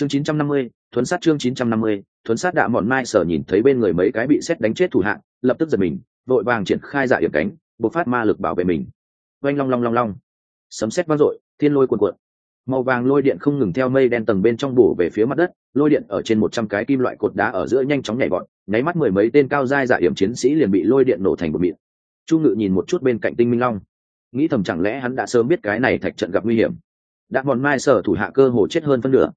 chương 950, thuấn sát chương 950, thuấn sát đạ mọn mai sở nhìn thấy bên người mấy cái bị xét đánh chết thủ hạng lập tức giật mình vội vàng triển khai dạ hiểm cánh bộc phát ma lực bảo vệ mình. Oanh long long long long. Sấm xét vang dội thiên lôi cuồn cuộn. Màu vàng lôi điện không ngừng theo mây đen tầng bên trong bổ về phía mặt đất lôi điện ở trên một trăm cái kim loại cột đá ở giữa nhanh chóng nhảy vọt nháy mắt mười mấy tên cao giai dạ hiểm chiến sĩ liền bị lôi điện nổ thành một miệng. Chu ngự nhìn một chút bên cạnh tinh minh long. Nghĩ thầm chẳng lẽ hắn đã sớm biết cái này thạch trận gặp nguy hiểm. Đã bọn mai sở thủ hạ cơ hồ chết hơn phân nửa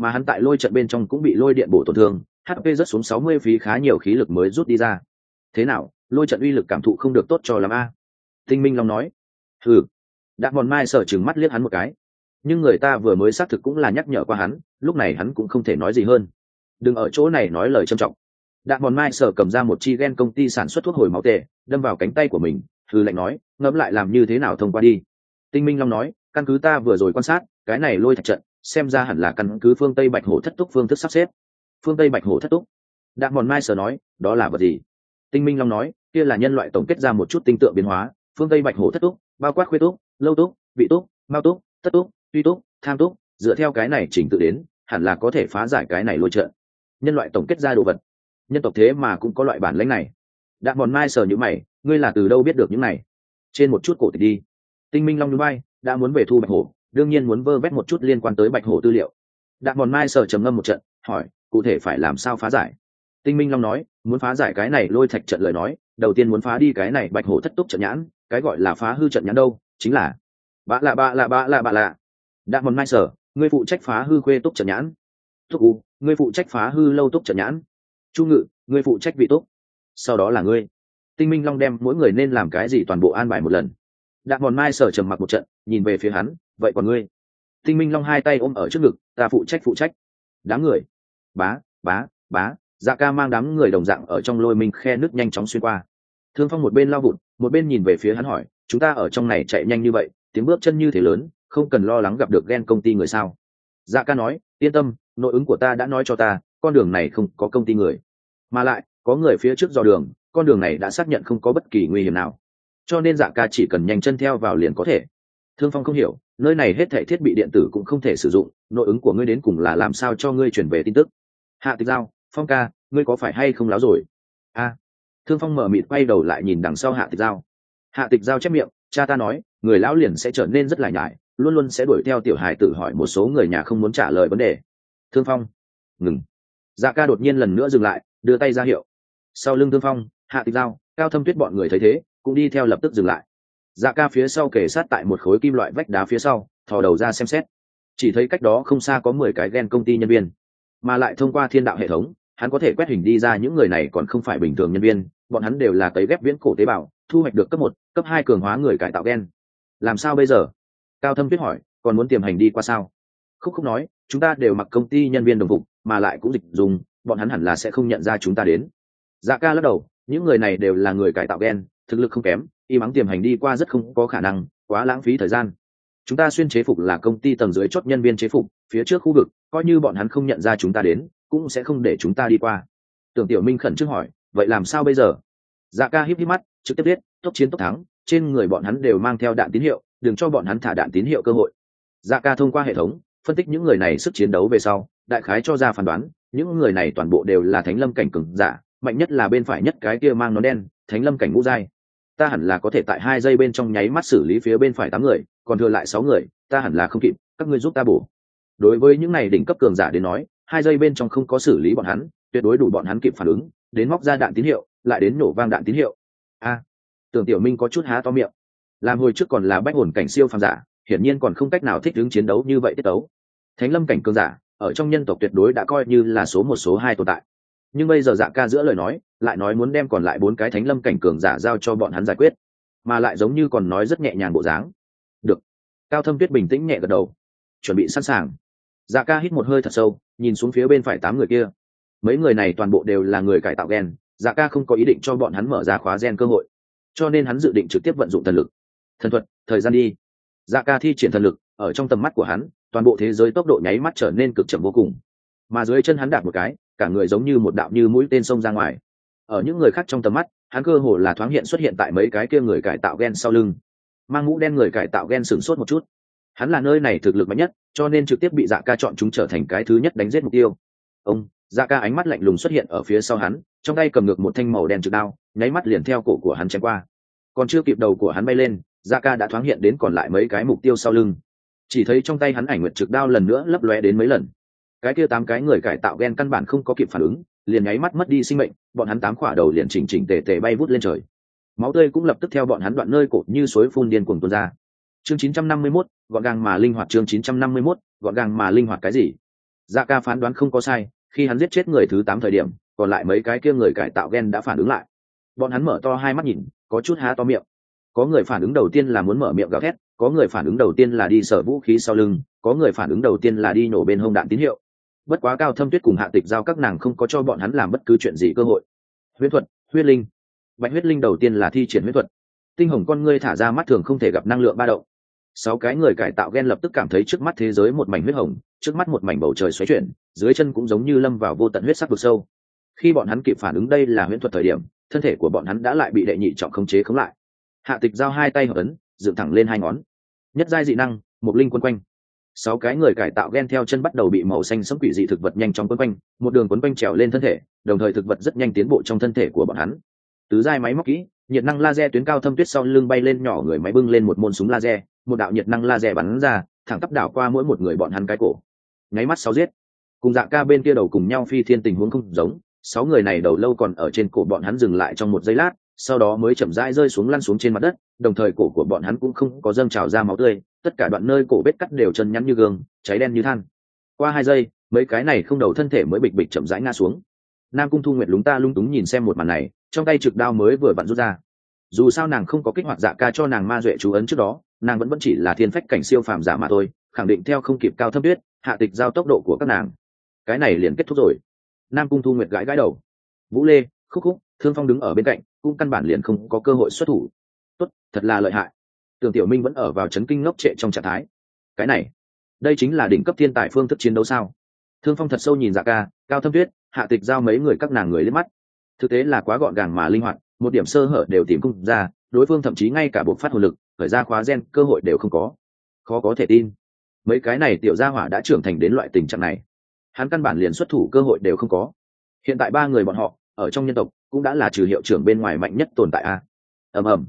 mà hắn tại lôi trận bên trong cũng bị lôi điện bổ tổn thương hp rất xuống sáu mươi phí khá nhiều khí lực mới rút đi ra. Thế nào, lôi trận uy lực cảm thụ không được tốt cho lắm a? Tinh minh long nói. Ừ đã bọn mai sở chừng mắt liếc hắn một cái. Nhưng người ta vừa mới xác thực cũng là nhắc nhở qua hắn, lúc này hắn cũng không thể nói gì hơn. Đừng ở chỗ này nói lời trầm trọng. Đạn mòn mai sở cầm ra một chi ghen công ty sản xuất thuốc hồi máu tệ đâm vào cánh tay của mình thư lệnh nói, ngẫm lại làm như thế nào thông qua đi. Tinh minh long nói, căn cứ ta vừa rồi quan sát, cái này lôi thạch trận xem ra hẳn là căn cứ phương tây bạch hổ thất túc phương thức sắp xếp. Phương tây bạch hổ thất túc? Đạn bọn mai sờ nói, đó là vật gì? Tinh minh long nói, kia là nhân loại tổng kết ra một chút tinh tượng biến hóa. Phương tây bạch hổ thất túc, bao quát khuê túc, lâu túc, vị túc, mao túc, tất túc, tuy túc, tham túc, dựa theo cái này chỉnh tự đến, hẳn là có thể phá giải cái này lôi trợ nhân loại tổng kết ra đồ vật. Nhân tộc thế mà cũng có loại bản lãnh này. Đạn bọn mai sờ nhữ mày, ngươi là từ đâu biết được những này? Trên một chút cổ tịch đi. Tinh minh long núi bay đã muốn về thu bạch hổ đương nhiên muốn vơ vét một chút liên quan tới bạch hổ tư liệu. Đạn mòn mai sờ trầm ngâm một trận, hỏi, cụ thể phải làm sao phá giải? Tinh minh long nói, muốn phá giải cái này lôi thạch trận lời nói, đầu tiên muốn phá đi cái này bạch hổ thất túc trận nhãn, cái gọi là phá hư trận nhãn đâu, chính là bạ lạ bạ lạ bạ lạ bạ lạ. Đạn mòn mai sở ngươi phụ trách phá hư khuê túc trận nhãn. Thúc u, ngươi phụ trách phá hư lâu túc trận nhãn. Chu ngự, ngươi phụ trách vị túc. Sau đó là ngươi. Tinh minh long đem mỗi người nên làm cái gì toàn bộ an bài một lần. Đạn mòn mai sở trầm mặc một trận, nhìn về phía hắn vậy còn ngươi? Tinh minh long hai tay ôm ở trước ngực, ta phụ trách phụ trách. Đám người. Bá bá bá. Dạ ca mang đám người đồng dạng ở trong lôi mình khe nước nhanh chóng xuyên qua. Thương phong một bên lao vụt, một bên nhìn về phía hắn hỏi, chúng ta ở trong này chạy nhanh như vậy, tiếng bước chân như thế lớn, không cần lo lắng gặp được ghen công ty người sao? Dạ ca nói, yên tâm, nội ứng của ta đã nói cho ta, con đường này không có công ty người. Mà lại, có người phía trước dò đường, con đường này đã xác nhận không có bất kỳ nguy hiểm nào. Cho nên dạ ca chỉ cần nhanh chân theo vào liền có thể. Thương phong không hiểu nơi này hết thảy thiết bị điện tử cũng không thể sử dụng, nội ứng của ngươi đến cùng là làm sao cho ngươi chuyển về tin tức? Hạ tịch giao, phong ca, ngươi có phải hay không láo rồi? A. Thương phong mở mịt quay đầu lại nhìn đằng sau hạ tịch giao. Hạ tịch giao chép miệng, cha ta nói, người lão liền sẽ trở nên rất lại nhải, luôn luôn sẽ đuổi theo tiểu hài tử hỏi một số người nhà không muốn trả lời vấn đề. Thương phong, ngừng. Dạ ca đột nhiên lần nữa dừng lại, đưa tay ra hiệu. Sau lưng thương phong, hạ tịch giao, cao thâm tuyết bọn người thấy thế, cũng đi theo lập tức dừng lại dạ ca phía sau kể sát tại một khối kim loại vách đá phía sau, thò đầu ra xem xét. Chỉ thấy cách đó không xa có mười cái ghen công ty nhân viên. Mà lại thông qua thiên đạo hệ thống, hắn có thể quét hình đi ra những người này còn không phải bình thường nhân viên, bọn hắn đều là cấy ghép viễn cổ tế bào, thu hoạch được cấp một, cấp hai cường hóa người cải tạo gen. Làm sao bây giờ? Cao thâm tuyết hỏi, còn muốn tiềm hành đi qua sao? Khúc khúc nói, chúng ta đều mặc công ty nhân viên đồng phục, mà lại cũng dịch dùng, bọn hắn hẳn là sẽ không nhận ra chúng ta đến. Dạ ca lắc đầu, những người này đều là người cải tạo gen thực lực không kém, y mắng tiềm hành đi qua rất không có khả năng, quá lãng phí thời gian. Chúng ta xuyên chế phục là công ty tầng dưới chốt nhân viên chế phục, phía trước khu vực, coi như bọn hắn không nhận ra chúng ta đến, cũng sẽ không để chúng ta đi qua. Tưởng tiểu minh khẩn trương hỏi, vậy làm sao bây giờ? Dạ ca híp híp mắt, trực tiếp biết tốc chiến tốc thắng, trên người bọn hắn đều mang theo đạn tín hiệu, đừng cho bọn hắn thả đạn tín hiệu cơ hội. Dạ ca thông qua hệ thống, phân tích những người này sức chiến đấu về sau, đại khái cho ra phán đoán, những người này toàn bộ đều là thánh lâm cảnh cừng giả, mạnh nhất là bên phải nhất cái kia mang nó đen, thánh lâm cảnh ngũ giai ta hẳn là có thể tại hai giây bên trong nháy mắt xử lý phía bên phải tám người, còn thừa lại sáu người, ta hẳn là không kịp, các ngươi giúp ta bổ. Đối với những này đỉnh cấp cường giả đến nói, hai giây bên trong không có xử lý bọn hắn, tuyệt đối đủ bọn hắn kịp phản ứng, đến móc ra đạn tín hiệu, lại đến nổ vang đạn tín hiệu. A à, tưởng tiểu minh có chút há to miệng. Làm hồi trước còn là bách hồn cảnh siêu phàm giả, hiển nhiên còn không cách nào thích ứng chiến đấu như vậy tiết tấu. Thánh lâm cảnh cường giả, ở trong nhân tộc tuyệt đối đã coi như là số một, số hai tồn tại. Nhưng bây giờ dạ ca giữa lời nói lại nói muốn đem còn lại bốn cái thánh lâm cảnh cường giả giao cho bọn hắn giải quyết, mà lại giống như còn nói rất nhẹ nhàng bộ dáng. Được. Cao thâm tuyết bình tĩnh nhẹ gật đầu. Chuẩn bị sẵn sàng. Dạ ca hít một hơi thật sâu, nhìn xuống phía bên phải tám người kia. Mấy người này toàn bộ đều là người cải tạo gen dạ ca không có ý định cho bọn hắn mở ra khóa gen cơ hội, cho nên hắn dự định trực tiếp vận dụng thần lực. Thần thuật, thời gian đi. Dạ ca thi triển thần lực, ở trong tầm mắt của hắn, toàn bộ thế giới tốc độ nháy mắt trở nên cực chậm vô cùng. Mà dưới chân hắn đạp một cái, cả người giống như một đạo như mũi tên sông ra ngoài ở những người khác trong tầm mắt, hắn cơ hồ là thoáng hiện xuất hiện tại mấy cái kia người cải tạo gen sau lưng. Mang mũ đen người cải tạo gen sửng sốt một chút. Hắn là nơi này thực lực mạnh nhất, cho nên trực tiếp bị dạ ca chọn chúng trở thành cái thứ nhất đánh giết mục tiêu. Ông dạ ca ánh mắt lạnh lùng xuất hiện ở phía sau hắn, trong tay cầm ngược một thanh màu đen trực đao, nháy mắt liền theo cổ của hắn chém qua. Còn chưa kịp đầu của hắn bay lên dạ ca đã thoáng hiện đến còn lại mấy cái mục tiêu sau lưng. Chỉ thấy trong tay hắn ảnh nguyệt trực đao lần nữa lấp lóe đến mấy lần. Cái kia tám cái người cải tạo gen căn bản không có kịp phản ứng liền nháy mắt mất đi sinh mệnh bọn hắn tám khỏa đầu liền chỉnh chỉnh tề tề bay vút lên trời. Máu tươi cũng lập tức theo bọn hắn đoạn nơi cột như suối phun điên cuồng tuôn ra. Chương 951, gọn gàng mà linh hoạt chương 951, gọn gàng mà linh hoạt cái gì? Dạ ca phán đoán không có sai khi hắn giết chết người thứ tám thời điểm còn lại mấy cái kia người cải tạo gen đã phản ứng lại. Bọn hắn mở to hai mắt nhìn có chút há to miệng. Có người phản ứng đầu tiên là muốn mở miệng gào thét có người phản ứng đầu tiên là đi sở vũ khí sau lưng có người phản ứng đầu tiên là đi nổ bên hông đạn tín hiệu bất quá cao thâm tuyết cùng hạ tịch giao các nàng không có cho bọn hắn làm bất cứ chuyện gì cơ hội. Huyết thuật, huyết linh. Bạch huyết linh đầu tiên là thi triển huyết thuật. Tinh hồng con ngươi thả ra mắt thường không thể gặp năng lượng ba động. Sáu cái người cải tạo ghen lập tức cảm thấy trước mắt thế giới một mảnh huyết hồng, trước mắt một mảnh bầu trời xoáy chuyển, dưới chân cũng giống như lâm vào vô tận huyết sắc vực sâu. Khi bọn hắn kịp phản ứng đây là huyễn thuật thời điểm, thân thể của bọn hắn đã lại bị đệ nhị trọng khống chế khống lại. Hạ tịch giao hai tay hợp ấn, dựng thẳng lên hai ngón. Nhất giai dị năng một linh quân quanh sáu cái người cải tạo ghen theo chân bắt đầu bị màu xanh sống quỷ dị thực vật nhanh chóng quấn quanh, một đường quấn quanh trèo lên thân thể, đồng thời thực vật rất nhanh tiến bộ trong thân thể của bọn hắn. Tứ giai máy móc kỹ, nhiệt năng laser tuyến cao thâm tuyết sau lưng bay lên nhỏ người máy bưng lên một môn súng laser, một đạo nhiệt năng laser bắn ra, thẳng tắp đảo qua mỗi một người bọn hắn cái cổ. Nháy mắt sáu giết. Cùng dạng ca bên kia đầu cùng nhau phi thiên tình huống không giống, sáu người này đầu lâu còn ở trên cổ bọn hắn dừng lại trong một giây lát sau đó mới chậm rãi rơi xuống lăn xuống trên mặt đất, đồng thời cổ của bọn hắn cũng không có dâng trào ra máu tươi, tất cả đoạn nơi cổ vết cắt đều chân nhắn như gương, cháy đen như than. Qua hai giây, mấy cái này không đầu thân thể mới bịch bịch chậm rãi ngã xuống. Nam cung thu nguyệt lúng ta lung túng nhìn xem một màn này, trong tay trực đao mới vừa vặn rút ra. Dù sao nàng không có kích hoạt dạ ca cho nàng ma duệ chú ấn trước đó, nàng vẫn vẫn chỉ là thiên phách cảnh siêu phàm giả mà thôi, khẳng định theo không kịp cao thâm tuyết, hạ tịch giao tốc độ của các nàng. Cái này liền kết thúc rồi. Nam cung thu nguyệt gãi gãi đầu. Vũ lê, khúc khúc thương phong đứng ở bên cạnh, cũng căn bản liền không có cơ hội xuất thủ. Tốt, thật là lợi hại. Tưởng tiểu minh vẫn ở vào chấn kinh ngốc trệ trong trạng thái. Cái này, đây chính là đỉnh cấp thiên tài phương thức chiến đấu sao? Thương phong thật sâu nhìn dạ ca, cao thâm tuyết, hạ tịch giao mấy người các nàng người lên mắt. Thực tế là quá gọn gàng mà linh hoạt, một điểm sơ hở đều tìm cung ra, đối phương thậm chí ngay cả buộc phát hồn lực, khởi ra khóa gen, cơ hội đều không có. Khó có thể tin. Mấy cái này tiểu gia hỏa đã trưởng thành đến loại tình trạng này. Hắn căn bản liền xuất thủ cơ hội đều không có. Hiện tại ba người bọn họ, ở trong nhân tộc cũng đã là trừ hiệu trưởng bên ngoài mạnh nhất tồn tại a. Ầm ầm.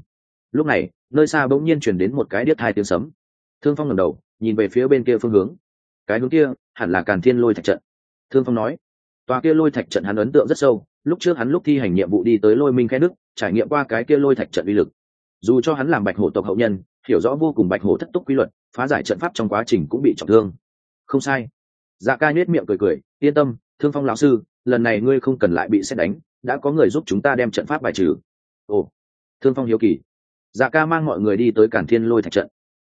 Lúc này, nơi xa bỗng nhiên chuyển đến một cái điếc hai tiếng sấm. Thương phong ngẩng đầu, nhìn về phía bên kia phương hướng. Cái hướng kia, hẳn là càn thiên lôi thạch trận. Thương phong nói. Tòa kia lôi thạch trận hắn ấn tượng rất sâu, lúc trước hắn lúc thi hành nhiệm vụ đi tới lôi minh khe đức, trải nghiệm qua cái kia lôi thạch trận uy lực. Dù cho hắn làm bạch hổ tộc hậu nhân, hiểu rõ vô cùng bạch hổ thất túc quy luật, phá giải trận pháp trong quá trình cũng bị trọng thương. Không sai. Dạ ca nhếch miệng cười cười, yên tâm, thương phong lão sư, lần này ngươi không cần lại bị xét đánh đã có người giúp chúng ta đem trận pháp bài trừ. Ồ, thương phong hiếu kỳ. Dạ ca mang mọi người đi tới cản thiên lôi thạch trận.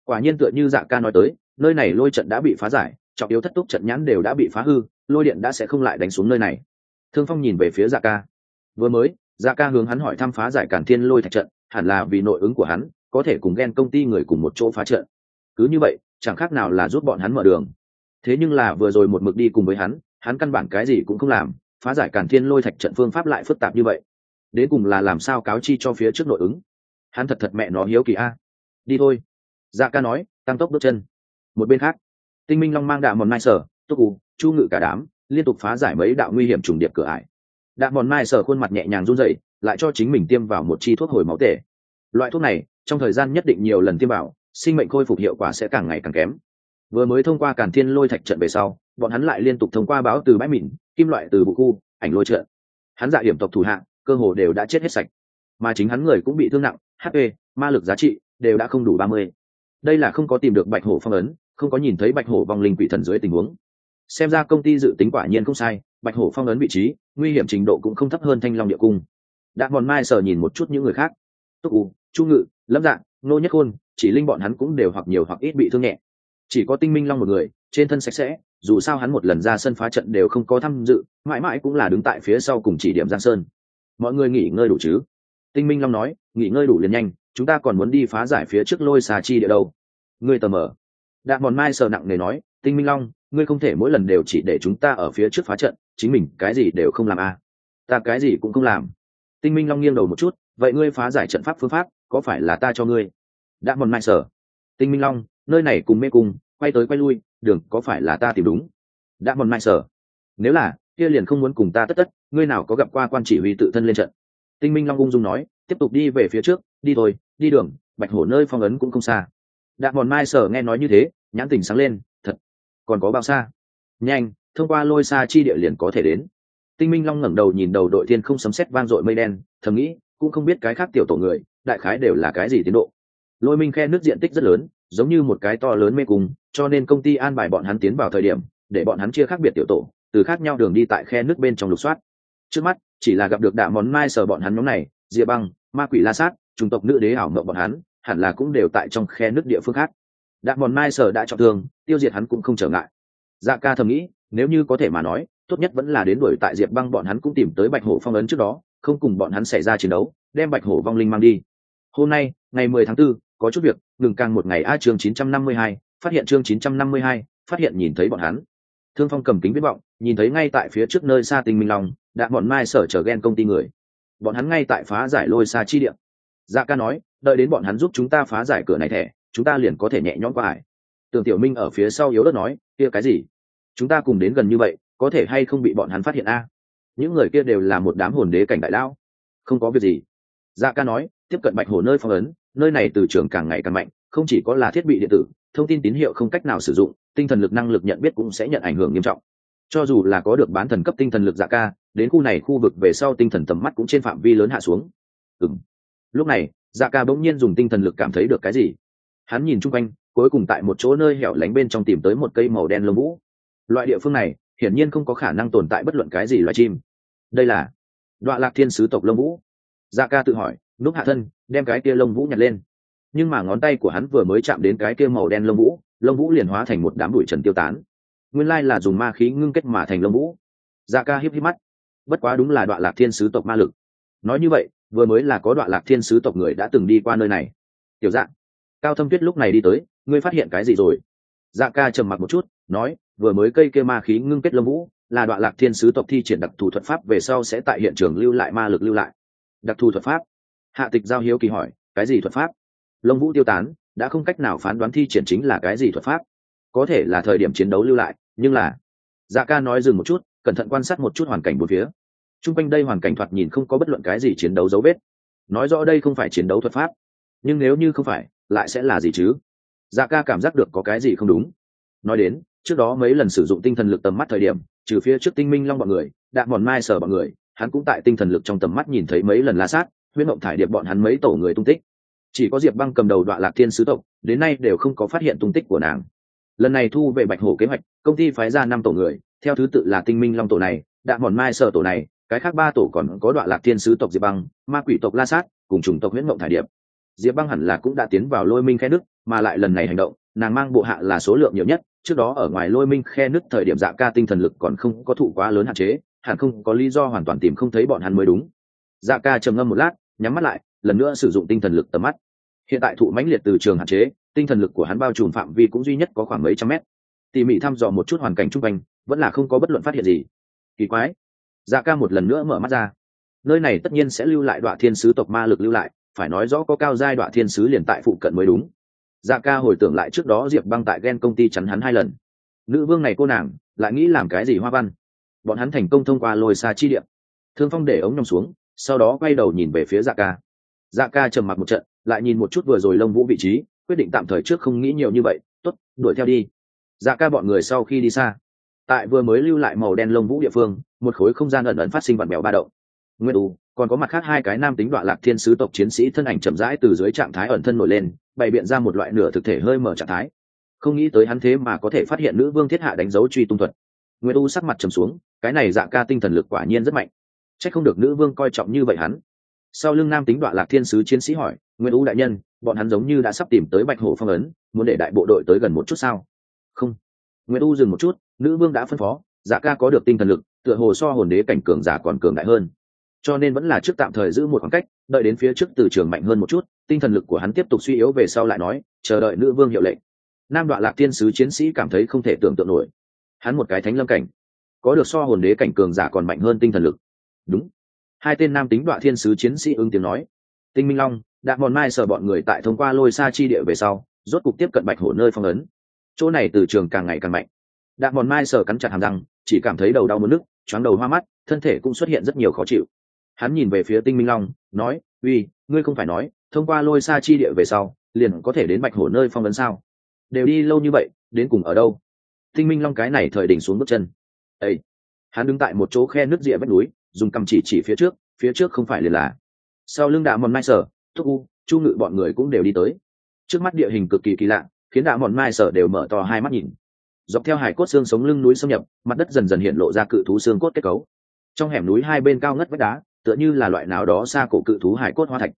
Quả nhiên tựa như dạ ca nói tới, nơi này lôi trận đã bị phá giải, trọng yếu thất túc trận nhãn đều đã bị phá hư, lôi điện đã sẽ không lại đánh xuống nơi này. Thương phong nhìn về phía dạ ca. Vừa mới dạ ca hướng hắn hỏi thăm phá giải cản thiên lôi thạch trận, hẳn là vì nội ứng của hắn, có thể cùng ghen công ty người cùng một chỗ phá trận. Cứ như vậy, chẳng khác nào là giúp bọn hắn mở đường. Thế nhưng là vừa rồi một mực đi cùng với hắn hắn căn bản cái gì cũng không làm phá giải cản thiên lôi thạch trận phương pháp lại phức tạp như vậy. Đến cùng là làm sao cáo chi cho phía trước nội ứng? Hắn thật thật mẹ nó hiếu kỳ a. Đi thôi. Dạ ca nói, tăng tốc bước chân. Một bên khác, tinh minh long mang đạo mòn mai sở, túc ù chu ngự cả đám, liên tục phá giải mấy đạo nguy hiểm trùng điệp cửa ải. Đạo mòn mai sở khuôn mặt nhẹ nhàng run dậy lại cho chính mình tiêm vào một chi thuốc hồi máu tể. Loại thuốc này, trong thời gian nhất định nhiều lần tiêm vào, sinh mệnh khôi phục hiệu quả sẽ càng ngày càng kém. Vừa mới thông qua càn thiên lôi thạch trận về sau, bọn hắn lại liên tục thông qua báo từ bãi mịn kim loại từ bộ khu, ảnh lôi trợ hắn dạ điểm tộc thủ hạng cơ hồ đều đã chết hết sạch. Mà chính hắn người cũng bị thương nặng hp ma lực giá trị đều đã không đủ ba mươi. Đây là không có tìm được bạch hổ phong ấn, không có nhìn thấy bạch hổ vòng linh quỷ thần dưới tình huống. Xem ra công ty dự tính quả nhiên không sai, bạch hổ phong ấn vị trí, nguy hiểm trình độ cũng không thấp hơn thanh long địa cung. Đã mòn mai sờ nhìn một chút những người khác. Túc u, chu ngự, lâm dạng nô nhất khôn, chỉ linh bọn hắn cũng đều hoặc nhiều hoặc ít bị thương nhẹ. Chỉ có tinh minh long một người, trên thân sạch sẽ dù sao hắn một lần ra sân phá trận đều không có tham dự, mãi mãi cũng là đứng tại phía sau cùng chỉ điểm giang sơn. Mọi người nghỉ ngơi đủ chứ? Tinh minh long nói, nghỉ ngơi đủ liền nhanh, chúng ta còn muốn đi phá giải phía trước lôi xà chi địa đâu. Ngươi tờ mờ. Đạn mòn mai sờ nặng nề nói, tinh minh long, ngươi không thể mỗi lần đều chỉ để chúng ta ở phía trước phá trận, chính mình cái gì đều không làm à. ta cái gì cũng không làm. Tinh minh long nghiêng đầu một chút, vậy ngươi phá giải trận pháp phương pháp, có phải là ta cho ngươi? Đạn mòn mai sờ. Tinh minh long, nơi này cùng mê cung quay tới quay lui đường có phải là ta tìm đúng? Đã mòn mai sở nếu là, kia liền không muốn cùng ta tất tất, ngươi nào có gặp qua quan chỉ huy tự thân lên trận? Tinh minh long ung dung nói, tiếp tục đi về phía trước, đi thôi, đi đường, bạch hổ nơi phong ấn cũng không xa. Đạn mòn mai sở nghe nói như thế, nhãn tình sáng lên, thật, còn có bao xa? Nhanh, thông qua lôi xa chi địa liền có thể đến. Tinh minh long ngẩng đầu nhìn đầu đội thiên không sấm sét vang dội mây đen, thầm nghĩ, cũng không biết cái khác tiểu tổ người, đại khái đều là cái gì tiến độ. Lôi minh khe nước diện tích rất lớn giống như một cái to lớn mê cung cho nên công ty an bài bọn hắn tiến vào thời điểm để bọn hắn chia khác biệt tiểu tổ từ khác nhau đường đi tại khe nước bên trong lục soát. Trước mắt chỉ là gặp được đạ món mai sờ bọn hắn nhóm này diệp băng ma quỷ la sát chủng tộc nữ đế ảo mộng bọn hắn hẳn là cũng đều tại trong khe nước địa phương khác. Đạ món mai sờ đã trọng thương tiêu diệt hắn cũng không trở ngại. Dạ ca thầm nghĩ nếu như có thể mà nói tốt nhất vẫn là đến đuổi tại diệp băng bọn hắn cũng tìm tới bạch hổ phong ấn trước đó không cùng bọn hắn xảy ra chiến đấu đem bạch hổ vong linh mang đi. Hôm nay ngày mười tháng 4, có chút việc ngừng càng một ngày. A chương chín trăm năm mươi hai phát hiện chương chín trăm năm mươi hai phát hiện nhìn thấy bọn hắn. Thương phong cầm kính viết vọng nhìn thấy ngay tại phía trước nơi xa tinh minh long đã bọn mai sở chờ ghen công ty người. Bọn hắn ngay tại phá giải lôi xa chi địa, dạ ca nói đợi đến bọn hắn giúp chúng ta phá giải cửa này thẻ chúng ta liền có thể nhẹ nhõm qua hải tường tiểu minh ở phía sau yếu đất nói kia cái gì? Chúng ta cùng đến gần như vậy có thể hay không bị bọn hắn phát hiện a? Những người kia đều là một đám hồn đế cảnh đại lao, không có việc gì dạ ca nói, tiếp cận bạch hồ nơi phong ấn, nơi này từ trường càng ngày càng mạnh, không chỉ có là thiết bị điện tử, thông tin tín hiệu không cách nào sử dụng, tinh thần lực năng lực nhận biết cũng sẽ nhận ảnh hưởng nghiêm trọng. Cho dù là có được bán thần cấp tinh thần lực dạ ca, đến khu này khu vực về sau tinh thần tầm mắt cũng trên phạm vi lớn hạ xuống. Ừng lúc này dạ ca bỗng nhiên dùng tinh thần lực cảm thấy được cái gì. Hắn nhìn chung quanh, cuối cùng tại một chỗ nơi hẻo lánh bên trong tìm tới một cây màu đen lông vũ. Loại địa phương này, hiển nhiên không có khả năng tồn tại bất luận cái gì loài chim. Đây là đoạn lạc thiên sứ tộc lông vũ dạ ca tự hỏi, núp hạ thân, đem cái kia lông vũ nhặt lên. Nhưng mà ngón tay của hắn vừa mới chạm đến cái kia màu đen lông vũ lông vũ liền hóa thành một đám bụi trần tiêu tán. Nguyên lai là dùng ma khí ngưng kết mà thành lông vũ. Dạ ca híp híp mắt. Bất quá đúng là đoạn lạc thiên sứ tộc ma lực. Nói như vậy, vừa mới là có đoạn lạc thiên sứ tộc người đã từng đi qua nơi này. Tiểu dạ cao thâm tuyết lúc này đi tới, ngươi phát hiện cái gì rồi? Dạ ca trầm mặc một chút, nói, vừa mới cây kia ma khí ngưng kết lông vũ, là đoạn lạc thiên sứ tộc thi triển đặc thù thuật pháp về sau sẽ tại hiện trường lưu lại ma lực lưu lại đặc thù thuật pháp. Hạ tịch giao hiếu kỳ hỏi, cái gì thuật pháp? Lông vũ tiêu tán, đã không cách nào phán đoán thi triển chính là cái gì thuật pháp. Có thể là thời điểm chiến đấu lưu lại, nhưng là dạ ca nói dừng một chút, cẩn thận quan sát một chút hoàn cảnh bốn phía. T r u n g quanh đây hoàn cảnh thoạt nhìn không có bất luận cái gì chiến đấu dấu vết. Nói rõ đây không phải chiến đấu thuật pháp, nhưng nếu như không phải, lại sẽ là gì chứ? Dạ ca cảm giác được có cái gì không đúng. Nói đến, trước đó mấy lần sử dụng tinh thần lực tầm mắt thời điểm, trừ phía trước tinh minh long b ọ n người đạn mòn mai sờ b ọ n người hắn cũng tại tinh thần lực trong tầm mắt nhìn thấy mấy lần la sát huyết mộng thải điệp bọn hắn mấy tổ người tung tích. Chỉ có diệp băng cầm đầu đoạn lạc thiên sứ tộc, đến nay đều không có phát hiện tung tích của nàng. Lần này thu về bạch hổ kế hoạch, công ty phái ra năm tổ người, theo thứ tự là tinh minh long tổ này đạn mòn mai sở tổ này, cái khác ba tổ còn có đoạn lạc thiên sứ tộc diệp băng, ma quỷ tộc la sát, cùng chủng tộc huyết mộng thải điệp. Diệp băng hẳn là cũng đã tiến vào lôi minh khe nước, mà lại lần này hành động, nàng mang bộ hạ là số lượng nhiều nhất, trước đó ở ngoài lôi minh khe nước thời điểm dạ ca tinh thần lực còn không có thụ quá lớn hạn chế hẳn không có lý do hoàn toàn tìm không thấy bọn hắn mới đúng. Dạ ca trầm ngâm một lát, nhắm mắt lại, lần nữa sử dụng tinh thần lực tầm mắt. Hiện tại thụ mãnh liệt từ trường hạn chế, tinh thần lực của hắn bao trùm phạm vi cũng duy nhất có khoảng mấy trăm mét. Tỉ mỉ thăm dò một chút hoàn cảnh chung quanh, vẫn là không có bất luận phát hiện gì. Kỳ quái. Dạ ca một lần nữa mở mắt ra. Nơi này tất nhiên sẽ lưu lại đoạn thiên sứ tộc ma lực lưu lại, phải nói rõ có cao giai đoạn thiên sứ liền tại phụ cận mới đúng. Dạ ca hồi tưởng lại trước đó diệp băng tại ghen công ty chắn hắn hai lần. Nữ vương này cô nàng, lại nghĩ làm cái gì hoa văn? Bọn hắn thành công thông qua lôi xa chi điểm thương phong để ống nhòm xuống, sau đó quay đầu nhìn về phía dạ ca. Dạ ca trầm mặc một trận, lại nhìn một chút vừa rồi lông vũ vị trí, quyết định tạm thời trước không nghĩ nhiều như vậy t ố t đuổi theo đi. Dạ ca bọn người sau khi đi xa, tại vừa mới lưu lại màu đen lông vũ địa phương, một khối không gian ẩn ẩn phát sinh vặn mèo ba động. Nguyên u, còn có mặt khác hai cái nam tính đoạn lạc thiên sứ tộc chiến sĩ thân ảnh chậm rãi từ dưới trạng thái ẩn thân nổi lên, bày biện ra một loại nửa thực thể hơi mở trạng thái. Không nghĩ tới hắn thế mà có thể phát hiện nữ vương thiết hạ đánh dấu truy tung thuật. Nguyên u sắc mặt trầm xuống cái này dạ ca tinh thần lực quả nhiên rất mạnh. C h ắ c không được nữ vương coi trọng như vậy hắn. Sau lưng nam tính đoạn lạc thiên sứ chiến sĩ hỏi nguyễn u đại nhân, bọn hắn giống như đã sắp tìm tới bạch hổ phong ấn, muốn để đại bộ đội tới gần một chút sao? Không. Nguyễn u dừng một chút, nữ vương đã phân phó dạ ca có được tinh thần lực, tựa hồ so hồn đế cảnh cường giả còn cường đại hơn. Cho nên vẫn là trước tạm thời giữ một khoảng cách, đợi đến phía trước từ trường mạnh hơn một chút, tinh thần lực của hắn tiếp tục suy yếu về sau lại nói, chờ đợi nữ vương hiệu lệnh. Nam đoạn lạc thiên sứ chiến sĩ cảm thấy không thể tưởng tượng nổi. Hắn một cái thánh lâm cảnh có được so hồn đế cảnh cường giả còn mạnh hơn tinh thần lực. Đúng. Hai tên nam tính đoạn thiên sứ chiến sĩ ứng tiếng nói. Tinh minh long đã mòn mai sở bọn người tại thông qua lôi xa chi địa về sau, rốt cục tiếp cận bạch hổ nơi phong ấn. Chỗ này từ trường càng ngày càng mạnh. Đạn mòn mai sờ cắn chặt hàm răng, chỉ cảm thấy đầu đau mất nước, choáng đầu hoa mắt, thân thể cũng xuất hiện rất nhiều khó chịu. Hắn nhìn về phía tinh minh long, nói, uy, ngươi không phải nói, thông qua lôi xa chi địa về sau, liền có thể đến bạch hổ nơi phong ấn sao? Đều đi lâu như vậy, đến cùng ở đâu? Tinh minh long cái này thời đỉnh xuống bước chân ây hắn đứng tại một chỗ khe nước rịa vách núi, dùng cầm chỉ chỉ phía trước phía trước không phải liền là. Sau lưng đạ mòn mai sở thúc u, chu ngự bọn người cũng đều đi tới. Trước mắt địa hình cực kỳ kỳ lạ, khiến đạ mòn mai sở đều mở to hai mắt nhìn. Dọc theo hải cốt xương sống lưng núi xâm nhập, mặt đất dần dần hiện lộ ra cự thú xương cốt kết cấu. Trong hẻm núi hai bên cao ngất vách đá, tựa như là loại nào đó xa cổ cự thú hải cốt hoa thạch.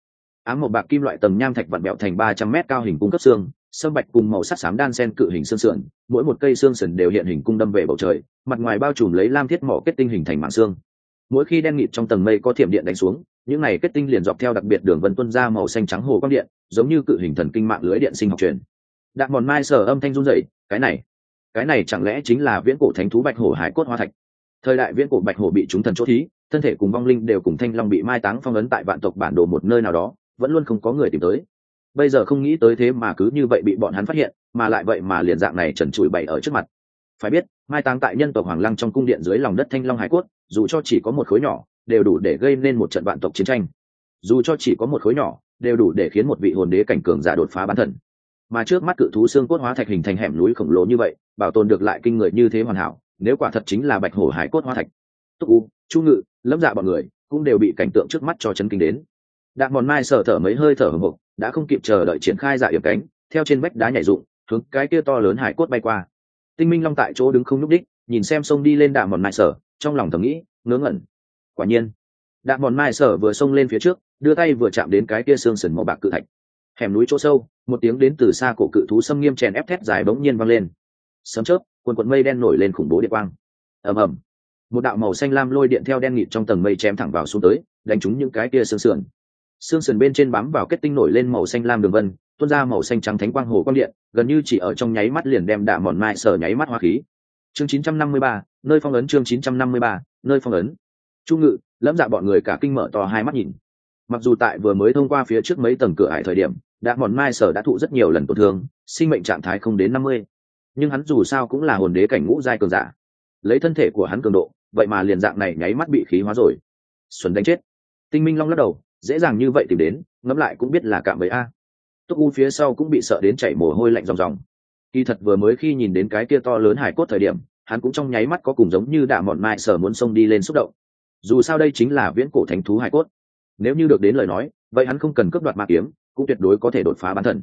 Ám một bạc kim loại tầng nham thạch vặn bẹo thành ba trăm mét cao hình cung cấp xương sâm bạch cùng màu sắc xám đan sen cự hình xương sườn, mỗi một cây xương sườn đều hiện hình cung đâm về bầu trời, mặt ngoài bao trùm lấy lam thiết mỏ kết tinh hình thành mạng xương. Mỗi khi đen nghịt trong tầng mây có thiểm điện đánh xuống, những này kết tinh liền dọc theo đặc biệt đường vân tuân ra màu xanh trắng hồ quang điện, giống như cự hình thần kinh mạng lưới điện sinh học truyền. Đạn mòn mai sờ âm thanh run dậy cái này cái này chẳng lẽ chính là viễn cổ thánh thú bạch hổ hải cốt hoa thạch? Thời đại viễn cổ bạch hổ bị chúng thần chỗ thí, thân thể cùng vong linh đều cùng thanh long bị mai táng phong ấn tại vạn tộc bản đồ một nơi nào đó, vẫn luôn không có người tìm tới bây giờ không nghĩ tới thế mà cứ như vậy bị bọn hắn phát hiện, mà lại vậy mà liền dạng này trần trụi bậy ở trước mặt. Phải biết, mai táng tại nhân tộc hoàng lăng trong cung điện dưới lòng đất thanh long hải cốt, dù cho chỉ có một khối nhỏ, đều đủ để gây nên một trận vạn tộc chiến tranh. Dù cho chỉ có một khối nhỏ, đều đủ để khiến một vị hồn đế cảnh cường giả đột phá bán thần. Mà trước mắt cự thú xương cốt hóa thạch hình thành hẻm núi khổng lồ như vậy, bảo tồn được lại kinh người như thế hoàn hảo, nếu quả thật chính là bạch hổ hải cốt hóa thạch. Túc u, chu ngự, lâm dạ bọn người cũng đều bị cảnh tượng trước mắt cho chân kinh đến. Đạn mòn mai sở thở mấy hơi thở hồng hộc đã không kịp chờ đợi triển khai dạ yểm cánh, theo trên vách đá nhảy dụng, hướng cái kia to lớn hải cốt bay qua. Tinh minh long tại chỗ đứng không n ú c đích, nhìn xem sông đi lên đạn mòn mai sở, trong lòng thầm nghĩ, ngớ ngẩn. Quả nhiên đạn mòn mai sở vừa xông lên phía trước, đưa tay vừa chạm đến cái kia xương sần màu bạc cự thạch. Hẻm núi chỗ sâu, một tiếng đến từ xa cổ cự thú xâm nghiêm chèn ép thét dài bỗng nhiên văng lên. Sấm chớp quần quận mây đen nổi lên khủng bố địa quang. Ầm ầm. Một đạo màu xanh lam lôi điện theo đen nghịt trong tầng mây chém thẳng vào xuống tới, đánh trúng những cái kia xương sườn xương sườn bên trên bám vào kết tinh nổi lên màu xanh lam đường vân tuôn ra màu xanh trắng thánh quang hồ quang điện gần như chỉ ở trong nháy mắt liền đem đạ mòn mai sở nháy mắt hoa khí. Chương 953, nơi phong ấn chương 953, nơi phong ấn. Chu ngự lẫm dạ bọn người cả kinh mở to hai mắt nhìn. Mặc dù tại vừa mới thông qua phía trước mấy tầng cửa ải thời điểm đạ mòn mai sở đã thụ rất nhiều lần tổn thương sinh mệnh trạng thái không đến năm mươi. Nhưng hắn dù sao cũng là hồn đế cảnh ngũ giai cường giả. Lấy thân thể của hắn cường độ vậy mà liền dạng này nháy mắt bị khí hóa rồi. Xuân đánh chết. Tinh minh long lắc đầu dễ dàng như vậy tìm đến, ngẫm lại cũng biết là cạm bẫy a. Túc u phía sau cũng bị sợ đến chảy mồ hôi lạnh ròng ròng. Kỳ thật vừa mới khi nhìn đến cái kia to lớn hải cốt thời điểm, hắn cũng trong nháy mắt có cùng giống như đạ mọn mại sở muốn xông đi lên xúc động. Dù sao đây chính là viễn cổ thánh thú hải cốt. Nếu như được đến lời nói, vậy hắn không cần cướp đoạt ma kiếm, cũng tuyệt đối có thể đột phá bán thần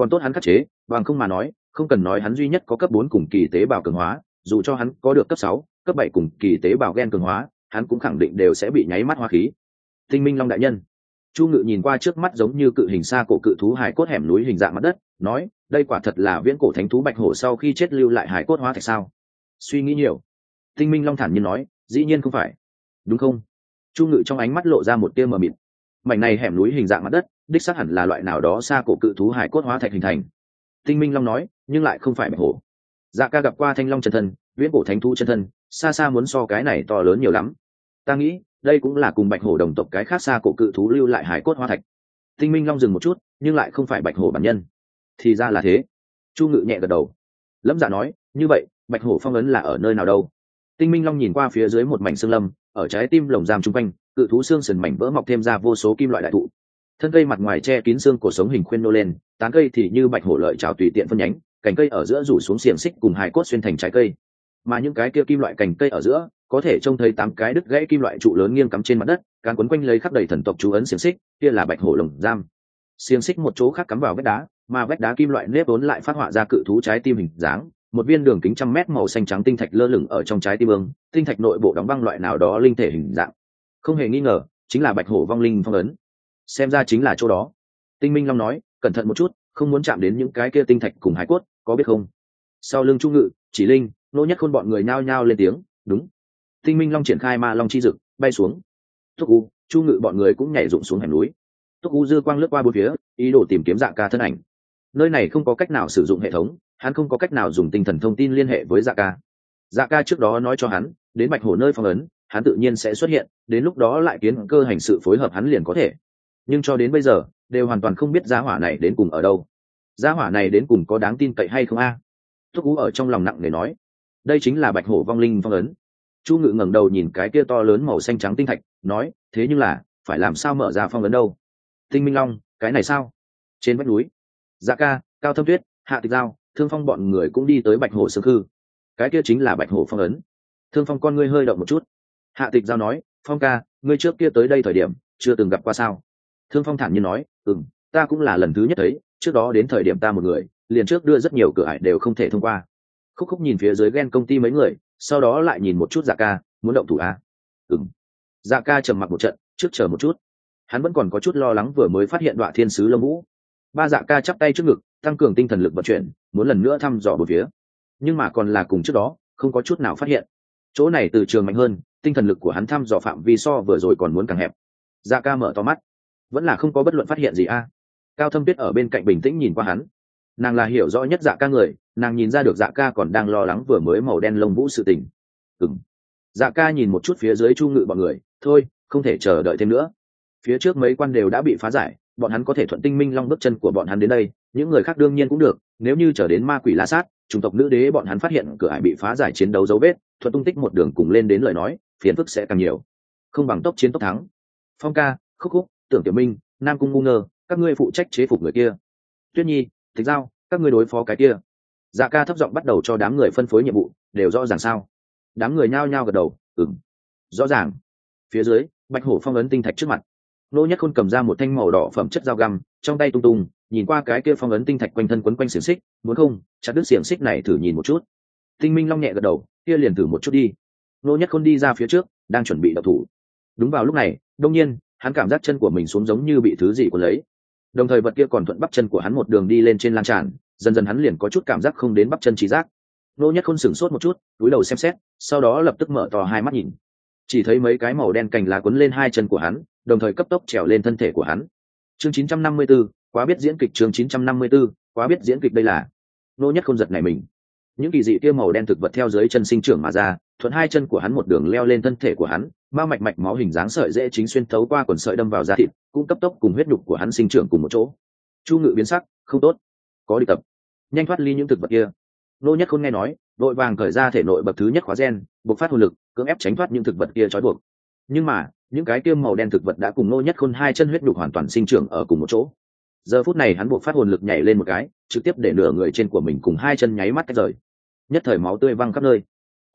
còn tốt hắn khắc chế, bằng không mà nói, không cần nói hắn duy nhất có cấp bốn cùng kỳ tế bào cường hóa, dù cho hắn có được cấp sáu, cấp bảy cùng kỳ tế bào gen cường hóa, hắn cũng khẳng định đều sẽ bị nháy mắt hoa khí. Tinh minh long đại nhân chu ngự nhìn qua trước mắt giống như cự hình xa cổ cự thú hải cốt hẻm núi hình dạng mặt đất, nói, đây quả thật là viễn cổ thánh thú bạch hổ sau khi chết lưu lại hải cốt hóa thạch sao? Suy nghĩ nhiều, tinh minh long thản nhiên nói, dĩ nhiên không phải. Đúng không? Chu ngự trong ánh mắt lộ ra một tia mờ mịt. Mảnh này hẻm núi hình dạng mặt đất, đích xác hẳn là loại nào đó xa cổ cự thú hải cốt hóa thạch hình thành. Tinh minh long nói, nhưng lại không phải bạch hổ. Dạ ca gặp qua thanh long chân thân, viễn cổ thánh thú chân thân, xa xa muốn so cái này to lớn nhiều lắm. Ta nghĩ đây cũng là cùng bạch hổ đồng tộc cái khác xa cổ cự thú lưu lại hải cốt hoa thạch. Tinh minh long dừng một chút, nhưng lại không phải bạch hổ bản nhân. Thì ra là thế. Chu ngự nhẹ gật đầu. Lâm dạ nói, như vậy, bạch hổ phong ấn là ở nơi nào đâu? Tinh minh long nhìn qua phía dưới một mảnh xương lâm, ở trái tim lồng giam chung quanh, cự thú xương sần mảnh vỡ mọc thêm ra vô số kim loại đại thụ. Thân cây mặt ngoài che kín xương cổ sống hình khuyên nô lên, tán cây thì như bạch hổ lợi trào tùy tiện phân nhánh, cành cây ở giữa rủ xuống xiềng xích cùng hải cốt xuyên thành trái cây. Mà những cái kia kim loại cành cây ở giữa có thể trông thấy tám cái đứt gãy kim loại trụ lớn nghiêng cắm trên mặt đất càng quấn quanh lấy khắp đầy thần tộc chú ấn xiềng xích, kia là bạch hổ lồng giam. Xiềng xích một chỗ khác cắm vào vách đá, mà vách đá kim loại nếp vốn lại phát họa ra cự thú trái tim hình dáng, một viên đường kính trăm mét màu xanh trắng tinh thạch lơ lửng ở trong trái tim ương tinh thạch nội bộ đóng băng loại nào đó linh thể hình dạng. Không hề nghi ngờ, chính là bạch hổ vong linh phong ấn. Xem ra chính là chỗ đó. Tinh minh long nói, cẩn thận một chút, không muốn chạm đến những cái kia tinh thạch cùng hải cốt, có biết không? Sau lưng trung ngự, chỉ linh, nỗ nhất khôn bọn người nhao nhao lên tiếng, đúng tinh minh long triển khai ma long chi dực, bay xuống. Thúc u, chu ngự bọn người cũng nhảy rụng xuống hẻm núi. Thúc u dư quang lướt qua bốn phía, ý đồ tìm kiếm dạ ca thân ảnh. Nơi này không có cách nào sử dụng hệ thống, hắn không có cách nào dùng tinh thần thông tin liên hệ với dạ ca. Dạ ca trước đó nói cho hắn, đến bạch hồ nơi phong ấn, hắn tự nhiên sẽ xuất hiện, đến lúc đó lại kiến cơ hành sự phối hợp hắn liền có thể. Nhưng cho đến bây giờ, đều hoàn toàn không biết giá hỏa này đến cùng ở đâu. Giá hỏa này đến cùng có đáng tin cậy hay không a? Thúc U ở trong lòng nặng nề nói. Đây chính là bạch hổ vong linh phong ấn chu ngự ngẩng đầu nhìn cái kia to lớn màu xanh trắng tinh thạch, nói, thế nhưng là, phải làm sao mở ra phong ấn đâu? Tinh minh long, cái này sao? Trên vách núi dạ ca, cao thâm tuyết, hạ tịch giao, thương phong bọn người cũng đi tới bạch hổ sương khư. Cái kia chính là bạch hổ phong ấn. Thương phong con ngươi hơi động một chút. Hạ tịch giao nói, phong ca, ngươi trước kia tới đây thời điểm, chưa từng gặp qua sao? Thương phong thản nhiên nói ừ m ta cũng là lần thứ nhất thấy, trước đó đến thời điểm ta một người, liền trước đưa rất nhiều cửa ải đều không thể thông qua. Khúc khúc nhìn phía dưới ghen công ty mấy người sau đó lại nhìn một chút dạ ca, muốn động thủ à? a ừng dạ ca trầm mặc một trận, trước chờ một chút. Hắn vẫn còn có chút lo lắng vừa mới phát hiện đoạn thiên sứ lâm vũ. Ba dạ ca chắp tay trước ngực, tăng cường tinh thần lực vận chuyển, muốn lần nữa thăm dò một phía. Nhưng mà còn là cùng trước đó, không có chút nào phát hiện. Chỗ này từ trường mạnh hơn, tinh thần lực của hắn thăm dò phạm vi so vừa rồi còn muốn càng hẹp. Dạ ca mở to mắt. Vẫn là không có bất luận phát hiện gì a. Cao thâm tuyết ở bên cạnh bình tĩnh nhìn qua hắn. Nàng là hiểu rõ nhất dạ ca người nàng nhìn ra được dạ ca còn đang lo lắng vừa mới màu đen lông vũ sự tình. Ừng dạ ca nhìn một chút phía dưới chu ngự bọn người, thôi, không thể chờ đợi thêm nữa. Phía trước mấy quan đều đã bị phá giải, bọn hắn có thể thuận tinh minh long bước chân của bọn hắn đến đây, những người khác đương nhiên cũng được, nếu như trở đến ma quỷ la sát, chủng tộc nữ đế bọn hắn phát hiện cửa ải bị phá giải chiến đấu dấu vết, thuận tung tích một đường cùng lên đến lời nói, phiền phức sẽ càng nhiều. Không bằng tốc chiến tốc thắng. Phong ca, khúc khúc, tưởng tiểu minh, nam cung ngu ngơ, các ngươi phụ trách chế phục người kia. Tuyết nhi thích giao, các ngươi đối phó cái kia dạ ca thấp giọng bắt đầu cho đám người phân phối nhiệm vụ, đều rõ ràng sao? Đám người nhao nhao gật đầu ừng rõ ràng. Phía dưới, bạch hổ phong ấn tinh thạch trước mặt. Nô nhất khôn cầm ra một thanh màu đỏ phẩm chất dao găm, trong tay tung tung, nhìn qua cái kia phong ấn tinh thạch quanh thân quấn quanh xiềng xích, muốn không, chặt đứt xiềng xích này thử nhìn một chút. Tinh minh long nhẹ gật đầu, kia liền thử một chút đi. Nô nhất khôn đi ra phía trước, đang chuẩn bị đập thủ. Đúng vào lúc này đông nhiên, hắn cảm giác chân của mình xuống giống như bị thứ gì của lấy. Đồng thời vật kia còn thuận bắp chân của hắn một đường đi lên trên lan tràn dần dần hắn liền có chút cảm giác không đến bắp chân trí giác. Nô nhất khôn sửng sốt một chút túi đầu xem xét sau đó lập tức mở to hai mắt nhìn. Chỉ thấy mấy cái màu đen cành lá quấn lên hai chân của hắn đồng thời cấp tốc trèo lên thân thể của hắn. Chương 954, quá biết diễn kịch chương 954, quá biết diễn kịch đây là. Nô nhất khôn giật này mình. Những kỳ dị kia màu đen thực vật theo dưới chân sinh trưởng mà ra thuận hai chân của hắn một đường leo lên thân thể của hắn bao mạch mạch máu hình dáng sợi dễ chính xuyên thấu qua quần sợi đâm vào da thịt cũng cấp tốc cùng huyết nhục của hắn sinh trưởng cùng một chỗ. Chu ngự biến sắc không tốt. Có đi tập nhanh thoát ly những thực vật kia. Nô nhất khôn nghe nói, đội vàng khởi ra thể nội bậc thứ nhất khóa gen buộc phát hồn lực, cưỡng ép tránh thoát những thực vật kia trói buộc. Nhưng mà, những cái tiêm màu đen thực vật đã cùng nô nhất khôn hai chân huyết đục hoàn toàn sinh trưởng ở cùng một chỗ. Giờ phút này hắn buộc phát hồn lực nhảy lên một cái, trực tiếp để nửa người trên của mình cùng hai chân nháy mắt tách rời. Nhất thời máu tươi văng khắp nơi.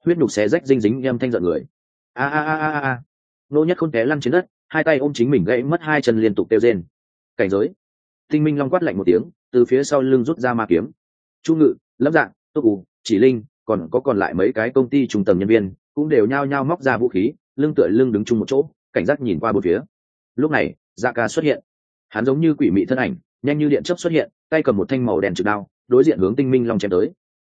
Huyết nhục xé rách dinh dính em thanh giận người. A a a a a. Nô nhất khôn té lăn trên đất, hai tay ôm chính mình gãy mất hai chân liên tục kêu rên. Cảnh giới. Tinh minh long quát lạnh một tiếng, từ phía sau lưng rút ra ma kiếm chu ngự, lâm dạng Tô ù chỉ linh, còn có còn lại mấy cái công ty trung tầng nhân viên, cũng đều nhao nhao móc ra vũ khí, lưng tựa lưng đứng chung một chỗ, cảnh giác nhìn qua một phía. Lúc này dạ ca xuất hiện. Hắn giống như quỷ mị thân ảnh, nhanh như điện chấp xuất hiện, tay cầm một thanh màu đèn trực đao, đối diện hướng tinh minh long chém tới.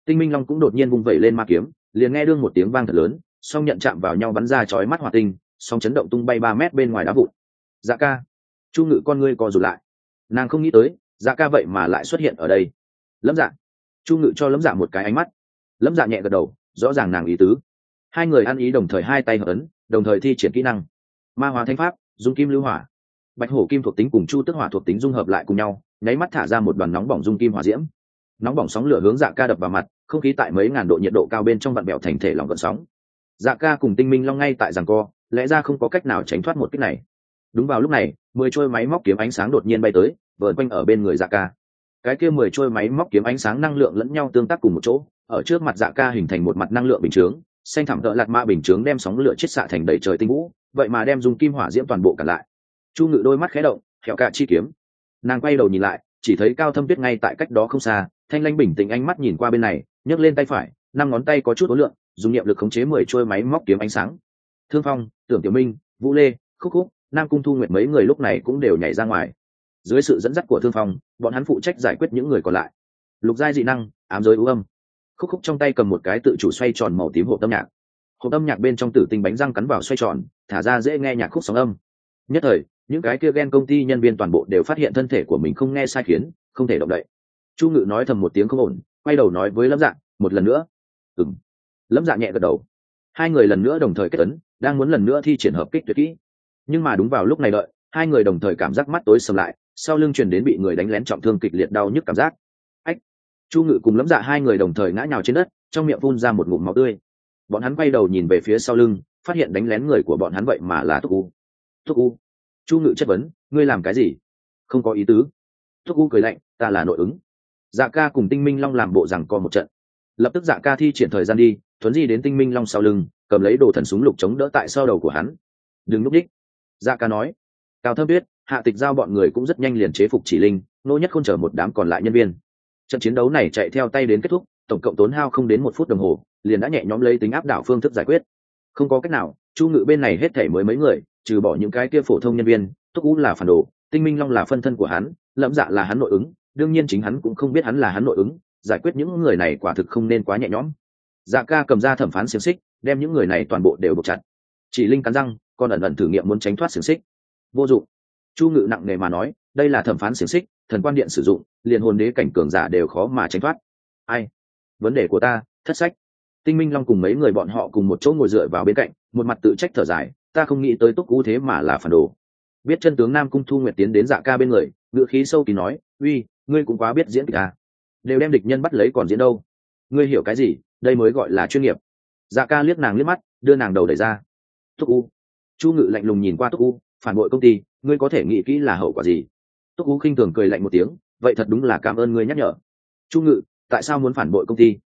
Tinh minh long cũng đột nhiên vung vẩy lên ma kiếm, liền nghe đương một tiếng vang thật lớn, song nhận chạm vào nhau bắn ra chói mắt hỏa tinh, song chấn động tung bay ba mét bên ngoài đá vụn. Dạ ca chu ngự con ngươi co rụt lại. Nàng không nghĩ tới dạ ca vậy mà lại xuất hiện ở đây. Lâm dạ chu ngự cho lâm dạ một cái ánh mắt. Lâm dạ nhẹ gật đầu, rõ ràng nàng ý tứ. Hai người ăn ý đồng thời hai tay hợp ấn, đồng thời thi triển kỹ năng. Ma hóa thanh pháp, dung kim lưu hỏa. Bạch hổ kim thuộc tính cùng chu tức hỏa thuộc tính dung hợp lại cùng nhau, nháy mắt thả ra một đoàn nóng bỏng dung kim hỏa diễm. Nóng bỏng sóng lửa hướng dạ ca đập vào mặt, không khí tại mấy ngàn độ nhiệt độ cao bên trong vạn bẹo thành thể lòng gợn sóng. Dạ ca cùng tinh minh long ngay tại rằng co, lẽ ra không có cách nào tránh thoát một kích này. Đúng vào lúc này, mười trôi máy móc kiếm ánh sáng đột nhiên bay tới vợn quanh ở bên người dạ ca cái kia mười trôi máy móc kiếm ánh sáng năng lượng lẫn nhau tương tác cùng một chỗ, ở trước mặt dạ ca hình thành một mặt năng lượng bình chướng, xanh thẳm tợ lạt ma bình chướng đem sóng lửa chết xạ thành đầy trời tinh vũ, vậy mà đem dùng kim hỏa diễm toàn bộ cả lại. Chu ngự đôi mắt khé động, hẹo cạ chi kiếm. Nàng quay đầu nhìn lại, chỉ thấy cao thâm tuyết ngay tại cách đó không xa, thanh lanh bình tĩnh ánh mắt nhìn qua bên này, nhấc lên tay phải, năm ngón tay có chút ối lượng dùng niệm lực khống chế mười trôi máy móc kiếm ánh sáng. Thương phong, tưởng tiểu minh, vũ lê, khúc khúc, nam cung thu nguyện mấy người lúc này cũng đều nhảy ra ngoài dưới sự dẫn dắt của thương phong, bọn hắn phụ trách giải quyết những người còn lại. Lục giai dị năng, ám giới ưu âm. Khúc khúc trong tay cầm một cái tự chủ xoay tròn màu tím hộp âm nhạc. Hộp âm nhạc bên trong tử tinh bánh răng cắn vào xoay tròn, thả ra dễ nghe nhạc khúc sóng âm. Nhất thời, những cái kia ghen công ty nhân viên toàn bộ đều phát hiện thân thể của mình không nghe sai khiến, không thể động đậy. Chu ngự nói thầm một tiếng không ổn, quay đầu nói với lâm dạng một lần nữa. Ừng lâm dạng nhẹ gật đầu. Hai người lần nữa đồng thời kết ấn, đang muốn lần nữa thi triển hợp kích tuyệt kỹ. Nhưng mà đúng vào lúc này đợi hai người đồng thời cảm giác mắt tối sầm lại, sau lưng truyền đến bị người đánh lén trọng thương kịch liệt đau nhức cảm giác. Ách. chu ngự cùng lấm dạ hai người đồng thời ngã nhào trên đất, trong miệng phun ra một ngụm máu tươi. Bọn hắn quay đầu nhìn về phía sau lưng, phát hiện đánh lén người của bọn hắn vậy mà là thúc u. Thúc u! Chu ngự chất vấn, ngươi làm cái gì? Không có ý tứ. Thúc u cười lạnh, ta là nội ứng. Dạ ca cùng tinh minh long làm bộ rằng co một trận. Lập tức dạ ca thi triển thời gian đi, thuấn di đến tinh minh long sau lưng, cầm lấy đồ thần súng lục chống đỡ tại sau đầu của hắn. Đừng núp đích. Dạ ca nói cao thâm biết hạ tịch giao bọn người cũng rất nhanh liền chế phục chỉ linh, nô nhất không chở một đám còn lại nhân viên. Trận chiến đấu này chạy theo tay đến kết thúc, tổng cộng tốn hao không đến một phút đồng hồ, liền đã nhẹ nhõm lấy tính áp đảo phương thức giải quyết. Không có cách nào, chu ngự bên này hết thể mới mấy người, trừ bỏ những cái kia phổ thông nhân viên, túc ú là phản đồ, tinh minh long là phân thân của hắn, lẫm dạ là hắn nội ứng, đương nhiên chính hắn cũng không biết hắn là hắn nội ứng, giải quyết những người này quả thực không nên quá nhẹ nhõm. Dạ ca cầm ra thẩm phán xiềng xích, đem những người này toàn bộ đều buộc chặt. Chỉ linh cắn răng, còn ẩn ẩn thử nghiệm muốn tránh thoát xiềng xích vô dụng. Chu ngự nặng nề mà nói, đây là thẩm phán xiềng xích, thần quan điện sử dụng, liền hồn đế cảnh cường giả đều khó mà tránh thoát. Ai? Vấn đề của ta, thất sách. Tinh minh long cùng mấy người bọn họ cùng một chỗ ngồi dựa vào bên cạnh, một mặt tự trách thở dài, ta không nghĩ tới túc cú thế mà là phản đồ. Biết chân tướng nam cung thu nguyệt tiến đến dạ ca bên người ngựa khí sâu kỳ nói, uy, ngươi cũng quá biết diễn kịch à. đều đem địch nhân bắt lấy còn diễn đâu. Ngươi hiểu cái gì? Đây mới gọi là chuyên nghiệp. Dạ ca liếc nàng liếc mắt, đưa nàng đầu đẩy ra. Túc u chu ngự lạnh lùng nhìn qua túc u phản bội công ty, ngươi có thể nghĩ kỹ là hậu quả gì? Túc u khinh thường cười lạnh một tiếng, vậy thật đúng là cảm ơn ngươi nhắc nhở. Chu ngự, tại sao muốn phản bội công ty?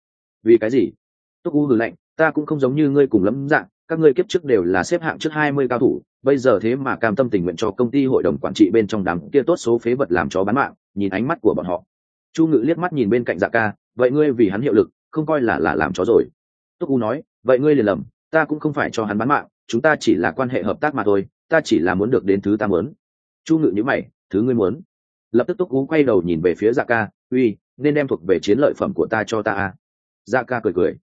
Vì cái gì? Túc u hừ lạnh, ta cũng không giống như ngươi cùng lắm dạng, các ngươi kiếp trước đều là xếp hạng trước hai mươi cao thủ, bây giờ thế mà cam tâm tình nguyện cho công ty hội đồng quản trị bên trong đám kia tốt số phế vật làm chó bán mạng, nhìn ánh mắt của bọn họ. Chu ngự liếc mắt nhìn bên cạnh dạ ca, vậy ngươi vì hắn hiệu lực, không coi là là làm chó rồi. Túc u nói, vậy ngươi liền lầm, ta cũng không phải cho hắn bán mạng, chúng ta chỉ là quan hệ hợp tác mà thôi ta chỉ là muốn được đến thứ ta muốn. Chu ngự nhữ mày, thứ ngươi muốn. Lập tức túc u quay đầu nhìn về phía dạ ca, uy, nên đem thuộc về chiến lợi phẩm của ta cho ta a. Dạ ca cười cười.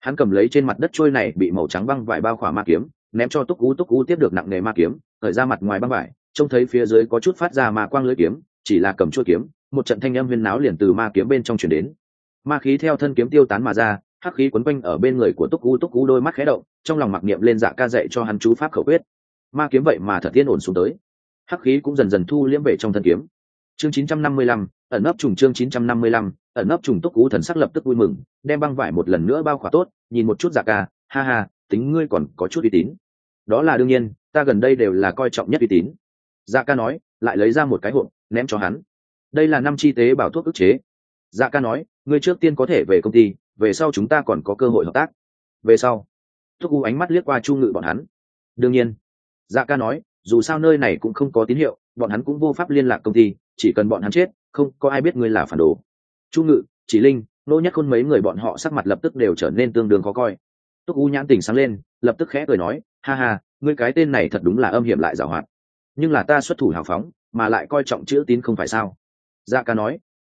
Hắn cầm lấy trên mặt đất trôi này bị màu trắng băng vải bao khỏa ma kiếm, ném cho túc u túc u tiếp được nặng nề ma kiếm, thời ra mặt ngoài băng vải, trông thấy phía dưới có chút phát ra ma quang lưỡi kiếm, chỉ là cầm chuôi kiếm, một trận thanh âm viên náo liền từ ma kiếm bên trong chuyển đến. Ma khí theo thân kiếm tiêu tán mà ra, hắc khí quấn quanh ở bên người của túc u túc u đôi mắt khé động, trong lòng mặc niệm lên dạ ca dạy cho hắn chú pháp khẩu quyết ma kiếm vậy mà thật tiên ổn xuống tới. Hắc khí cũng dần dần thu liễm về trong thân kiếm. Chương 955, ẩn nấp trùng chương 955, ẩn nấp trùng túc cú thần sắc lập tức vui mừng đem băng vải một lần nữa bao khỏa tốt nhìn một chút dạ ca ha ha tính ngươi còn có chút uy tín. Đó là đương nhiên ta gần đây đều là coi trọng nhất uy tín. Dạ ca nói lại lấy ra một cái hộp ném cho hắn. Đây là năm chi tế bảo thuốc ức chế. Dạ ca nói ngươi trước tiên có thể về công ty về sau chúng ta còn có cơ hội hợp tác. Về sau thúc u ánh mắt liếc qua chu ngự bọn hắn. Đương nhiên dạ ca nói, dù sao nơi này cũng không có tín hiệu, bọn hắn cũng vô pháp liên lạc công ty, chỉ cần bọn hắn chết, không có ai biết ngươi là phản đồ. Chu ngự, chỉ linh nỗ nhất khôn mấy người bọn họ sắc mặt lập tức đều trở nên tương đương khó coi. Túc u nhãn tỉnh sáng lên, lập tức khẽ cười nói, ha ha, ngươi cái tên này thật đúng là âm hiểm lại giảo hoạt. Nhưng là ta xuất thủ hào phóng, mà lại coi trọng chữ tín không phải sao? Dạ ca nói.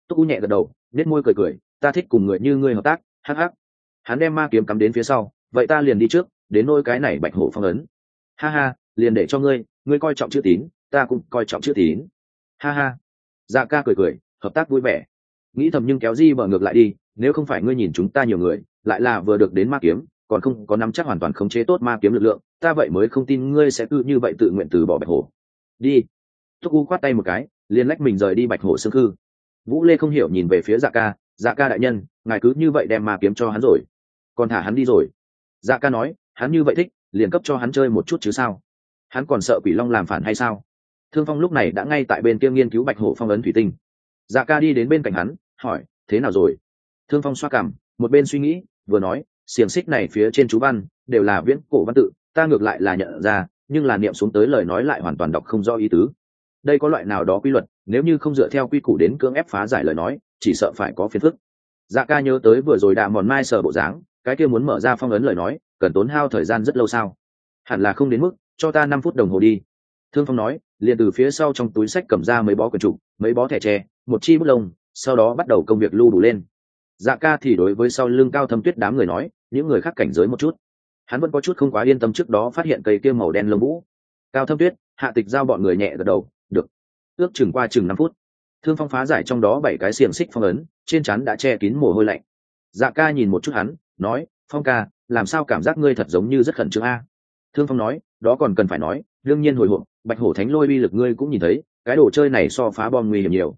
Túc u nhẹ gật đầu nết môi cười cười, ta thích cùng người như ngươi hợp tác, hắc hắc. Hắn đem ma kiếm cắm đến phía sau, vậy ta liền đi trước, đến nôi cái này bạch hổ phong ấn. Ha ha liền để cho ngươi ngươi coi trọng chữ tín, ta cũng coi trọng chữ tín. Ha ha. Dạ ca cười cười, hợp tác vui vẻ. Nghĩ thầm nhưng kéo di bờ ngược lại đi, nếu không phải ngươi nhìn chúng ta nhiều người, lại là vừa được đến ma kiếm, còn không có nắm chắc hoàn toàn khống chế tốt ma kiếm lực lượng, ta vậy mới không tin ngươi sẽ cứ như vậy tự nguyện từ bỏ bạch hổ. Đi. Thúc u khoát tay một cái, liền lách mình rời đi bạch hổ xương khư. Vũ lê không hiểu nhìn về phía dạ ca dạ ca đại nhân, ngài cứ như vậy đem ma kiếm cho hắn rồi. Còn thả hắn đi rồi. Dạ ca nói, hắn như vậy thích, liền cấp cho hắn chơi một chút chứ sao? Hắn còn sợ quỷ long làm phản hay sao? Thương phong lúc này đã ngay tại bên kia nghiên cứu bạch hổ phong ấn thủy tinh. Dạ ca đi đến bên cạnh hắn, hỏi, thế nào rồi? Thương phong xoa cảm, một bên suy nghĩ, vừa nói, xiềng xích này phía trên chú văn đều là viễn cổ văn tự, ta ngược lại là nhận ra, nhưng là niệm xuống tới lời nói lại hoàn toàn đọc không do ý tứ. Đây có loại nào đó quy luật, nếu như không dựa theo quy củ đến cưỡng ép phá giải lời nói, chỉ sợ phải có phiền phức. Dạ ca nhớ tới vừa rồi đạ mòn mai sờ bộ dáng, cái kia muốn mở ra phong ấn lời nói, cần tốn hao thời gian rất lâu sao? Hẳn là không đến mức cho ta năm phút đồng hồ đi. Thương phong nói, liền từ phía sau trong túi sách cầm ra mấy bó quần trục, mấy bó thẻ tre, một chi bút lông, sau đó bắt đầu công việc lưu đủ lên. Dạ ca thì đối với sau lưng cao thâm tuyết đám người nói, những người khác cảnh giới một chút. Hắn vẫn có chút không quá yên tâm trước đó phát hiện cây kia màu đen lông vũ. Cao thâm tuyết, hạ tịch giao bọn người nhẹ gật đầu, được, ước chừng qua chừng năm phút. Thương phong phá giải trong đó bảy cái xiềng xích phong ấn, trên chắn đã che kín mồ hôi lạnh. Dạ ca nhìn một chút hắn, nói, phong ca, làm sao cảm giác ngươi thật giống như rất khẩn trương a? Thương phong nói đó còn cần phải nói, đương nhiên hồi hộp, bạch hổ thánh lôi uy lực ngươi cũng nhìn thấy, cái đồ chơi này so phá bom nguy hiểm nhiều.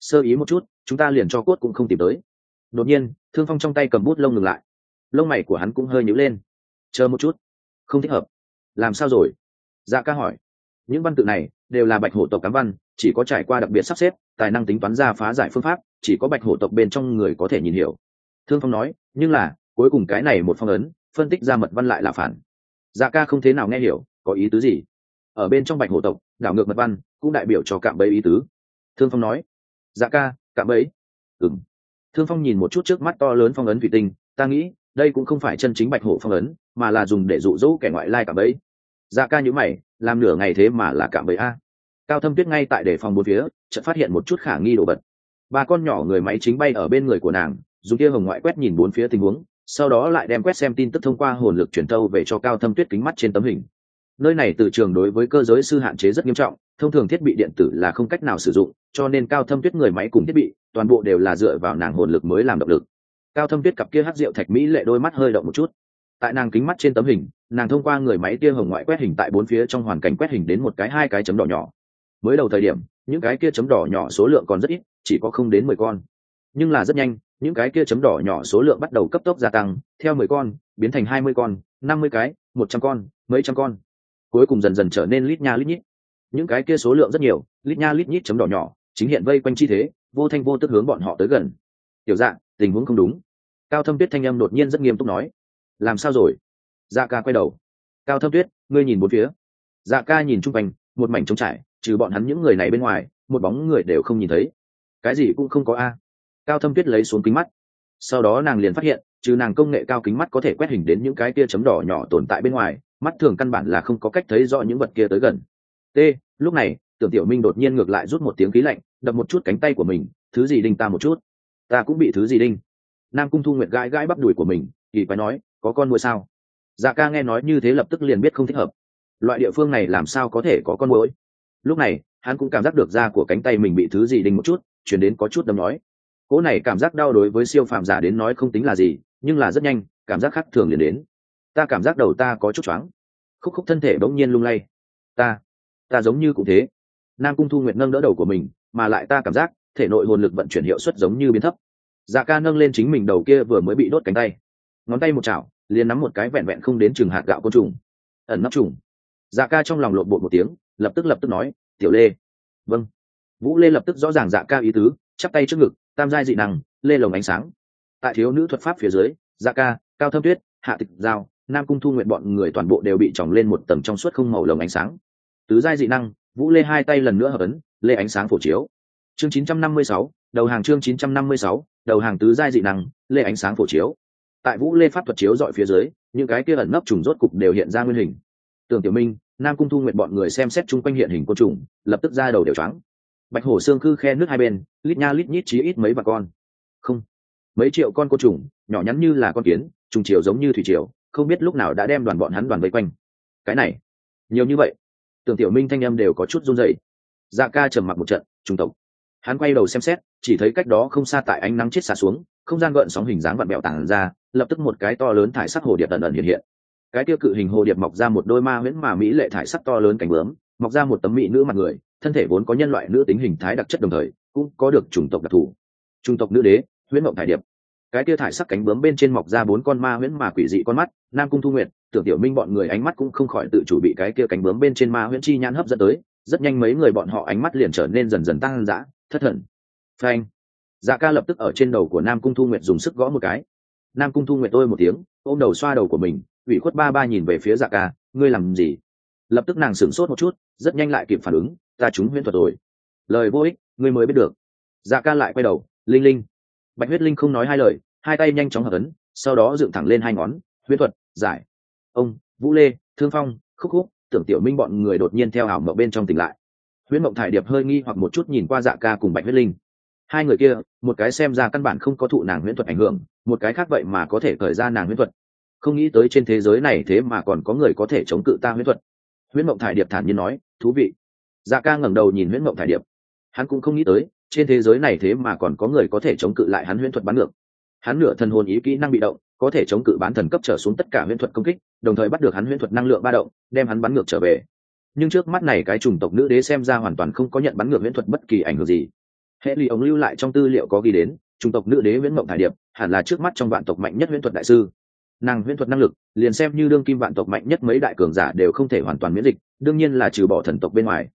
Sơ ý một chút, chúng ta liền cho cốt cũng không tìm tới. Đột nhiên, thương phong trong tay cầm bút lông ngừng lại. Lông mày của hắn cũng hơi nhữ lên. Chờ một chút. Không thích hợp. Làm sao rồi? Dạ ca hỏi. Những văn tự này đều là bạch hổ tộc cám văn, chỉ có trải qua đặc biệt sắp xếp, tài năng tính toán ra phá giải phương pháp, chỉ có bạch hổ tộc bên trong người có thể nhìn hiểu. Thương phong nói, nhưng là, cuối cùng cái này một phong ấn, phân tích ra mật văn lại là phản dạ ca không thế nào nghe hiểu, có ý tứ gì? Ở bên trong bạch hổ tộc, đảo ngược mật văn, cũng đại biểu cho cạm bẫy ý tứ. Thương phong nói dạ ca, cạm bẫy. Ừng thương phong nhìn một chút trước mắt to lớn phong ấn thủy tinh, ta nghĩ, đây cũng không phải chân chính bạch hổ phong ấn, mà là dùng để dụ dỗ kẻ ngoại lai cạm bẫy. Dạ ca nhữ mày, làm nửa ngày thế mà là cạm bẫy a. Cao thâm tuyết ngay tại để phòng bốn phía, chợt phát hiện một chút khả nghi đồ vật. Ba con nhỏ người máy chính bay ở bên người của nàng, dùng kia hồng ngoại quét nhìn bốn phía tình huống sau đó lại đem quét xem tin tức thông qua hồn lực truyền thâu về cho cao thâm tuyết kính mắt trên tấm hình. Nơi này từ trường đối với cơ giới sư hạn chế rất nghiêm trọng, thông thường thiết bị điện tử là không cách nào sử dụng, cho nên cao thâm tuyết người máy cùng thiết bị, toàn bộ đều là dựa vào nàng hồn lực mới làm động lực. Cao thâm tuyết cặp kia hát rượu thạch mỹ lệ đôi mắt hơi động một chút. Tại nàng kính mắt trên tấm hình, nàng thông qua người máy tia hồng ngoại quét hình tại bốn phía trong hoàn cảnh quét hình đến một cái hai cái chấm đỏ nhỏ. Mới đầu thời điểm, những cái kia chấm đỏ nhỏ số lượng còn rất ít, chỉ có không đến mười con nhưng là rất nhanh, những cái kia chấm đỏ nhỏ số lượng bắt đầu cấp tốc gia tăng, theo mười con, biến thành hai mươi con, năm mươi cái, một trăm con, mấy trăm con. Cuối cùng dần dần trở nên lít nha lít nhít. Những cái kia số lượng rất nhiều, lít nha lít nhít chấm đỏ nhỏ, chính hiện vây quanh chi thế, vô thanh vô tức hướng bọn họ tới gần. Tiểu dạng tình huống không đúng. Cao thâm tuyết thanh âm đột nhiên rất nghiêm túc nói. Làm sao rồi? Dạ ca quay đầu. Cao thâm tuyết, ngươi nhìn bốn phía. Dạ ca nhìn chung quanh, một mảnh trống trải, trừ bọn hắn những người này bên ngoài, một bóng người đều không nhìn thấy. Cái gì cũng không có a cao thâm tuyết lấy xuống kính mắt. Sau đó nàng liền phát hiện trừ nàng công nghệ cao kính mắt có thể quét hình đến những cái kia chấm đỏ nhỏ tồn tại bên ngoài, mắt thường căn bản là không có cách thấy rõ những vật kia tới gần. T, lúc này, tưởng tiểu minh đột nhiên ngược lại rút một tiếng khí lạnh, đập một chút cánh tay của mình, thứ gì đinh ta một chút? Ta cũng bị thứ gì đinh. Nam cung thu nguyệt gãi gãi bắp đùi của mình, kỳ quái nói, có con nuôi sao? Dạ ca nghe nói như thế lập tức liền biết không thích hợp. Loại địa phương này làm sao có thể có con mũi lúc này, hắn cũng cảm giác được da của cánh tay mình bị thứ gì đinh một chút, chuyển đến có chút đâm nói cỗ này cảm giác đau đối với siêu phàm giả đến nói không tính là gì, nhưng là rất nhanh, cảm giác khác thường liền đến. Ta cảm giác đầu ta có chút choáng. Khúc khúc thân thể bỗng nhiên lung lay. Ta ta giống như cũng thế. Nam cung thu nguyệt nâng đỡ đầu của mình, mà lại ta cảm giác, thể nội hồn lực vận chuyển hiệu suất giống như biến thấp. Dạ ca nâng lên chính mình đầu kia vừa mới bị đốt cánh tay. Ngón tay một chảo, liền nắm một cái vẹn vẹn không đến chừng hạt gạo côn trùng. Ẩn nắp trùng. Dạ ca trong lòng lộn bột một tiếng, lập tức lập tức nói, tiểu lê. Vâng. Vũ lê lập tức rõ ràng dạ ca ý tứ, chắp tay trước ngực tam giai dị năng lê lồng ánh sáng. Tại thiếu nữ thuật pháp phía dưới dạ ca cao thâm tuyết hạ tịch giao nam cung thu nguyện bọn người toàn bộ đều bị tròng lên một tầng trong suốt không màu lồng ánh sáng. Tứ giai dị năng vũ lê hai tay lần nữa hợp ấn lê ánh sáng phổ chiếu. Chương 956, đầu hàng chương 956, đầu hàng tứ giai dị năng lê ánh sáng phổ chiếu. Tại vũ lê pháp thuật chiếu dọi phía dưới những cái kia ẩn nấp trùng rốt cục đều hiện ra nguyên hình. Tưởng tiểu minh nam cung thu nguyện bọn người xem xét chung quanh hiện hình côn trùng lập tức ra đầu đều choáng bạch hổ xương cư khe nước hai bên, lít nha lít nhít chí ít mấy bà con. Không, mấy triệu con côn trùng, nhỏ nhắn như là con kiến, trùng chiều giống như thủy triều, không biết lúc nào đã đem đoàn bọn hắn đoàn vây quanh. Cái này, nhiều như vậy. Tưởng tiểu minh thanh em đều có chút run dậy dạ ca trầm mặc một trận trung tộc. Hắn quay đầu xem xét, chỉ thấy cách đó không xa tại ánh nắng chết xả xuống, không gian gợn sóng hình dáng vặn bẹo tản ra, lập tức một cái to lớn thải sắc hồ điệp ẩn ẩn hiện hiện. Cái tiêu cự hình hồ điệp mọc ra một đôi ma huyễn mà mỹ lệ thải sắc to lớn cánh bướm, mọc ra một tấm mỹ nữ mặt người thân thể vốn có nhân loại nữ tính hình thái đặc chất đồng thời, cũng có được chủng tộc đặc thù. Chủng tộc nữ đế, huyễn mộng thải điệp. Cái tia thải sắc cánh bướm bên trên mọc ra bốn con ma huyễn mà quỷ dị con mắt, nam cung thu nguyện tưởng tiểu minh bọn người ánh mắt cũng không khỏi tự chủ bị cái kia cánh bướm bên trên ma huyễn chi nhãn hấp dẫn tới, rất nhanh mấy người bọn họ ánh mắt liền trở nên dần dần tăng dã, thất thần. Phanh. Dạ ca lập tức ở trên đầu của nam cung thu nguyệt dùng sức gõ một cái. Nam cung thu nguyệt tôi một tiếng, ôm đầu xoa đầu của mình, ủy khuất ba ba nhìn về phía dạ ca, ngươi làm gì? Lập tức nàng sửng sốt một chút, rất nhanh lại kịp phản ứng ta chúng huyễn thuật rồi. Lời vô ích, ngươi mới biết được. Dạ ca lại quay đầu, linh linh. Bạch huyết linh không nói hai lời, hai tay nhanh chóng hợp ấn, sau đó dựng thẳng lên hai ngón, huyễn thuật, giải. Ông, vũ lê, thương phong, khúc khúc, tưởng tiểu minh bọn người đột nhiên theo ảo mộng bên trong tỉnh lại. Huyễn mộng thải điệp hơi nghi hoặc một chút nhìn qua dạ ca cùng bạch huyết linh. Hai người kia, một cái xem ra căn bản không có thụ nàng huyễn thuật ảnh hưởng, một cái khác vậy mà có thể khởi ra nàng huyễn thuật. Không nghĩ tới trên thế giới này thế mà còn có người có thể chống cự ta huyễn thuật. Huyễn mộng thải điệp thản nhiên nói, thú vị dạ ca ngẩng đầu nhìn huyễn mộng thải điệp. Hắn cũng không nghĩ tới, trên thế giới này thế mà còn có người có thể chống cự lại hắn huyễn thuật bắn ngược. Hắn nửa thần hồn ý kỹ năng bị động, có thể chống cự bán thần cấp trở xuống tất cả huyễn thuật công kích, đồng thời bắt được hắn huyễn thuật năng lượng ba động, đem hắn bắn ngược trở về. Nhưng trước mắt này cái chủng tộc nữ đế xem ra hoàn toàn không có nhận bắn ngược huyễn thuật bất kỳ ảnh hưởng gì. Hệ lụy ống lưu lại trong tư liệu có ghi đến, chủng tộc nữ đế huyễn mộng thải điệp hẳn là trước mắt trong vạn tộc mạnh nhất huyễn thuật đại sư. Nàng huyễn thuật năng lực, liền xem như đương kim vạn tộc mạnh nhất mấy đại cường giả đều không thể hoàn toàn miễn dịch, đương nhiên là trừ bỏ thần tộc bên ngoài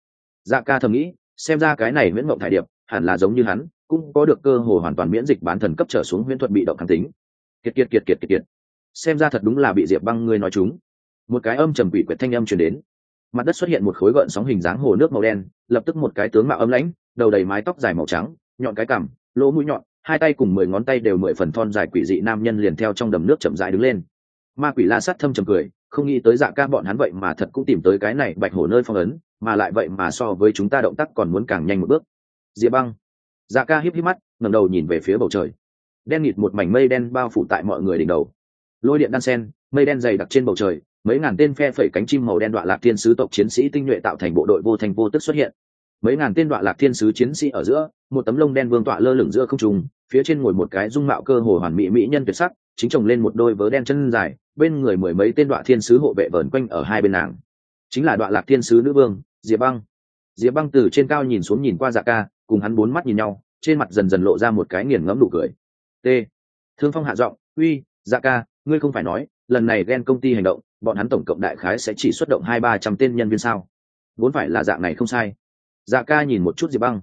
dạ ca thầm nghĩ, xem ra cái này nguyễn mộng thải điệp, hẳn là giống như hắn, cũng có được cơ hội hoàn toàn miễn dịch bán thần cấp trở xuống huyễn thuật bị động kháng tính. Kiệt kiệt kiệt kiệt kiệt kiệt. Xem ra thật đúng là bị diệp băng ngươi nói chúng. Một cái âm trầm quỷ quyệt thanh âm truyền đến. Mặt đất xuất hiện một khối gợn sóng hình dáng hồ nước màu đen, lập tức một cái tướng mạo ấm lãnh, đầu đầy mái tóc dài màu trắng, nhọn cái cằm, lỗ mũi nhọn, hai tay cùng mười ngón tay đều mười phần thon dài quỷ dị nam nhân liền theo trong đầm nước chậm rãi đứng lên. Ma quỷ la sát thâm trầm cười không nghĩ tới dạ ca bọn hắn vậy mà thật cũng tìm tới cái này bạch hổ nơi phong ấn, mà lại vậy mà so với chúng ta động tác còn muốn càng nhanh một bước. Diệp băng. Dạ ca híp híp mắt, ngẩng đầu nhìn về phía bầu trời. Đen nghịt một mảnh mây đen bao phủ tại mọi người đỉnh đầu. Lôi điện đan sen, mây đen dày đặc trên bầu trời, mấy ngàn tên phe phẩy cánh chim màu đen đọa lạc thiên sứ tộc chiến sĩ tinh nhuệ tạo thành bộ đội vô thành vô tức xuất hiện mấy ngàn tên đoạn lạc thiên sứ chiến sĩ ở giữa, một tấm lông đen vương tọa lơ lửng giữa không trung, phía trên ngồi một cái dung mạo cơ hồ hoàn mỹ mỹ nhân tuyệt sắc, chính chồng lên một đôi vớ đen chân dài, bên người mười mấy tên đoạn thiên sứ hộ vệ vờn quanh ở hai bên nàng. Chính là đoạn lạc thiên sứ nữ vương, diệp băng. Diệp băng từ trên cao nhìn xuống nhìn qua dạ ca, cùng hắn bốn mắt nhìn nhau, trên mặt dần dần lộ ra một cái nghiền ngẫm nụ cười. T. Thương phong hạ giọng, uy dạ ca, ngươi không phải nói, lần này ghen công ty hành động, bọn hắn tổng cộng đại khái sẽ chỉ xuất động hai ba trăm tên nhân viên sao? Vốn phải là dạng này không sai dạ ca nhìn một chút diệp băng.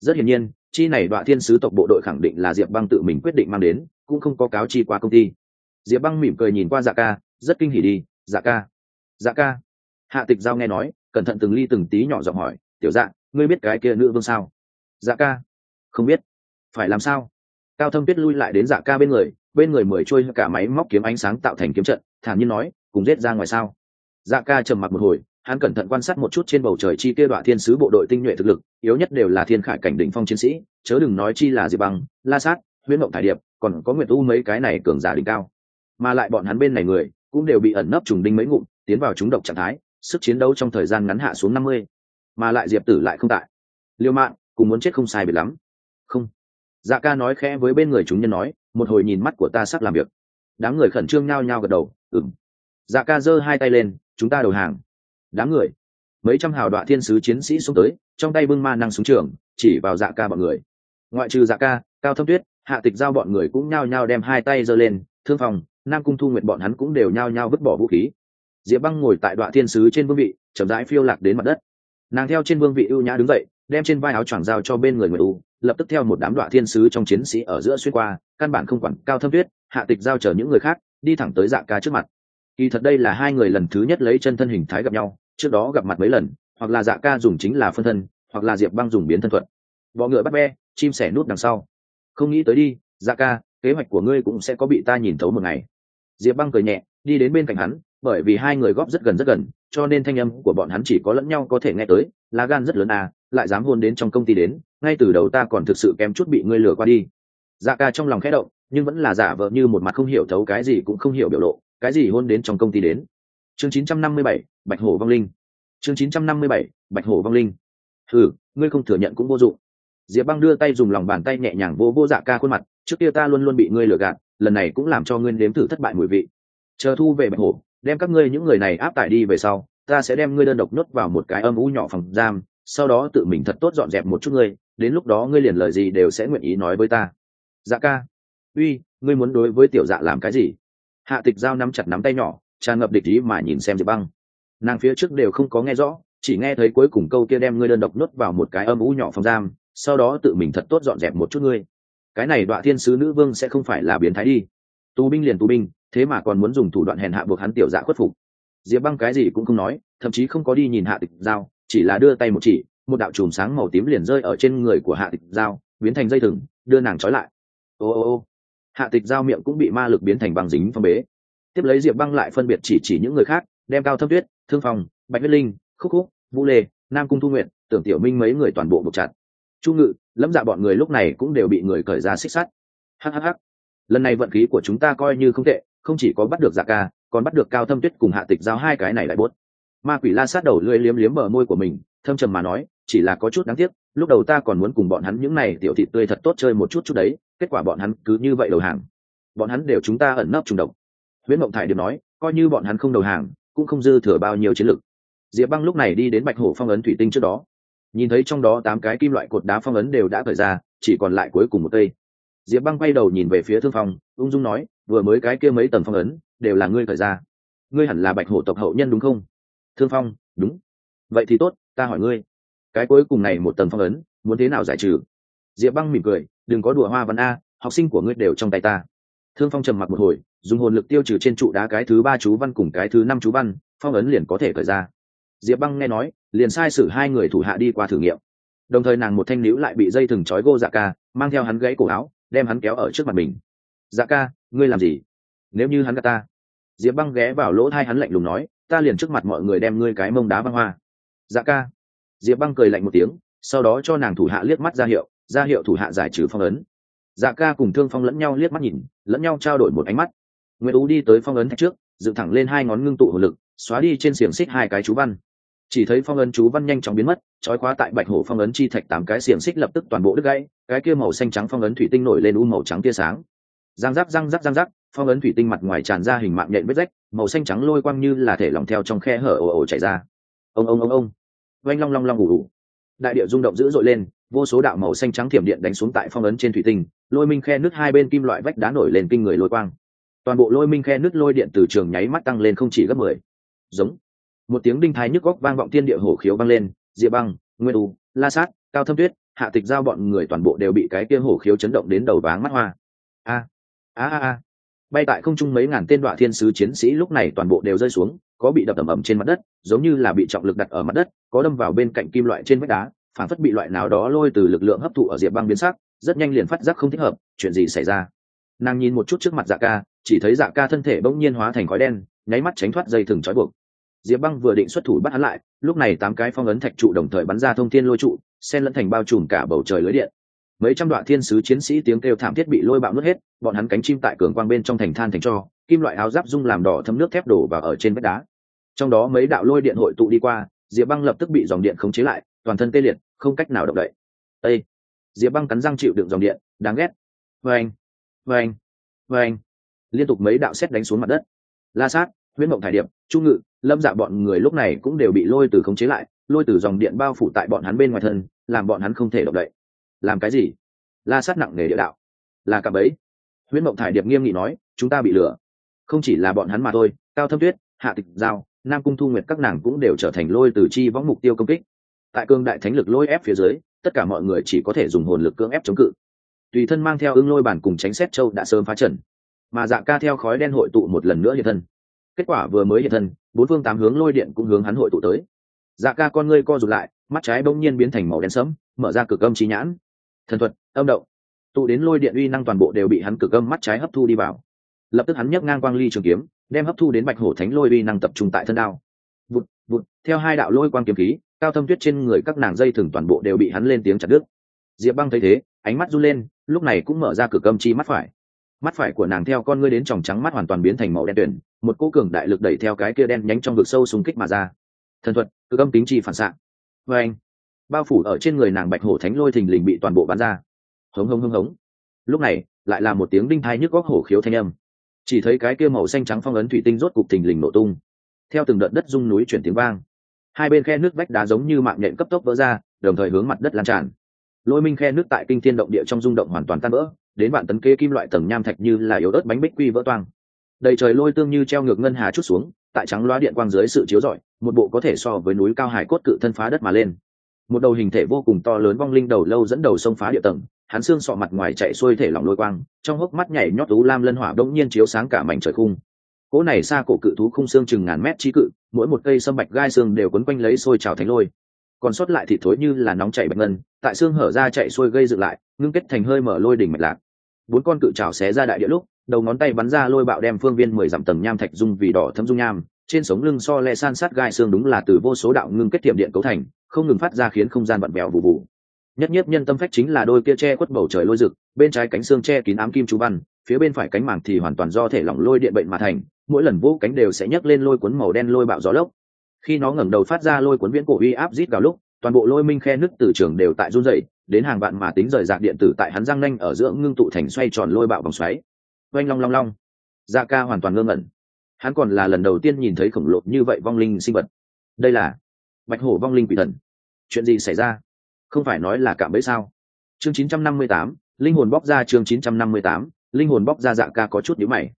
Rất hiển nhiên, chi này đoạn thiên sứ tộc bộ đội khẳng định là diệp băng tự mình quyết định mang đến, cũng không có cáo chi qua công ty. Diệp băng mỉm cười nhìn qua dạ ca, rất kinh hỉ đi dạ ca dạ ca. Hạ tịch giao nghe nói, cẩn thận từng ly từng tí nhỏ giọng hỏi, tiểu dạ ngươi biết cái kia nữ vương sao? Dạ ca. Không biết. Phải làm sao? Cao thâm tuyết lui lại đến dạ ca bên người bên người mười trôi cả máy móc kiếm ánh sáng tạo thành kiếm trận, thản nhiên nói, cùng giết ra ngoài sao? Dạ ca trầm mặc một hồi hắn cẩn thận quan sát một chút trên bầu trời chi kia đoạn thiên sứ bộ đội tinh nhuệ thực lực, yếu nhất đều là thiên khải cảnh đỉnh phong chiến sĩ, chớ đừng nói chi là diệp băng, la sát, huyễn mộng thải điệp, còn có nguyệt u mấy cái này cường giả đỉnh cao. Mà lại bọn hắn bên này người, cũng đều bị ẩn nấp trùng đinh mấy ngụm, tiến vào chúng độc trạng thái, sức chiến đấu trong thời gian ngắn hạ xuống năm mươi. Mà lại diệp tử lại không tại. Liêu mạng cùng muốn chết không sai biệt lắm. Không. Dạ ca nói khẽ với bên người chúng nhân nói, một hồi nhìn mắt của ta sắp làm việc. Đám người khẩn trương nhao nhao gật đầu ừng dạ ca giơ hai tay lên, chúng ta đầu hàng đám người. Mấy trăm hào đoạn thiên sứ chiến sĩ xuống tới, trong tay bưng ma năng súng trường, chỉ vào dạ ca bọn người. Ngoại trừ dạ ca, cao thâm tuyết, hạ tịch giao bọn người cũng nhao nhao đem hai tay giơ lên, thương phòng, nam cung thu nguyện bọn hắn cũng đều nhao nhao vứt bỏ vũ khí. Diệp băng ngồi tại đoạn thiên sứ trên vương vị, chậm rãi phiêu lạc đến mặt đất. Nàng theo trên vương vị ưu nhã đứng dậy, đem trên vai áo choàng giao cho bên người người u lập tức theo một đám đoạn thiên sứ trong chiến sĩ ở giữa xuyên qua, căn bản không quản cao thâm tuyết, hạ tịch giao chờ những người khác, đi thẳng tới dạ ca trước mặt kỳ thật đây là hai người lần thứ nhất lấy chân thân hình thái gặp nhau, trước đó gặp mặt mấy lần, hoặc là dạ ca dùng chính là phân thân, hoặc là diệp băng dùng biến thân thuật. Bọ ngựa bắt be, chim sẻ nút đằng sau. Không nghĩ tới đi dạ ca, kế hoạch của ngươi cũng sẽ có bị ta nhìn thấu một ngày. Diệp băng cười nhẹ, đi đến bên cạnh hắn, bởi vì hai người góp rất gần rất gần, cho nên thanh âm của bọn hắn chỉ có lẫn nhau có thể nghe tới lá gan rất lớn à lại dám hôn đến trong công ty đến, ngay từ đầu ta còn thực sự kém chút bị ngươi lừa qua đi. Dạ ca trong lòng khẽ động, nhưng vẫn là giả vờ như một mặt không hiểu thấu cái gì cũng không hiểu biểu lộ cái gì hôn đến trong công ty đến? Chương 957, bạch hổ vong linh. Chương 957, bạch hổ vong linh. Ừ ngươi không thừa nhận cũng vô dụng. Diệp băng đưa tay dùng lòng bàn tay nhẹ nhàng vô vô dạ ca khuôn mặt trước kia ta luôn luôn bị ngươi lừa gạt lần này cũng làm cho ngươi nếm thử thất bại mùi vị. Chờ thu về bạch hổ đem các ngươi những người này áp tải đi về sau ta sẽ đem ngươi đơn độc nhốt vào một cái âm u nhỏ phòng giam sau đó tự mình thật tốt dọn dẹp một chút ngươi đến lúc đó ngươi liền lời gì đều sẽ nguyện ý nói với ta. Dạ ca uy ngươi muốn đối với tiểu dạ làm cái gì? Hạ tịch giao nắm chặt nắm tay nhỏ, tràn ngập địch ý mà nhìn xem diệp băng. Nàng phía trước đều không có nghe rõ, chỉ nghe thấy cuối cùng câu kia đem ngươi đơn độc nuốt vào một cái âm u nhỏ phòng giam, sau đó tự mình thật tốt dọn dẹp một chút ngươi. Cái này đoạn thiên sứ nữ vương sẽ không phải là biến thái đi. Tù binh liền tù binh, thế mà còn muốn dùng thủ đoạn hèn hạ buộc hắn tiểu dạ khuất phục. Diệp băng cái gì cũng không nói, thậm chí không có đi nhìn hạ tịch giao, chỉ là đưa tay một chỉ, một đạo chùm sáng màu tím liền rơi ở trên người của hạ tịch giao, biến thành dây thừng, đưa nàng trói lại. Ô ô ô hạ tịch giao miệng cũng bị ma lực biến thành băng dính phong bế. Tiếp lấy diệp băng lại phân biệt chỉ chỉ những người khác, đem cao thâm tuyết, thương phòng bạch huyết linh, khúc khúc, vũ lê, nam cung thu nguyện tưởng tiểu minh mấy người toàn bộ buộc chặt. Chu ngự lẫm dạ bọn người lúc này cũng đều bị người cởi ra xích sắt. Hhh lần này vận khí của chúng ta coi như không tệ, không chỉ có bắt được dạ ca, còn bắt được cao thâm tuyết cùng hạ tịch giao hai cái này lại buốt. Ma quỷ la sát đầu lưỡi liếm liếm bờ môi của mình, thâm trầm mà nói, chỉ là có chút đáng tiếc, lúc đầu ta còn muốn cùng bọn hắn những này tiểu thị tươi thật tốt chơi một chút chút đấy kết quả bọn hắn cứ như vậy đầu hàng. Bọn hắn đều chúng ta ẩn nấp trùng độc. Nguyễn mộng thải điệp nói, coi như bọn hắn không đầu hàng, cũng không dư thừa bao nhiêu chiến lược diệp băng lúc này đi đến bạch hổ phong ấn thủy tinh trước đó. Nhìn thấy trong đó tám cái kim loại cột đá phong ấn đều đã thời ra, chỉ còn lại cuối cùng một cây. Diệp băng quay đầu nhìn về phía thương phong, ung dung nói, vừa mới cái kia mấy tầng phong ấn, đều là ngươi khởi ra. Ngươi hẳn là bạch hổ tộc hậu nhân đúng không? Thương phong, đúng. Vậy thì tốt, ta hỏi ngươi, cái cuối cùng này một tầng phong ấn, muốn thế nào giải trừ? Diệp băng mỉm cười, đừng có đùa hoa văn a, học sinh của ngươi đều trong tay ta. Thương phong trầm mặc một hồi, dùng hồn lực tiêu trừ trên trụ đá cái thứ ba chú văn cùng cái thứ năm chú văn, phong ấn liền có thể khởi ra. Diệp băng nghe nói, liền sai sử hai người thủ hạ đi qua thử nghiệm. Đồng thời nàng một thanh níu lại bị dây thừng trói gô dạ ca, mang theo hắn gãy cổ áo, đem hắn kéo ở trước mặt mình. Dạ ca, ngươi làm gì? Nếu như hắn gạt ta? Diệp băng ghé vào lỗ thai hắn lạnh lùng nói, ta liền trước mặt mọi người đem ngươi cái mông đá băng hoa. Dạ ca. Diệp băng cười lạnh một tiếng, sau đó cho nàng thủ hạ liếc mắt ra hiệu ra hiệu thủ hạ giải trừ phong ấn. Dạ ca cùng thương phong lẫn nhau liếc mắt nhìn, lẫn nhau trao đổi một ánh mắt. Nguyễn tú đi tới phong ấn thạch trước, dựng thẳng lên hai ngón ngưng tụ hồ lực, xóa đi trên xiềng xích hai cái chú văn. Chỉ thấy phong ấn chú văn nhanh chóng biến mất, trói khóa tại bạch hổ phong ấn chi thạch tám cái xiềng xích lập tức toàn bộ đứt gãy, cái kia màu xanh trắng phong ấn thủy tinh nổi lên u màu trắng tia sáng. Răng rắc răng rắc răng rắc, phong ấn thủy tinh mặt ngoài tràn ra hình mạng nhện vết rách, màu xanh trắng lôi quang như là thể lỏng theo trong khe hở ồ ồ chảy ra. Ông ông ông ông. Oanh long long long ủ ủ đại địa rung động dữ dội lên vô số đạo màu xanh trắng thiểm điện đánh xuống tại phong ấn trên thủy tinh, lôi minh khe nước hai bên kim loại vách đá nổi lên kinh người lôi quang. Toàn bộ lôi minh khe nước lôi điện từ trường nháy mắt tăng lên không chỉ gấp mười. Giống. Một tiếng đinh thái nhức góc vang vọng thiên địa hổ khiếu vang lên, diệp băng, nguyên u, la sát, cao thâm tuyết, hạ tịch giao bọn người toàn bộ đều bị cái kia hổ khiếu chấn động đến đầu váng mắt hoa. A a a a. Bay tại không trung mấy ngàn tên đoạn thiên sứ chiến sĩ lúc này toàn bộ đều rơi xuống, có bị đập ầm ầm trên mặt đất, giống như là bị trọng lực đặt ở mặt đất, có đâm vào bên cạnh kim loại trên vách đá phản phất bị loại nào đó lôi từ lực lượng hấp thụ ở diệp băng biến sắc, rất nhanh liền phát giác không thích hợp, chuyện gì xảy ra? Nàng nhìn một chút trước mặt dạ ca, chỉ thấy dạ ca thân thể bỗng nhiên hóa thành khói đen, nháy mắt tránh thoát dây thừng trói buộc. Diệp băng vừa định xuất thủ bắt hắn lại, lúc này tám cái phong ấn thạch trụ đồng thời bắn ra thông thiên lôi trụ sen lẫn thành bao trùm cả bầu trời lưới điện. Mấy trăm đoạn thiên sứ chiến sĩ tiếng kêu thảm thiết bị lôi bạo nuốt hết, bọn hắn cánh chim tại cường quang bên trong thành than thành cho, kim loại áo giáp dung làm đỏ thấm nước thép đổ và ở trên vách đá. Trong đó mấy đạo lôi điện hội tụ đi qua, diệp băng lập tức bị dòng điện khống chế lại, toàn thân tê liệt không cách nào động đậy. Â diệp băng cắn răng chịu đựng dòng điện, đáng ghét. Vâng! Vâng! Vâng! Liên tục mấy đạo xét đánh xuống mặt đất. La sát, huyễn mộng thải điệp trung ngự, lâm dạ bọn người lúc này cũng đều bị lôi từ khống chế lại, lôi từ dòng điện bao phủ tại bọn hắn bên ngoài thân, làm bọn hắn không thể động đậy. Làm cái gì? La sát nặng nề địa đạo. Là cặp ấy huyễn mộng thải điệp nghiêm nghị nói, chúng ta bị lừa. Không chỉ là bọn hắn mà thôi, cao thâm tuyết, hạ tịch giao, nam cung thu nguyệt các nàng cũng đều trở thành lôi từ chi võng mục tiêu công kích tại cương đại thánh lực lôi ép phía dưới, tất cả mọi người chỉ có thể dùng hồn lực cưỡng ép chống cự. Tùy thân mang theo ưng lôi bản cùng tránh xét châu đã sớm phá trần mà dạ ca theo khói đen hội tụ một lần nữa hiện thân. Kết quả vừa mới hiện thân, bốn phương tám hướng lôi điện cũng hướng hắn hội tụ tới. Dạ ca con ngươi co rụt lại, mắt trái bỗng nhiên biến thành màu đen sẫm, mở ra cực âm trí nhãn. Thần thuật, âm động. Tụ đến lôi điện uy năng toàn bộ đều bị hắn cực âm mắt trái hấp thu đi vào. Lập tức hắn nhấc ngang quang ly trường kiếm, đem hấp thu đến bạch hổ thánh lôi uy năng tập trung tại thân đao. Vụt vụt, theo hai đạo lôi quang kiếm khí cao thâm tuyết trên người các nàng dây thừng toàn bộ đều bị hắn lên tiếng chặt đứt. Diệp băng thấy thế, ánh mắt run lên, lúc này cũng mở ra cửa âm chi mắt phải. Mắt phải của nàng theo con ngươi đến tròng trắng mắt hoàn toàn biến thành màu đen tuyển một cô cường đại lực đẩy theo cái kia đen nhánh trong vực sâu xung kích mà ra. Thần thuật cực âm tính chi phản xạ. Vê anh, bao phủ ở trên người nàng bạch hổ thánh lôi thình lình bị toàn bộ bắn ra. Hống hống hống hống. Lúc này, lại là một tiếng đinh thai nhức góc hổ khiếu thanh âm. Chỉ thấy cái kia màu xanh trắng phong ấn thủy tinh rốt cục thình lình nổ tung. Theo từng đợt đất rung núi chuyển tiếng vang hai bên khe nước vách đá giống như mạng nhện cấp tốc vỡ ra, đồng thời hướng mặt đất lan tràn. Lôi minh khe nước tại kinh thiên động địa trong rung động hoàn toàn tan vỡ, đến vạn tấn kê kim loại tầng nham thạch như là yếu ớt bánh bích quy vỡ toang. Đầy trời lôi tương như treo ngược ngân hà chút xuống, tại trắng loa điện quang dưới sự chiếu rọi, một bộ có thể so với núi cao hải cốt cự thân phá đất mà lên. Một đầu hình thể vô cùng to lớn vong linh đầu lâu dẫn đầu sông phá địa tầng, hắn xương sọ mặt ngoài chạy xuôi thể lỏng lôi quang, trong hốc mắt nhảy nhót tú lam lân hỏa đông nhiên chiếu sáng cả mảnh trời khung cỗ này xa cổ cự thú khung xương chừng ngàn mét chi cự, mỗi một cây sâm bạch gai xương đều quấn quanh lấy sôi trào thánh lôi. Còn sót lại thì thối như là nóng chảy bạch ngân, tại xương hở ra chạy xuôi gây dựng lại, ngưng kết thành hơi mở lôi đỉnh mạch lạc. Bốn con cự trào xé ra đại địa lúc, đầu ngón tay bắn ra lôi bạo đem phương viên mười dặm tầng nham thạch dung vì đỏ thâm dung nham, trên sống lưng so le san sát gai xương đúng là từ vô số đạo ngưng kết tiệm điện cấu thành, không ngừng phát ra khiến không gian vặn vẹo vụ vụ nhất nhất nhân tâm phách chính là đôi kia che khuất bầu trời lôi rực, bên trái cánh xương che kín ám kim chú văn phía bên phải cánh màng thì hoàn toàn do thể lỏng lôi điện bệnh mà thành mỗi lần vỗ cánh đều sẽ nhấc lên lôi cuốn màu đen lôi bạo gió lốc. Khi nó ngẩng đầu phát ra lôi cuốn viễn cổ uy áp rít vào lúc toàn bộ lôi minh khe nứt từ trường đều tại run dậy đến hàng vạn mà tính rời rạc điện tử tại hắn răng nanh ở giữa ngưng tụ thành xoay tròn lôi bạo vòng xoáy. Oanh long long long. Da ca hoàn toàn ngơ ngẩn. Hắn còn là lần đầu tiên nhìn thấy khổng lồ như vậy vong linh sinh vật. Đây là bạch hổ vong linh quỷ thần. Chuyện gì xảy ra? Không phải nói là cạm bẫy sao? Chương 958, linh hồn bóc ra chương 958, linh hồn bóc ra dạ ca có chút nhíu mày.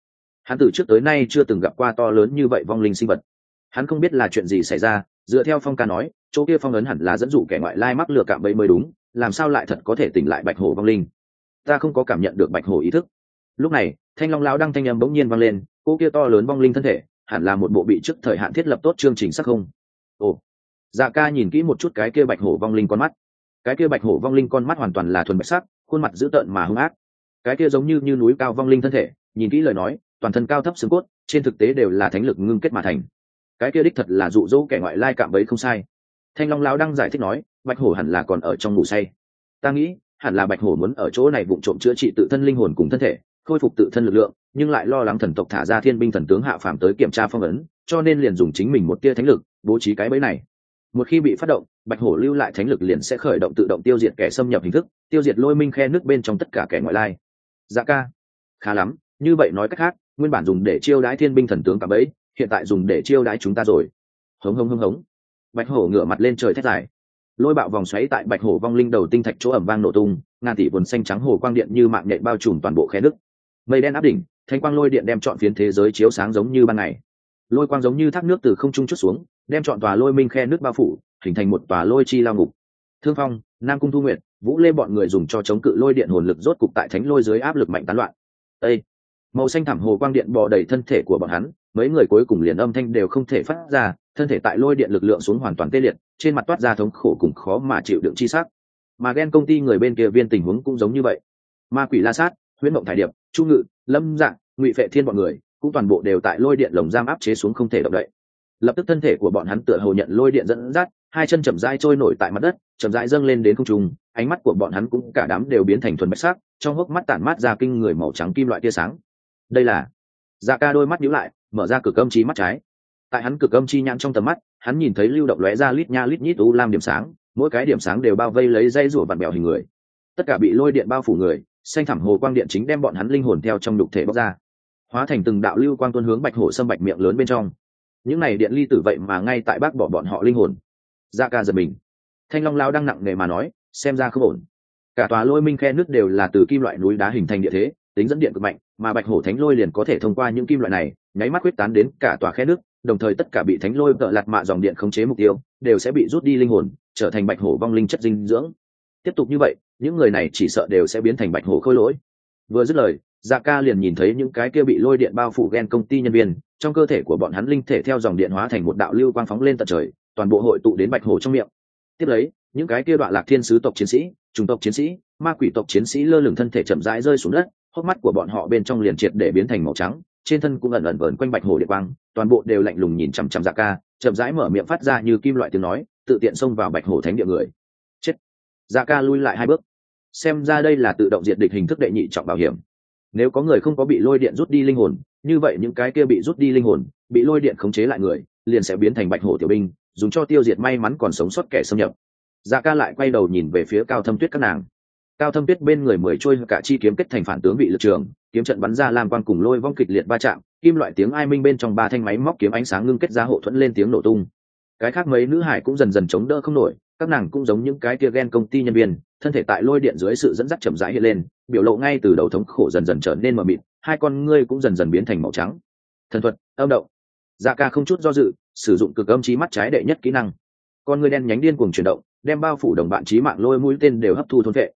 Hắn từ trước tới nay chưa từng gặp qua to lớn như vậy vong linh sinh vật. Hắn không biết là chuyện gì xảy ra, dựa theo phong ca nói, chỗ kia phong ấn hẳn là dẫn dụ kẻ ngoại lai mắc lừa cạm bẫy mới đúng, làm sao lại thật có thể tỉnh lại bạch hổ vong linh? Ta không có cảm nhận được bạch hổ ý thức. Lúc này, thanh long lão đang thanh âm bỗng nhiên vang lên, cô kia to lớn vong linh thân thể, hẳn là một bộ bị trước thời hạn thiết lập tốt chương trình sắc không. Ồ. Dạ ca nhìn kỹ một chút cái kia bạch hổ vong linh con mắt. Cái kia bạch hổ vong linh con mắt hoàn toàn là thuần bạch sắc, khuôn mặt dữ tợn mà hung ác cái kia giống như như núi cao vong linh thân thể, nhìn kỹ lời nói, toàn thân cao thấp xương cốt, trên thực tế đều là thánh lực ngưng kết mà thành. Cái kia đích thật là dụ dỗ kẻ ngoại lai cạm bẫy không sai. Thanh long lão đang giải thích nói, bạch hổ hẳn là còn ở trong ngủ say. Ta nghĩ, hẳn là bạch hổ muốn ở chỗ này vụ trộm chữa trị tự thân linh hồn cùng thân thể, khôi phục tự thân lực lượng, nhưng lại lo lắng thần tộc thả ra thiên binh thần tướng hạ phàm tới kiểm tra phong ấn, cho nên liền dùng chính mình một tia thánh lực, bố trí cái bẫy này. Một khi bị phát động, bạch hổ lưu lại thánh lực liền sẽ khởi động tự động tiêu diệt kẻ xâm nhập hình thức, tiêu diệt lôi minh khe nước bên trong tất cả kẻ ngoại lai dạ ca. Khá lắm, như vậy nói cách khác, nguyên bản dùng để chiêu đái thiên binh thần tướng cả bấy, hiện tại dùng để chiêu đái chúng ta rồi. Hống hống hống hống. Bạch hổ ngửa mặt lên trời thét dài. Lôi bạo vòng xoáy tại bạch hổ vong linh đầu tinh thạch chỗ ẩm vang nổ tung, ngàn tỷ vườn xanh trắng hồ quang điện như mạng nhện bao trùm toàn bộ khe nước. Mây đen áp đỉnh, thanh quang lôi điện đem chọn phiến thế giới chiếu sáng giống như ban ngày. Lôi quang giống như thác nước từ không trung chút xuống, đem chọn tòa lôi minh khe nước bao phủ, hình thành một tòa lôi chi lao ngục thương phong, nam cung thu nguyệt, vũ lê bọn người dùng cho chống cự lôi điện hồn lực rốt cục tại thánh lôi dưới áp lực mạnh tán loạn. Ê! màu xanh thảm hồ quang điện bò đầy thân thể của bọn hắn, mấy người cuối cùng liền âm thanh đều không thể phát ra, thân thể tại lôi điện lực lượng xuống hoàn toàn tê liệt, trên mặt toát ra thống khổ cùng khó mà chịu đựng chi sắc. Mà ghen công ty người bên kia viên tình huống cũng giống như vậy. Ma quỷ la sát, huyễn mộng thải điệp, chu ngự, lâm dạng ngụy phệ thiên bọn người, cũng toàn bộ đều tại lôi điện lồng giam áp chế xuống không thể động đậy lập tức thân thể của bọn hắn tựa hồ nhận lôi điện dẫn dắt, hai chân chậm rãi trôi nổi tại mặt đất, chậm rãi dâng lên đến không trung, ánh mắt của bọn hắn cũng cả đám đều biến thành thuần bạch sắc, trong hốc mắt tản mát ra kinh người màu trắng kim loại tia sáng. Đây là dạ ca đôi mắt nhíu lại, mở ra cửa âm chi mắt trái. Tại hắn cực âm chi nhãn trong tầm mắt, hắn nhìn thấy lưu động lóe ra lít nha lít nhít u lam điểm sáng, mỗi cái điểm sáng đều bao vây lấy dây rủa vặn bèo hình người. Tất cả bị lôi điện bao phủ người, xanh thẳm hồ quang điện chính đem bọn hắn linh hồn theo trong đục thể bóc ra. Hóa thành từng đạo lưu quang tuôn hướng bạch hổ sâm bạch miệng lớn bên trong những này điện ly tử vậy mà ngay tại bác bỏ bọn họ linh hồn. Da ca giật mình. Thanh long lao đang nặng nề mà nói, xem ra không ổn. Cả tòa lôi minh khe nước đều là từ kim loại núi đá hình thành địa thế, tính dẫn điện cực mạnh, mà bạch hổ thánh lôi liền có thể thông qua những kim loại này, nháy mắt quyết tán đến cả tòa khe nước đồng thời tất cả bị thánh lôi vợ lạt mạ dòng điện khống chế mục tiêu, đều sẽ bị rút đi linh hồn, trở thành bạch hổ vong linh chất dinh dưỡng. Tiếp tục như vậy, những người này chỉ sợ đều sẽ biến thành bạch hổ khôi lỗi. Vừa dứt lời dạ ca liền nhìn thấy những cái kia bị lôi điện bao phủ ghen công ty nhân viên trong cơ thể của bọn hắn linh thể theo dòng điện hóa thành một đạo lưu quang phóng lên tận trời, toàn bộ hội tụ đến bạch hồ trong miệng. Tiếp lấy, những cái kia đoạn lạc thiên sứ tộc chiến sĩ trùng tộc chiến sĩ, ma quỷ tộc chiến sĩ lơ lửng thân thể chậm rãi rơi xuống đất, hốc mắt của bọn họ bên trong liền triệt để biến thành màu trắng, trên thân cũng ẩn ẩn vờn quanh bạch hồ điện quang, toàn bộ đều lạnh lùng nhìn chằm chằm dạ ca, chậm rãi mở miệng phát ra như kim loại tiếng nói, tự tiện xông vào bạch hồ thánh địa người. Chết. Dạ ca lui lại hai bước. Xem ra đây là tự động diệt địch hình thức đệ nhị trọng bảo hiểm. Nếu có người không có bị lôi điện rút đi linh hồn như vậy những cái kia bị rút đi linh hồn, bị lôi điện khống chế lại người, liền sẽ biến thành bạch hổ tiểu binh, dùng cho tiêu diệt may mắn còn sống sót kẻ xâm nhập. Dạ ca lại quay đầu nhìn về phía cao thâm tuyết các nàng. Cao thâm tuyết bên người mười trôi cả chi kiếm kết thành phản tướng bị lực trường, kiếm trận bắn ra lam quang cùng lôi vong kịch liệt va chạm, kim loại tiếng ai minh bên trong ba thanh máy móc kiếm ánh sáng ngưng kết ra hộ thuẫn lên tiếng nổ tung. Cái khác mấy nữ hải cũng dần dần chống đỡ không nổi, các nàng cũng giống những cái kia ghen công ty nhân viên, thân thể tại lôi điện dưới sự dẫn dắt chậm rãi hiện lên, biểu lộ ngay từ đầu thống khổ dần dần trở nên mờ mịt hai con ngươi cũng dần dần biến thành màu trắng. Thần thuật, âm động. Dạ ca không chút do dự, sử dụng cực âm trí mắt trái đệ nhất kỹ năng. Con ngươi đen nhánh điên cuồng chuyển động, đem bao phủ đồng bạn trí mạng lôi mũi tên đều hấp thu thôn vệ.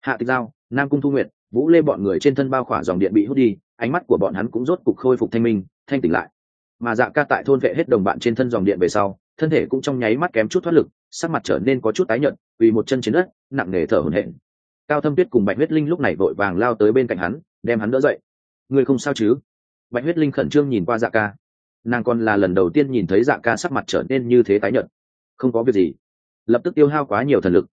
Hạ tịch giao, nam cung thu nguyệt, vũ lê bọn người trên thân bao khỏa dòng điện bị hút đi, ánh mắt của bọn hắn cũng rốt cục khôi phục thanh minh, thanh tỉnh lại. Mà dạ ca tại thôn vệ hết đồng bạn trên thân dòng điện về sau, thân thể cũng trong nháy mắt kém chút thoát lực, sắc mặt trở nên có chút tái nhợt, vì một chân trên đất, nặng nề thở hổn hển. Cao thâm tuyết cùng bạch huyết linh lúc này vội vàng lao tới bên cạnh hắn, đem hắn đỡ dậy ngươi không sao chứ? Bạch huyết linh khẩn trương nhìn qua dạ ca. Nàng còn là lần đầu tiên nhìn thấy dạ ca sắc mặt trở nên như thế tái nhợt. Không có việc gì. Lập tức tiêu hao quá nhiều thần lực.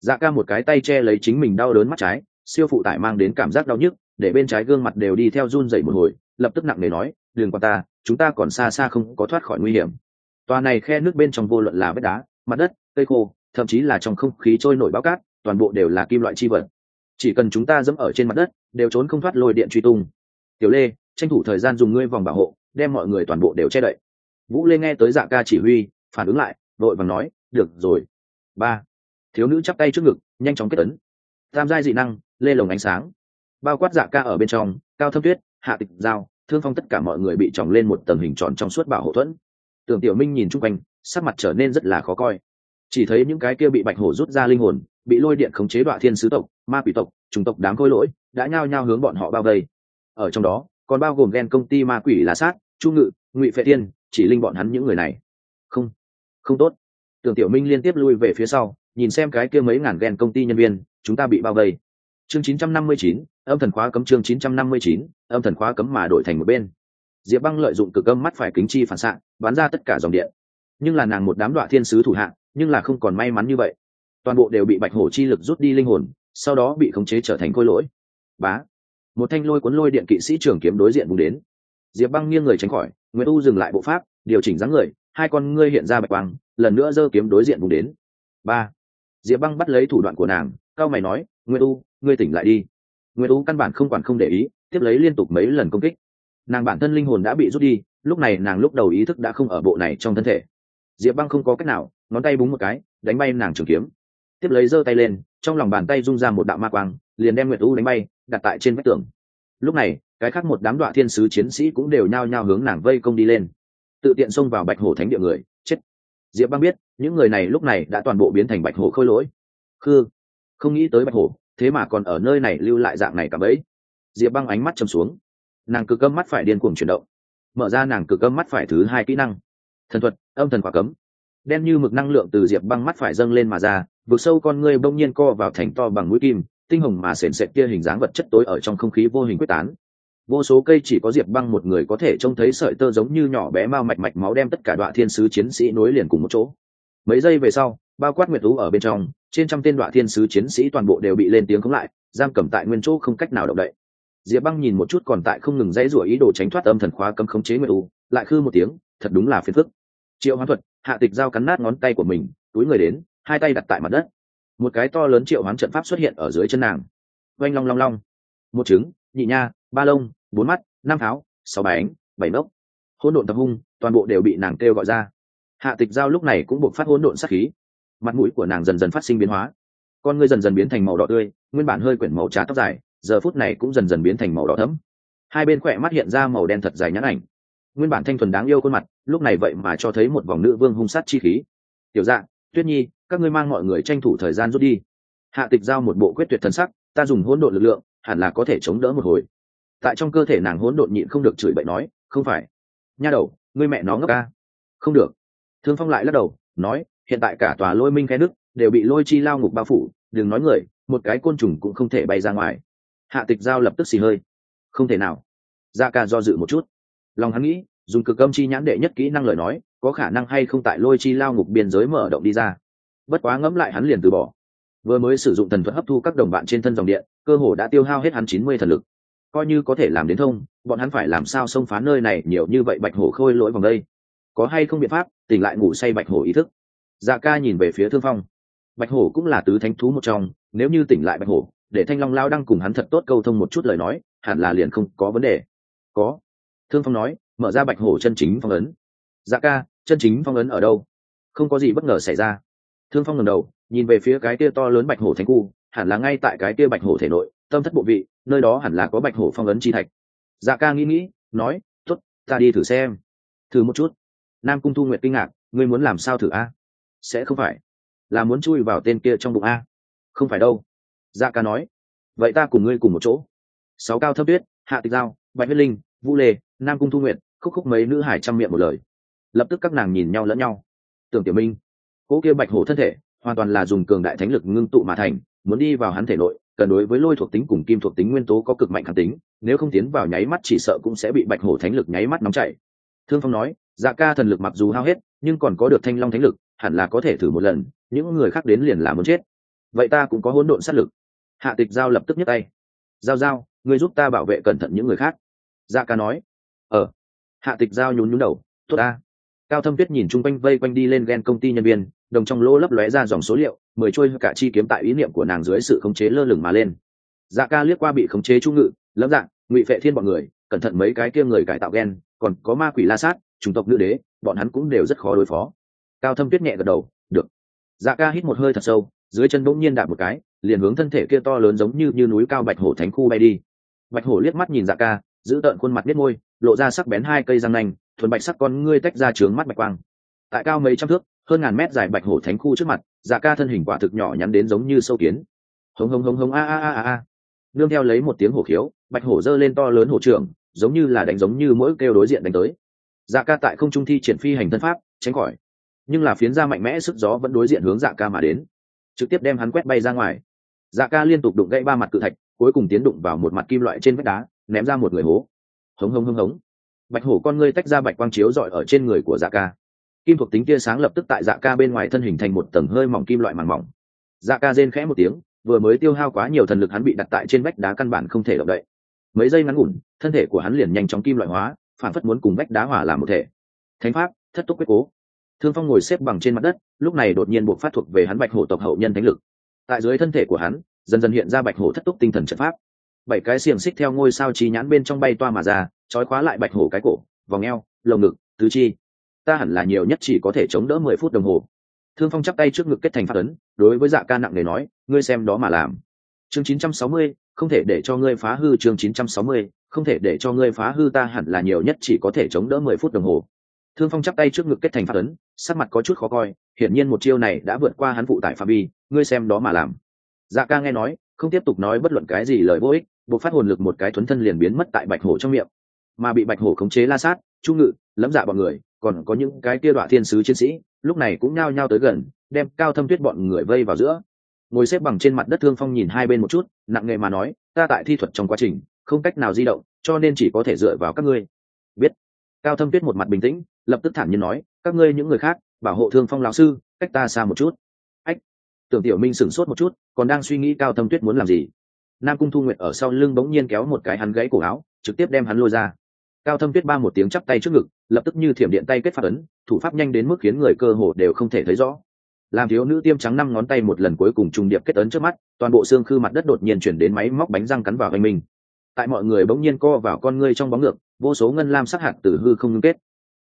Dạ ca một cái tay che lấy chính mình đau đớn mắt trái, siêu phụ tải mang đến cảm giác đau nhức, để bên trái gương mặt đều đi theo run dậy một hồi, lập tức nặng nề nói, đừng qua ta, chúng ta còn xa xa không có thoát khỏi nguy hiểm. Tòa này khe nước bên trong vô luận là vết đá, mặt đất, cây khô, thậm chí là trong không khí trôi nổi bao cát, toàn bộ đều là kim loại chi vật. Chỉ cần chúng ta dẫm ở trên mặt đất, đều trốn không thoát lôi điện truy tung tiểu lê, tranh thủ thời gian dùng ngươi vòng bảo hộ, đem mọi người toàn bộ đều che đậy. Vũ lê nghe tới dạ ca chỉ huy, phản ứng lại, đội và nói, được rồi. Ba, thiếu nữ chắp tay trước ngực, nhanh chóng kết ấn. Tam giai dị năng, lê lồng ánh sáng. Bao quát dạ ca ở bên trong, cao thâm tuyết, hạ tịch giao thương phong tất cả mọi người bị tròng lên một tầng hình tròn trong suốt bảo hộ thuẫn. Tưởng tiểu minh nhìn chung quanh, sắc mặt trở nên rất là khó coi. Chỉ thấy những cái kia bị bạch hổ rút ra linh hồn, bị lôi điện khống chế đoạn thiên sứ tộc, ma quỷ tộc trùng tộc đám khôi lỗi, đã nhao nhao hướng bọn họ bao vây ở trong đó còn bao gồm ghen công ty ma quỷ lá sát chu ngự ngụy phệ thiên chỉ linh bọn hắn những người này. Không không tốt. Tưởng tiểu minh liên tiếp lui về phía sau nhìn xem cái kia mấy ngàn ghen công ty nhân viên chúng ta bị bao vây. Chương 959, âm thần khóa cấm chương 959, âm thần khóa cấm mà đổi thành một bên. Diệp băng lợi dụng cực âm mắt phải kính chi phản xạ bắn ra tất cả dòng điện. Nhưng là nàng một đám đoạn thiên sứ thủ hạng nhưng là không còn may mắn như vậy. Toàn bộ đều bị bạch hổ chi lực rút đi linh hồn sau đó bị khống chế trở thành khôi lỗi. Bá một thanh lôi cuốn lôi điện kỵ sĩ trường kiếm đối diện vùng đến. Diệp băng nghiêng người tránh khỏi nguyễn u dừng lại bộ pháp, điều chỉnh dáng người, hai con ngươi hiện ra bạch băng lần nữa giơ kiếm đối diện vùng đến. Ba. Diệp băng bắt lấy thủ đoạn của nàng, cao mày nói nguyễn u, ngươi tỉnh lại đi. Nguyễn u căn bản không quản không để ý, tiếp lấy liên tục mấy lần công kích. Nàng bản thân linh hồn đã bị rút đi, lúc này nàng lúc đầu ý thức đã không ở bộ này trong thân thể. Diệp băng không có cách nào, ngón tay búng một cái, đánh bay nàng trường kiếm. Tiếp lấy giơ tay lên, trong lòng bàn tay rung ra một đạo ma quang, liền đem nguyệt u đánh bay đặt tại trên vách tường. Lúc này, cái khác một đám đoạn thiên sứ chiến sĩ cũng đều nhao nhao hướng nàng vây công đi lên. Tự tiện xông vào bạch hổ thánh địa người, chết. Diệp băng biết, những người này lúc này đã toàn bộ biến thành bạch hổ khôi lỗi. Khư, không nghĩ tới bạch hổ, thế mà còn ở nơi này lưu lại dạng này cả bấy. Diệp băng ánh mắt chầm xuống. Nàng cực âm mắt phải điên cuồng chuyển động. Mở ra nàng cực âm mắt phải thứ hai kỹ năng. Thần thuật, âm thần quả cấm. Đen như mực năng lượng từ diệp băng mắt phải dâng lên mà ra, vực sâu con ngươi bỗng nhiên co vào thành to bằng mũi kim tinh hồng mà sền sệt kia hình dáng vật chất tối ở trong không khí vô hình quyết tán. Vô số cây chỉ có diệp băng một người có thể trông thấy sợi tơ giống như nhỏ bé mau mạch mạch máu đem tất cả đoạn thiên sứ chiến sĩ nối liền cùng một chỗ. Mấy giây về sau, bao quát nguyệt tú ở bên trong, trên trăm tên đoạn thiên sứ chiến sĩ toàn bộ đều bị lên tiếng cống lại, giam cầm tại nguyên chỗ không cách nào động đậy. Diệp băng nhìn một chút còn tại không ngừng dãy rủa ý đồ tránh thoát âm thần khóa cấm khống chế nguyệt tú, lại khư một tiếng, thật đúng là phiền phức. Triệu hoán thuật, hạ tịch dao cắn nát ngón tay của mình, túi người đến, hai tay đặt tại mặt đất một cái to lớn triệu hoán trận pháp xuất hiện ở dưới chân nàng. Oanh long long long. Một trứng, nhị nha, ba lông, bốn mắt, năm tháo, sáu bánh, bảy mốc. Hỗn độn tập hung, toàn bộ đều bị nàng kêu gọi ra. Hạ tịch giao lúc này cũng buộc phát hỗn độn sát khí. Mặt mũi của nàng dần dần phát sinh biến hóa. Con ngươi dần dần biến thành màu đỏ tươi, nguyên bản hơi quyển màu trà tóc dài, giờ phút này cũng dần dần biến thành màu đỏ thấm hai bên khỏe mắt hiện ra màu đen thật dài nhãn ảnh. Nguyên bản thanh thuần đáng yêu khuôn mặt, lúc này vậy mà cho thấy một vòng nữ vương hung sát chi khí. Tiểu dạng tuyết nhi các ngươi mang mọi người tranh thủ thời gian rút đi. Hạ tịch giao một bộ quyết tuyệt thần sắc, ta dùng hỗn độn lực lượng, hẳn là có thể chống đỡ một hồi. Tại trong cơ thể nàng hỗn độn nhịn không được chửi bậy nói, không phải. Nha đầu, ngươi mẹ nó ngốc ca. Không được. Thương phong lại lắc đầu, nói, hiện tại cả tòa lôi minh khe nước đều bị lôi chi lao ngục bao phủ, đừng nói người, một cái côn trùng cũng không thể bay ra ngoài. Hạ tịch giao lập tức xì hơi. Không thể nào. Da ca do dự một chút. Lòng hắn nghĩ, dùng cực âm chi nhãn đệ nhất kỹ năng lời nói, có khả năng hay không tại lôi chi lao ngục biên giới mở động đi ra bất quá ngẫm lại hắn liền từ bỏ. Vừa mới sử dụng thần thuật hấp thu các đồng bạn trên thân dòng điện, cơ hồ đã tiêu hao hết hắn chín mươi thần lực. Coi như có thể làm đến thông, bọn hắn phải làm sao xông phá nơi này nhiều như vậy bạch hổ khôi lỗi vòng đây? Có hay không biện pháp, tỉnh lại ngủ say bạch hổ ý thức? Dạ ca nhìn về phía thương phong. Bạch hổ cũng là tứ thánh thú một trong, nếu như tỉnh lại bạch hổ, để thanh long lao đang cùng hắn thật tốt câu thông một chút lời nói, hẳn là liền không có vấn đề. Có. Thương phong nói, mở ra bạch hổ chân chính phong ấn. Dạ ca, chân chính phong ấn ở đâu? Không có gì bất ngờ xảy ra thương phong ngầm đầu, nhìn về phía cái kia to lớn bạch hổ thánh khu, hẳn là ngay tại cái kia bạch hổ thể nội, tâm thất bộ vị, nơi đó hẳn là có bạch hổ phong ấn chi thạch. Dạ ca nghĩ nghĩ, nói t ố t ta đi thử xem. Thử một chút. Nam cung thu nguyện kinh ngạc, ngươi muốn làm sao thử a? Sẽ không phải. Là muốn chui vào tên kia trong bụng a? Không phải đâu. Dạ ca nói, vậy ta cùng ngươi cùng một chỗ. Sáu cao thấp tuyết, hạ tịch giao, bạch huyết linh, vũ lê, nam cung thu nguyện khúc khúc mấy nữ hải trăm miệng một lời. Lập tức các nàng nhìn nhau lẫn nhau. Tưởng tiểu minh cỗ kia bạch hổ thân thể, hoàn toàn là dùng cường đại thánh lực ngưng tụ mà thành, muốn đi vào hắn thể nội, cần đối với lôi thuộc tính cùng kim thuộc tính nguyên tố có cực mạnh khẳng tính, nếu không tiến vào nháy mắt chỉ sợ cũng sẽ bị bạch hổ thánh lực nháy mắt nóng chảy. Thương phong nói dạ ca thần lực mặc dù hao hết, nhưng còn có được thanh long thánh lực, hẳn là có thể thử một lần, những người khác đến liền là muốn chết. Vậy ta cũng có hỗn độn sát lực. Hạ tịch giao lập tức nhấc tay. Giao giao, ngươi giúp ta bảo vệ cẩn thận những người khác. Dạ ca nói. Ờ. Hạ tịch giao nhún nhún đầu. Tốt ta. Cao thâm tuyết nhìn chung quanh vây quanh đi lên ghen công ty nhân viên đồng trong lỗ lấp lóe ra dòng số liệu, mười trôi cả chi kiếm tại ý niệm của nàng dưới sự khống chế lơ lửng mà lên. Dạ ca liếc qua bị khống chế trung ngự lâm dạng ngụy phệ thiên bọn người, cẩn thận mấy cái kia người cải tạo ghen còn có ma quỷ la sát, chủng tộc nữ đế, bọn hắn cũng đều rất khó đối phó. Cao thâm tuyết nhẹ gật đầu, được. Dạ ca hít một hơi thật sâu, dưới chân bỗng nhiên đạp một cái, liền hướng thân thể kia to lớn giống như như núi cao bạch hổ thánh khu bay đi. Bạch hổ liếc mắt nhìn dạ ca, giữ tợn khuôn mặt biết môi, lộ ra sắc bén hai cây răng nanh, thuần bạch sắc con ngươi tách ra trướng mắt bạch quang. Tại cao mấy trăm thước hơn ngàn mét dài bạch hổ thánh khu trước mặt dạ ca thân hình quả thực nhỏ nhắn đến giống như sâu kiến. Hống hống hống hống, a a a a a. Nương theo lấy một tiếng hổ khiếu, bạch hổ giơ lên to lớn hổ trưởng, giống như là đánh giống như mỗi kêu đối diện đánh tới. Dạ ca tại không trung thi triển phi hành thân pháp, tránh khỏi. Nhưng là phiến ra mạnh mẽ sức gió vẫn đối diện hướng dạ ca mà đến. Trực tiếp đem hắn quét bay ra ngoài. Dạ ca liên tục đụng gãy ba mặt cự thạch, cuối cùng tiến đụng vào một mặt kim loại trên vách đá, ném ra một người hố. Hống hống hống hống. Bạch hổ con ngươi tách ra bạch quang chiếu dọi ở trên người của dạ ca kim thuộc tính tia sáng lập tức tại dạ ca bên ngoài thân hình thành một tầng hơi mỏng kim loại màng mỏng. Dạ ca rên khẽ một tiếng, vừa mới tiêu hao quá nhiều thần lực hắn bị đặt tại trên vách đá căn bản không thể động đậy. Mấy giây ngắn ngủn, thân thể của hắn liền nhanh chóng kim loại hóa, phản phất muốn cùng vách đá hỏa làm một thể. Thánh pháp, thất túc quyết cố. Thương phong ngồi xếp bằng trên mặt đất, lúc này đột nhiên buộc phát thuộc về hắn bạch hổ tộc hậu nhân thánh lực. Tại dưới thân thể của hắn, dần dần hiện ra bạch hổ thất túc tinh thần trận pháp. Bảy cái xiềng xích theo ngôi sao trí nhãn bên trong bay toa mà ra, trói khóa lại bạch hổ cái cổ, vòng eo, lồng ngực, tứ chi ta hẳn là nhiều nhất chỉ có thể chống đỡ mười phút đồng hồ. Thương phong chắp tay trước ngực kết thành phát ấn, đối với dạ ca nặng nề nói, ngươi xem đó mà làm. Chương chín trăm sáu mươi, không thể để cho ngươi phá hư chương chín trăm sáu mươi, không thể để cho ngươi phá hư ta hẳn là nhiều nhất chỉ có thể chống đỡ mười phút đồng hồ. Thương phong chắp tay trước ngực kết thành phát ấn, sắc mặt có chút khó coi, hiển nhiên một chiêu này đã vượt qua hắn phụ tại phạm vi, ngươi xem đó mà làm. Dạ ca nghe nói, không tiếp tục nói bất luận cái gì lời vô ích, buộc phát hồn lực một cái thuấn thân liền biến mất tại bạch hổ trong miệng. Mà bị bạch hổ khống chế la sát trung ngự lẫm dạ bọn người còn có những cái kia đoạn thiên sứ chiến sĩ, lúc này cũng nhao nhao tới gần, đem cao thâm tuyết bọn người vây vào giữa. Ngồi xếp bằng trên mặt đất thương phong nhìn hai bên một chút, nặng nề mà nói, ta tại thi thuật trong quá trình, không cách nào di động, cho nên chỉ có thể dựa vào các ngươi. Biết. Cao thâm tuyết một mặt bình tĩnh, lập tức thản nhiên nói, các ngươi những người khác, bảo hộ thương phong lão sư, cách ta xa một chút. Ách. Tưởng tiểu minh sửng sốt một chút, còn đang suy nghĩ cao thâm tuyết muốn làm gì. Nam cung thu nguyện ở sau lưng bỗng nhiên kéo một cái hắn gãy cổ áo, trực tiếp đem hắn lôi ra cao thâm tuyết ba một tiếng chắp tay trước ngực, lập tức như thiểm điện tay kết phát ấn, thủ pháp nhanh đến mức khiến người cơ hồ đều không thể thấy rõ. Làm thiếu nữ tiêm trắng năm ngón tay một lần cuối cùng trùng điệp kết ấn trước mắt, toàn bộ xương khư mặt đất đột nhiên chuyển đến máy móc bánh răng cắn vào anh mình. tại mọi người bỗng nhiên co vào con ngươi trong bóng ngược, vô số ngân lam sắc hạt từ hư không ngưng kết.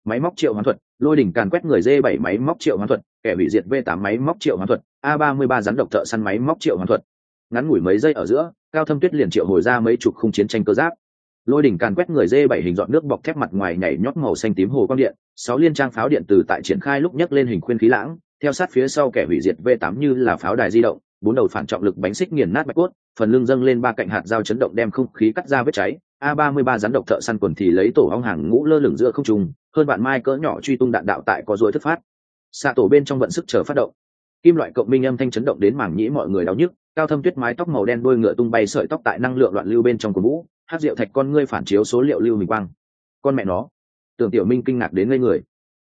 Máy móc triệu hoán thuật, lôi đỉnh càn quét người d bảy máy móc triệu hoán thuật, kẻ hủy diệt v tám máy móc triệu hoán thuật, a ba mươi ba rắn độc thợ săn máy móc triệu hoán thuật. Ngắn ngủi mấy giây ở giữa, cao thâm tuyết liền triệu hồi ra mấy chục khung chiến tranh cơ giáp lôi đỉnh càn quét người dê bảy hình dọn nước bọc thép mặt ngoài nhảy nhót màu xanh tím hồ quang điện, sáu liên trang pháo điện từ tại triển khai lúc nhấc lên hình khuyên khí lãng, theo sát phía sau kẻ hủy diệt v 8 như là pháo đài di động, bốn đầu phản trọng lực bánh xích nghiền nát bạch cốt, phần lưng dâng lên ba cạnh hạt dao chấn động đem không khí cắt ra vết cháy, a 33 rắn độc thợ săn quần thì lấy tổ hong hàng ngũ lơ lửng giữa không trung, hơn bạn mai cỡ nhỏ truy tung đạn đạo tại có dối thất phát. Xạ tổ bên trong vận sức chờ phát động. Kim loại cộng minh âm thanh chấn động đến mảng nhĩ mọi người đau nhức, cao thâm tuyết mái tóc màu đen đuôi ngựa tung bay sợi tóc tại năng lượng loạn lưu bên trong của vũ hát rượu thạch con ngươi phản chiếu số liệu lưu mình quang. Con mẹ nó. Tưởng tiểu minh kinh ngạc đến ngây người.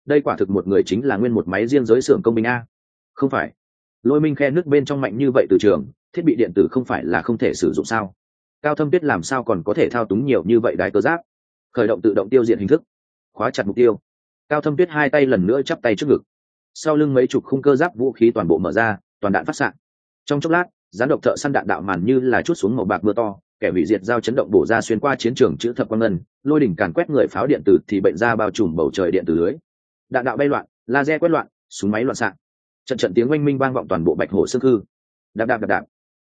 Đây quả thực một người chính là nguyên một máy riêng giới xưởng công binh a. Không phải. Lôi minh khe nước bên trong mạnh như vậy từ trường, thiết bị điện tử không phải là không thể sử dụng sao? Cao thâm biết làm sao còn có thể thao túng nhiều như vậy đái cơ giáp. Khởi động tự động tiêu diệt hình thức. Khóa chặt mục tiêu. Cao thâm tuyết hai tay lần nữa chắp tay trước ngực. Sau lưng mấy chục khung cơ giáp vũ khí toàn bộ mở ra, toàn đạn phát s trong chốc lát, gián độc thợ săn đạn đạo màn như là chút xuống màu bạc mưa to kẻ hủy diệt giao chấn động bổ ra xuyên qua chiến trường chữ thập quan ngân, lôi đỉnh càn quét người pháo điện tử thì bệnh ra bao trùm bầu trời điện tử lưới. Đạn đạo bay loạn, laser quét loạn, súng máy loạn xạ. Trận trận tiếng oanh minh vang vọng toàn bộ bạch hồ sương hư đạp đạp đạp đạp.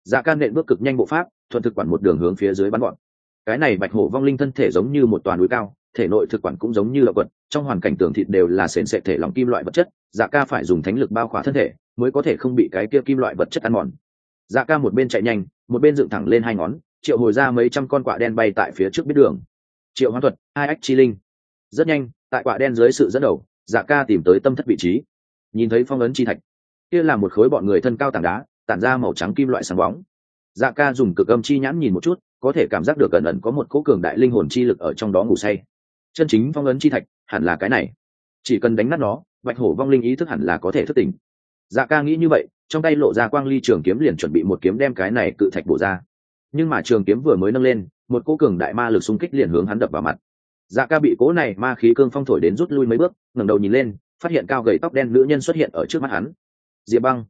Dạ can nện bước cực nhanh bộ pháp, thuận thực quản một đường hướng phía dưới bắn gọn. Cái này bạch hổ vong linh thân thể giống như một toàn núi cao, thể nội thực quản cũng giống như động quật trong hoàn cảnh tường thịt đều là sền sệt thể lòng kim loại vật chất dạ ca phải dùng thánh lực bao khỏa thân thể mới có thể không bị cái kia kim loại vật chất ăn mòn. Dạ ca một bên chạy nhanh, một bên dựng thẳng lên hai ngón triệu hồi ra mấy trăm con quạ đen bay tại phía trước biết đường. Triệu hoán thuật, hai ách chi linh. Rất nhanh, tại quạ đen dưới sự dẫn đầu dạ ca tìm tới tâm thất vị trí. Nhìn thấy phong ấn chi thạch, kia là một khối bọn người thân cao tảng đá, tản ra màu trắng kim loại sáng bóng. Dạ ca dùng cực âm chi nhãn nhìn một chút, có thể cảm giác được ẩn ẩn có một cỗ cường đại linh hồn chi lực ở trong đó ngủ say. Chân chính phong ấn chi thạch, hẳn là cái này. Chỉ cần đánh nát nó, bạch hổ vong linh ý thức hẳn là có thể thức tỉnh. Dạ ca nghĩ như vậy, trong tay lộ ra quang ly trường kiếm liền chuẩn bị một kiếm đem cái này cự thạch bổ ra nhưng mà trường kiếm vừa mới nâng lên, một cỗ cường đại ma lực xung kích liền hướng hắn đập vào mặt. Dạ ca bị cỗ này ma khí cương phong thổi đến rút lui mấy bước, ngẩng đầu nhìn lên, phát hiện cao gầy tóc đen nữ nhân xuất hiện ở trước mắt hắn. Diệp băng.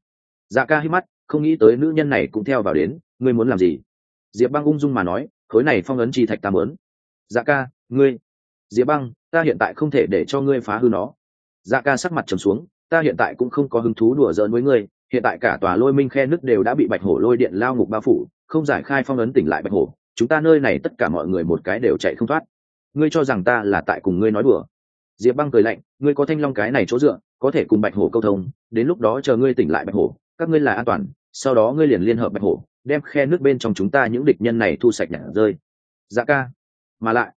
Dạ ca hít mắt, không nghĩ tới nữ nhân này cũng theo vào đến, ngươi muốn làm gì? Diệp băng ung dung mà nói, khối này phong ấn chi thạch ta mớn dạ ca, ngươi. Diệp băng, ta hiện tại không thể để cho ngươi phá hư nó. Dạ ca sắc mặt trầm xuống, ta hiện tại cũng không có hứng thú đùa giỡn với ngươi hiện tại cả tòa lôi minh khe nước đều đã bị bạch hổ lôi điện lao ngục bao phủ, không giải khai phong ấn tỉnh lại bạch hổ, chúng ta nơi này tất cả mọi người một cái đều chạy không thoát. Ngươi cho rằng ta là tại cùng ngươi nói đùa? Diệp băng cười lạnh, ngươi có thanh long cái này chỗ dựa, có thể cùng bạch hổ câu thông, đến lúc đó chờ ngươi tỉnh lại bạch hổ, các ngươi là an toàn, sau đó ngươi liền liên hợp bạch hổ, đem khe nước bên trong chúng ta những địch nhân này thu sạch nhả rơi. Dạ ca. Mà lại,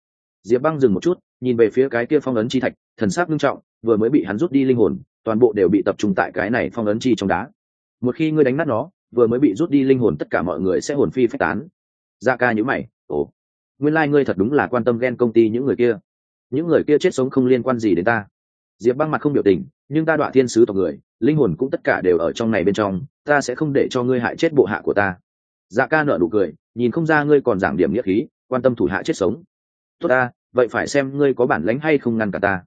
diệp băng dừng một chút, nhìn về phía cái kia phong ấn chi thạch, thần sắc nghiêm trọng, vừa mới bị hắn rút đi linh hồn, toàn bộ đều bị tập trung tại cái này phong ấn chi trong đá một khi ngươi đánh nát nó, vừa mới bị rút đi linh hồn tất cả mọi người sẽ hồn phi phách tán. Dạ ca nhữ mày, ồ, nguyên lai、like、ngươi thật đúng là quan tâm ghen công ty những người kia. Những người kia chết sống không liên quan gì đến ta. Diệp băng mặt không biểu tình, nhưng ta đọa thiên sứ tộc người, linh hồn cũng tất cả đều ở trong này bên trong, ta sẽ không để cho ngươi hại chết bộ hạ của ta. Dạ ca nợ nụ cười, nhìn không ra ngươi còn giảng điểm nghĩa khí, quan tâm thủ hạ chết sống. Tốt ta, vậy phải xem ngươi có bản lánh hay không ngăn cả ta.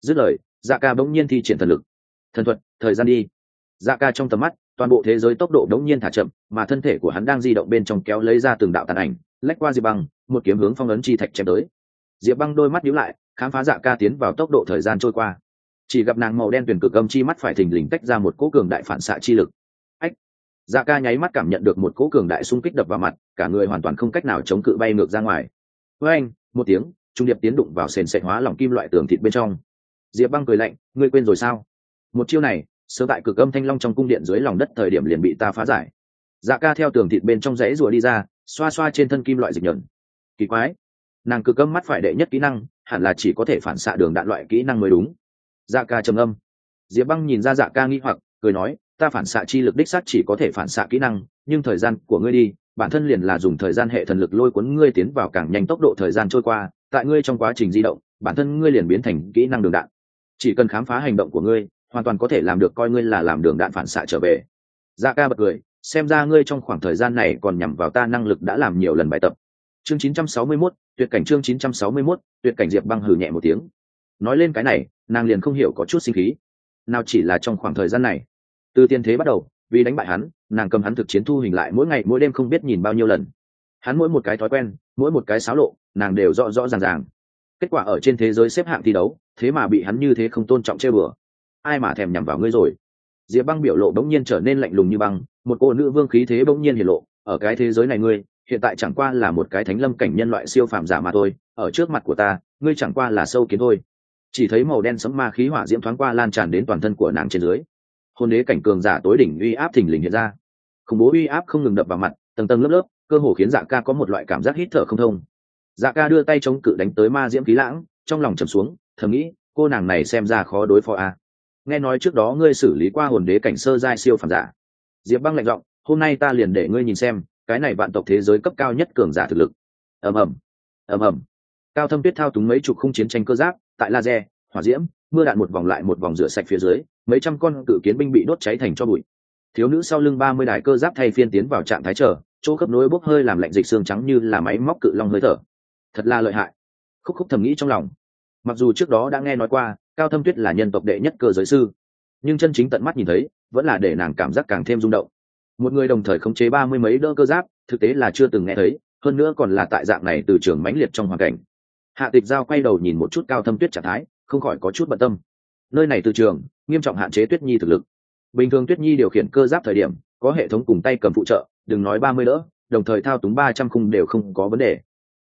Dứt lời dạ ca bỗng nhiên thi triển thần lực. Thần thuật, thời gian đi. Dạ ca trong tầm mắt toàn bộ thế giới tốc độ đống nhiên thả chậm, mà thân thể của hắn đang di động bên trong kéo lấy ra từng đạo tàn ảnh, lách qua diệp băng, một kiếm hướng phong ấn chi thạch chém tới. Diệp băng đôi mắt nhíu lại, khám phá dạ ca tiến vào tốc độ thời gian trôi qua. Chỉ gặp nàng màu đen tuyển cực âm chi mắt phải thình lình tách ra một cỗ cường đại phản xạ chi lực. Ách! Dạ ca nháy mắt cảm nhận được một cỗ cường đại xung kích đập vào mặt, cả người hoàn toàn không cách nào chống cự bay ngược ra ngoài. Với anh một tiếng, trung điệp tiến đụng vào sền sệt hóa lỏng kim loại tường thịt bên trong. Diệp băng cười lạnh, ngươi quên rồi sao? Một chiêu này sớm tại cực âm thanh long trong cung điện dưới lòng đất thời điểm liền bị ta phá giải. Dạ ca theo tường thịt bên trong rẫy rùa đi ra, xoa xoa trên thân kim loại dịch nhẫn. Kỳ quái, nàng cực âm mắt phải đệ nhất kỹ năng, hẳn là chỉ có thể phản xạ đường đạn loại kỹ năng mới đúng. Dạ ca trầm âm. Diệp băng nhìn ra dạ ca nghi hoặc, cười nói, ta phản xạ chi lực đích xác chỉ có thể phản xạ kỹ năng, nhưng thời gian của ngươi đi, bản thân liền là dùng thời gian hệ thần lực lôi cuốn ngươi tiến vào càng nhanh tốc độ thời gian trôi qua, tại ngươi trong quá trình di động, bản thân ngươi liền biến thành kỹ năng đường đạn. Chỉ cần khám phá hành động của ngươi hoàn toàn có thể làm được coi ngươi là làm đường đạn phản xạ trở về. Dạ ca bật cười xem ra ngươi trong khoảng thời gian này còn nhằm vào ta năng lực đã làm nhiều lần bài tập. Chương 961, tuyệt cảnh chương 961, tuyệt cảnh diệp băng hừ nhẹ một tiếng. Nói lên cái này nàng liền không hiểu có chút sinh khí. Nào chỉ là trong khoảng thời gian này. Từ tiên thế bắt đầu vì đánh bại hắn nàng cầm hắn thực chiến thu hình lại mỗi ngày mỗi đêm không biết nhìn bao nhiêu lần. Hắn mỗi một cái thói quen mỗi một cái xáo lộ nàng đều rõ rõ ràng ràng. Kết quả ở trên thế giới xếp hạng thi đấu thế mà bị hắn như thế không tôn trọng chơi bừa ai mà thèm nhằm vào ngươi rồi? Diệp băng biểu lộ bỗng nhiên trở nên lạnh lùng như băng, một cô nữ vương khí thế bỗng nhiên hiển lộ, ở cái thế giới này ngươi, hiện tại chẳng qua là một cái thánh lâm cảnh nhân loại siêu phàm giả mà thôi, ở trước mặt của ta, ngươi chẳng qua là sâu kiến thôi. Chỉ thấy màu đen sấm ma khí hỏa diễm thoáng qua lan tràn đến toàn thân của nàng trên dưới. Hôn đế cảnh cường giả tối đỉnh uy áp thình lình hiện ra. Khủng bố uy áp không ngừng đập vào mặt, tầng tầng lớp lớp, cơ hồ khiến dạ ca có một loại cảm giác hít thở không thông. Dạ ca đưa tay chống cự đánh tới ma diễm khí lãng, trong lòng trầm xuống, thầm nghĩ, cô nàng này xem ra khó đối phó a. à nghe nói trước đó ngươi xử lý qua hồn đế cảnh sơ giai siêu phàm giả. Diệp băng lạnh giọng, hôm nay ta liền để ngươi nhìn xem, cái này vạn tộc thế giới cấp cao nhất cường giả thực lực. Ầm ầm ầm ầm. Cao thâm tuyết thao túng mấy chục khung chiến tranh cơ giáp, tại laser, hỏa diễm, mưa đạn một vòng lại một vòng rửa sạch phía dưới, mấy trăm con cự kiến binh bị đốt cháy thành cho bụi. Thiếu nữ sau lưng ba mươi đài cơ giáp thay phiên tiến vào trạng thái chờ, chỗ khớp nối bốc hơi làm lạnh dịch xương trắng như là máy móc cự long hơi thở. Thật là lợi hại. Khúc khúc thầm nghĩ trong lòng. Mặc dù trước đó đã nghe nói qua cao thâm tuyết là nhân tộc đệ nhất cơ giới sư. Nhưng chân chính tận mắt nhìn thấy, vẫn là để nàng cảm giác càng thêm rung động. Một người đồng thời khống chế ba mươi mấy đỡ cơ giáp, thực tế là chưa từng nghe thấy, hơn nữa còn là tại dạng này từ trường mãnh liệt trong hoàn cảnh. Hạ tịch giao quay đầu nhìn một chút cao thâm tuyết trạng thái, không khỏi có chút bận tâm. Nơi này từ trường, nghiêm trọng hạn chế tuyết nhi thực lực. Bình thường tuyết nhi điều khiển cơ giáp thời điểm, có hệ thống cùng tay cầm phụ trợ, đừng nói ba mươi đỡ, đồng thời thao túng ba trăm khung đều không có vấn đề.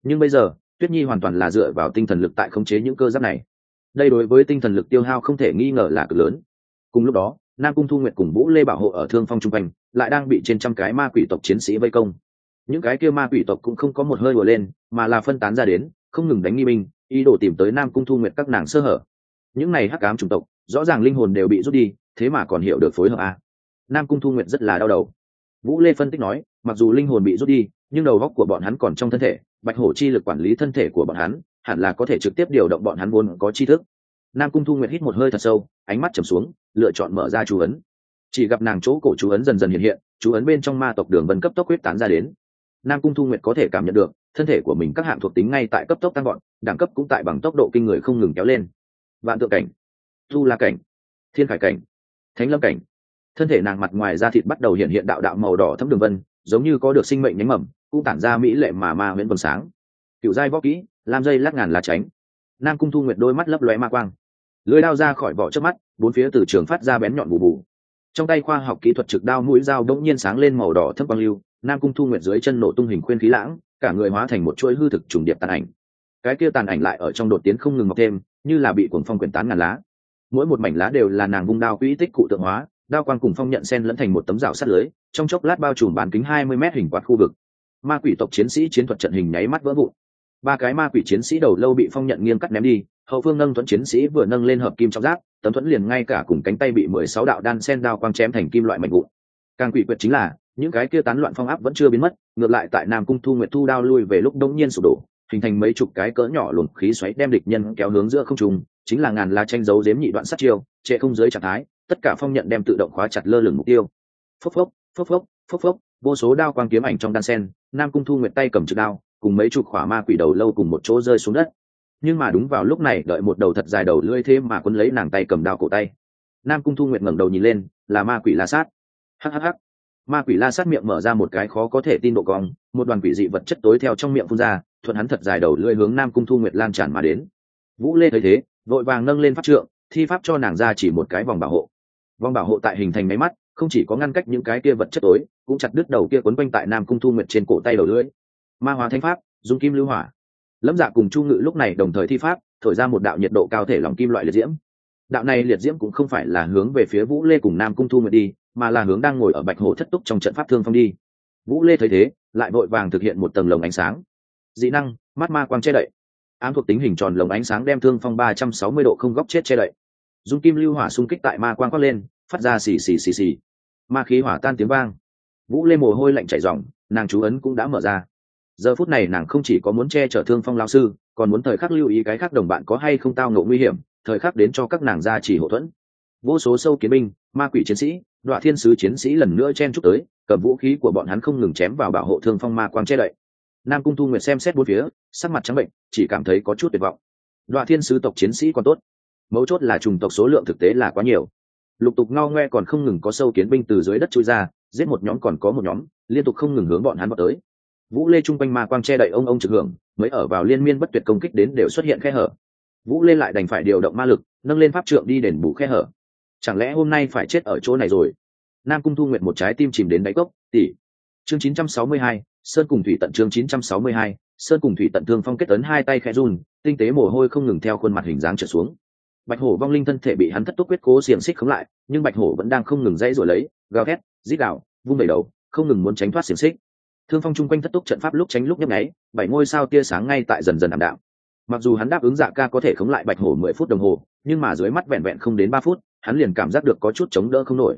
Nhưng bây giờ, tuyết nhi hoàn toàn là dựa vào tinh thần lực tại khống chế những cơ giáp này đây đối với tinh thần lực tiêu hao không thể nghi ngờ là cực lớn. Cùng lúc đó, nam cung thu nguyệt cùng vũ lê bảo hộ ở thương phong trung quanh, lại đang bị trên trăm cái ma quỷ tộc chiến sĩ vây công. Những cái kia ma quỷ tộc cũng không có một hơi vừa lên, mà là phân tán ra đến, không ngừng đánh nghi minh ý đồ tìm tới nam cung thu nguyệt các nàng sơ hở. Những này hắc ám chủng tộc, rõ ràng linh hồn đều bị rút đi, thế mà còn hiểu được phối hợp a. Nam cung thu nguyệt rất là đau đầu. Vũ lê phân tích nói, mặc dù linh hồn bị rút đi, nhưng đầu góc của bọn hắn còn trong thân thể, bạch hổ chi lực quản lý thân thể của bọn hắn hẳn là có thể trực tiếp điều động bọn hắn vốn có tri thức. Nam cung thu nguyệt hít một hơi thật sâu, ánh mắt trầm xuống, lựa chọn mở ra chú ấn. Chỉ gặp nàng chỗ cổ chú ấn dần dần hiện hiện, chú ấn bên trong ma tộc đường vân cấp tốc huyết tán ra đến. Nam cung thu nguyệt có thể cảm nhận được, thân thể của mình các hạng thuộc tính ngay tại cấp tốc tăng gọn đẳng cấp cũng tại bằng tốc độ kinh người không ngừng kéo lên. Vạn tượng cảnh tu la cảnh, thiên khải cảnh, thánh lâm cảnh. Thân thể nàng mặt ngoài da thịt bắt đầu hiện hiện đạo đạo màu đỏ thấm đường vân, giống như có được sinh mệnh nhánh mầm, cũng tản ra mỹ lệ mà ma nguyễn vầng sáng. Cựu giai võ kỹ làm dây lát ngàn lá tránh. Nam cung thu nguyệt đôi mắt lấp lóe ma quang. Lưới đao ra khỏi vỏ trước mắt, bốn phía từ trường phát ra bén nhọn bù bù. Trong tay khoa học kỹ thuật trực đao mũi dao đỗng nhiên sáng lên màu đỏ thấp quang lưu, nam cung thu nguyệt dưới chân nổ tung hình khuyên khí lãng, cả người hóa thành một chuỗi hư thực trùng điệp tàn ảnh. Cái kia tàn ảnh lại ở trong đột tiến không ngừng mọc thêm, như là bị cuồng phong quyển tán ngàn lá. Mỗi một mảnh lá đều là nàng vung đao quỹ tích cụ tượng hóa, đao quang cùng phong nhận sen lẫn thành một tấm rào sắt lưới, trong chốc lát bao trùm bán kính hai mươi m hình quạt khu vực. Ma quỷ tộc chiến sĩ chiến thuật trận hình nháy mắt vỡ vụn ba cái ma quỷ chiến sĩ đầu lâu bị phong nhận nghiêng cắt ném đi, hậu phương nâng thuẫn chiến sĩ vừa nâng lên hợp kim trong giáp, tấm thuẫn liền ngay cả cùng cánh tay bị mười sáu đạo đan sen đao quang chém thành kim loại mạnh vụn. Càng quỷ quyệt chính là, những cái kia tán loạn phong áp vẫn chưa biến mất, ngược lại tại nam cung thu nguyệt thu đao lui về lúc đông nhiên sụp đổ, hình thành mấy chục cái cỡ nhỏ luồng khí xoáy đem địch nhân kéo hướng giữa không trung, chính là ngàn la tranh dấu giếm nhị đoạn sát chiêu, trệ không dưới trạng thái, tất cả phong nhận đem tự động khóa chặt lơ lửng mục tiêu. Phốc phốc phốc phốc phốc phốc, vô số đao quang kiếm ảnh trong đan sen, nam cung thu nguyệt tay cầm trực đao cùng mấy chục khỏa ma quỷ đầu lâu cùng một chỗ rơi xuống đất. Nhưng mà đúng vào lúc này, đợi một đầu thật dài đầu lưỡi thế mà quấn lấy nàng tay cầm đao cổ tay. Nam cung thu nguyện ngẩng đầu nhìn lên, là ma quỷ la sát. Hhh ma quỷ la sát miệng mở ra một cái khó có thể tin độ cong, một đoàn quỷ dị vật chất tối theo trong miệng phun ra, thuận hắn thật dài đầu lưỡi hướng nam cung thu nguyệt lan tràn mà đến. Vũ lê thấy thế, vội vàng nâng lên pháp trượng, thi pháp cho nàng ra chỉ một cái vòng bảo hộ. Vòng bảo hộ tại hình thành máy mắt, không chỉ có ngăn cách những cái kia vật chất tối, cũng chặt đứt đầu kia quấn quanh tại nam cung thu nguyệt trên cổ tay đầu lưỡi ma hóa thanh pháp, dung kim lưu hỏa. Lâm dạ cùng chu ngự lúc này đồng thời thi pháp, thổi ra một đạo nhiệt độ cao thể lòng kim loại liệt diễm. Đạo này liệt diễm cũng không phải là hướng về phía vũ lê cùng nam cung thu nguyệt đi, mà là hướng đang ngồi ở bạch hồ thất túc trong trận pháp thương phong đi. Vũ lê thấy thế, lại vội vàng thực hiện một tầng lồng ánh sáng. Dị năng, mắt ma quang che đậy. Ám thuộc tính hình tròn lồng ánh sáng đem thương phong ba trăm sáu mươi độ không góc chết che đậy. Dung kim lưu hỏa xung kích tại ma quang quát lên, phát ra xì xì xì xì. Ma khí hỏa tan tiếng vang. Vũ lê mồ hôi lạnh chảy dòng nàng chú ấn cũng đã mở ra giờ phút này nàng không chỉ có muốn che chở thương phong lao sư, còn muốn thời khắc lưu ý cái khác đồng bạn có hay không tao ngộ nguy hiểm, thời khắc đến cho các nàng ra chỉ hậu thuẫn. Vô số sâu kiến binh, ma quỷ chiến sĩ đoạ thiên sứ chiến sĩ lần nữa chen chúc tới, cầm vũ khí của bọn hắn không ngừng chém vào bảo hộ thương phong ma quang che đậy. Nam cung thu nguyệt xem xét bốn phía, sắc mặt trắng bệnh, chỉ cảm thấy có chút tuyệt vọng. Đoạ thiên sứ tộc chiến sĩ còn tốt. Mấu chốt là trùng tộc số lượng thực tế là quá nhiều. Lục tục ngao ngoe còn không ngừng có sâu kiến binh từ dưới đất trôi ra, giết một nhóm còn có một nhóm, liên tục không ngừng hướng bọn hắn vào tới vũ lê chung quanh ma quang che đậy ông ông trực hưởng mới ở vào liên miên bất tuyệt công kích đến đều xuất hiện khe hở. Vũ lê lại đành phải điều động ma lực nâng lên pháp trượng đi đền bù khe hở. Chẳng lẽ hôm nay phải chết ở chỗ này rồi? Nam cung thu nguyện một trái tim chìm đến đáy cốc tỷ. Chương 962, sơn cùng thủy tận chương 962, sơn cùng thủy tận thương phong kết tấn hai tay khẽ run tinh tế mồ hôi không ngừng theo khuôn mặt hình dáng trở xuống. Bạch hổ vong linh thân thể bị hắn thất túc quyết cố xiềng xích khống lại nhưng bạch hổ vẫn đang không ngừng dãy rồi lấy gào thét rít gào vung đầy đầu không ngừng muốn tránh thoát xiềng xích thương phong chung quanh thất túc trận pháp lúc tránh lúc nhấp nháy, bảy ngôi sao tia sáng ngay tại dần dần ảm đạm. Mặc dù hắn đáp ứng dạ ca có thể khống lại bạch hổ mười phút đồng hồ, nhưng mà dưới mắt vẹn vẹn không đến ba phút, hắn liền cảm giác được có chút chống đỡ không nổi.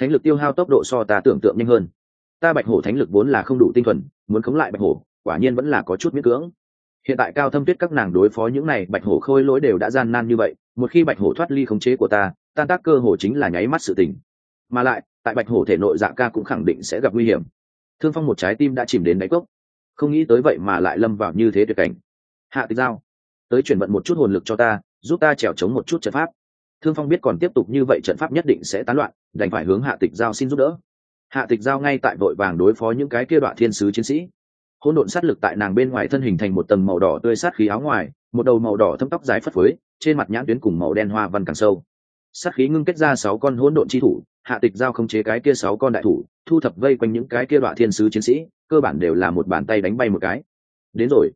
Thánh lực tiêu hao tốc độ so ta tưởng tượng nhanh hơn. Ta bạch hổ thánh lực vốn là không đủ tinh thuần, muốn khống lại bạch hổ, quả nhiên vẫn là có chút miễn cưỡng. Hiện tại cao thâm tuyết các nàng đối phó những này, bạch hổ khôi lỗi đều đã gian nan như vậy, một khi bạch hổ thoát ly khống chế của ta, tan tác cơ hồ chính là nháy mắt sự tình. Mà lại, tại bạch hổ thể nội dạ ca cũng khẳng định sẽ gặp nguy hiểm thương phong một trái tim đã chìm đến đáy cốc. Không nghĩ tới vậy mà lại lâm vào như thế tuyệt cảnh. Hạ tịch giao, tới chuyển vận một chút hồn lực cho ta, giúp ta trèo chống một chút trận pháp. Thương phong biết còn tiếp tục như vậy trận pháp nhất định sẽ tán loạn, đành phải hướng hạ tịch giao xin giúp đỡ. Hạ tịch giao ngay tại vội vàng đối phó những cái kia đoạn thiên sứ chiến sĩ. Hỗn độn sát lực tại nàng bên ngoài thân hình thành một tầng màu đỏ tươi sát khí áo ngoài, một đầu màu đỏ thâm tóc dài phất phới, trên mặt nhãn tuyến cùng màu đen hoa văn càng sâu. Sát khí ngưng kết ra sáu con hỗn độn chi thủ, hạ tịch giao không chế cái kia sáu con đại thủ thu thập vây quanh những cái kia đoạn thiên sứ chiến sĩ, cơ bản đều là một bàn tay đánh bay một cái. Đến rồi.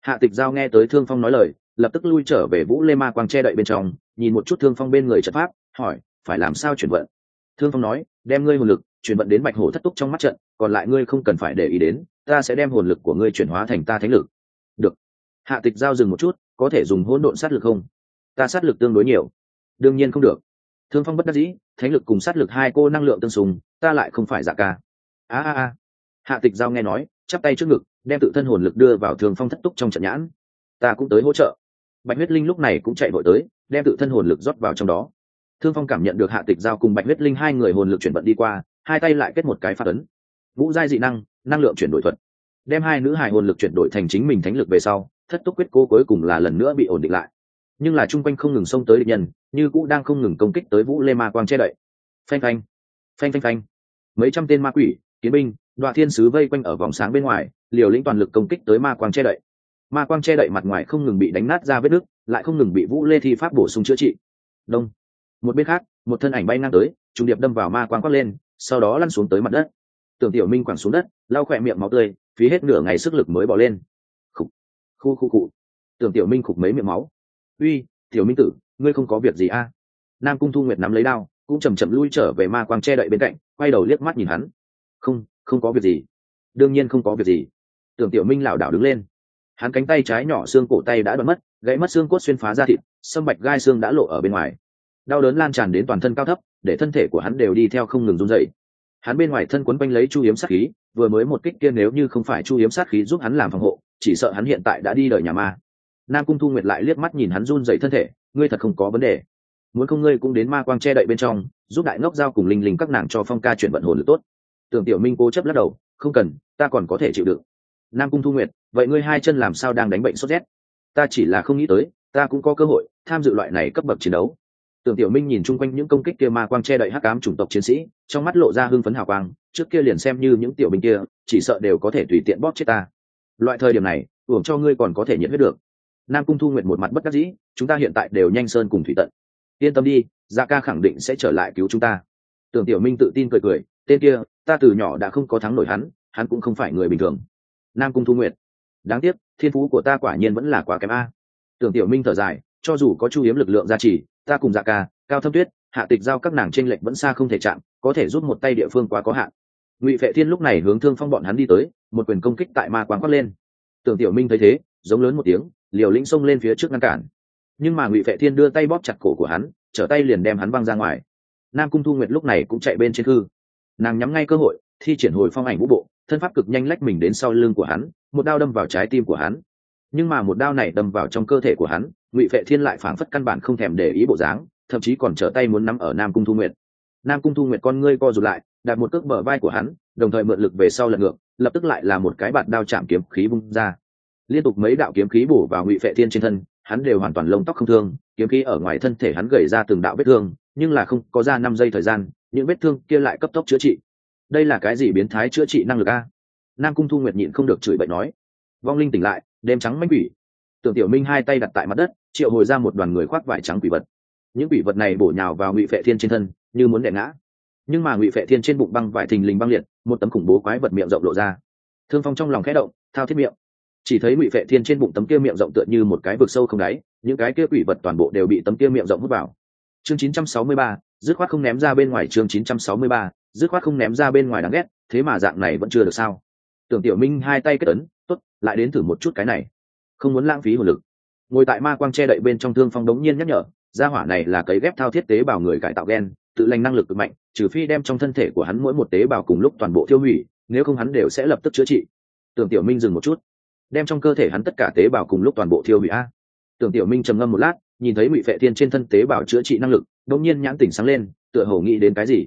Hạ tịch giao nghe tới thương phong nói lời, lập tức lui trở về vũ lê ma quang che đậy bên trong, nhìn một chút thương phong bên người trận pháp, hỏi, phải làm sao chuyển vận? Thương phong nói, đem ngươi hồn lực chuyển vận đến bạch hổ thất túc trong mắt trận, còn lại ngươi không cần phải để ý đến, ta sẽ đem hồn lực của ngươi chuyển hóa thành ta thánh lực. Được. Hạ tịch giao dừng một chút, có thể dùng hỗn độn sát lực không? Ta sát lực tương đối nhiều. Đương nhiên không được thương phong bất đắc dĩ, thánh lực cùng sát lực hai cô năng lượng tương xung, ta lại không phải giả ca. A a a. Hạ tịch giao nghe nói, chắp tay trước ngực, đem tự thân hồn lực đưa vào thương phong thất túc trong trận nhãn. Ta cũng tới hỗ trợ. Bạch huyết linh lúc này cũng chạy vội tới, đem tự thân hồn lực rót vào trong đó. Thương phong cảm nhận được hạ tịch giao cùng bạch huyết linh hai người hồn lực chuyển vận đi qua, hai tay lại kết một cái phát ấn. Vũ giai dị năng năng lượng chuyển đổi thuật. Đem hai nữ hài hồn lực chuyển đổi thành chính mình thánh lực về sau, thất túc quyết cố cuối cùng là lần nữa bị ổn định lại nhưng là chung quanh không ngừng xông tới địch nhân, như cũ đang không ngừng công kích tới vũ lê ma quang che đậy. Phanh phanh phanh phanh phanh. Mấy trăm tên ma quỷ kiến binh đoạn thiên sứ vây quanh ở vòng sáng bên ngoài, liều lĩnh toàn lực công kích tới ma quang che đậy. Ma quang che đậy mặt ngoài không ngừng bị đánh nát ra vết nước lại không ngừng bị vũ lê thi pháp bổ sung chữa trị. Đông. Một bên khác, một thân ảnh bay ngang tới trùng điệp đâm vào ma quang quát lên, sau đó lăn xuống tới mặt đất. Tưởng tiểu minh quẳng xuống đất, lau khỏe miệng máu tươi, phí hết nửa ngày sức lực mới bỏ lên. Khục khu khu cụ tưởng tiểu minh khục mấy miệng máu uy, tiểu minh tử, ngươi không có việc gì a nam cung thu nguyệt nắm lấy đao, cũng chầm chậm lui trở về ma quang che đậy bên cạnh, quay đầu liếc mắt nhìn hắn. Không không có việc gì. Đương nhiên không có việc gì. Tưởng tiểu minh lảo đảo đứng lên. Hắn cánh tay trái nhỏ xương cổ tay đã đoạn mất, gãy mất xương cốt xuyên phá ra thịt, sâm bạch gai xương đã lộ ở bên ngoài. Đau đớn lan tràn đến toàn thân cao thấp, để thân thể của hắn đều đi theo không ngừng run dậy hắn bên ngoài thân quấn quanh lấy chu hiếm sát khí, vừa mới một kích kia nếu như không phải chu hiếm sát khí giúp hắn làm phòng hộ, chỉ sợ hắn hiện tại đã đi đời nhà ma nam cung thu nguyệt lại liếc mắt nhìn hắn run dậy thân thể, ngươi thật không có vấn đề. Muốn không ngươi cũng đến ma quang che đậy bên trong, giúp đại ngốc giao cùng linh linh các nàng cho phong ca chuyển vận hồn lực tốt. Tưởng tiểu minh cố chấp lắc đầu, không cần, ta còn có thể chịu đựng. Nam cung thu nguyệt, vậy ngươi hai chân làm sao đang đánh bệnh sốt rét? Ta chỉ là không nghĩ tới, ta cũng có cơ hội tham dự loại này cấp bậc chiến đấu. Tưởng tiểu minh nhìn chung quanh những công kích kia ma quang che đậy hắc ám chủng tộc chiến sĩ, trong mắt lộ ra hưng phấn hào quang, trước kia liền xem như những tiểu binh kia, chỉ sợ đều có thể tùy tiện bóp chết ta. Loại thời điểm này, hưởng cho ngươi còn có thể nhận biết được nam cung thu nguyện một mặt bất đắc dĩ, chúng ta hiện tại đều nhanh sơn cùng thủy tận. Yên tâm đi gia ca khẳng định sẽ trở lại cứu chúng ta. Tưởng tiểu minh tự tin cười cười, tên kia, ta từ nhỏ đã không có thắng nổi hắn hắn cũng không phải người bình thường. Nam cung thu nguyện đáng tiếc, thiên phú của ta quả nhiên vẫn là quá kém a. Tưởng tiểu minh thở dài, cho dù có chu hiếm lực lượng gia trì, ta cùng dạ ca, cao thâm tuyết, hạ tịch giao các nàng tranh lệch vẫn xa không thể chạm, có thể rút một tay địa phương quá có hạn. Ngụy vệ thiên lúc này hướng thương phong bọn hắn đi tới, một quyền công kích tại ma quán quát lên. Tưởng tiểu minh thấy thế, giống lớn một tiếng liều lĩnh xông lên phía trước ngăn cản. Nhưng mà ngụy vệ thiên đưa tay bóp chặt cổ của hắn, trở tay liền đem hắn văng ra ngoài. Nam cung thu nguyệt lúc này cũng chạy bên trên hư. Nàng nhắm ngay cơ hội, thi triển hồi phong ảnh vũ bộ, thân pháp cực nhanh lách mình đến sau lưng của hắn, một đao đâm vào trái tim của hắn. Nhưng mà một đao này đâm vào trong cơ thể của hắn, ngụy vệ thiên lại phảng phất căn bản không thèm để ý bộ dáng, thậm chí còn trở tay muốn nắm ở nam cung thu nguyệt. Nam cung thu nguyệt con ngươi co rụt lại, đặt một cước bờ vai của hắn, đồng thời mượn lực về sau lật ngược, lập tức lại là một cái bạt đao chạm kiếm khí bung ra liên tục mấy đạo kiếm khí bổ vào ngụy phệ thiên trên thân, hắn đều hoàn toàn lông tóc không thương, kiếm khí ở ngoài thân thể hắn gầy ra từng đạo vết thương, nhưng là không có ra năm giây thời gian, những vết thương kia lại cấp tốc chữa trị. Đây là cái gì biến thái chữa trị năng lực a? Nam cung thu nguyệt nhịn không được chửi bậy nói. Vong linh tỉnh lại, đêm trắng mánh quỷ. Tưởng tiểu minh hai tay đặt tại mặt đất, triệu hồi ra một đoàn người khoác vải trắng quỷ vật. Những quỷ vật này bổ nhào vào ngụy phệ thiên trên thân, như muốn đẻ ngã. Nhưng mà ngụy phệ thiên trên bụng băng vải thình lình băng liệt, một tấm khủng bố quái vật miệng rộng lộ ra. Thương phong trong lòng khẽ động, thao thiết miệng chỉ thấy ngụy vệ thiên trên bụng tấm kia miệng rộng tựa như một cái vực sâu không đáy những cái kia quỷ vật toàn bộ đều bị tấm kia miệng rộng hút vào. Chương 963, dứt khoát không ném ra bên ngoài chương 963, dứt khoát không ném ra bên ngoài đáng ghét thế mà dạng này vẫn chưa được sao? Tưởng tiểu minh hai tay kết ấn tốt lại đến thử một chút cái này. Không muốn lãng phí hồn lực. Ngồi tại ma quang che đậy bên trong thương phong đống nhiên nhắc nhở gia hỏa này là cấy ghép thao thiết tế bào người cải tạo gen tự lành năng lực cực mạnh trừ phi đem trong thân thể của hắn mỗi một tế bào cùng lúc toàn bộ tiêu hủy nếu không hắn đều sẽ lập tức chữa trị. Tưởng tiểu minh dừng một chút đem trong cơ thể hắn tất cả tế bào cùng lúc toàn bộ thiêu hủy a. Tưởng tiểu minh trầm ngâm một lát, nhìn thấy ngụy vệ thiên trên thân tế bào chữa trị năng lực, đột nhiên nhãn tỉnh sáng lên, tựa hồ nghĩ đến cái gì.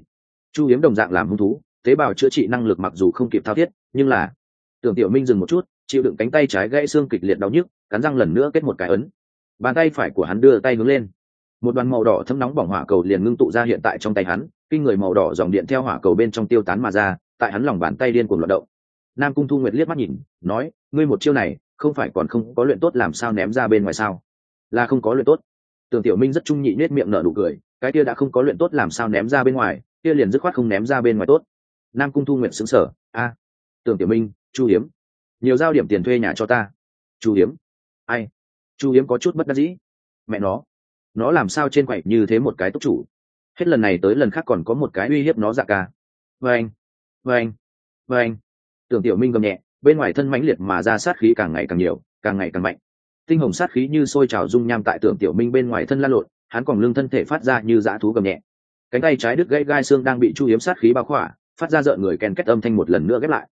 Chu hiếm đồng dạng làm hung thú, tế bào chữa trị năng lực mặc dù không kịp thao thiết, nhưng là tưởng tiểu minh dừng một chút, chịu đựng cánh tay trái gãy xương kịch liệt đau nhức, cắn răng lần nữa kết một cái ấn. Bàn tay phải của hắn đưa tay hướng lên. Một đoàn màu đỏ thấm nóng bỏng hỏa cầu liền ngưng tụ ra hiện tại trong tay hắn, kinh người màu đỏ dòng điện theo hỏa cầu bên trong tiêu tán mà ra, tại hắn lòng bàn tay điên cuồng loạt động nam cung thu nguyệt liếc mắt nhìn nói ngươi một chiêu này không phải còn không có luyện tốt làm sao ném ra bên ngoài sao? Là không có luyện tốt. Tường tiểu minh rất trung nhị nết miệng nở nụ cười cái kia đã không có luyện tốt làm sao ném ra bên ngoài kia liền dứt khoát không ném ra bên ngoài tốt. Nam cung thu nguyện xứng sở a à, tường tiểu minh chu hiếm nhiều giao điểm tiền thuê nhà cho ta. Chu hiếm? Ai? Chu hiếm có chút bất đắc dĩ. Mẹ nó nó làm sao trên quậy như thế một cái tốc chủ? Hết lần này tới lần khác còn có một cái uy hiếp nó dạ ca. Vê anh vê anh vê anh tưởng tiểu minh gầm nhẹ, bên ngoài thân mãnh liệt mà ra sát khí càng ngày càng nhiều, càng ngày càng mạnh. Tinh hồng sát khí như sôi trào dung nham tại tưởng tiểu minh bên ngoài thân lan lộn, hắn còn lưng thân thể phát ra như dã thú gầm nhẹ. Cánh tay trái đứt gãy gai xương đang bị chu hiếm sát khí bao khỏa, phát ra rợn người ken kết âm thanh một lần nữa ghép lại.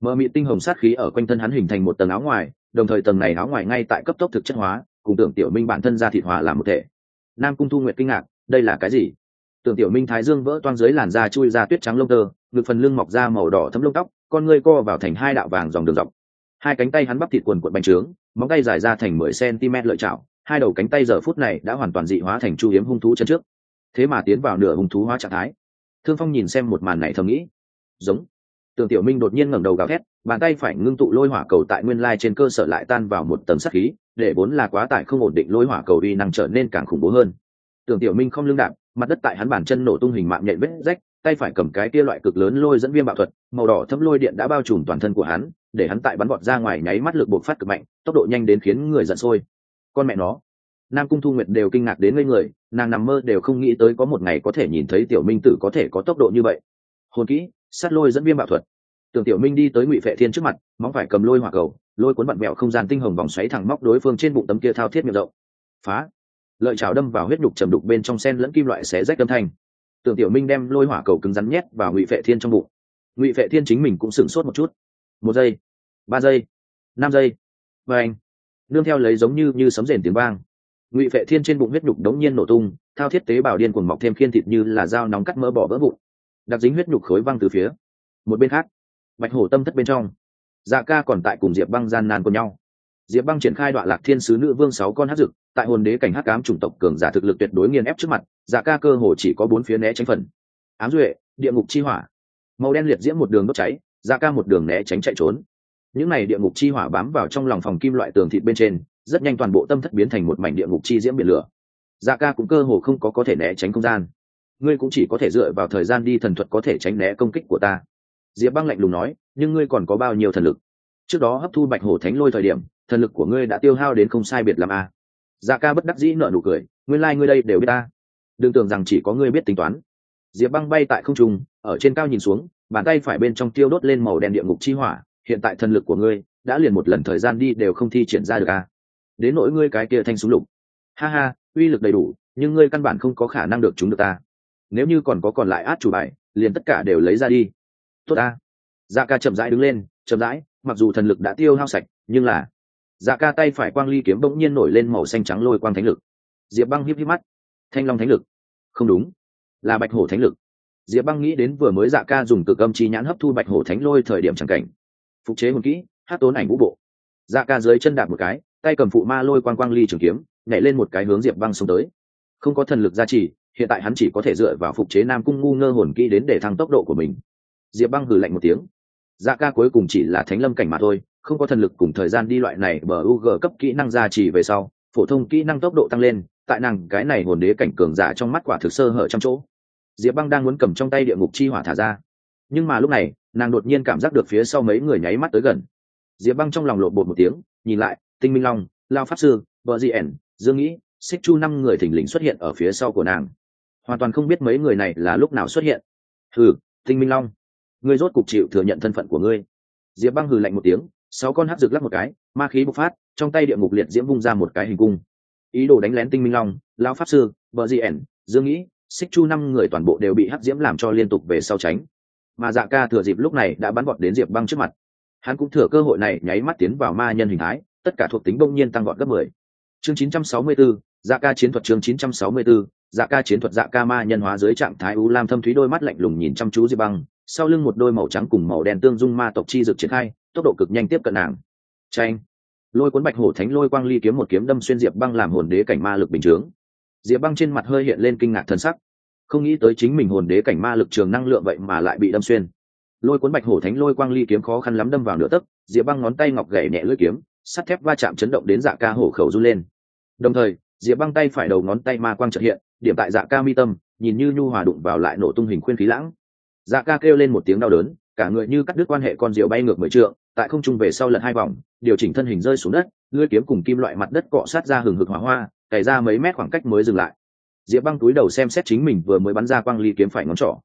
Mờ mị tinh hồng sát khí ở quanh thân hắn hình thành một tầng áo ngoài, đồng thời tầng này áo ngoài ngay tại cấp tốc thực chất hóa, cùng tưởng tiểu minh bản thân ra thịt hòa làm một thể. Nam cung thu nguyệt kinh ngạc, đây là cái gì? Tưởng tiểu minh thái dương vỡ toang dưới làn da chui ra tuyết trắng lông tơ ngực phần lưng mọc ra màu đỏ thấm lông tóc, con ngươi co vào thành hai đạo vàng dòng đường dọc. Hai cánh tay hắn bắp thịt quần quận bành trướng, móng tay dài ra thành mười cm lợi chảo, hai đầu cánh tay giờ phút này đã hoàn toàn dị hóa thành chu hiếm hung thú chân trước. Thế mà tiến vào nửa hung thú hóa trạng thái. Thương phong nhìn xem một màn này thầm nghĩ, giống. Tưởng tiểu minh đột nhiên ngẩng đầu gào thét, bàn tay phải ngưng tụ lôi hỏa cầu tại nguyên lai trên cơ sở lại tan vào một tầng sắt khí, để vốn là quá tải không ổn định lôi hỏa cầu uy năng trở nên càng khủng bố hơn. Tưởng tiểu minh không lương đạp, mặt đất tại hắn bàn chân nổ tung hình mạng nhện vết rách tay phải cầm cái kia loại cực lớn lôi dẫn viêm bạo thuật, màu đỏ thấm lôi điện đã bao trùm toàn thân của hắn, để hắn tại bắn vọt ra ngoài nháy mắt lực bộc phát cực mạnh, tốc độ nhanh đến khiến người giận sôi. Con mẹ nó. Nam cung thu nguyệt đều kinh ngạc đến ngây người, nàng nằm mơ đều không nghĩ tới có một ngày có thể nhìn thấy tiểu minh tử có thể có tốc độ như vậy. Hồn kỹ, sát lôi dẫn viêm bạo thuật. Tưởng tiểu minh đi tới ngụy vệ thiên trước mặt, móng phải cầm lôi hỏa cầu, lôi cuốn bận mẹo không gian tinh hồng vòng xoáy thẳng móc đối phương trên bụng tấm kia thao thiết miệng rộng. Phá. Lợi chảo đâm vào huyết nhục trầm đục bên trong sen lẫn kim loại xé rách âm thanh tưởng tiểu minh đem lôi hỏa cầu cứng rắn nhét vào ngụy vệ thiên trong bụng ngụy vệ thiên chính mình cũng sửng sốt một chút một giây ba giây năm giây và anh nương theo lấy giống như như sấm rền tiếng vang ngụy vệ thiên trên bụng huyết nhục đống nhiên nổ tung thao thiết tế bào điên cuồng mọc thêm khiên thịt như là dao nóng cắt mỡ bỏ vỡ bụng đặc dính huyết nhục khối văng từ phía một bên khác bạch hổ tâm thất bên trong dạ ca còn tại cùng diệp băng gian nan của nhau diệp băng triển khai đoạn lạc thiên sứ nữ vương sáu con hát dực, tại hồn đế cảnh hát cám chủng tộc cường giả thực lực tuyệt đối nghiền ép trước mặt dạ ca cơ hồ chỉ có bốn phía né tránh phần. Ám duệ, địa ngục chi hỏa. Màu đen liệt diễm một đường đốt cháy dạ ca một đường né tránh chạy trốn. Những n à y địa ngục chi hỏa bám vào trong lòng phòng kim loại tường thịt bên trên, rất nhanh toàn bộ tâm thất biến thành một mảnh địa ngục chi diễm biển lửa. Dạ ca cũng cơ hồ không có có thể né tránh không gian. Ngươi cũng chỉ có thể dựa vào thời gian đi thần thuật có thể tránh né công kích của ta. Diệp băng lạnh lùng nói, nhưng ngươi còn có bao nhiêu thần lực? Trước đó hấp thu bạch hổ thánh lôi thời điểm, thần lực của ngươi đã tiêu hao đến không sai biệt làm a. Dạ ca bất đắc dĩ nợ nụ cười nguyên lai、like、ngươi đây đều biết ta. Đừng tưởng rằng chỉ có ngươi biết tính toán. Diệp băng bay tại không trung, ở trên cao nhìn xuống, bàn tay phải bên trong tiêu đốt lên màu đen địa ngục chi hỏa, hiện tại thần lực của ngươi đã liền một lần thời gian đi đều không thi triển ra được a. Đến nỗi ngươi cái kia thanh súng lục. Ha ha, uy lực đầy đủ, nhưng ngươi căn bản không có khả năng được chúng được ta. Nếu như còn có còn lại át chủ bài, liền tất cả đều lấy ra đi. Tốt ta. Dạ ca chậm rãi đứng lên, chậm rãi mặc dù thần lực đã tiêu hao sạch, nhưng là dạ ca tay phải quang ly kiếm bỗng nhiên nổi lên màu xanh trắng lôi quang thánh lực. Diệp băng híp híp mắt. Thanh long thánh lực. Không đúng, là bạch hổ thánh lực. Diệp băng nghĩ đến vừa mới dạ ca dùng cực âm chi nhãn hấp thu bạch hổ thánh lôi thời điểm c cảnh. Phục chế hồn kỹ, hát tốn ảnh vũ bộ. Dạ ca dưới chân đạp một cái, tay cầm phụ ma lôi quang quang ly trường kiếm, nhảy lên một cái hướng diệp băng xông tới. Không có thần lực gia trì, hiện tại hắn chỉ có thể dựa vào phục chế nam cung ngu ngơ hồn kỹ đến để thăng tốc độ của mình. Diệp băng hừ lạnh một tiếng dạ ca cuối cùng chỉ là thánh lâm cảnh mà thôi, không có thần lực cùng thời gian đi loại này bờ u g cấp kỹ năng gia trì về sau, phổ thông kỹ năng tốc độ tăng lên, tại nàng cái này hồn đế cảnh cường giả trong mắt quả thực sơ hở trong chỗ. Diệp băng đang muốn cầm trong tay địa ngục chi hỏa thả ra. Nhưng mà lúc này, nàng đột nhiên cảm giác được phía sau mấy người nháy mắt tới gần. Diệp băng trong lòng lộn bột một tiếng, nhìn lại, tinh minh long, lao pháp sư, vợ di ẻn, dương nghĩ, xích chu năm người thình lình xuất hiện ở phía sau của nàng. Hoàn toàn không biết mấy người này là lúc nào xuất hiện. Hừ, tinh minh long ngươi rốt cục chịu thừa nhận thân phận của ngươi. Diệp băng hừ lạnh một tiếng, sáu con hát rực lắc một cái, ma khí bộc phát, trong tay địa ngục liệt diễm vung ra một cái hình cung. Ý đồ đánh lén tinh minh long, lão pháp sư vợ di ẻn, dương nghĩ, xích chu năm người toàn bộ đều bị hắc diễm làm cho liên tục về sau tránh. Mà dạ ca thừa dịp lúc này đã bắn vọt đến diệp băng trước mặt. Hắn cũng thừa cơ hội này nháy mắt tiến vào ma nhân hình thái, tất cả thuộc tính bỗng nhiên tăng vọt gấp mười. Chương chín trăm sáu mươi bốn dạ ca chiến thuật chương chín trăm sáu mươi bốn dạ ca chiến thuật dạ ca ma nhân hóa dưới trạng thái u lam thâm thúy đôi mắt lạnh lùng nhìn chăm chú diệp băng sau lưng một đôi màu trắng cùng màu đen tương dung ma tộc chi dược triển khai, tốc độ cực nhanh tiếp cận nàng. Tranh lôi cuốn bạch hổ thánh lôi quang ly kiếm một kiếm đâm xuyên diệp băng làm hồn đế cảnh ma lực bình chướng. Diệp băng trên mặt hơi hiện lên kinh ngạc thân sắc. Không nghĩ tới chính mình hồn đế cảnh ma lực trường năng lượng vậy mà lại bị đâm xuyên. Lôi cuốn bạch hổ thánh lôi quang ly kiếm khó khăn lắm đâm vào nửa tấc, diệp băng ngón tay ngọc gậy nhẹ lưỡi kiếm, sắt thép va chạm chấn động đến dạ ca hổ khẩu run lên. Đồng thời, diệp băng tay phải đầu ngón tay ma quang trợ hiện, điểm tại dạ ca mi tâm, nhìn như nhu hòa đụng vào lại nổ tung hình khuyên khí lãng dạ ca kêu lên một tiếng đau đớn, cả người như cắt đứt quan hệ con rượu bay ngược mười trượng, tại không trung về sau lật hai vòng, điều chỉnh thân hình rơi xuống đất, lưỡi kiếm cùng kim loại mặt đất cọ sát ra hừng hực hỏa hoa, cày ra mấy mét khoảng cách mới dừng lại. Diệp băng túi đầu xem xét chính mình vừa mới bắn ra quang ly kiếm phải ngón trỏ.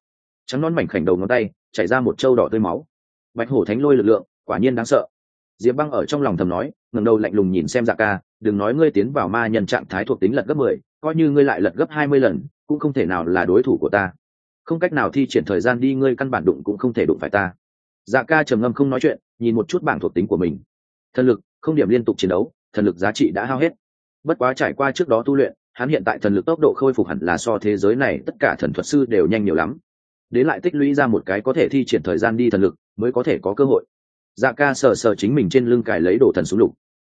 Trắng non mảnh khảnh đầu ngón tay, chảy ra một trâu đỏ tươi máu. Bạch hổ thánh lôi lực lượng, quả nhiên đáng sợ. Diệp băng ở trong lòng thầm nói, ngẩng đầu lạnh lùng nhìn xem dạ ca, đừng nói ngươi tiến vào ma nhân trạng thái thuộc tính lật gấp mười, coi như ngươi lại lật gấp hai mươi lần, cũng không thể nào là đối thủ của ta không cách nào thi triển thời gian đi, ngươi căn bản đụng cũng không thể đụng phải ta. Dạ ca trầm ngâm không nói chuyện, nhìn một chút bảng thuộc tính của mình. Thần lực, không điểm liên tục chiến đấu, thần lực giá trị đã hao hết. Bất quá trải qua trước đó tu luyện, hắn hiện tại thần lực tốc độ khôi phục hẳn là so thế giới này tất cả thần thuật sư đều nhanh nhiều lắm. Đến lại tích lũy ra một cái có thể thi triển thời gian đi thần lực, mới có thể có cơ hội. Dạ ca sờ sờ chính mình trên lưng cài lấy đồ thần súng lục.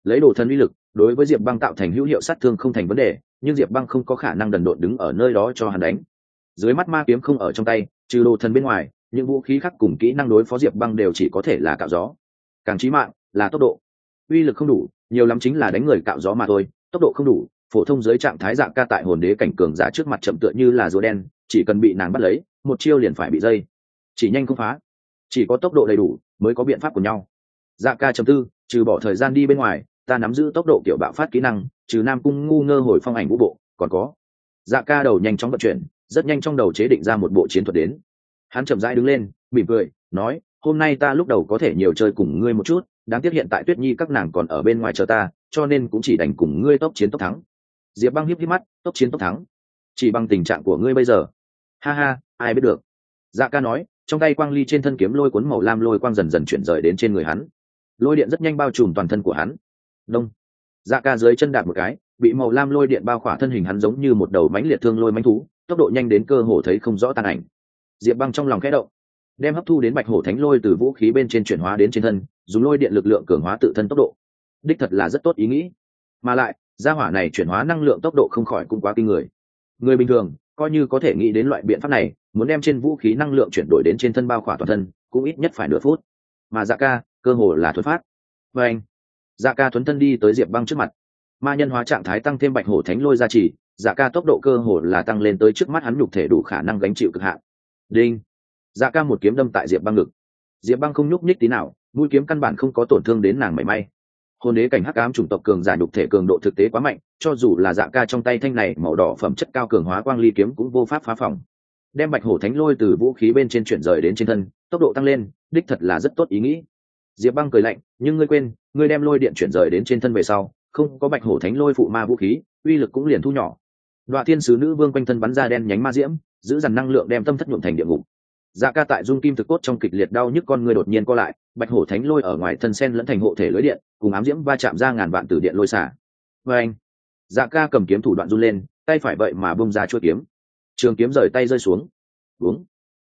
Lấy đồ thần uy lực, đối với diệp băng tạo thành hữu hiệu sát thương không thành vấn đề, nhưng diệp băng không có khả năng đần độn đứng ở nơi đó cho hắn đánh dưới mắt ma kiếm không ở trong tay, trừ đồ thần bên ngoài, những vũ khí khác cùng kỹ năng đối phó diệp băng đều chỉ có thể là cạo gió. Càng trí mạng là tốc độ. Uy lực không đủ, nhiều lắm chính là đánh người cạo gió mà thôi, tốc độ không đủ, phổ thông dưới trạng thái dạng ca tại hồn đế cảnh cường giả trước mặt chậm tựa như là rùa đen, chỉ cần bị nàng bắt lấy, một chiêu liền phải bị dây. Chỉ nhanh không phá. Chỉ có tốc độ đầy đủ mới có biện pháp của nhau. Dạ ca chấm tư, trừ bỏ thời gian đi bên ngoài, ta nắm giữ tốc độ kiểu bạo phát kỹ năng, trừ nam cung ngu ngơ hồi phong ảnh vũ bộ, còn có. Dạ ca đầu nhanh chóng vận chuyển rất nhanh trong đầu chế định ra một bộ chiến thuật đến. Hắn chậm rãi đứng lên, mỉm cười, nói, hôm nay ta lúc đầu có thể nhiều chơi cùng ngươi một chút, đáng tiếc hiện tại tuyết nhi các nàng còn ở bên ngoài chờ ta, cho nên cũng chỉ đành cùng ngươi tốc chiến tốc thắng. Diệp băng hiếp hiếp mắt, tốc chiến tốc thắng? Chỉ bằng tình trạng của ngươi bây giờ. Ha ha, ai biết được. Dạ ca nói, trong tay quang ly trên thân kiếm lôi cuốn màu lam lôi quang dần dần chuyển rời đến trên người hắn. Lôi điện rất nhanh bao trùm toàn thân của hắn. Đông. Dạ ca dưới chân đạp một cái, bị màu lam lôi điện bao khỏa thân hình hắn giống như một đầu mánh liệt thương lôi mánh thú tốc độ nhanh đến cơ hồ thấy không rõ tàn ảnh. Diệp băng trong lòng khẽ động, đem hấp thu đến bạch hổ thánh lôi từ vũ khí bên trên chuyển hóa đến trên thân, dùng lôi điện lực lượng cường hóa tự thân tốc độ. Đích thật là rất tốt ý nghĩ. Mà lại, gia hỏa này chuyển hóa năng lượng tốc độ không khỏi cũng quá kinh người. Người bình thường, coi như có thể nghĩ đến loại biện pháp này, muốn đem trên vũ khí năng lượng chuyển đổi đến trên thân bao khỏa toàn thân, cũng ít nhất phải nửa phút. Mà dạ ca, cơ hồ là thuật phát. Và anh dạ ca thuấn thân đi tới diệp băng trước mặt ma nhân hóa trạng thái tăng thêm bạch hổ thánh lôi ra trì, dạ ca tốc độ cơ hồ là tăng lên tới trước mắt hắn nhục thể đủ khả năng gánh chịu cực hạn. Đinh. Dạ ca một kiếm đâm tại diệp băng ngực. Diệp băng không nhúc nhích tí nào mũi kiếm căn bản không có tổn thương đến nàng mảy may. Hồn đế cảnh hắc ám chủng tộc cường giả nhục thể cường độ thực tế quá mạnh cho dù là dạ ca trong tay thanh này màu đỏ phẩm chất cao cường hóa quang ly kiếm cũng vô pháp phá phòng. Đem bạch hổ thánh lôi từ vũ khí bên trên chuyển rời đến trên thân tốc độ tăng lên đích thật là rất tốt ý nghĩ. Diệp băng cười lạnh nhưng ngươi quên ngươi đem lôi điện chuyển rời đến trên thân về sau không có bạch hổ thánh lôi phụ ma vũ khí, uy lực cũng liền thu nhỏ. Đoạn thiên sứ nữ vương quanh thân bắn ra đen nhánh ma diễm, giữ dằn năng lượng đem tâm thất nhuộm thành địa ngục. Dạ ca tại dung kim thực cốt trong kịch liệt đau nhức con người đột nhiên co lại, bạch hổ thánh lôi ở ngoài thân sen lẫn thành hộ thể lưới điện, cùng ám diễm va chạm ra ngàn vạn từ điện lôi xả. Vê anh dạ ca cầm kiếm thủ đoạn run lên, tay phải vậy mà bông ra chuỗi kiếm. Trường kiếm rời tay rơi xuống. Uống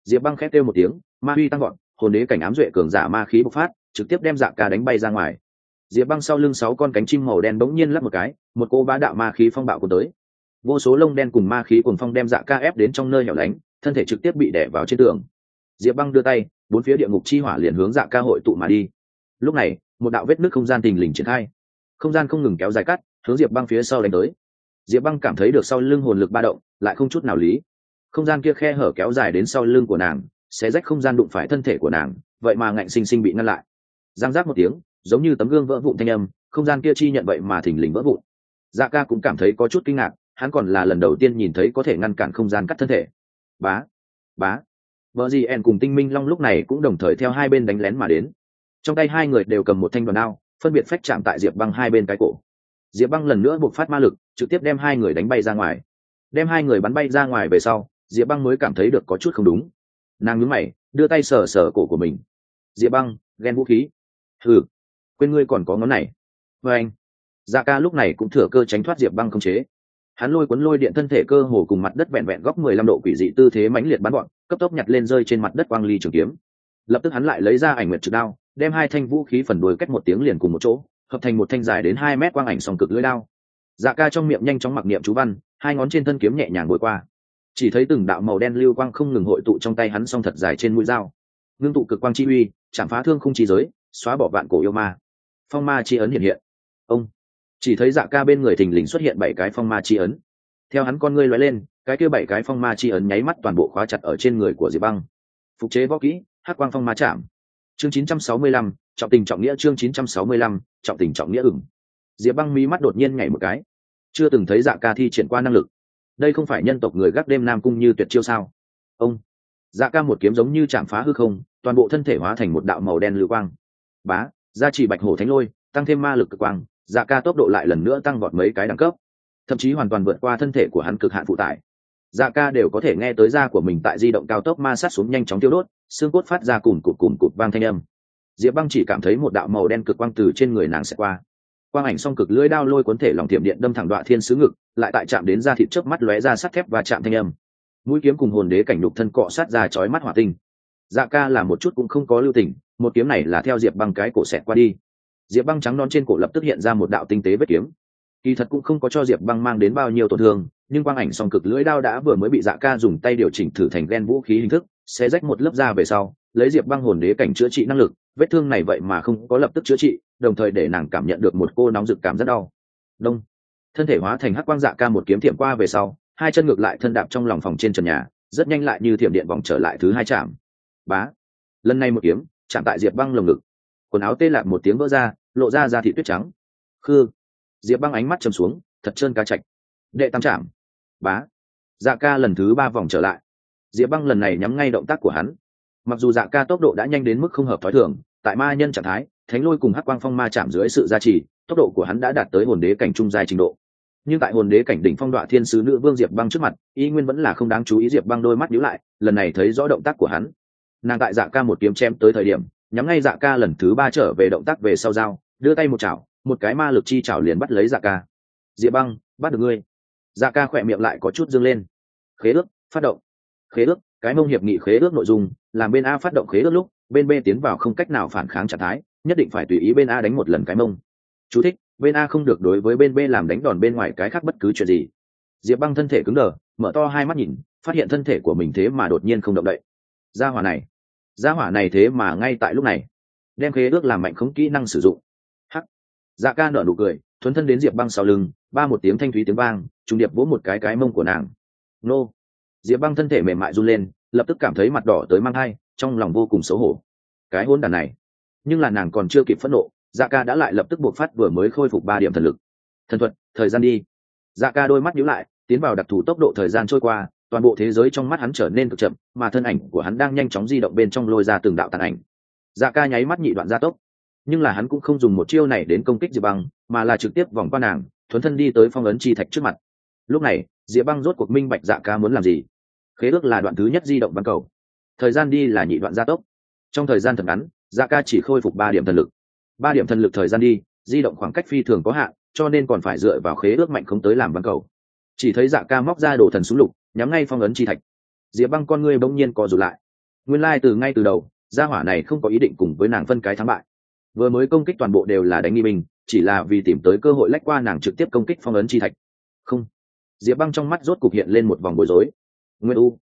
diệp băng khét kêu một tiếng, ma huy tăng gọn hồn đế cảnh ám duệ cường giả ma khí bộc phát, trực tiếp đem dạ ca đánh bay ra ngoài diệp băng sau lưng sáu con cánh chim màu đen bỗng nhiên lắp một cái, một cô bá đạo ma khí phong bạo của tới. Vô số lông đen cùng ma khí cùng phong đem dạ ca ép đến trong nơi hẻo lánh, thân thể trực tiếp bị đẻ vào trên tường. Diệp băng đưa tay, bốn phía địa ngục chi hỏa liền hướng dạ ca hội tụ mà đi. Lúc này, một đạo vết nước không gian tình lình triển khai. Không gian không ngừng kéo dài cắt, hướng diệp băng phía sau đánh tới. Diệp băng cảm thấy được sau lưng hồn lực ba động, lại không chút nào lý. Không gian kia khe hở kéo dài đến sau lưng của nàng sẽ rách không gian đụng phải thân thể của nàng, vậy mà ngạnh sinh sinh bị ngăn lại. Giang giác một tiếng giống như tấm gương vỡ vụn thanh âm, không gian kia chi nhận vậy mà thình lình vỡ vụn. Dạ ca cũng cảm thấy có chút kinh ngạc, hắn còn là lần đầu tiên nhìn thấy có thể ngăn cản không gian cắt thân thể. Bá bá. Vợ gì en cùng tinh minh long lúc này cũng đồng thời theo hai bên đánh lén mà đến. Trong tay hai người đều cầm một thanh đoàn đao, phân biệt phách chạm tại diệp băng hai bên cái cổ. Diệp băng lần nữa buộc phát ma lực, trực tiếp đem hai người đánh bay ra ngoài. Đem hai người bắn bay ra ngoài về sau, diệp băng mới cảm thấy được có chút không đúng. Nàng nhúng mày, đưa tay sờ sờ cổ của mình. Diệp băng, ghen vũ khí. Thử quên ngươi còn có ngón này. Vê anh dạ ca lúc này cũng thừa cơ tránh thoát diệp băng không chế. Hắn lôi cuốn lôi điện thân thể cơ hồ cùng mặt đất vẹn vẹn góc mười lăm độ quỷ dị tư thế mãnh liệt bắn gọn cấp tốc nhặt lên rơi trên mặt đất quang ly trường kiếm. Lập tức hắn lại lấy ra ảnh nguyệt trực đao, đem hai thanh vũ khí phần đuôi cách một tiếng liền cùng một chỗ, hợp thành một thanh dài đến hai mét quang ảnh sòng cực lưỡi đao. Dạ ca trong miệng nhanh chóng mặc niệm chú văn, hai ngón trên thân kiếm nhẹ nhàng bồi qua. Chỉ thấy từng đạo màu đen lưu quang không ngừng hội tụ trong tay hắn song thật dài trên mũi dao. Ngưng tụ cực quang chi uy, chạm phá thương không chi giới, xóa bỏ vạn cổ yêu ma phong ma chi ấn hiện hiện. Ông chỉ thấy dạ ca bên người thình lình xuất hiện bảy cái phong ma chi ấn. Theo hắn con ngươi lóe lên cái kia bảy cái phong ma chi ấn nháy mắt toàn bộ khóa chặt ở trên người của diệp băng. Phục chế võ kỹ hát quang phong ma chạm. Chương 965, trọng tình trọng nghĩa chương 965, trọng tình trọng nghĩa ửng. Diệp băng mí mắt đột nhiên nhảy một cái. Chưa từng thấy dạ ca thi triển qua năng lực. Đây không phải nhân tộc người gác đêm nam cung như tuyệt chiêu sao? Ông dạ ca một kiếm giống như chạm phá hư không toàn bộ thân thể hóa thành một đạo màu đen lưu quang. Bá gia trì bạch hổ thánh lôi, tăng thêm ma lực cực quang dạ ca tốc độ lại lần nữa tăng vọt mấy cái đẳng cấp. Thậm chí hoàn toàn vượt qua thân thể của hắn cực hạn phụ tải. Dạ ca đều có thể nghe tới da của mình tại di động cao tốc ma sát xuống nhanh chóng tiêu đốt, xương cốt phát ra cùng cụt cùng cụt vang thanh âm. Diệp băng chỉ cảm thấy một đạo màu đen cực quang từ trên người nàng sẽ qua. Quang ảnh song cực lưỡi đao lôi cuốn thể lòng tiệm điện đâm thẳng đoạn thiên sứ ngực, lại tại chạm đến da thịt chớp mắt lóe ra sắt thép và chạm thanh âm. Mũi kiếm cùng hồn đế cảnh đục thân cọ sát ra chói mắt hỏa tinh. Dạ ca là một chút cũng không có lưu tình một kiếm này là theo diệp băng cái cổ xẹt qua đi. Diệp băng trắng non trên cổ lập tức hiện ra một đạo tinh tế vết kiếm. Kỳ thật cũng không có cho diệp băng mang đến bao nhiêu tổn thương, nhưng quang ảnh song cực lưỡi đao đã vừa mới bị dạ ca dùng tay điều chỉnh thử thành ghen vũ khí hình thức, sẽ rách một lớp da về sau, lấy diệp băng hồn đế cảnh chữa trị năng lực, vết thương này vậy mà không có lập tức chữa trị, đồng thời để nàng cảm nhận được một cô nóng rực cảm rất đau. Đông. Thân thể hóa thành hắc quang dạ ca một kiếm thiệm qua về sau, hai chân ngược lại thân đạp trong lòng phòng trên trần nhà, rất nhanh lại như thiểm điện vòng trở lại thứ hai chạm bá. Lần này một kiếm chạm tại diệp băng lồng ngực. Quần áo tê lạc một tiếng vỡ ra, lộ ra ra thị tuyết trắng. Khư. Diệp băng ánh mắt chầm xuống, thật trơn cá chạch. Đệ tam chạm bá. Dạ ca lần thứ ba vòng trở lại. Diệp băng lần này nhắm ngay động tác của hắn. Mặc dù dạ ca tốc độ đã nhanh đến mức không hợp thói thường, tại ma nhân trạng thái, thánh lôi cùng hắc quang phong ma chạm dưới sự gia trì, tốc độ của hắn đã đạt tới hồn đế cảnh trung dài trình độ. Nhưng tại hồn đế cảnh đỉnh phong đọa thiên sứ nữ vương diệp băng trước mặt, y nguyên vẫn là không đáng chú ý diệp băng đôi mắt nhíu lại, lần này thấy rõ động tác của hắn nàng tại dạ ca một kiếm chém tới thời điểm nhắm ngay dạ ca lần thứ ba trở về động tác về sau dao đưa tay một chảo một cái ma lực chi chảo liền bắt lấy dạ ca. Diệp băng bắt được ngươi. Dạ ca khỏe miệng lại có chút dâng lên. Khế ước phát động. Khế ước cái mông hiệp nghị khế ước nội dung làm bên a phát động khế ước lúc bên b tiến vào không cách nào phản kháng trạng thái nhất định phải tùy ý bên a đánh một lần cái mông. Chú thích, bên a không được đối với bên b làm đánh đòn bên ngoài cái khác bất cứ chuyện gì. Diệp băng thân thể cứng đờ mở to hai mắt nhìn phát hiện thân thể của mình thế mà đột nhiên không động đậy. Gia hỏa này gia hỏa này thế mà ngay tại lúc này. Đem khế ước làm mạnh không kỹ năng sử dụng. Hắc. Dạ ca nở nụ cười, thuấn thân đến diệp băng sau lưng, ba một tiếng thanh thúy tiếng vang, trùng điệp vỗ một cái cái mông của nàng. Nô. Diệp băng thân thể mềm mại run lên, lập tức cảm thấy mặt đỏ tới mang hai trong lòng vô cùng xấu hổ. Cái hôn đàn này. Nhưng là nàng còn chưa kịp phẫn nộ dạ ca đã lại lập tức buộc phát vừa mới khôi phục ba điểm thần lực. Thần thuật, thời gian đi. Dạ ca đôi mắt nhíu lại, tiến vào đặc thù tốc độ thời gian trôi qua toàn bộ thế giới trong mắt hắn trở nên cực chậm, mà thân ảnh của hắn đang nhanh chóng di động bên trong lôi ra từng đạo tàn ảnh. Dạ ca nháy mắt nhị đoạn gia tốc. Nhưng là hắn cũng không dùng một chiêu này đến công kích diệp băng, mà là trực tiếp vòng qua nàng, thuấn thân đi tới phong ấn chi thạch trước mặt. Lúc này, diệp băng rốt cuộc minh bạch dạ ca muốn làm gì. Khế ước là đoạn thứ nhất di động băng cầu. Thời gian đi là nhị đoạn gia tốc. Trong thời gian thật ngắn dạ ca chỉ khôi phục ba điểm thần lực. Ba điểm thần lực thời gian đi, di động khoảng cách phi thường có hạn, cho nên còn phải dựa vào khế ước mạnh không tới làm băng cầu. Chỉ thấy dạ ca móc ra đồ thần súng lục nhắm ngay phong ấn chi thạch. Diệp băng con ngươi bỗng nhiên co rụt lại. Nguyên lai、like、từ ngay từ đầu, gia hỏa này không có ý định cùng với nàng phân cái thắng bại. Vừa mới công kích toàn bộ đều là đánh nghi mình chỉ là vì tìm tới cơ hội lách qua nàng trực tiếp công kích phong ấn chi thạch. Không. Diệp băng trong mắt rốt cục hiện lên một vòng bối rối. Nguyên u.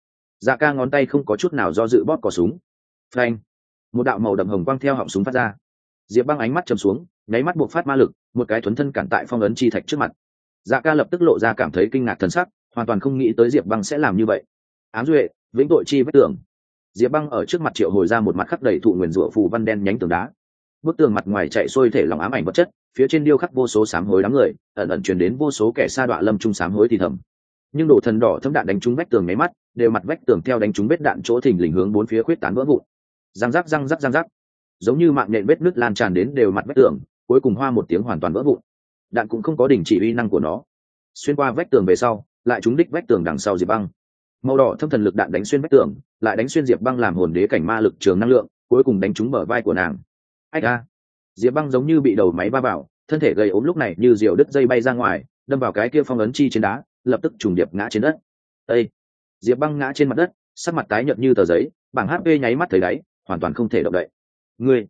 Dạ ca ngón tay không có chút nào do dự bóp cỏ súng. Phanh. Một đạo màu đậm hồng quang theo họng súng phát ra. Diệp băng ánh mắt chầm xuống, nháy mắt buộc phát ma lực, một cái thuấn thân cản tại phong ấn chi thạch trước mặt. Dạ ca lập tức lộ ra cảm thấy kinh ngạc thần sắc hoàn toàn không nghĩ tới diệp băng sẽ làm như vậy. Ám duệ, vĩnh tội chi vết tường. Diệp băng ở trước mặt triệu hồi ra một mặt khắc đầy thụ nguyền rủa phù văn đen nhánh tường đá. Bức tường mặt ngoài chạy xuôi thể lòng ám ảnh vật chất, phía trên điêu khắc vô số sám hối đám người, ẩn ẩn truyền đến vô số kẻ sa đọa lâm trung sám hối thì thầm. Nhưng đổ thần đỏ thâm đạn đánh trúng vách tường máy mắt, đều mặt vách tường theo đánh trúng vết đạn chỗ thình lình hướng bốn phía khuyết tán vỡ vụn. Răng rắc răng rắc răng rắc. Giống như mạng nhện vết nứt lan tràn đến đều mặt vách tường, cuối cùng hoa một tiếng hoàn toàn vỡ vụn. Đạn cũng không có đình chỉ uy năng của nó. Xuyên qua vách tường về sau lại trúng đích vách tường đằng sau diệp băng. Màu đỏ thâm thần lực đạn đánh xuyên vách tường, lại đánh xuyên diệp băng làm hồn đế cảnh ma lực trường năng lượng, cuối cùng đánh trúng bờ vai của nàng. Ách a. Diệp băng giống như bị đầu máy va vào, thân thể gây ốm lúc này như diều đứt dây bay ra ngoài, đâm vào cái kia phong ấn chi trên đá, lập tức trùng điệp ngã trên đất. Ây diệp băng ngã trên mặt đất, sắc mặt tái nhợt như tờ giấy, bảng hp nháy mắt thấy đáy, hoàn toàn không thể động đậy. Ngươi.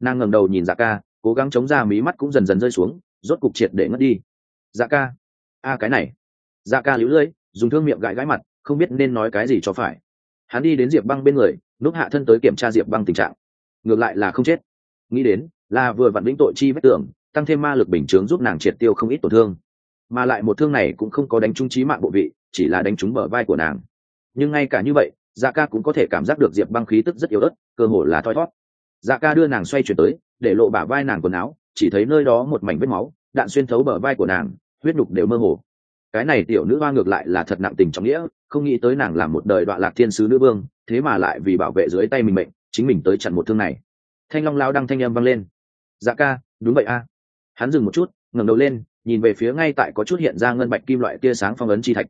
Nàng ngẩng đầu nhìn dạ ca, cố gắng chống ra mí mắt cũng dần dần rơi xuống, rốt cục triệt để ngất đi. Dạ ca. A, cái này dạ ca lũ lưỡi, dùng thương miệng gãi gãi mặt, không biết nên nói cái gì cho phải. Hắn đi đến diệp băng bên người, núp hạ thân tới kiểm tra diệp băng tình trạng. Ngược lại là không chết. Nghĩ đến, là vừa vặn lĩnh tội chi vết tưởng tăng thêm ma lực bình chướng giúp nàng triệt tiêu không ít tổn thương. Mà lại một thương này cũng không có đánh trúng trí mạng bộ vị, chỉ là đánh trúng bờ vai của nàng. Nhưng ngay cả như vậy dạ ca cũng có thể cảm giác được diệp băng khí tức rất yếu ớt, cơ hồ là thoi thót dạ ca đưa nàng xoay chuyển tới, để lộ bả vai nàng quần áo, chỉ thấy nơi đó một mảnh vết máu, đạn xuyên thấu bờ vai của nàng, huyết nhục đều mơ hồ cái này tiểu nữ hoa ngược lại là thật nặng tình trọng nghĩa không nghĩ tới nàng làm một đời đoạn lạc thiên sứ nữ vương thế mà lại vì bảo vệ dưới tay mình mệnh chính mình tới chặn một thương này. Thanh long lao đăng thanh âm vang lên. Dạ ca đúng vậy a. Hắn dừng một chút ngẩng đầu lên nhìn về phía ngay tại có chút hiện ra ngân bạch kim loại tia sáng phong ấn chi thạch.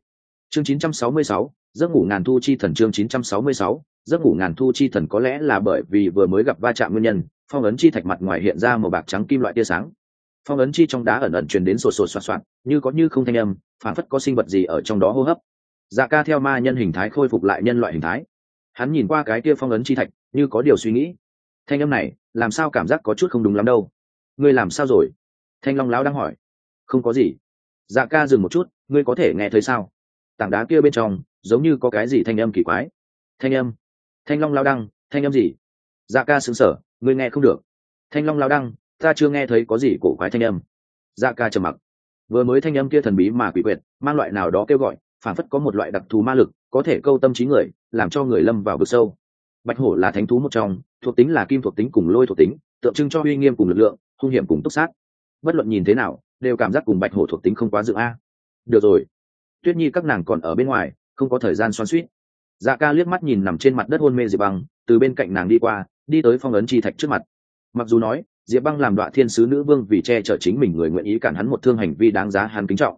Chương 966, giấc ngủ ngàn thu chi thần chương 966, giấc ngủ ngàn thu chi thần có lẽ là bởi vì vừa mới gặp va chạm nguyên nhân phong ấn chi thạch mặt ngoài hiện ra màu bạc trắng kim loại tia sáng phong ấn chi trong đá ẩn ẩn truyền đến sột sột soạt soạt, như có như không thanh âm phản phất có sinh vật gì ở trong đó hô hấp. Dạ ca theo ma nhân hình thái khôi phục lại nhân loại hình thái. Hắn nhìn qua cái kia phong ấn chi thạch, như có điều suy nghĩ. Thanh âm này, làm sao cảm giác có chút không đúng lắm đâu? Ngươi làm sao rồi? Thanh long lão đang hỏi. Không có gì. Dạ ca dừng một chút, ngươi có thể nghe thấy sao? Tảng đá kia bên trong, giống như có cái gì thanh âm kỳ quái. Thanh âm. Thanh long lao đăng thanh âm gì? Dạ ca xứng sở ngươi nghe không được. Thanh long lao đăng ta chưa nghe thấy có gì cổ quái thanh âm. Dạ ca trầm mặc. Vừa mới thanh âm kia thần bí mà quỷ quyệt, mang loại nào đó kêu gọi phản phất có một loại đặc thù ma lực, có thể câu tâm trí người, làm cho người lâm vào vực sâu. Bạch hổ là thánh thú một trong, thuộc tính là kim thuộc tính cùng lôi thuộc tính, tượng trưng cho uy nghiêm cùng lực lượng, hung hiểm cùng túc sát. Bất luận nhìn thế nào, đều cảm giác cùng bạch hổ thuộc tính không quá dự a. Được rồi. Tuyết nhi các nàng còn ở bên ngoài, không có thời gian xoắn suýt dạ ca liếc mắt nhìn nằm trên mặt đất hôn mê diệp băng, từ bên cạnh nàng đi qua, đi tới phong ấn chi thạch trước mặt. Mặc dù nói diệp băng làm đọa thiên sứ nữ vương vì che chở chính mình người nguyện ý cản hắn một thương hành vi đáng giá hắn kính trọng.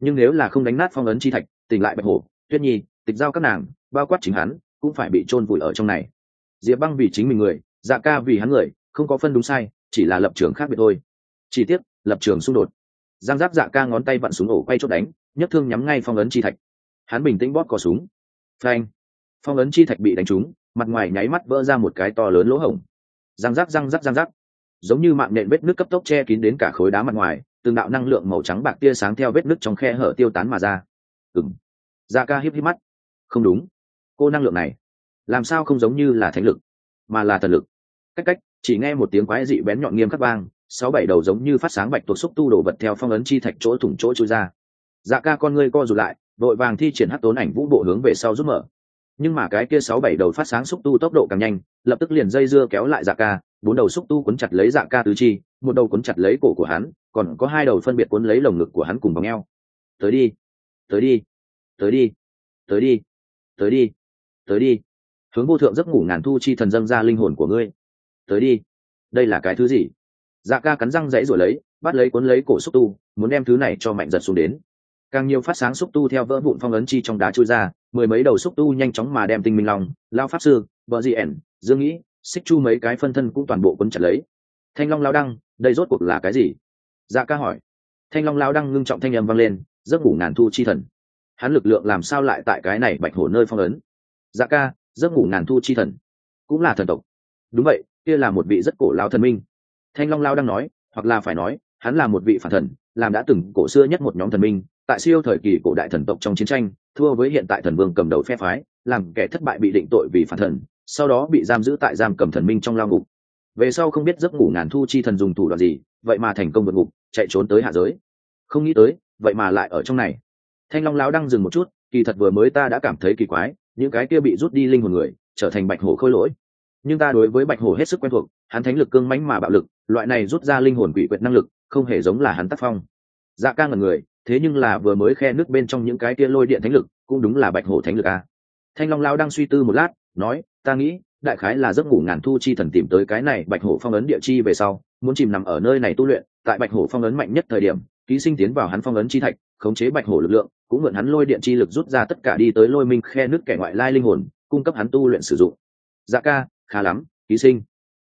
Nhưng nếu là không đánh nát phong ấn chi thạch, tỉnh lại bạch hổ, tuyết nhi, tịch giao các nàng, bao quát chính hắn, cũng phải bị chôn vùi ở trong này. Diệp băng vì chính mình người dạ ca vì hắn người, không có phân đúng sai, chỉ là lập trường khác biệt thôi. Chỉ tiếc, lập trường xung đột. Giang giáp dạ ca ngón tay vặn súng ổ quay chốt đánh nhấc thương nhắm ngay phong ấn chi thạch. Hắn bình tĩnh bóp cò súng. Phanh. Phong ấn chi thạch bị đánh trúng, mặt ngoài nháy mắt vỡ ra một cái to lớn lỗ hổng. Răng giáp răng giáp giang giáp giống như mạng nện vết nước cấp tốc che kín đến cả khối đá mặt ngoài, từng đạo năng lượng màu trắng bạc tia sáng theo vết nước trong khe hở tiêu tán mà ra. Ừng da dạ ca híp híp mắt. Không đúng. Cô năng lượng này, làm sao không giống như là thánh lực, mà là thần lực? Cách cách, chỉ nghe một tiếng quái dị bén nhọn nghiêm khắc vang, sáu bảy đầu giống như phát sáng bạch tuộc xúc tu đổ vật theo phong ấn chi thạch chỗ thủng chỗ trôi ra. Dạ ca con ngươi co rụt lại, vội vàng thi triển hát tốn ảnh vũ bộ hướng về sau rút mở. Nhưng mà cái kia sáu bảy đầu phát sáng xúc tu tốc độ càng nhanh, lập tức liền dây dưa kéo lại dạ ca bốn đầu xúc tu cuốn chặt lấy dạ ca tứ chi, một đầu cuốn chặt lấy cổ của hắn, còn có hai đầu phân biệt cuốn lấy lồng ngực của hắn cùng vòng eo. Tới đi tới đi tới đi tới đi tới đi tới đi. Hướng vô thượng giấc ngủ ngàn thu chi thần dâng ra linh hồn của ngươi. Tới đi. Đây là cái thứ gì? Dạ ca cắn răng dãy rồi lấy, bắt lấy cuốn lấy cổ xúc tu, muốn đem thứ này cho mạnh giật xuống đến. Càng nhiều phát sáng xúc tu theo vỡ vụn phong ấn chi trong đá trôi ra, mười mấy đầu xúc tu nhanh chóng mà đem tinh minh lòng lao pháp sư, vợ dị ẻn, dương nghĩ xích chu mấy cái phân thân cũng toàn bộ quấn chặt lấy. Thanh long lao đăng, đây rốt cuộc là cái gì? Dạ ca hỏi. Thanh long lao đăng ngưng trọng thanh âm vang lên, giấc ngủ ngàn thu chi thần. Hắn lực lượng làm sao lại tại cái này bạch hổ nơi phong ấn? Dạ ca, giấc ngủ ngàn thu chi thần. Cũng là thần tộc. Đúng vậy, kia là một vị rất cổ lao thần minh. Thanh long lao đang nói, hoặc là phải nói, hắn là một vị phản thần, làm đã từng cổ xưa nhất một nhóm thần minh, tại siêu thời kỳ cổ đại thần tộc trong chiến tranh, thua với hiện tại thần vương cầm đầu phe phái, làm kẻ thất bại bị định tội vì phản thần sau đó bị giam giữ tại giam cầm thần minh trong lao ngục. Về sau không biết giấc ngủ ngàn thu chi thần dùng thủ đoạn gì, vậy mà thành công vượt ngục, chạy trốn tới hạ giới. Không nghĩ tới, vậy mà lại ở trong này. Thanh long lão đang dừng một chút, kỳ thật vừa mới ta đã cảm thấy kỳ quái, những cái kia bị rút đi linh hồn người, trở thành bạch hổ khôi lỗi. Nhưng ta đối với bạch hổ hết sức quen thuộc, hắn thánh lực cương mãnh mà bạo lực, loại này rút ra linh hồn quỷ quyệt năng lực, không hề giống là hắn tác phong. Dạ ca ngần người, thế nhưng là vừa mới khe nước bên trong những cái kia lôi điện thánh lực, cũng đúng là bạch hổ thánh lực a. Thanh long lao đang suy tư một lát, nói ta nghĩ, đại khái là giấc ngủ ngàn thu chi thần tìm tới cái này bạch hổ phong ấn địa chi về sau, muốn chìm nằm ở nơi này tu luyện, tại bạch hổ phong ấn mạnh nhất thời điểm, ký sinh tiến vào hắn phong ấn chi thạch, khống chế bạch hổ lực lượng, cũng mượn hắn lôi điện chi lực rút ra tất cả đi tới lôi minh khe nước kẻ ngoại lai linh hồn, cung cấp hắn tu luyện sử dụng. Dạ ca, khá lắm, ký sinh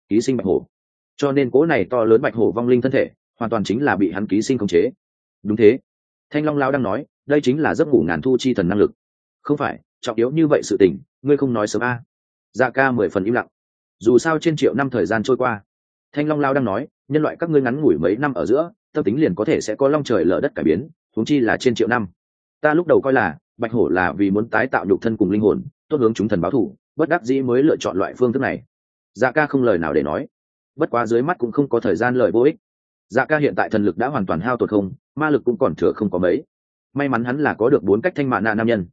ký sinh bạch hổ. Cho nên cố này to lớn bạch hổ vong linh thân thể, hoàn toàn chính là bị hắn ký sinh khống chế. Đúng thế. Thanh long lao đang nói, đây chính là giấc ngủ ngàn thu chi thần năng lực. Không phải, trọng yếu như vậy sự tình, ngươi không nói sớm a dạ ca mười phần im lặng. Dù sao trên triệu năm thời gian trôi qua, thanh long lao đang nói, nhân loại các ngươi ngắn ngủi mấy năm ở giữa, tâm tính liền có thể sẽ có long trời lở đất cải biến thúng chi là trên triệu năm. Ta lúc đầu coi là, bạch hổ là vì muốn tái tạo nhục thân cùng linh hồn, tốt hướng chúng thần báo thù, bất đắc dĩ mới lựa chọn loại phương thức này. Dạ ca không lời nào để nói. Bất quá dưới mắt cũng không có thời gian lời vô ích. Dạ ca hiện tại thần lực đã hoàn toàn hao tột không, ma lực cũng còn thừa không có mấy. May mắn hắn là có được bốn cách thanh mạ nạ nam nhân.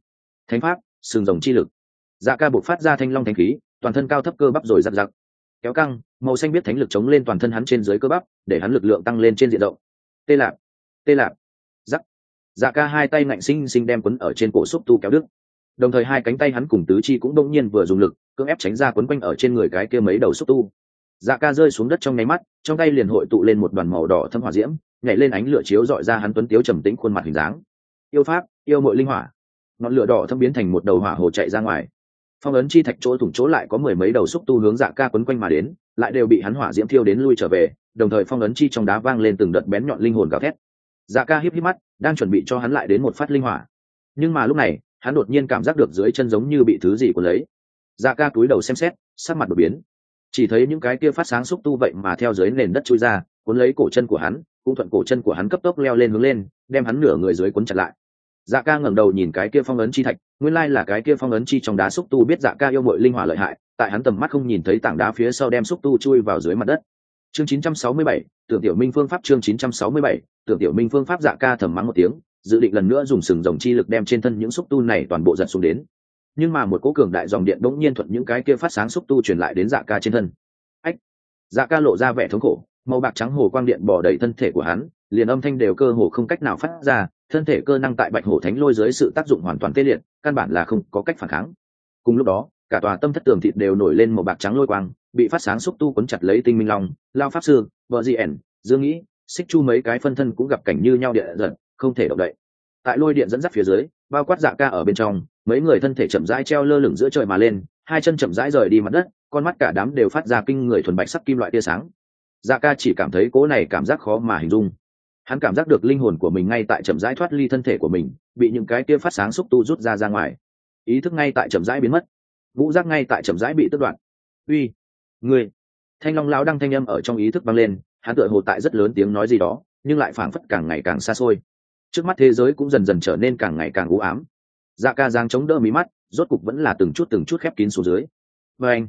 Thánh pháp, sừng rồng chi lực dạ ca buộc phát ra thanh long thanh khí, toàn thân cao thấp cơ bắp rồi giặc giặc kéo căng, màu xanh biết thánh lực chống lên toàn thân hắn trên dưới cơ bắp, để hắn lực lượng tăng lên trên diện rộng. Tê lạp tê lạp. Giắc dạ ca hai tay ngạnh sinh sinh đem quấn ở trên cổ xúc tu kéo đức đồng thời hai cánh tay hắn cùng tứ chi cũng đông nhiên vừa dùng lực, cưỡng ép tránh ra quấn quanh ở trên người cái kia mấy đầu xúc tu. Dạ ca rơi xuống đất trong nháy mắt, trong tay liền hội tụ lên một đoàn màu đỏ thâm hỏa diễm, nhảy lên ánh lửa chiếu dọi ra hắn tuấn tiếu trầm tĩnh khuôn mặt hình dáng. Yêu pháp, yêu mội linh hỏa. Ngọn lửa đỏ thâm biến thành một đầu hỏa hồ chạy ra ngoài phong ấn chi thạch chỗ thủng chỗ lại có mười mấy đầu xúc tu hướng dạ ca quấn quanh mà đến, lại đều bị hắn hỏa diễm thiêu đến lui trở về, đồng thời phong ấn chi trong đá vang lên từng đợt bén nhọn linh hồn gào thét. Dạ ca híp híp mắt, đang chuẩn bị cho hắn lại đến một phát linh hỏa. Nhưng mà lúc này, hắn đột nhiên cảm giác được dưới chân giống như bị thứ gì của lấy. Dạ ca túi đầu xem xét, sắc mặt đột biến. Chỉ thấy những cái kia phát sáng xúc tu vậy mà theo dưới nền đất chui ra, cuốn lấy cổ chân của hắn, cũng thuận cổ chân của hắn cấp tốc leo lên hướng lên, đem hắn nửa người dưới cuốn chặt lại dạ ca ngẩng đầu nhìn cái kia phong ấn chi thạch nguyên lai là cái kia phong ấn chi trong đá xúc tu biết dạ ca yêu mội linh hỏa lợi hại tại hắn tầm mắt không nhìn thấy tảng đá phía sau đem xúc tu chui vào dưới mặt đất. Chương 967, tưởng tiểu minh phương pháp chương 967, tưởng tiểu minh phương pháp dạ ca thầm mắng một tiếng dự định lần nữa dùng sừng rồng chi lực đem trên thân những xúc tu này toàn bộ giật xuống đến. Nhưng mà một cố cường đại dòng điện bỗng nhiên thuận những cái kia phát sáng xúc tu truyền lại đến dạ ca trên thân. Ách! Dạ ca lộ ra vẻ thống khổ màu bạc trắng hồ quang điện bỏ đầy thân thể của hắn liền âm thanh đều cơ hồ không cách nào phát ra thân thể cơ năng tại bạch hổ thánh lôi dưới sự tác dụng hoàn toàn tê liệt, căn bản là không có cách phản kháng. Cùng lúc đó, cả tòa tâm thất tường thịt đều nổi lên màu bạc trắng lôi quang, bị phát sáng xúc tu quấn chặt lấy tinh minh long, lao pháp sư, vợ di ẻn, dương nghĩ xích chu mấy cái phân thân cũng gặp cảnh như nhau địa giận, không thể động đậy. Tại lôi điện dẫn dắt phía dưới, bao quát dạ ca ở bên trong, mấy người thân thể chậm rãi treo lơ lửng giữa trời mà lên, hai chân chậm rãi rời đi mặt đất, con mắt cả đám đều phát ra kinh người thuần bạch sắc kim loại tia sáng. Dạ ca chỉ cảm thấy cố này cảm giác khó mà hình dung hắn cảm giác được linh hồn của mình ngay tại chậm rãi thoát ly thân thể của mình, bị những cái kia phát sáng xúc tu rút ra ra ngoài. Ý thức ngay tại chậm rãi biến mất. Vũ giác ngay tại chậm rãi bị tước đoạn uy người thanh long lao đăng thanh âm ở trong ý thức vang lên, hắn tựa hồ tại rất lớn tiếng nói gì đó, nhưng lại phảng phất càng ngày càng xa xôi. Trước mắt thế giới cũng dần dần trở nên càng ngày càng u ám. Dạ ca giang chống đỡ mí mắt, rốt cục vẫn là từng chút từng chút khép kín xuống dưới. Và anh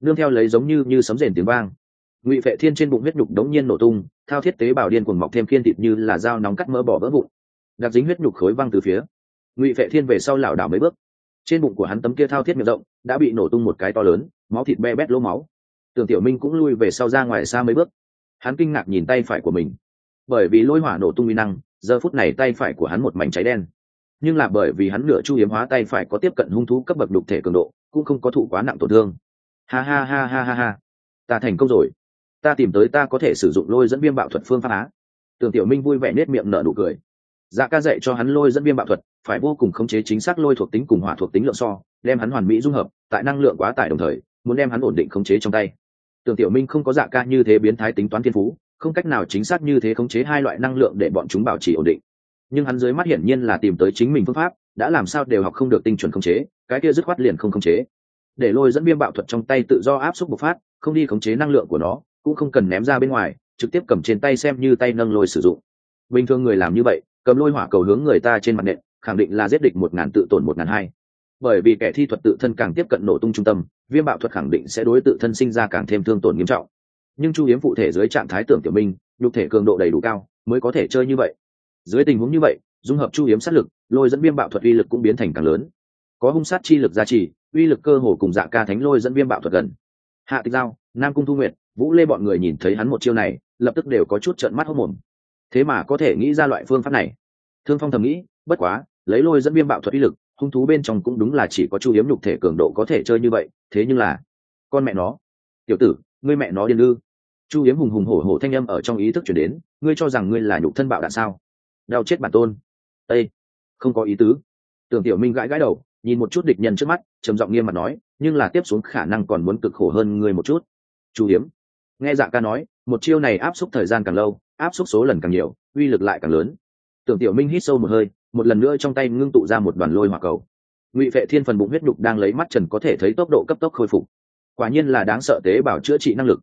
nương theo lấy giống như như sấm rền tiếng vang ngụy vệ thiên trên bụng huyết nhục đống nhiên nổ tung, thao thiết tế bào điên cuồng mọc thêm khiên thịt như là dao nóng cắt mỡ bỏ vỡ bụng đặc dính huyết nhục khối văng từ phía. Ngụy vệ thiên về sau lảo đảo mấy bước. Trên bụng của hắn tấm kia thao thiết miệng rộng đã bị nổ tung một cái to lớn, máu thịt be bét lỗ máu. Tưởng tiểu minh cũng lui về sau ra ngoài xa mấy bước. Hắn kinh ngạc nhìn tay phải của mình. Bởi vì lôi hỏa nổ tung uy năng, giờ phút này tay phải của hắn một mảnh cháy đen. Nhưng là bởi vì hắn nửa chu hiếm hóa tay phải có tiếp cận hung thú cấp bậc đục thể cường độ, cũng không có thụ quá nặng tổn thương. Ha ha ha ha ha ha. Ta thành công rồi ta tìm tới ta có thể sử dụng lôi dẫn viêm bạo thuật phương pháp á. Tưởng tiểu minh vui vẻ nết miệng nở nụ cười. Dạ ca dạy cho hắn lôi dẫn viêm bạo thuật, phải vô cùng khống chế chính xác lôi thuộc tính cùng hỏa thuộc tính lượng so, đem hắn hoàn mỹ dung hợp, tại năng lượng quá tải đồng thời, muốn đem hắn ổn định khống chế trong tay. Tưởng tiểu minh không có dạ ca như thế biến thái tính toán thiên phú, không cách nào chính xác như thế khống chế hai loại năng lượng để bọn chúng bảo trì ổn định. Nhưng hắn dưới mắt hiển nhiên là tìm tới chính mình phương pháp, đã làm sao đều học không được tinh chuẩn khống chế, cái kia dứt khoát liền không khống chế. Để lôi dẫn viêm bạo thuật trong tay tự do áp suất bộc phát, không đi khống chế năng lượng của nó cũng không cần ném ra bên ngoài, trực tiếp cầm trên tay xem như tay nâng lôi sử dụng. Bình thường người làm như vậy, cầm lôi hỏa cầu hướng người ta trên mặt nện, khẳng định là giết địch một ngàn tự tổn một ngàn hai. Bởi vì kẻ thi thuật tự thân càng tiếp cận nổ tung trung tâm, viêm bạo thuật khẳng định sẽ đối tự thân sinh ra càng thêm thương tổn nghiêm trọng. Nhưng chu hiếm phụ thể dưới trạng thái tưởng tiểu minh, nhục thể cường độ đầy đủ cao, mới có thể chơi như vậy. Dưới tình huống như vậy, dung hợp chu hiếm sát lực, lôi dẫn viêm bạo thuật uy lực cũng biến thành càng lớn. Có hung sát chi lực gia trì, uy lực cơ hồ cùng dạ ca thánh lôi dẫn viêm bạo thuật gần. Hạ tịch giao, nam cung thu nguyệt vũ lê bọn người nhìn thấy hắn một chiêu này, lập tức đều có chút trợn mắt hốc mồm. Thế mà có thể nghĩ ra loại phương pháp này. Thương phong thầm nghĩ, bất quá, lấy lôi dẫn viêm bạo thuật uy lực, hung thú bên trong cũng đúng là chỉ có chu hiếm nhục thể cường độ có thể chơi như vậy, thế nhưng là, con mẹ nó. Tiểu tử, ngươi mẹ nó điên lư chu hiếm hùng hùng hổ hổ thanh â m ở trong ý thức chuyển đến, ngươi cho rằng ngươi là nhục thân bạo đạn sao? Đau chết bản tôn. Ây không có ý tứ. Tưởng tiểu minh gãi gãi đầu, nhìn một chút địch nhân trước mắt, trầm giọng nghiêm mặt nói, nhưng là tiếp xuống khả năng còn muốn cực khổ hơn ngươi một chút. Chu hiếm nghe dạ ca nói, một chiêu này áp suất thời gian càng lâu, áp suất số lần càng nhiều, uy lực lại càng lớn. Tưởng tiểu minh hít sâu một hơi, một lần nữa trong tay ngưng tụ ra một đoàn lôi hỏa cầu. Ngụy vệ thiên phần bụng huyết đục đang lấy mắt trần có thể thấy tốc độ cấp tốc khôi phục. Quả nhiên là đáng sợ tế bào chữa trị năng lực.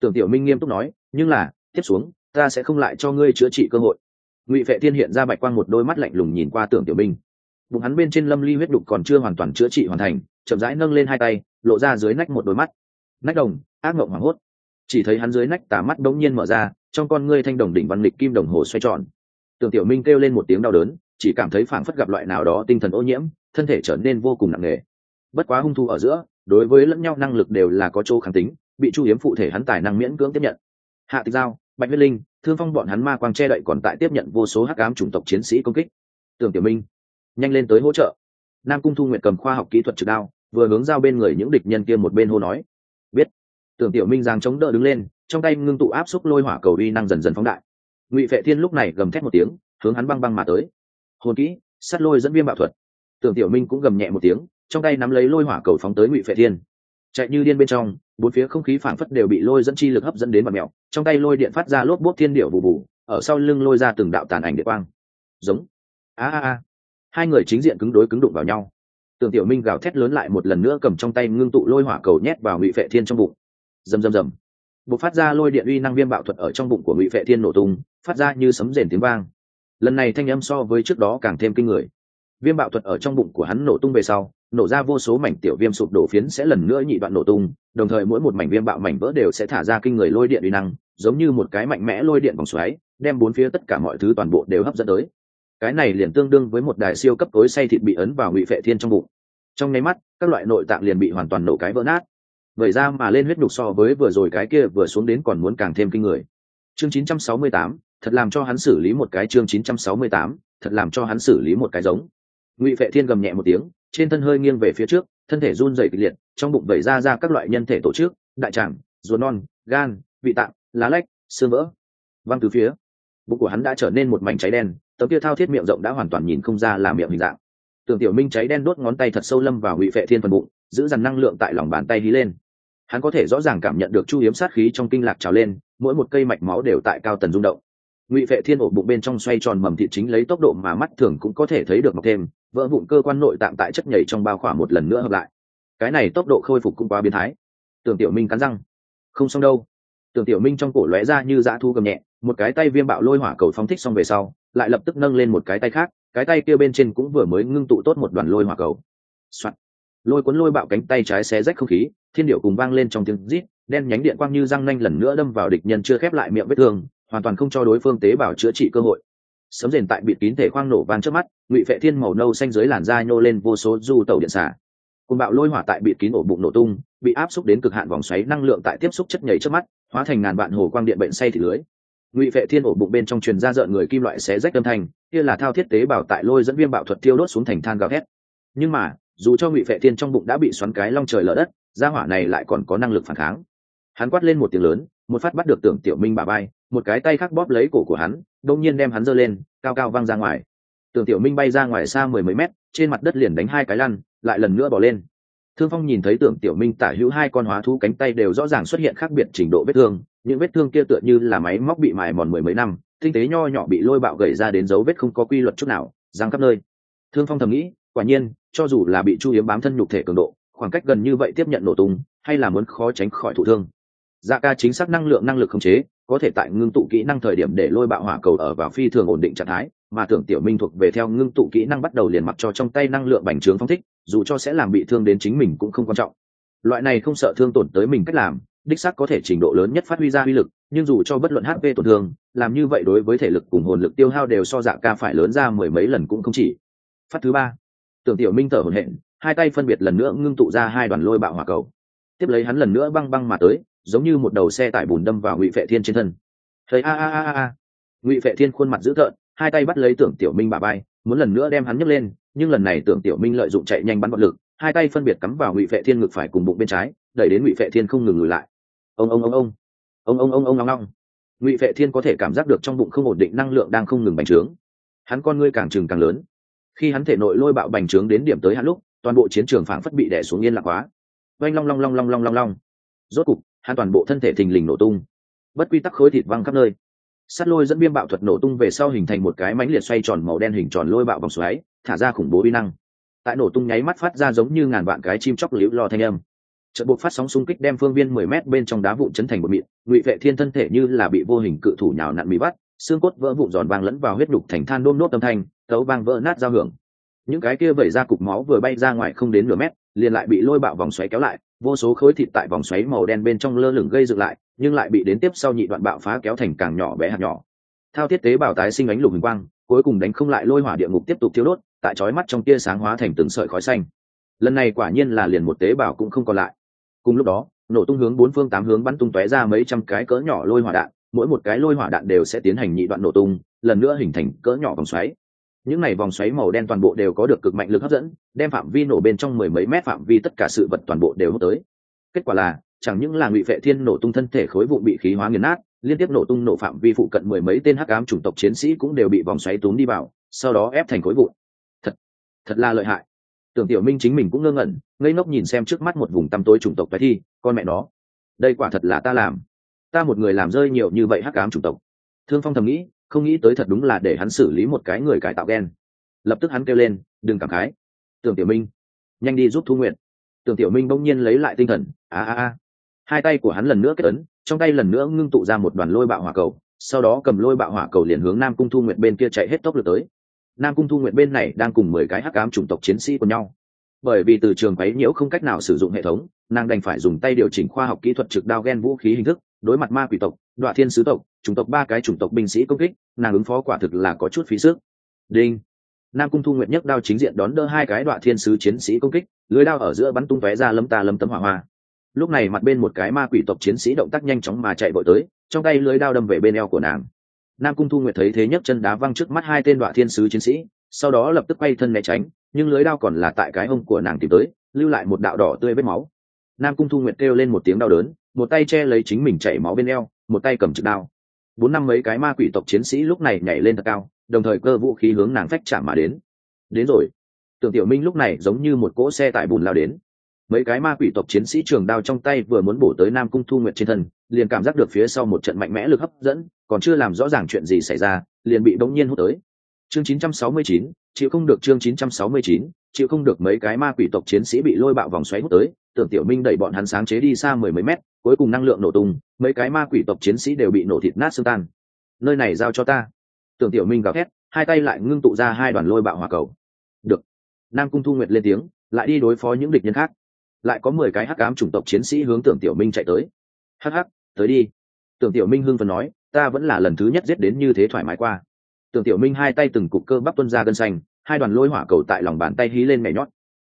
Tưởng tiểu minh nghiêm túc nói, nhưng là, tiếp xuống, ta sẽ không lại cho ngươi chữa trị cơ hội. Ngụy vệ thiên hiện ra bạch quang một đôi mắt lạnh lùng nhìn qua tưởng tiểu minh. Bụng hắn bên trên lâm ly huyết đục còn chưa hoàn toàn chữa trị hoàn thành, chậm rãi nâng lên hai tay, lộ ra dưới nách một đôi mắt. Nách đồng, ác mộng hoảng hốt chỉ thấy hắn dưới nách tà mắt đống nhiên mở ra, trong con ngươi thanh đồng đỉnh văn lịch kim đồng hồ xoay tròn. Tưởng tiểu minh kêu lên một tiếng đau đớn, chỉ cảm thấy phảng phất gặp loại nào đó tinh thần ô nhiễm, thân thể trở nên vô cùng nặng nề. Bất quá hung thu ở giữa, đối với lẫn nhau năng lực đều là có chỗ kháng tính, bị chu hiếm phụ thể hắn tài năng miễn cưỡng tiếp nhận. Hạ tịch giao, bạch huyết linh, thương phong bọn hắn ma quang che đậy còn tại tiếp nhận vô số hắc ám chủng tộc chiến sĩ công kích. Tưởng tiểu minh, nhanh lên tới hỗ trợ. Nam cung thu nguyện cầm khoa học kỹ thuật trực đao, vừa hướng giao bên người những địch nhân kia một bên hô nói. Biết tưởng tiểu minh giang chống đỡ đứng lên, trong tay ngưng tụ áp xúc lôi hỏa cầu uy năng dần dần phóng đại. Ngụy vệ thiên lúc này gầm thét một tiếng, hướng hắn băng băng mà tới. Hồn kỹ sắt lôi dẫn viêm bạo thuật. Tưởng tiểu minh cũng gầm nhẹ một tiếng, trong tay nắm lấy lôi hỏa cầu phóng tới ngụy vệ thiên. Chạy như điên bên trong, bốn phía không khí phảng phất đều bị lôi dẫn chi lực hấp dẫn đến mặt mèo, trong tay lôi điện phát ra lốp bốt thiên điệu bù bù, ở sau lưng lôi ra từng đạo tàn ảnh địa quang. Giống. A a a. Hai người chính diện cứng đối cứng đụng vào nhau. Tưởng tiểu minh gào thét lớn lại một lần nữa cầm trong tay ngưng tụ lôi hỏa cầu nhét vào ngụy vệ thiên trong bụng rầm rầm rầm. Bộc phát ra lôi điện uy năng viêm bạo thuật ở trong bụng của ngụy vệ thiên nổ tung, phát ra như sấm rền tiếng vang. Lần này thanh âm so với trước đó càng thêm kinh người. Viêm bạo thuật ở trong bụng của hắn nổ tung về sau, nổ ra vô số mảnh tiểu viêm sụp đổ phiến sẽ lần nữa nhị đoạn nổ tung, đồng thời mỗi một mảnh viêm bạo mảnh vỡ đều sẽ thả ra kinh người lôi điện uy năng, giống như một cái mạnh mẽ lôi điện vòng xoáy, đem bốn phía tất cả mọi thứ toàn bộ đều hấp dẫn tới. Cái này liền tương đương với một đài siêu cấp tối say thịt bị ấn vào ngụy phệ thiên trong bụng. Trong nháy mắt, các loại nội tạng liền bị hoàn toàn nổ cái vỡ nát vậy ra mà lên huyết nhục so với vừa rồi cái kia vừa xuống đến còn muốn càng thêm kinh người. Chương 968, thật làm cho hắn xử lý một cái chương 968, thật làm cho hắn xử lý một cái giống. Ngụy vệ thiên gầm nhẹ một tiếng trên thân hơi nghiêng về phía trước thân thể run rẩy kịch liệt trong bụng vẩy ra ra các loại nhân thể tổ chức đại tràng ruột non gan vị tạng lá lách xương vỡ. Văng từ phía bụng của hắn đã trở nên một mảnh cháy đen tấm kia thao thiết miệng rộng đã hoàn toàn nhìn không ra là miệng hình dạng. Tưởng tiểu minh cháy đen đốt ngón tay thật sâu lâm vào ngụy vệ thiên phần bụng giữ dằn năng lượng tại lòng bàn tay hí lên hắn có thể rõ ràng cảm nhận được chu hiếm sát khí trong kinh lạc trào lên, mỗi một cây mạch máu đều tại cao tần rung động. Ngụy vệ thiên ổ bụng bên trong xoay tròn mầm thị chính lấy tốc độ mà mắt thường cũng có thể thấy được mọc thêm, vỡ vụn cơ quan nội tạng tại chất nhảy trong bao khỏa một lần nữa hợp lại. Cái này tốc độ khôi phục cũng quá biến thái. Tưởng tiểu minh cắn răng. Không xong đâu. Tưởng tiểu minh trong cổ lóe ra như dã thu gầm nhẹ, một cái tay viêm bạo lôi hỏa cầu phóng thích xong về sau, lại lập tức nâng lên một cái tay khác, cái tay kia bên trên cũng vừa mới ngưng tụ tốt một đoàn lôi hỏa cầu. Soạn lôi cuốn lôi bạo cánh tay trái xé rách không khí, thiên điệu cùng vang lên trong tiếng rít, đen nhánh điện quang như răng nanh lần nữa đâm vào địch nhân chưa khép lại miệng vết thương, hoàn toàn không cho đối phương tế bào chữa trị cơ hội. Sấm rền tại bịt kín thể khoang nổ vang trước mắt, ngụy vệ thiên màu nâu xanh dưới làn da nhô lên vô số du tàu điện xả. Cùng bạo lôi hỏa tại bịt kín ổ bụng nổ tung, bị áp xúc đến cực hạn vòng xoáy năng lượng tại tiếp xúc chất nhảy trước mắt, hóa thành ngàn vạn hồ quang điện bệnh say thì lưới. Ngụy vệ thiên ổ bụng bên trong truyền ra rợn người kim loại xé rách âm thanh, kia là thao thiết tế bào tại lôi dẫn viêm bạo thuật tiêu đốt xuống thành than gào thét. Nhưng mà dù cho ngụy vệ thiên trong bụng đã bị xoắn cái long trời lở đất, gia hỏa này lại còn có năng lực phản kháng. Hắn quát lên một tiếng lớn, một phát bắt được tưởng tiểu minh bà bay một cái tay khác bóp lấy cổ của hắn đông nhiên đem hắn giơ lên, cao cao văng ra ngoài. Tưởng tiểu minh bay ra ngoài xa mười mấy mét, trên mặt đất liền đánh hai cái lăn, lại lần nữa bỏ lên. Thương phong nhìn thấy tưởng tiểu minh tả hữu hai con hóa thú cánh tay đều rõ ràng xuất hiện khác biệt trình độ vết thương, những vết thương kia tựa như là máy móc bị mài mòn mười mấy năm, tinh tế nho nhỏ bị lôi bạo gầy ra đến dấu vết không có quy luật chút nào giang khắp nơi. Thương phong thầm nghĩ, quả nhiên cho dù là bị chu hiếm bám thân nhục thể cường độ, khoảng cách gần như vậy tiếp nhận nổ tung, hay là muốn khó tránh khỏi thụ thương. Dạ ca chính xác năng lượng năng lực khống chế, có thể tại ngưng tụ kỹ năng thời điểm để lôi bạo hỏa cầu ở vào phi thường ổn định trạng thái, mà tưởng tiểu minh thuộc về theo ngưng tụ kỹ năng bắt đầu liền mặc cho trong tay năng lượng bành trướng phong thích, dù cho sẽ làm bị thương đến chính mình cũng không quan trọng. Loại này không sợ thương tổn tới mình cách làm, đích xác có thể trình độ lớn nhất phát huy ra uy lực, nhưng dù cho bất luận hp tổn thương, làm như vậy đối với thể lực cùng hồn lực tiêu hao đều so dạ ca phải lớn ra mười mấy lần cũng không chỉ. Phát thứ ba tưởng tiểu minh thở hổn hển, hai tay phân biệt lần nữa ngưng tụ ra hai đoàn lôi bạo hỏa cầu. Tiếp lấy hắn lần nữa băng băng mà tới, giống như một đầu xe tải bùn đâm vào ngụy vệ thiên trên thân. Thấy a a a a ngụy vệ thiên khuôn mặt dữ tợn, hai tay bắt lấy tưởng tiểu minh bà bay muốn lần nữa đem hắn nhấc lên, nhưng lần này tưởng tiểu minh lợi dụng chạy nhanh bắn bật lực, hai tay phân biệt cắm vào ngụy vệ thiên ngực phải cùng bụng bên trái, đẩy đến ngụy vệ thiên không ngừng lùi lại. Ông ông ông ông. Ông ông ông ông ông ông. Ngụy vệ thiên có thể cảm giác được trong bụng không ổn định, năng lượng đang không ngừng bành trướng. Hắn con ngươi càng trừng càng lớn khi hắn thể nội lôi bạo bành trướng đến điểm tới hắn lúc, toàn bộ chiến trường phảng phất bị đè xuống yên lạc quá. Oanh long long long long long long long. Rốt cục, hắn toàn bộ thân thể thình lình nổ tung. Bất quy tắc khối thịt văng khắp nơi. Sắt lôi dẫn biêm bạo thuật nổ tung về sau hình thành một cái mánh liệt xoay tròn màu đen hình tròn lôi bạo vòng xoáy, thả ra khủng bố uy năng. Tại nổ tung nháy mắt phát ra giống như ngàn vạn cái chim chóc liễu lo thanh âm. Trận buộc phát sóng xung kích đem phương viên mười mét bên trong đá vụn chấn thành một mịn, ngụy vệ thiên thân thể như là bị vô hình cự thủ nhào nặn bị bắt xương cốt vỡ vụn giòn vàng lẫn vào huyết đục thành than đôm nốt âm thanh, tấu vang vỡ nát giao hưởng. Những cái kia vẩy ra cục máu vừa bay ra ngoài không đến nửa mét, liền lại bị lôi bạo vòng xoáy kéo lại, vô số khối thịt tại vòng xoáy màu đen bên trong lơ lửng gây dựng lại, nhưng lại bị đến tiếp sau nhị đoạn bạo phá kéo thành càng nhỏ bé hạt nhỏ. Thao thiết tế bào tái sinh ánh lục hình quang, cuối cùng đánh không lại lôi hỏa địa ngục tiếp tục thiếu đốt, tại chói mắt trong tia sáng hóa thành từng sợi khói xanh. Lần này quả nhiên là liền một tế bào cũng không còn lại. Cùng lúc đó, nổ tung hướng bốn phương tám hướng bắn tung tóe ra mấy trăm cái cỡ nhỏ lôi hỏa đạn mỗi một cái lôi hỏa đạn đều sẽ tiến hành nhị đoạn nổ tung, lần nữa hình thành cỡ nhỏ vòng xoáy. Những này vòng xoáy màu đen toàn bộ đều có được cực mạnh lực hấp dẫn, đem phạm vi nổ bên trong mười mấy mét phạm vi tất cả sự vật toàn bộ đều hút tới. Kết quả là, chẳng những là ngụy vệ thiên nổ tung thân thể khối vụ bị khí hóa nghiền nát, liên tiếp nổ tung nổ phạm vi phụ cận mười mấy tên hắc ám chủng tộc chiến sĩ cũng đều bị vòng xoáy túm đi vào, sau đó ép thành khối vụ thật thật là lợi hại. Tưởng tiểu minh chính mình cũng ngơ ngẩn, ngây ngốc nhìn xem trước mắt một vùng tăm tối chủng tộc tái thi, con mẹ nó. Đây quả thật là ta làm ta một người làm rơi nhiều như vậy hắc ám chủng tộc. Thương phong thầm nghĩ, không nghĩ tới thật đúng là để hắn xử lý một cái người cải tạo ghen lập tức hắn kêu lên, đừng cảm khái. Tưởng tiểu minh, nhanh đi giúp thu nguyện tưởng tiểu minh bỗng nhiên lấy lại tinh thần, a a a. Hai tay của hắn lần nữa kết ấn, trong tay lần nữa ngưng tụ ra một đoàn lôi bạo hỏa cầu, sau đó cầm lôi bạo hỏa cầu liền hướng nam cung thu nguyện bên kia chạy hết tốc lực tới. Nam cung thu nguyện bên này đang cùng mười cái hắc ám chủng tộc chiến sĩ của nhau. Bởi vì từ trường quấy nhiễu không cách nào sử dụng hệ thống, nàng đành phải dùng tay điều chỉnh khoa học kỹ thuật trực đao ghen vũ khí hình thức đối mặt ma quỷ tộc đoạn thiên sứ tộc, chủng tộc ba cái chủng tộc binh sĩ công kích, nàng ứng phó quả thực là có chút phí sức. Đinh. Nam cung thu nguyện nhất đao chính diện đón đỡ hai cái đoạn thiên sứ chiến sĩ công kích, lưới đao ở giữa bắn tung tóe ra lâm ta lâm tấm hỏa hoa. Lúc này mặt bên một cái ma quỷ tộc chiến sĩ động tác nhanh chóng mà chạy vội tới, trong tay lưới đao đâm về bên eo của nàng. Nam cung thu nguyệt thấy thế nhấc chân đá văng trước mắt hai tên đoạn thiên sứ chiến sĩ, sau đó lập tức quay thân né tránh, nhưng lưới đao còn là tại cái hông của nàng tìm tới, lưu lại một đạo đỏ tươi vết máu. Nam cung thu nguyệt kêu lên một tiếng đau đớn một tay che lấy chính mình chảy máu bên eo một tay cầm trực đao. Bốn năm mấy cái ma quỷ tộc chiến sĩ lúc này nhảy lên thật cao đồng thời cơ vũ khí hướng nàng phách chạm mà đến. Đến rồi. Tưởng tiểu minh lúc này giống như một cỗ xe tải bùn lao đến. Mấy cái ma quỷ tộc chiến sĩ trường đao trong tay vừa muốn bổ tới nam cung thu nguyệt trên thân liền cảm giác được phía sau một trận mạnh mẽ lực hấp dẫn còn chưa làm rõ ràng chuyện gì xảy ra liền bị bỗng nhiên hút tới. Chương 969, chịu không được chương 969, chịu không được mấy cái ma quỷ tộc chiến sĩ bị lôi bạo vòng xoáy hút tới tưởng tiểu minh đẩy bọn hắn sáng chế đi xa mười mấy mét cuối cùng năng lượng nổ tung mấy cái ma quỷ tộc chiến sĩ đều bị nổ thịt nát xương tan. Nơi này giao cho ta. Tưởng tiểu minh gào thét hai tay lại ngưng tụ ra hai đoàn lôi bạo hỏa cầu. Được. Nam cung thu nguyệt lên tiếng lại đi đối phó những địch nhân khác. Lại có mười cái hắc ám chủng tộc chiến sĩ hướng tưởng tiểu minh chạy tới. Hắc hắc tới đi. Tưởng tiểu minh hưng phấn nói ta vẫn là lần thứ nhất giết đến như thế thoải mái qua tưởng tiểu minh hai tay từng cục cơ bắp tuân ra gân xanh, hai đoàn lôi hỏa cầu tại lòng bàn tay hí lên mẻ nhót.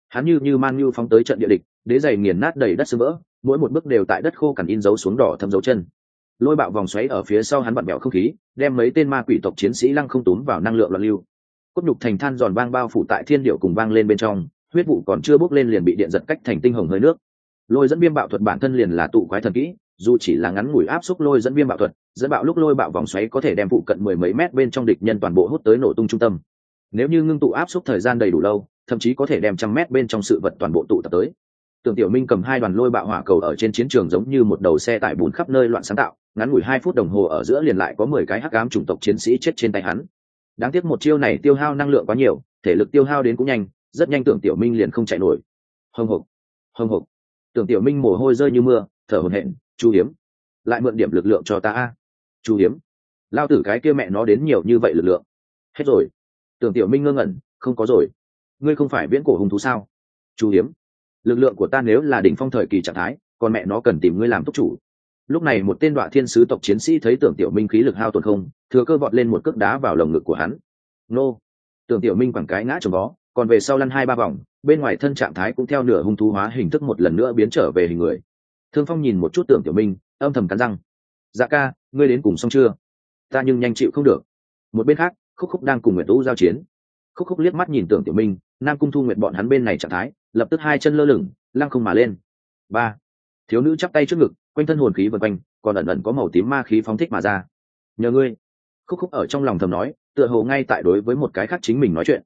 Hắn như như man như phóng tới trận địa địch, đế giày nghiền nát đầy đất sơ vỡ mỗi một bước đều tại đất khô cằn in dấu xuống đỏ thâm dấu chân. Lôi bạo vòng xoáy ở phía sau hắn bận bẹo không khí, đem mấy tên ma quỷ tộc chiến sĩ lăng không túm vào năng lượng loạn lưu. Cốt nhục thành than giòn vang bao phủ tại thiên điệu cùng vang lên bên trong, huyết vụ còn chưa bốc lên liền bị điện giật cách thành tinh hồng hơi nước. Lôi dẫn viêm bạo thuật bản thân liền là tụ quái thần kỹ dù chỉ là ngắn ngủi áp xúc lôi dẫn viêm bạo thuật, dẫn bạo lúc lôi bạo vòng xoáy có thể đem phụ cận mười mấy mét bên trong địch nhân toàn bộ hút tới nổ tung trung tâm. Nếu như ngưng tụ áp xúc thời gian đầy đủ lâu, thậm chí có thể đem trăm mét bên trong sự vật toàn bộ tụ tập tới. Tưởng tiểu minh cầm hai đoàn lôi bạo hỏa cầu ở trên chiến trường giống như một đầu xe tải bùn khắp nơi loạn sáng tạo, ngắn ngủi hai phút đồng hồ ở giữa liền lại có mười cái hắc ám chủng tộc chiến sĩ chết trên tay hắn. Đáng tiếc một chiêu này tiêu hao năng lượng quá nhiều, thể lực tiêu hao đến cũng nhanh, rất nhanh tưởng tiểu minh liền không chạy nổi. Hồng hộc hồng hộc tưởng tiểu minh mồ hôi rơi như mưa, thở hổn hển chu hiếm, lại mượn điểm lực lượng cho ta a. Chu hiếm, lao tử cái kia mẹ nó đến nhiều như vậy lực lượng. Hết rồi. Tưởng tiểu minh ngơ ngẩn, không có rồi. Ngươi không phải viễn cổ hùng thú sao? Chu hiếm, lực lượng của ta nếu là đỉnh phong thời kỳ trạng thái, còn mẹ nó cần tìm ngươi làm túc chủ. Lúc này một tên đoạn thiên sứ tộc chiến sĩ thấy tưởng tiểu minh khí lực hao tổn không, thừa cơ vọt lên một cước đá vào lồng ngực của hắn. Nô! Tưởng tiểu minh quẳng cái ngã trồng đó, còn về sau lăn hai ba vòng, bên ngoài thân trạng thái cũng theo nửa hung thú hóa hình thức một lần nữa biến trở về hình người thương phong nhìn một chút tưởng tiểu minh, âm thầm cắn răng. Dạ ca, ngươi đến cùng xong chưa? Ta nhưng nhanh chịu không được. Một bên khác, khúc khúc đang cùng nguyệt tú giao chiến. Khúc khúc liếc mắt nhìn tưởng tiểu minh, nam cung thu nguyện bọn hắn bên này trạng thái, lập tức hai chân lơ lửng, lăng không mà lên. Ba, thiếu nữ chắp tay trước ngực, quanh thân hồn khí vân quanh, còn ẩn ẩn có màu tím ma khí phóng thích mà ra. Nhờ ngươi. Khúc khúc ở trong lòng thầm nói, tựa hồ ngay tại đối với một cái khác chính mình nói chuyện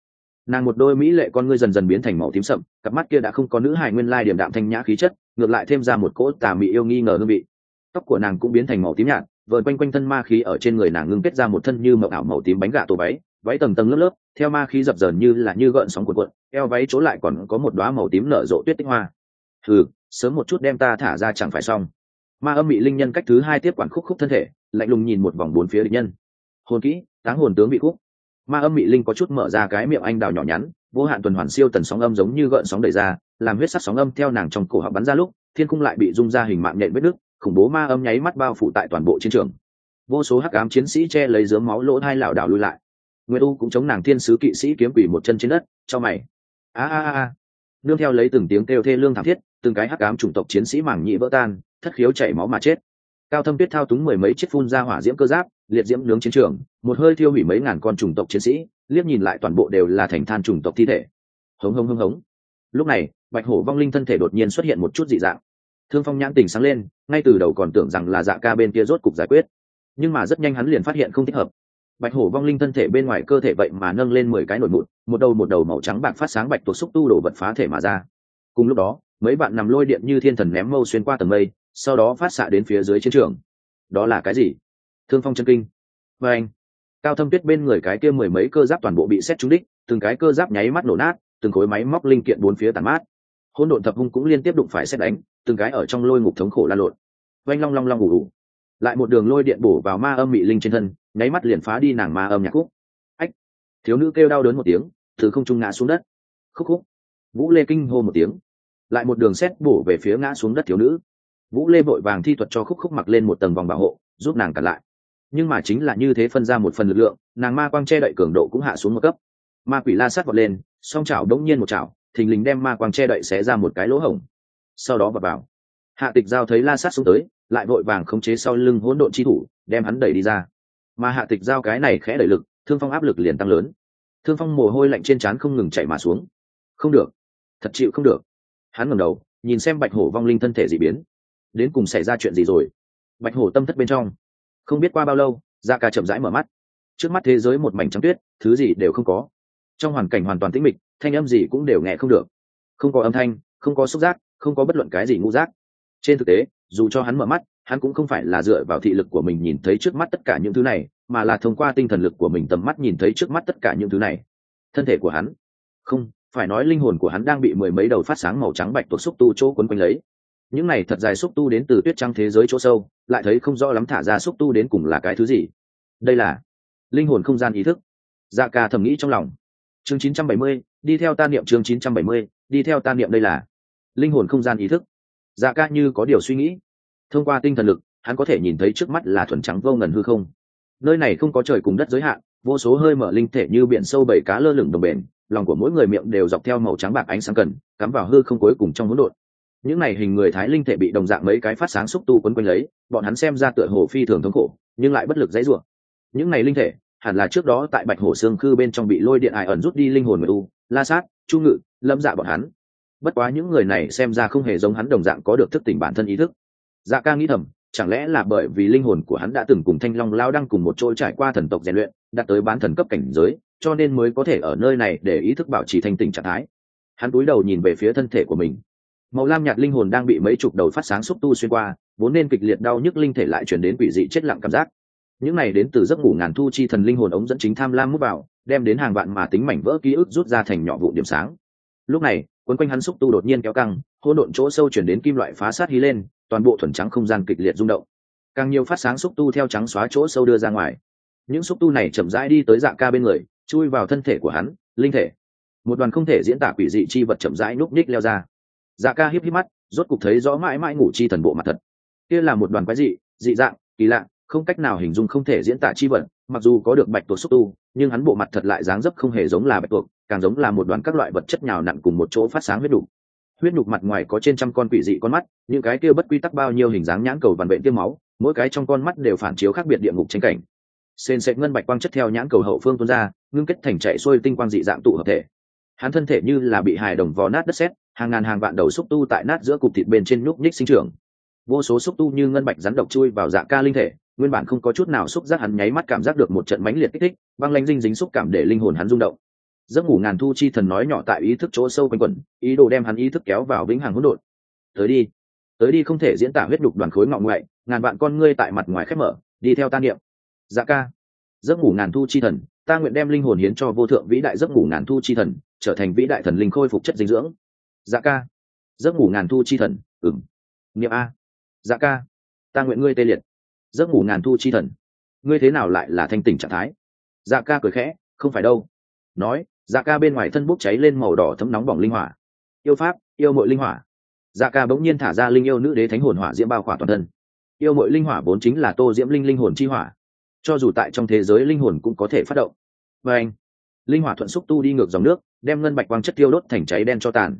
nàng một đôi mỹ lệ con ngươi dần dần biến thành màu tím sậm, cặp mắt kia đã không có nữ hài nguyên lai điểm đạm thanh nhã khí chất, ngược lại thêm ra một cỗ tà mị yêu nghi ngờ hương vị. Tóc của nàng cũng biến thành màu tím nhạt vợn quanh quanh thân ma khí ở trên người nàng ngưng kết ra một thân như mậu ảo màu tím bánh gà tổ váy váy tầng tầng lớp lớp, theo ma khí dập dờn như là như gợn sóng cuộn cuộn, eo váy chỗ lại còn có một đoá màu tím nở rộ tuyết tích hoa. Ừ sớm một chút đem ta thả ra chẳng phải xong. Ma âm bị linh nhân cách thứ hai tiếp quản khúc khúc thân thể, lạnh lùng nhìn một vòng bốn phía địch nhân. Hồn kỹ, táng hồn tướng bị khúc ma âm mị linh có chút mở ra cái miệng anh đào nhỏ nhắn, vô hạn tuần hoàn siêu tần sóng âm giống như gợn sóng đẩy ra, làm huyết sắc sóng âm theo nàng trong cổ họng bắn ra lúc, thiên cung lại bị rung ra hình mạng nhện vết nước khủng bố ma âm nháy mắt bao phủ tại toàn bộ chiến trường. Vô số hắc ám chiến sĩ che lấy dướng máu lỗ hai lảo đảo lui lại. Nguyệt u cũng chống nàng thiên sứ kỵ sĩ kiếm quỷ một chân trên đất, cho mày. A a a nương theo lấy từng tiếng kêu thê lương thảm thiết, từng cái hắc ám chủng tộc chiến sĩ mảng nhị vỡ tan, thất khiếu chảy máu mà chết. Cao thâm tuyết thao túng mười mấy chiếc phun ra hỏa diễm cơ giáp liệt diễm nướng chiến trường, một hơi thiêu hủy mấy ngàn con chủng tộc chiến sĩ, liếc nhìn lại toàn bộ đều là thành than chủng tộc thi thể. Hống hống hống hống. Lúc này, bạch hổ vong linh thân thể đột nhiên xuất hiện một chút dị dạng. Thương phong nhãn tình sáng lên, ngay từ đầu còn tưởng rằng là dạ ca bên kia rốt cục giải quyết. Nhưng mà rất nhanh hắn liền phát hiện không thích hợp. Bạch hổ vong linh thân thể bên ngoài cơ thể vậy mà nâng lên mười cái nổi mụn, một đầu một đầu màu trắng bạc phát sáng bạch tuộc xúc tu đổ vật phá thể mà ra. Cùng lúc đó, mấy bạn nằm lôi điện như thiên thần ném mâu xuyên qua tầng mây, sau đó phát xạ đến phía dưới chiến trường. Đó là cái gì? Thương phong chân kinh. Và anh, cao thâm tuyết bên người cái kia mười mấy cơ giáp toàn bộ bị xét trúng đích, từng cái cơ giáp nháy mắt nổ nát, từng khối máy móc linh kiện bốn phía tàn mát. Hôn độn thập hung cũng liên tiếp đụng phải xét đánh, từng cái ở trong lôi ngục thống khổ la lộn. Oanh long long long ngủ ủ lại một đường lôi điện bổ vào ma âm mị linh trên thân, nháy mắt liền phá đi nàng ma âm nhạc khúc. Ách, thiếu nữ kêu đau đớn một tiếng, từ không trung ngã xuống đất. Khúc khúc. Vũ lê kinh hô một tiếng. Lại một đường xét bổ về phía ngã xuống đất thiếu nữ. Vũ lê vội vàng thi thuật cho khúc khúc mặc lên một tầng vòng bảo hộ, giúp nàng cản lại nhưng mà chính là như thế phân ra một phần lực lượng, nàng ma quang che đậy cường độ cũng hạ xuống một cấp. Ma quỷ la sát vọt lên, song chảo đống nhiên một chảo, thình lình đem ma quang che đậy xé ra một cái lỗ hổng. Sau đó vào vào. Hạ tịch giao thấy la sát xuống tới, lại vội vàng khống chế sau lưng hỗn độn chi thủ, đem hắn đẩy đi ra. Mà hạ tịch giao cái này khẽ đẩy lực, thương phong áp lực liền tăng lớn. Thương phong mồ hôi lạnh trên trán không ngừng chạy mà xuống. Không được. Thật chịu không được. Hắn ngẩng đầu, nhìn xem bạch hổ vong linh thân thể dị biến. Đến cùng xảy ra chuyện gì rồi? Bạch hổ tâm thất bên trong không biết qua bao lâu da ca chậm rãi mở mắt. Trước mắt thế giới một mảnh trắng tuyết, thứ gì đều không có. Trong hoàn cảnh hoàn toàn tĩnh mịch, thanh âm gì cũng đều nghe không được. Không có âm thanh, không có xúc giác, không có bất luận cái gì ngũ giác. Trên thực tế, dù cho hắn mở mắt, hắn cũng không phải là dựa vào thị lực của mình nhìn thấy trước mắt tất cả những thứ này, mà là thông qua tinh thần lực của mình tầm mắt nhìn thấy trước mắt tất cả những thứ này. Thân thể của hắn. Không, phải nói linh hồn của hắn đang bị mười mấy đầu phát sáng màu trắng bạch tuộc xúc tu chỗ quấn quanh lấy những này thật dài xúc tu đến từ tuyết trăng thế giới chỗ sâu lại thấy không rõ lắm thả ra xúc tu đến cùng là cái thứ gì. Đây là linh hồn không gian ý thức. Dạ ca thầm nghĩ trong lòng. Chương 970, đi theo ta niệm chương 970, đi theo ta niệm đây là linh hồn không gian ý thức. Dạ ca như có điều suy nghĩ. Thông qua tinh thần lực hắn có thể nhìn thấy trước mắt là thuần trắng vô ngần hư không. Nơi này không có trời cùng đất giới hạn vô số hơi mở linh thể như biển sâu bảy cá lơ lửng đồng bền lòng của mỗi người miệng đều dọc theo màu trắng bạc ánh sáng cần cắm vào hư không cuối cùng trong hỗn độn những này hình người thái linh thể bị đồng dạng mấy cái phát sáng xúc tu quấn quanh lấy, bọn hắn xem ra tựa hồ phi thường thống khổ, nhưng lại bất lực dãy rủa. Những này linh thể, hẳn là trước đó tại bạch hổ xương khư bên trong bị lôi điện ải ẩn rút đi linh hồn người u, la sát, chu ngự, lâm dạ bọn hắn. Bất quá những người này xem ra không hề giống hắn đồng dạng có được thức tỉnh bản thân ý thức. Dạ ca nghĩ thầm, chẳng lẽ là bởi vì linh hồn của hắn đã từng cùng thanh long lao đăng cùng một chỗ trải qua thần tộc rèn luyện, đạt tới bán thần cấp cảnh giới, cho nên mới có thể ở nơi này để ý thức bảo trì thanh tỉnh trạng thái. Hắn cúi đầu nhìn về phía thân thể của mình màu lam nhạt linh hồn đang bị mấy chục đầu phát sáng xúc tu xuyên qua, vốn nên kịch liệt đau nhức linh thể lại chuyển đến quỷ dị chết lặng cảm giác. Những này đến từ giấc ngủ ngàn thu chi thần linh hồn ống dẫn chính tham lam mút vào, đem đến hàng vạn mà tính mảnh vỡ ký ức rút ra thành nhỏ vụ điểm sáng. Lúc này, quấn quanh hắn xúc tu đột nhiên kéo căng, hỗn độn chỗ sâu chuyển đến kim loại phá sát hí lên, toàn bộ thuần trắng không gian kịch liệt rung động. Càng nhiều phát sáng xúc tu theo trắng xóa chỗ sâu đưa ra ngoài. Những xúc tu này chậm rãi đi tới dạng ca bên người, chui vào thân thể của hắn, linh thể. Một đoàn không thể diễn tả quỷ dị chi vật chậm rãi núp ních leo ra dạ ca híp híp mắt, rốt cục thấy rõ mãi mãi ngủ chi thần bộ mặt thật. Kia là một đoàn quái dị dị dạng, kỳ lạ, không cách nào hình dung không thể diễn tả chi vật, mặc dù có được bạch tuộc xúc tu, nhưng hắn bộ mặt thật lại dáng dấp không hề giống là bạch tuộc, càng giống là một đoàn các loại vật chất nhào nặn cùng một chỗ phát sáng huyết đục huyết nhục mặt ngoài có trên trăm con quỷ dị con mắt, những cái kia bất quy tắc bao nhiêu hình dáng nhãn cầu vằn bệnh tiêm máu, mỗi cái trong con mắt đều phản chiếu khác biệt địa ngục tranh cảnh. Sền sệt ngân bạch quang chất theo nhãn cầu hậu phương tuôn ra, ngưng kết thành chạy xuôi tinh quang dị dạng tụ hợp thể. Hắn thân thể như là bị hài đồng vò nát đất sét hàng ngàn hàng vạn đầu xúc tu tại nát giữa cục thịt bên trên núp nhích sinh trưởng. Vô số xúc tu như ngân bạch rắn độc chui vào dạ ca linh thể, nguyên bản không có chút nào xúc giác hắn nháy mắt cảm giác được một trận mãnh liệt kích thích, băng lanh dinh dính xúc cảm để linh hồn hắn rung động. Giấc ngủ ngàn thu chi thần nói nhỏ tại ý thức chỗ sâu quanh quẩn, ý đồ đem hắn ý thức kéo vào vĩnh hằng hỗn độn. Tới đi tới đi không thể diễn tả huyết đục đoàn khối ngọng ngoại, ngàn vạn con ngươi tại mặt ngoài khép mở, đi theo ta niệm. Dạ ca, giấc ngủ ngàn thu chi thần, ta nguyện đem linh hồn hiến cho vô thượng vĩ đại giấc ngủ ngàn thu chi thần, trở thành vĩ đại thần linh khôi phục chất dinh dưỡng dạ ca. Giấc ngủ ngàn thu chi thần. Ừng niệm a. Dạ ca. Ta nguyện ngươi tê liệt. Giấc ngủ ngàn thu chi thần. Ngươi thế nào lại là thanh tỉnh trạng thái? Dạ ca cười khẽ, không phải đâu. Nói dạ ca bên ngoài thân bốc cháy lên màu đỏ thấm nóng bỏng linh hỏa. Yêu pháp, yêu mội linh hỏa. Dạ ca bỗng nhiên thả ra linh yêu nữ đế thánh hồn hỏa diễm bao khỏa toàn thân. Yêu mội linh hỏa vốn chính là tô diễm linh linh hồn chi hỏa. Cho dù tại trong thế giới linh hồn cũng có thể phát động. Và anh, linh hỏa thuận xúc tu đi ngược dòng nước, đem ngân bạch quang chất tiêu đốt thành cháy đen cho tàn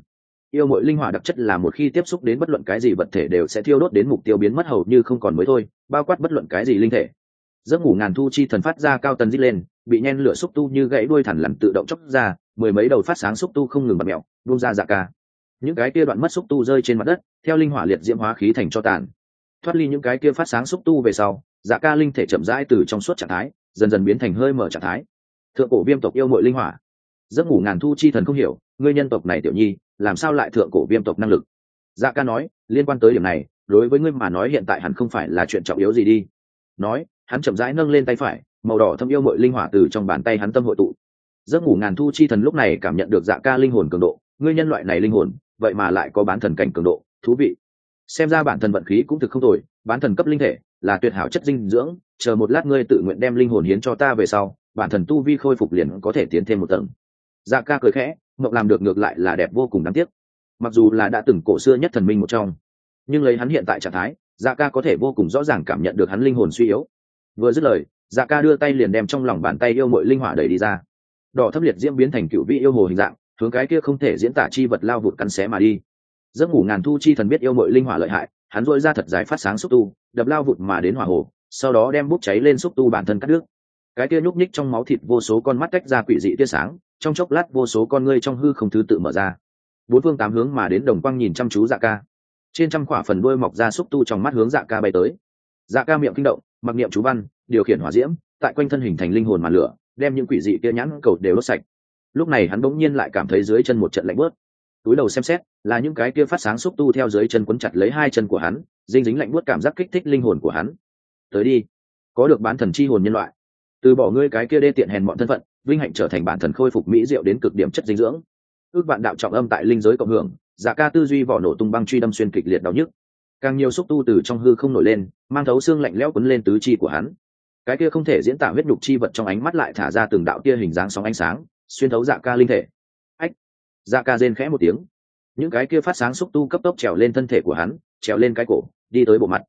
yêu mội linh hỏa đặc chất là một khi tiếp xúc đến bất luận cái gì vật thể đều sẽ thiêu đốt đến mục tiêu biến mất hầu như không còn mới thôi, bao quát bất luận cái gì linh thể. Giấc ngủ ngàn thu chi thần phát ra cao tần dít lên, bị nhen lửa xúc tu như gãy đuôi thẳng lằn tự động chóc ra, mười mấy đầu phát sáng xúc tu không ngừng bật mẹo buông ra dạ ca. Những cái kia đoạn mất xúc tu rơi trên mặt đất, theo linh hỏa liệt diễm hóa khí thành cho tàn. Thoát ly những cái kia phát sáng xúc tu về sau dạ ca linh thể chậm rãi từ trong suốt trạng thái, dần dần biến thành hơi mở trạng thái. Thượng cổ viêm tộc yêu mội linh hỏa. Giấc ngủ ngàn thu chi thần không hiểu, ngươi nhân tộc này tiểu nhi làm sao lại thượng cổ viêm tộc năng lực? Dạ ca nói, liên quan tới điểm này, đối với ngươi mà nói hiện tại hẳn không phải là chuyện trọng yếu gì đi. Nói, hắn chậm rãi nâng lên tay phải, màu đỏ thâm yêu mội linh hỏa từ trong bàn tay hắn tâm hội tụ. Giấc ngủ ngàn thu chi thần lúc này cảm nhận được dạ ca linh hồn cường độ, ngươi nhân loại này linh hồn, vậy mà lại có bán thần cảnh cường độ, thú vị. Xem ra bản thân vận khí cũng thực không tồi, bán thần cấp linh thể là tuyệt hảo chất dinh dưỡng, chờ một lát ngươi tự nguyện đem linh hồn hiến cho ta về sau, bản thần tu vi khôi phục liền có thể tiến thêm một tầng. Dạ ca cười khẽ mộng làm được ngược lại là đẹp vô cùng đáng tiếc. Mặc dù là đã từng cổ xưa nhất thần minh một trong, nhưng lấy hắn hiện tại trạng thái dạ ca có thể vô cùng rõ ràng cảm nhận được hắn linh hồn suy yếu. Vừa dứt lời dạ ca đưa tay liền đem trong lòng bàn tay yêu mội linh hỏa đẩy đi ra. Đỏ thấp liệt diễm biến thành cựu vị yêu hồ hình dạng, hướng cái kia không thể diễn tả chi vật lao vụt cắn xé mà đi. Giấc ngủ ngàn thu chi thần biết yêu mội linh hỏa lợi hại, hắn dội ra thật dài phát sáng xúc tu, đập lao vụt mà đến hỏa hồ, sau đó đem bút cháy lên xúc tu bản thân cắt đứt. Cái kia nhúc nhích trong máu thịt vô số con mắt tách ra quỷ dị tia sáng trong chốc lát vô số con ngươi trong hư không thứ tự mở ra. Bốn phương tám hướng mà đến đồng quang nhìn chăm chú dạ ca. Trên trăm khỏa phần đuôi mọc ra xúc tu trong mắt hướng dạ ca bay tới. Dạ ca miệng kinh động, mặc niệm chú văn, điều khiển hỏa diễm, tại quanh thân hình thành linh hồn màn lửa, đem những quỷ dị kia nhãn cầu đều đốt sạch. Lúc này hắn bỗng nhiên lại cảm thấy dưới chân một trận lạnh bớt. Túi đầu xem xét, là những cái kia phát sáng xúc tu theo dưới chân quấn chặt lấy hai chân của hắn dinh dính lạnh buốt cảm giác kích thích linh hồn của hắn. Tới đi. Có được bán thần chi hồn nhân loại từ bỏ ngươi cái kia đê tiện hèn mọn thân phận, vinh hạnh trở thành bản thần khôi phục mỹ diệu đến cực điểm chất dinh dưỡng. Ước bạn đạo trọng âm tại linh giới cộng hưởng, giả ca tư duy vỏ nổ tung băng truy đâm xuyên kịch liệt đau nhức. Càng nhiều xúc tu từ trong hư không nổi lên, mang thấu xương lạnh lẽo quấn lên tứ chi của hắn. Cái kia không thể diễn tả huyết nhục chi vật trong ánh mắt lại thả ra từng đạo tia hình dáng sóng ánh sáng, xuyên thấu dạ ca linh thể. Ách! Dạ ca rên khẽ một tiếng. Những cái kia phát sáng xúc tu cấp tốc trèo lên thân thể của hắn, trèo lên cái cổ, đi tới bộ mặt.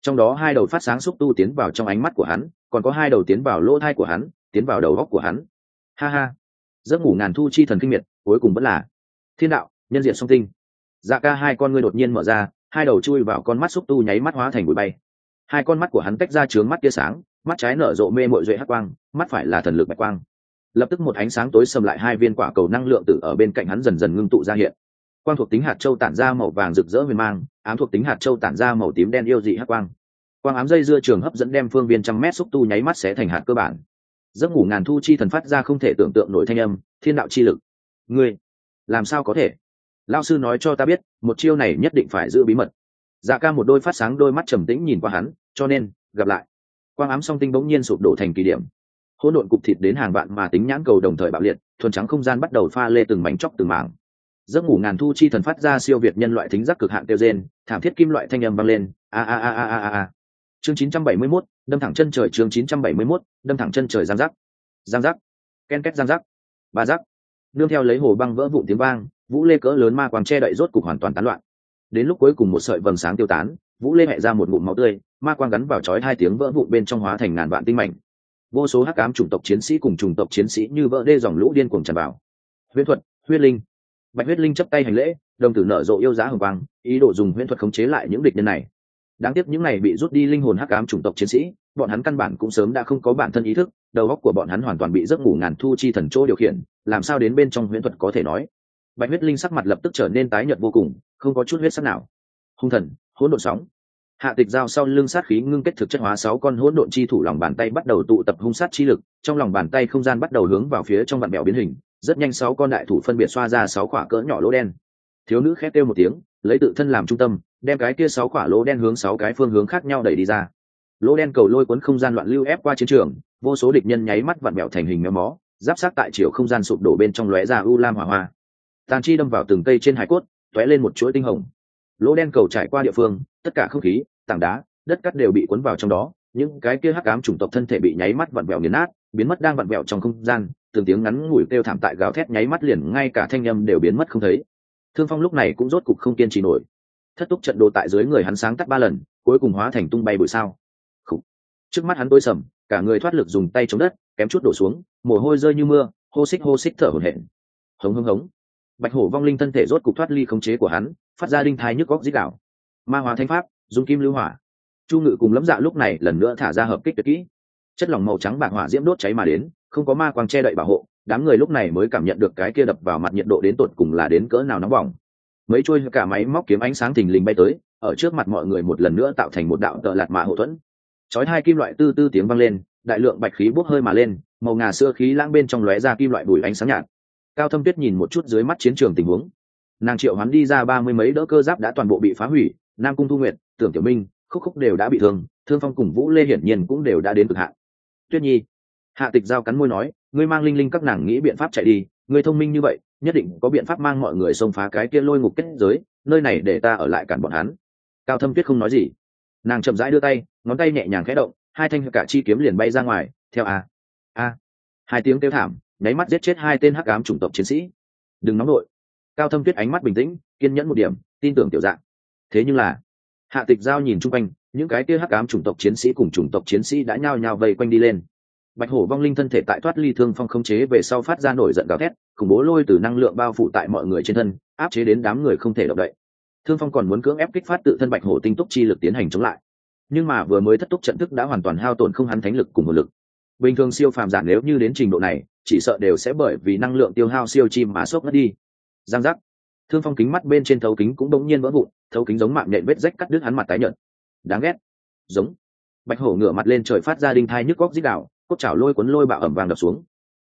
Trong đó hai đầu phát sáng xúc tu tiến vào trong ánh mắt của hắn còn có hai đầu tiến vào lỗ thai của hắn, tiến vào đầu góc của hắn. Ha ha. Giấc ngủ ngàn thu chi thần kinh miệt, cuối cùng vẫn là thiên đạo, nhân diện song tinh. Dạ ca hai con ngươi đột nhiên mở ra, hai đầu chui vào con mắt xúc tu nháy mắt hóa thành bụi bay. Hai con mắt của hắn tách ra trướng mắt tia sáng, mắt trái nở rộ mê mội duệ hắc quang, mắt phải là thần lực bạch quang. Lập tức một ánh sáng tối xâm lại hai viên quả cầu năng lượng tử ở bên cạnh hắn dần dần ngưng tụ ra hiện. Quang thuộc tính hạt châu tản ra màu vàng rực rỡ huyền mang, ám thuộc tính hạt châu tản ra màu tím đen yêu dị hắc quang quang ám dây dưa trường hấp dẫn đem phương viên trăm mét xúc tu nháy mắt sẽ thành hạt cơ bản. Giấc ngủ ngàn thu chi thần phát ra không thể tưởng tượng nổi thanh âm, thiên đạo chi lực. Ngươi, làm sao có thể? Lao sư nói cho ta biết, một chiêu này nhất định phải giữ bí mật. Dạ ca một đôi phát sáng đôi mắt trầm tĩnh nhìn qua hắn, cho nên, gặp lại. Quang ám song tinh bỗng nhiên sụp đổ thành kỳ điểm. Hỗn độn cục thịt đến hàng vạn mà tính nhãn cầu đồng thời bạo liệt, thuần trắng không gian bắt đầu pha lê từng mảnh chóc từng mảng. Giấc ngủ ngàn thu chi thần phát ra siêu việt nhân loại thính giác cực hạn tiêu gen thảm thiết kim loại thanh âm vang lên a a a a a a chương 971, đâm thẳng chân trời chương 971, đâm thẳng chân trời giang giác. Giang giác. Ken két giang giác. Ba giác. Nương theo lấy hồ băng vỡ vụn tiếng vang vũ lê cỡ lớn ma quang che đậy rốt cục hoàn toàn tán loạn. Đến lúc cuối cùng một sợi vầng sáng tiêu tán vũ lê hẹ ra một ngụm máu tươi ma quang gắn vào chói hai tiếng vỡ vụn bên trong hóa thành ngàn vạn tinh mảnh. Vô số hắc ám chủng tộc chiến sĩ cùng chủng tộc chiến sĩ như vỡ đê dòng lũ điên cuồng tràn vào. Huyết thuật huyết linh. Bạch huyết linh chấp tay hành lễ đồng tử nở rộ yêu giá hồng quang ý đồ dùng huyễn thuật khống chế lại những địch nhân này đáng tiếc những này bị rút đi linh hồn hắc ám chủng tộc chiến sĩ, bọn hắn căn bản cũng sớm đã không có bản thân ý thức, đầu óc của bọn hắn hoàn toàn bị giấc ngủ ngàn thu chi thần chỗ điều khiển, làm sao đến bên trong huyễn thuật có thể nói. Bạch huyết linh sắc mặt lập tức trở nên tái nhợt vô cùng, không có chút huyết sắc nào. Hung thần, hỗn độn sóng. Hạ tịch giao sau lưng sát khí ngưng kết thực chất hóa sáu con hỗn độn chi thủ lòng bàn tay bắt đầu tụ tập hung sát chi lực, trong lòng bàn tay không gian bắt đầu hướng vào phía trong vạn bèo biến hình, rất nhanh sáu con đại thủ phân biệt xoa ra sáu quả cỡ nhỏ lỗ đen. Thiếu nữ khét kêu một tiếng, lấy tự thân làm trung tâm đem cái kia sáu quả lỗ đen hướng sáu cái phương hướng khác nhau đẩy đi ra. Lỗ đen cầu lôi cuốn không gian loạn lưu ép qua chiến trường, vô số địch nhân nháy mắt vặn mẹo thành hình méo mó, giáp sát tại chiều không gian sụp đổ bên trong lóe ra u lam hỏa hoa. Tàn chi đâm vào từng cây trên hải cốt, tóe lên một chuỗi tinh hồng. Lỗ đen cầu trải qua địa phương, tất cả không khí, tảng đá, đất cắt đều bị cuốn vào trong đó, những cái kia hắc ám chủng tộc thân thể bị nháy mắt vặn vẹo nghiền nát, biến mất đang vặn vẹo trong không gian, từng tiếng ngắn ngủi kêu thảm tại gào thét nháy mắt liền ngay cả thanh âm đều biến mất không thấy. Thương phong lúc này cũng rốt cục không kiên trì nổi thất túc trận đồ tại dưới người hắn sáng tắt ba lần, cuối cùng hóa thành tung bay bụi sao. Khủ. trước mắt hắn tối sầm, cả người thoát lực dùng tay chống đất, kém chút đổ xuống, mồ hôi rơi như mưa, hô xích hô xích thở hổn hển. Hống hống hống. Bạch hổ vong linh thân thể rốt cục thoát ly khống chế của hắn, phát ra đinh thai nhức góc dít đảo ma hóa thanh pháp dùng kim lưu hỏa. Chu ngự cùng lấm dạ lúc này lần nữa thả ra hợp kích tuyệt kỹ. Chất lỏng màu trắng bạc hỏa diễm đốt cháy mà đến, không có ma quang che đậy bảo hộ, đám người lúc này mới cảm nhận được cái kia đập vào mặt nhiệt độ đến tột cùng là đến cỡ nào nóng bỏng mấy trôi cả máy móc kiếm ánh sáng thình lình bay tới, ở trước mặt mọi người một lần nữa tạo thành một đạo tợ lạt mạ hậu thuẫn. Chói hai kim loại tư tư tiếng vang lên, đại lượng bạch khí bốc hơi mà lên, màu ngà xưa khí lãng bên trong lóe ra kim loại bùi ánh sáng nhạt. Cao thâm tuyết nhìn một chút dưới mắt chiến trường tình huống. Nàng triệu hắn đi ra ba mươi mấy đỡ cơ giáp đã toàn bộ bị phá hủy, nam cung thu nguyệt, tưởng tiểu minh, khúc khúc đều đã bị thương thương phong cùng vũ lê hiển nhiên cũng đều đã đến cực hạn. Tuyết nhi, hạ tịch giao cắn môi nói, ngươi mang linh linh các nàng nghĩ biện pháp chạy đi, ngươi thông minh như vậy nhất định có biện pháp mang mọi người xông phá cái kia lôi ngục kết giới, nơi này để ta ở lại cản bọn hắn. Cao thâm tuyết không nói gì. Nàng chậm rãi đưa tay, ngón tay nhẹ nhàng khẽ động, hai thanh cả chi kiếm liền bay ra ngoài, theo a a. Hai tiếng kêu thảm, nháy mắt giết chết hai tên hắc ám chủng tộc chiến sĩ. Đừng nóng nổi cao thâm tuyết ánh mắt bình tĩnh, kiên nhẫn một điểm, tin tưởng tiểu dạng. Thế nhưng là, hạ tịch giao nhìn chung quanh, những cái kia hắc ám chủng tộc chiến sĩ cùng chủng tộc chiến sĩ đã nhao nhao vây quanh đi lên bạch hổ vong linh thân thể tại thoát ly thương phong không chế về sau phát ra nổi giận gào thét, khủng bố lôi từ năng lượng bao phủ tại mọi người trên thân, áp chế đến đám người không thể động đậy. Thương phong còn muốn cưỡng ép kích phát tự thân bạch hổ tinh túc chi lực tiến hành chống lại. Nhưng mà vừa mới thất túc trận thức đã hoàn toàn hao tổn không hắn thánh lực cùng một lực. Bình thường siêu phàm giản nếu như đến trình độ này, chỉ sợ đều sẽ bởi vì năng lượng tiêu hao siêu chim mà sốc mất đi. Giang giác. Thương phong kính mắt bên trên thấu kính cũng bỗng nhiên vỡ vụn, thấu kính giống mạng nhện vết rách cắt đứt hắn mặt tái nhợt. Đáng ghét. Giống. Bạch hổ ngửa mặt lên trời phát ra đinh thai nhức góc dít đạo cốt chảo lôi cuốn lôi bạo ẩm vàng đập xuống.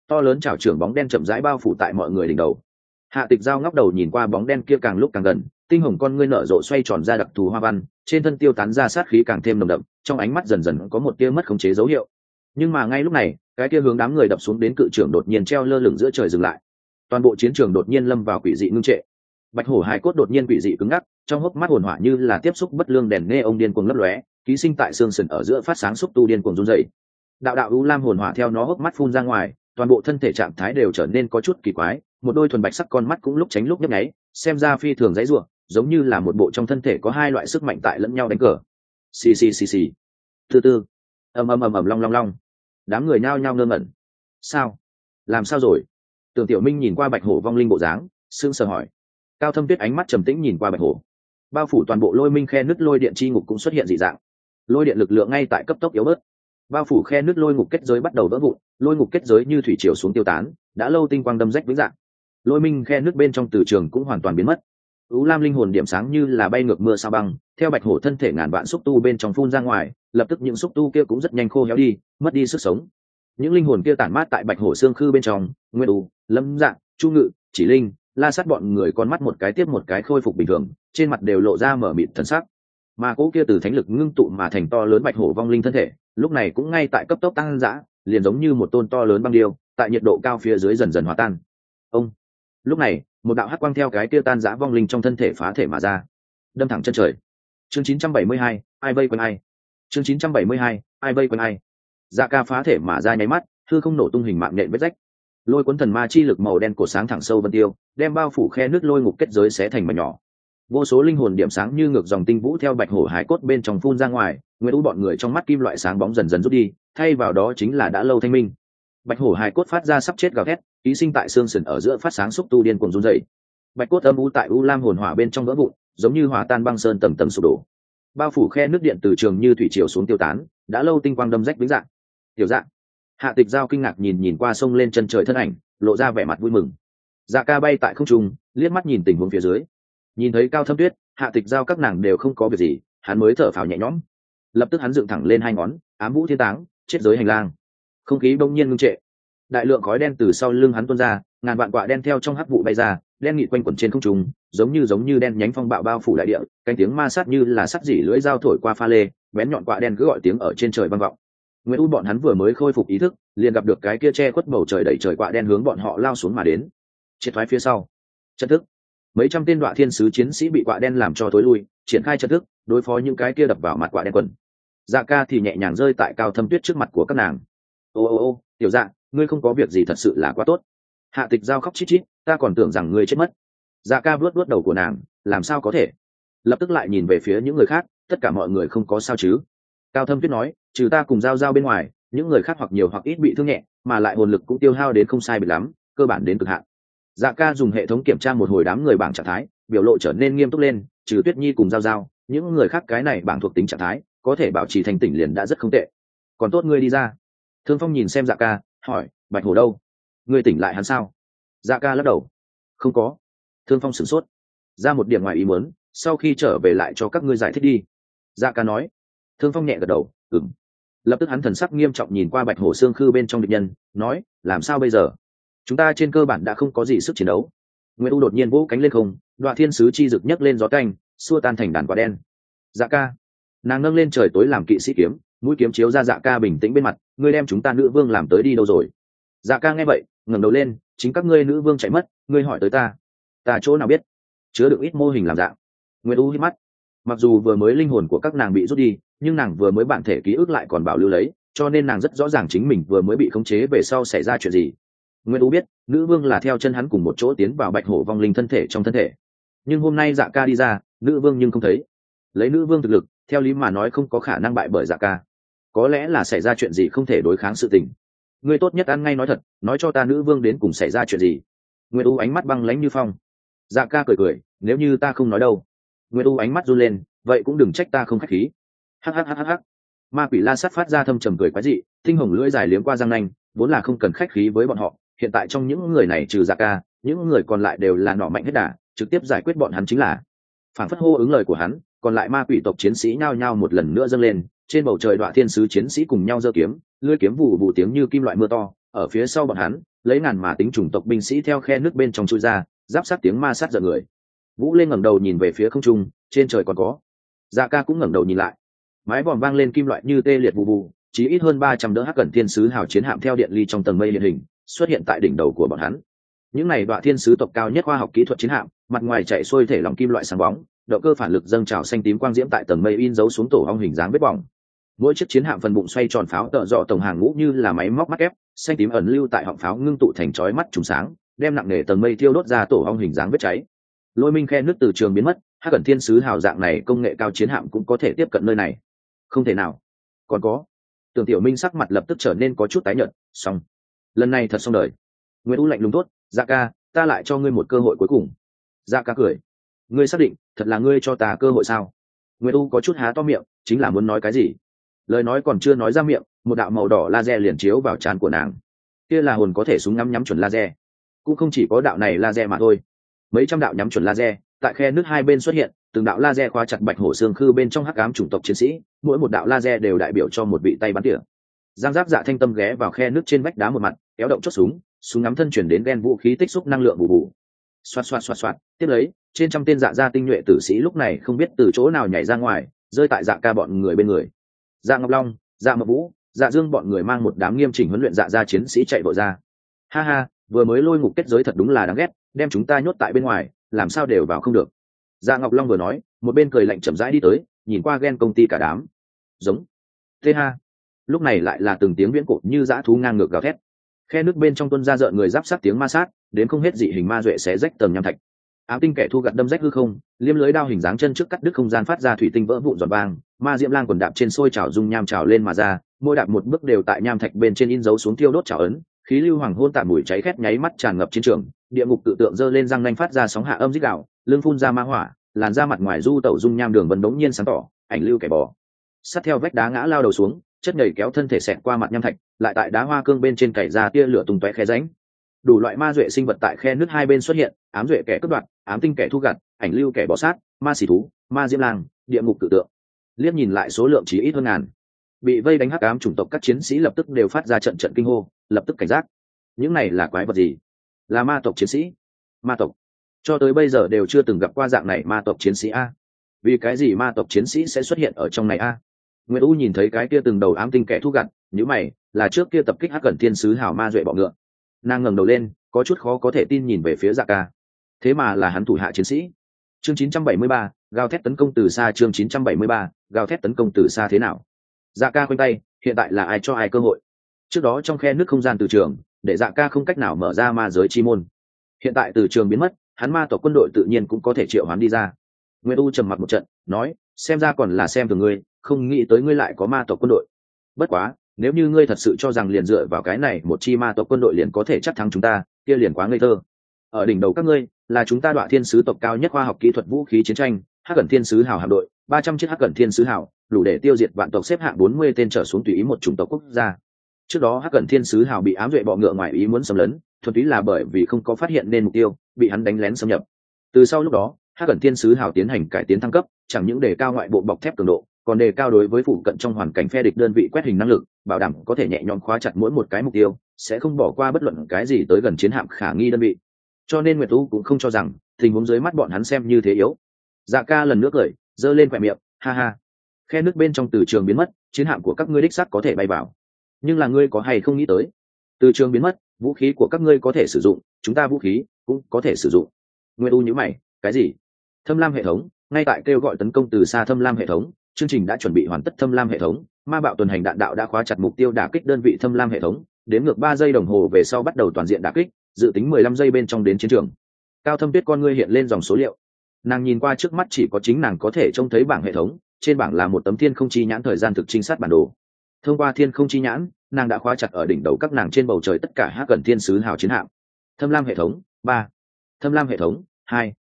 To lớn chảo trưởng bóng đen chậm rãi bao phủ tại mọi người đỉnh đầu. Hạ tịch dao ngóc đầu nhìn qua bóng đen kia càng lúc càng gần, tinh hồng con ngươi nở rộ xoay tròn ra đặc thù hoa văn, trên thân tiêu tán ra sát khí càng thêm nồng đậm, trong ánh mắt dần dần có một tia mất khống chế dấu hiệu. Nhưng mà ngay lúc này, cái kia hướng đám người đập xuống đến cự trưởng đột nhiên treo lơ lửng giữa trời dừng lại. Toàn bộ chiến trường đột nhiên lâm vào quỷ dị ngưng trệ. Bạch hổ hải cốt đột nhiên quỷ dị cứng ngắc, trong hốc mắt hồn hỏa như là tiếp xúc bất lương đèn nghe ông điên cuồng lấp lóe, ký sinh tại xương sườn ở giữa phát sáng xúc tu điên cuồng run dày đạo đạo u lam hồn hỏa theo nó hốc mắt phun ra ngoài, toàn bộ thân thể trạng thái đều trở nên có chút kỳ quái, một đôi thuần bạch sắc con mắt cũng lúc tránh lúc nhấp nháy, xem ra phi thường dãy ruộng giống như là một bộ trong thân thể có hai loại sức mạnh tại lẫn nhau đánh cờ. Xì xì xì xì. Từ từ. Ầm ầm ầm ầm long long long. Đám người nhao nhao ngơ ngẩn. Sao? Làm sao rồi? Tưởng tiểu minh nhìn qua bạch hổ vong linh bộ dáng sương sờ hỏi. Cao thâm tuyết ánh mắt trầm tĩnh nhìn qua bạch hổ. Bao phủ toàn bộ lôi minh khe nứt lôi điện chi ngục cũng xuất hiện dị dạng. Lôi điện lực lượng ngay tại cấp tốc yếu bớt bao phủ khe nứt lôi ngục kết giới bắt đầu vỡ vụn, lôi ngục kết giới như thủy chiều xuống tiêu tán, đã lâu tinh quang đâm rách vĩnh dạng. Lôi minh khe nứt bên trong từ trường cũng hoàn toàn biến mất. U lam linh hồn điểm sáng như là bay ngược mưa sao băng, theo bạch hổ thân thể ngàn vạn xúc tu bên trong phun ra ngoài, lập tức những xúc tu kia cũng rất nhanh khô héo đi, mất đi sức sống. Những linh hồn kia tản mát tại bạch hổ xương khư bên trong, nguyên u, lâm dạng, chu ngự, chỉ linh, la sát bọn người con mắt một cái tiếp một cái khôi phục bình thường, trên mặt đều lộ ra mở mịt thân sắc. Mà cỗ kia từ thánh lực ngưng tụ mà thành to lớn bạch hổ vong linh thân thể lúc này cũng ngay tại cấp tốc tăng dã liền giống như một tôn to lớn băng điêu tại nhiệt độ cao phía dưới dần dần hòa tan. Ông! Lúc này một đạo hắc quang theo cái kia tan dã vong linh trong thân thể phá thể mà ra. Đâm thẳng chân trời. Chương 972, ai vây quanh ai? Chương 972, ai vây quanh ai? Dạ ca phá thể mà ra nháy mắt thư không nổ tung hình mạng nhện vết rách. Lôi cuốn thần ma chi lực màu đen cổ sáng thẳng sâu vân tiêu đem bao phủ khe nước lôi ngục kết giới xé thành mà nhỏ vô số linh hồn điểm sáng như ngược dòng tinh vũ theo bạch hổ hải cốt bên trong phun ra ngoài nguyễn u bọn người trong mắt kim loại sáng bóng dần dần rút đi, thay vào đó chính là đã lâu thanh minh. Bạch hổ hải cốt phát ra sắp chết gào thét, ký sinh tại xương sườn ở giữa phát sáng xúc tu điên cuồng run dày bạch cốt âm u tại u lam hồn hỏa bên trong vỡ vụn, giống như hòa tan băng sơn tầng tầng sụp đổ. Bao phủ khe nước điện từ trường như thủy triều xuống tiêu tán, đã lâu tinh quang đâm rách vĩnh dạng. Tiểu dạng. Hạ tịch giao kinh ngạc nhìn nhìn qua sông lên chân trời thân ảnh, lộ ra vẻ mặt vui mừng. Dạ ca bay tại không trung, liếc mắt nhìn tình huống phía dưới nhìn thấy cao thâm tuyết, hạ tịch giao các nàng đều không có việc gì, hắn mới thở phào nhẹ nhõm. Lập tức hắn dựng thẳng lên hai ngón, ám vũ thiên táng, chết giới hành lang. Không khí bỗng nhiên ngưng trệ. Đại lượng khói đen từ sau lưng hắn tuôn ra, ngàn vạn quạ đen theo trong hắc vụ bay ra, đen nghị quanh quẩn trên không trung, giống như giống như đen nhánh phong bạo bao phủ đại địa, cánh tiếng ma sát như là sắt dỉ lưỡi dao thổi qua pha lê, bén nhọn quạ đen cứ gọi tiếng ở trên trời vang vọng. Nguyễn u bọn hắn vừa mới khôi phục ý thức, liền gặp được cái kia che khuất bầu trời đẩy trời quạ đen hướng bọn họ lao xuống mà đến. Triệt thoái phía sau. Chân thức mấy trăm tên đoạn thiên sứ chiến sĩ bị quạ đen làm cho tối lui, triển khai chân thức, đối phó những cái kia đập vào mặt quạ đen quần. Dạ ca thì nhẹ nhàng rơi tại cao thâm tuyết trước mặt của các nàng. Ô ô ô, tiểu dạ ngươi không có việc gì thật sự là quá tốt. Hạ tịch giao khóc chít chít, ta còn tưởng rằng ngươi chết mất. Dạ ca vuốt vuốt đầu của nàng, làm sao có thể? Lập tức lại nhìn về phía những người khác, tất cả mọi người không có sao chứ. Cao thâm tuyết nói, trừ ta cùng giao giao bên ngoài, những người khác hoặc nhiều hoặc ít bị thương nhẹ, mà lại hồn lực cũng tiêu hao đến không sai bị lắm, cơ bản đến cực hạn dạ ca dùng hệ thống kiểm tra một hồi đám người bảng trạng thái, biểu lộ trở nên nghiêm túc lên, trừ tuyết nhi cùng giao giao, những người khác cái này bảng thuộc tính trạng thái, có thể bảo trì thành tỉnh liền đã rất không tệ. Còn tốt ngươi đi ra. Thương phong nhìn xem dạ ca, hỏi, bạch hổ đâu? Ngươi tỉnh lại hắn sao? Dạ ca lắc đầu, không có. Thương phong sửng sốt, ra một điểm ngoài ý muốn, sau khi trở về lại cho các ngươi giải thích đi. Dạ ca nói. Thương phong nhẹ gật đầu ừng lập tức hắn thần sắc nghiêm trọng nhìn qua bạch hổ xương khư bên trong địch nhân, nói, làm sao bây giờ? Chúng ta trên cơ bản đã không có gì sức chiến đấu. Nguyễn u đột nhiên vỗ cánh lên không đoạn thiên sứ chi rực nhấc lên gió canh, xua tan thành đàn quả đen. Dạ ca. Nàng nâng lên trời tối làm kỵ sĩ kiếm, mũi kiếm chiếu ra dạ ca bình tĩnh bên mặt, ngươi đem chúng ta nữ vương làm tới đi đâu rồi? Dạ ca nghe vậy, ngẩng đầu lên, chính các ngươi nữ vương chạy mất, ngươi hỏi tới ta. Ta chỗ nào biết? Chứa được ít mô hình làm dạng. Nguyễn u hít mắt. Mặc dù vừa mới linh hồn của các nàng bị rút đi, nhưng nàng vừa mới bản thể ký ức lại còn bảo lưu lấy, cho nên nàng rất rõ ràng chính mình vừa mới bị khống chế về sau xảy ra chuyện gì nguyễn u biết, nữ vương là theo chân hắn cùng một chỗ tiến vào bạch hổ vong linh thân thể trong thân thể. Nhưng hôm nay dạ ca đi ra, nữ vương nhưng không thấy. Lấy nữ vương thực lực, theo lý mà nói không có khả năng bại bởi dạ ca. Có lẽ là xảy ra chuyện gì không thể đối kháng sự tình. Ngươi tốt nhất ăn ngay nói thật, nói cho ta nữ vương đến cùng xảy ra chuyện gì. Nguyễn u ánh mắt băng lãnh như phong. Dạ ca cười cười, nếu như ta không nói đâu. Nguyễn u ánh mắt run lên, vậy cũng đừng trách ta không khách khí. Hhhhh ma quỷ la sắt phát ra thâm trầm cười quái dị, tinh hồng lưỡi dài liếm qua răng nanh, vốn là không cần khách khí với bọn họ hiện tại trong những người này trừ dạ ca, những người còn lại đều là nỏ mạnh hết đà, trực tiếp giải quyết bọn hắn chính là. Phản phất hô ứng lời của hắn, còn lại ma quỷ tộc chiến sĩ nhao nhao một lần nữa dâng lên, trên bầu trời đoạn thiên sứ chiến sĩ cùng nhau giơ kiếm, lưỡi kiếm vụ vụ tiếng như kim loại mưa to, ở phía sau bọn hắn, lấy ngàn mà tính chủng tộc binh sĩ theo khe nước bên trong chui ra, giáp sát tiếng ma sát giận người. Vũ lên ngẩng đầu nhìn về phía không trung, trên trời còn có. Dạ ca cũng ngẩng đầu nhìn lại. Mái vòm vang lên kim loại như tê liệt vụ vụ chỉ ít hơn ba trăm đỡ hắc cẩn thiên sứ hào chiến hạm theo điện ly trong tầng mây điện hình xuất hiện tại đỉnh đầu của bọn hắn. Những này đoạn thiên sứ tộc cao nhất khoa học kỹ thuật chiến hạm, mặt ngoài chạy xuôi thể lòng kim loại sáng bóng, động cơ phản lực dâng trào xanh tím quang diễm tại tầng mây in dấu xuống tổ ong hình dáng vết bỏng. Mỗi chiếc chiến hạm phần bụng xoay tròn pháo tợ dọ tổng hàng ngũ như là máy móc mắt ép, xanh tím ẩn lưu tại họng pháo ngưng tụ thành chói mắt trùng sáng, đem nặng nề tầng mây thiêu đốt ra tổ ong hình dáng vết cháy. Lôi minh khe nước từ trường biến mất hai cẩn thiên sứ hào dạng này công nghệ cao chiến hạm cũng có thể tiếp cận nơi này. Không thể nào. Còn có. Tưởng tiểu minh sắc mặt lập tức trở nên có chút tái nhợt, xong lần này thật xong đời. Nguyễn u lạnh lùng tốt dạ ca, ta lại cho ngươi một cơ hội cuối cùng. Dạ ca cười, ngươi xác định thật là ngươi cho ta cơ hội sao? Nguyễn u có chút há to miệng, chính là muốn nói cái gì? Lời nói còn chưa nói ra miệng, một đạo màu đỏ laser liền chiếu vào trán của nàng. Kia là hồn có thể súng ngắm nhắm chuẩn laser. Cũng không chỉ có đạo này laser mà thôi. Mấy trăm đạo nhắm chuẩn laser, tại khe nước hai bên xuất hiện, từng đạo laser khóa chặt bạch hổ xương khư bên trong hắc ám chủng tộc chiến sĩ, mỗi một đạo laser đều đại biểu cho một vị tay bắn tỉa giang giáp dạ thanh tâm ghé vào khe nước trên vách đá một mặt, kéo động chốt súng súng ngắm thân chuyển đến ghen vũ khí tích xúc năng lượng bù bù. Xoạt xoạt xoạt xoạt, tiếp lấy, trên trăm tên dạ gia tinh nhuệ tử sĩ lúc này không biết từ chỗ nào nhảy ra ngoài, rơi tại dạ ca bọn người bên người. Dạ ngọc long dạ mập vũ dạ dương bọn người mang một đám nghiêm chỉnh huấn luyện dạ gia chiến sĩ chạy vội ra. Ha ha, vừa mới lôi ngục kết giới thật đúng là đáng ghét, đem chúng ta nhốt tại bên ngoài, làm sao đều vào không được. Dạ ngọc long vừa nói, một bên cười lạnh chậm rãi đi tới, nhìn qua ghen công ty cả đám. Giống. Thế ha lúc này lại là từng tiếng viễn cổ như dã thú ngang ngược gào thét. Khe nước bên trong tuân ra rợn người giáp sát tiếng ma sát, đến không hết dị hình ma duệ xé rách tầng nham thạch. Ám tinh kẻ thu gặt đâm rách hư không, liêm lưới đao hình dáng chân trước cắt đứt không gian phát ra thủy tinh vỡ vụn giọt vang, ma diễm lang quần đạp trên sôi trào dung nham trào lên mà ra môi đạp một bước đều tại nham thạch bên trên in dấu xuống tiêu đốt trào ấn, khí lưu hoàng hôn tạm mùi cháy khét nháy mắt tràn ngập chiến trường, địa ngục tự tượng giơ lên răng nanh phát ra sóng hạ âm dích đạo lưng phun ra ma hỏa, làn ra mặt ngoài du tẩu dung nham đường vân đống nhiên sáng tỏ, ảnh lưu kẻ bò. Sát theo vách đá ngã lao đầu xuống chất nhảy kéo thân thể xẹt qua mặt nham thạch, lại tại đá hoa cương bên trên cày ra tia lửa tung tóe khe ránh đủ loại ma duệ sinh vật tại khe nước hai bên xuất hiện, ám duệ kẻ cướp đoạt, ám tinh kẻ thu gặt, ảnh lưu kẻ bỏ sát, ma xỉ thú, ma diễm lang, địa ngục cự tượng. Liếc nhìn lại số lượng chỉ ít hơn ngàn. Bị vây đánh hắc ám chủng tộc các chiến sĩ lập tức đều phát ra trận trận kinh hô, lập tức cảnh giác. Những này là quái vật gì? Là ma tộc chiến sĩ. Ma tộc. Cho tới bây giờ đều chưa từng gặp qua dạng này ma tộc chiến sĩ a. Vì cái gì ma tộc chiến sĩ sẽ xuất hiện ở trong này a? Nguyễn u nhìn thấy cái kia từng đầu ám tinh kẻ thu gặt nhữ mày là trước kia tập kích hắc cẩn thiên sứ hào ma duệ bọ ngựa. Nàng ngẩng đầu lên có chút khó có thể tin nhìn về phía dạ ca. Thế mà là hắn thủ hạ chiến sĩ. Chương 973, gào thét tấn công từ xa chương 973, gào thét tấn công từ xa thế nào? Dạ ca quanh tay hiện tại là ai cho ai cơ hội? Trước đó trong khe nước không gian từ trường để dạ ca không cách nào mở ra ma giới chi môn. Hiện tại từ trường biến mất hắn ma tộc quân đội tự nhiên cũng có thể triệu hắn đi ra. Nguyễn u trầm mặc một trận nói xem ra còn là xem từ ngươi không nghĩ tới ngươi lại có ma tộc quân đội. Bất quá, nếu như ngươi thật sự cho rằng liền dựa vào cái này một chi ma tộc quân đội liền có thể chắc thắng chúng ta, kia liền quá ngây thơ. Ở đỉnh đầu các ngươi, là chúng ta đoạn thiên sứ tộc cao nhất khoa học kỹ thuật vũ khí chiến tranh, hắc cẩn thiên sứ hào hạm đội, ba trăm chiếc hắc cẩn thiên sứ hào, đủ để tiêu diệt vạn tộc xếp hạng bốn mươi tên trở xuống tùy ý một chủng tộc quốc gia. Trước đó hắc cẩn thiên sứ hào bị ám duệ bọ ngựa ngoài ý muốn xâm lấn, thuần túy là bởi vì không có phát hiện nên mục tiêu, bị hắn đánh lén xâm nhập. Từ sau lúc đó, hắc cẩn thiên sứ hào tiến hành cải tiến thăng cấp, chẳng những đề cao ngoại bộ bọc thép cường độ còn đề cao đối với phụ cận trong hoàn cảnh phe địch đơn vị quét hình năng lực, bảo đảm có thể nhẹ nhõm khóa chặt mỗi một cái mục tiêu, sẽ không bỏ qua bất luận cái gì tới gần chiến hạm khả nghi đơn vị. Cho nên nguyệt tú cũng không cho rằng tình huống dưới mắt bọn hắn xem như thế yếu. Dạ ca lần nước cười, giơ lên khỏe miệng, ha ha, khe nước bên trong từ trường biến mất, chiến hạm của các ngươi đích sắc có thể bay vào. Nhưng là ngươi có hay không nghĩ tới? Từ trường biến mất, vũ khí của các ngươi có thể sử dụng, chúng ta vũ khí cũng có thể sử dụng. Nguyệt u nhữ mày, cái gì? Thâm lam hệ thống, ngay tại kêu gọi tấn công từ xa thâm lam hệ thống chương trình đã chuẩn bị hoàn tất thâm lam hệ thống, ma bạo tuần hành đạn đạo đã khóa chặt mục tiêu đả kích đơn vị thâm lam hệ thống, đến ngược ba giây đồng hồ về sau bắt đầu toàn diện đả kích, dự tính mười lăm giây bên trong đến chiến trường. Cao thâm tuyết con ngươi hiện lên dòng số liệu. Nàng nhìn qua trước mắt chỉ có chính nàng có thể trông thấy bảng hệ thống, trên bảng là một tấm thiên không chi nhãn thời gian thực trinh sát bản đồ. Thông qua thiên không chi nhãn, nàng đã khóa chặt ở đỉnh đầu các nàng trên bầu trời tất cả hát gần thiên sứ hào chiến hạm. Thâm lam hệ thống, ba. Thâm lam hệ thống, hai.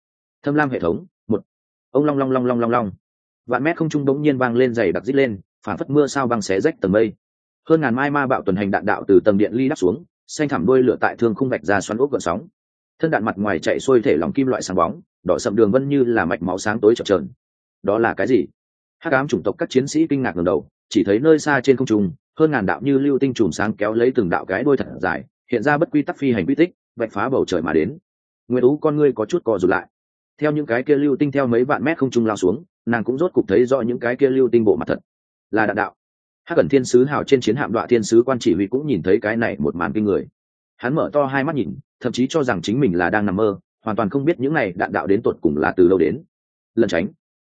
Thâm lam hệ thống, một. Ông long long long long long long vạn mét không trung bỗng nhiên vang lên dày đặc rít lên phản phất mưa sao băng xé rách tầng mây. Hơn ngàn mai ma bạo tuần hành đạn đạo từ tầng điện ly đắp xuống, xanh thảm đôi lửa tại thương không vạch ra xoắn ốc gợn sóng. Thân đạn mặt ngoài chạy xuôi thể lòng kim loại sáng bóng, đỏ sậm đường vân như là mạch máu sáng tối chập trờn đó là cái gì? Hắc ám chủng tộc các chiến sĩ kinh ngạc ngầm đầu, chỉ thấy nơi xa trên không trung, hơn ngàn đạo như lưu tinh chùm sáng kéo lấy từng đạo cái đôi thật dài, hiện ra bất quy tắc phi hành quy tích, vạch phá bầu trời mà đến. Nguyệt ú, con ngươi có chút co rụt lại theo những cái kia lưu tinh theo mấy vạn mét không trung lao xuống, nàng cũng rốt cục thấy rõ những cái kia lưu tinh bộ mặt thật. Là đạn đạo. Hắc cẩn thiên sứ hào trên chiến hạm đoạ thiên sứ quan chỉ huy cũng nhìn thấy cái này một màn kinh người. Hắn mở to hai mắt nhìn, thậm chí cho rằng chính mình là đang nằm mơ, hoàn toàn không biết những này đạn đạo đến tột cùng là từ lâu đến. Lần tránh.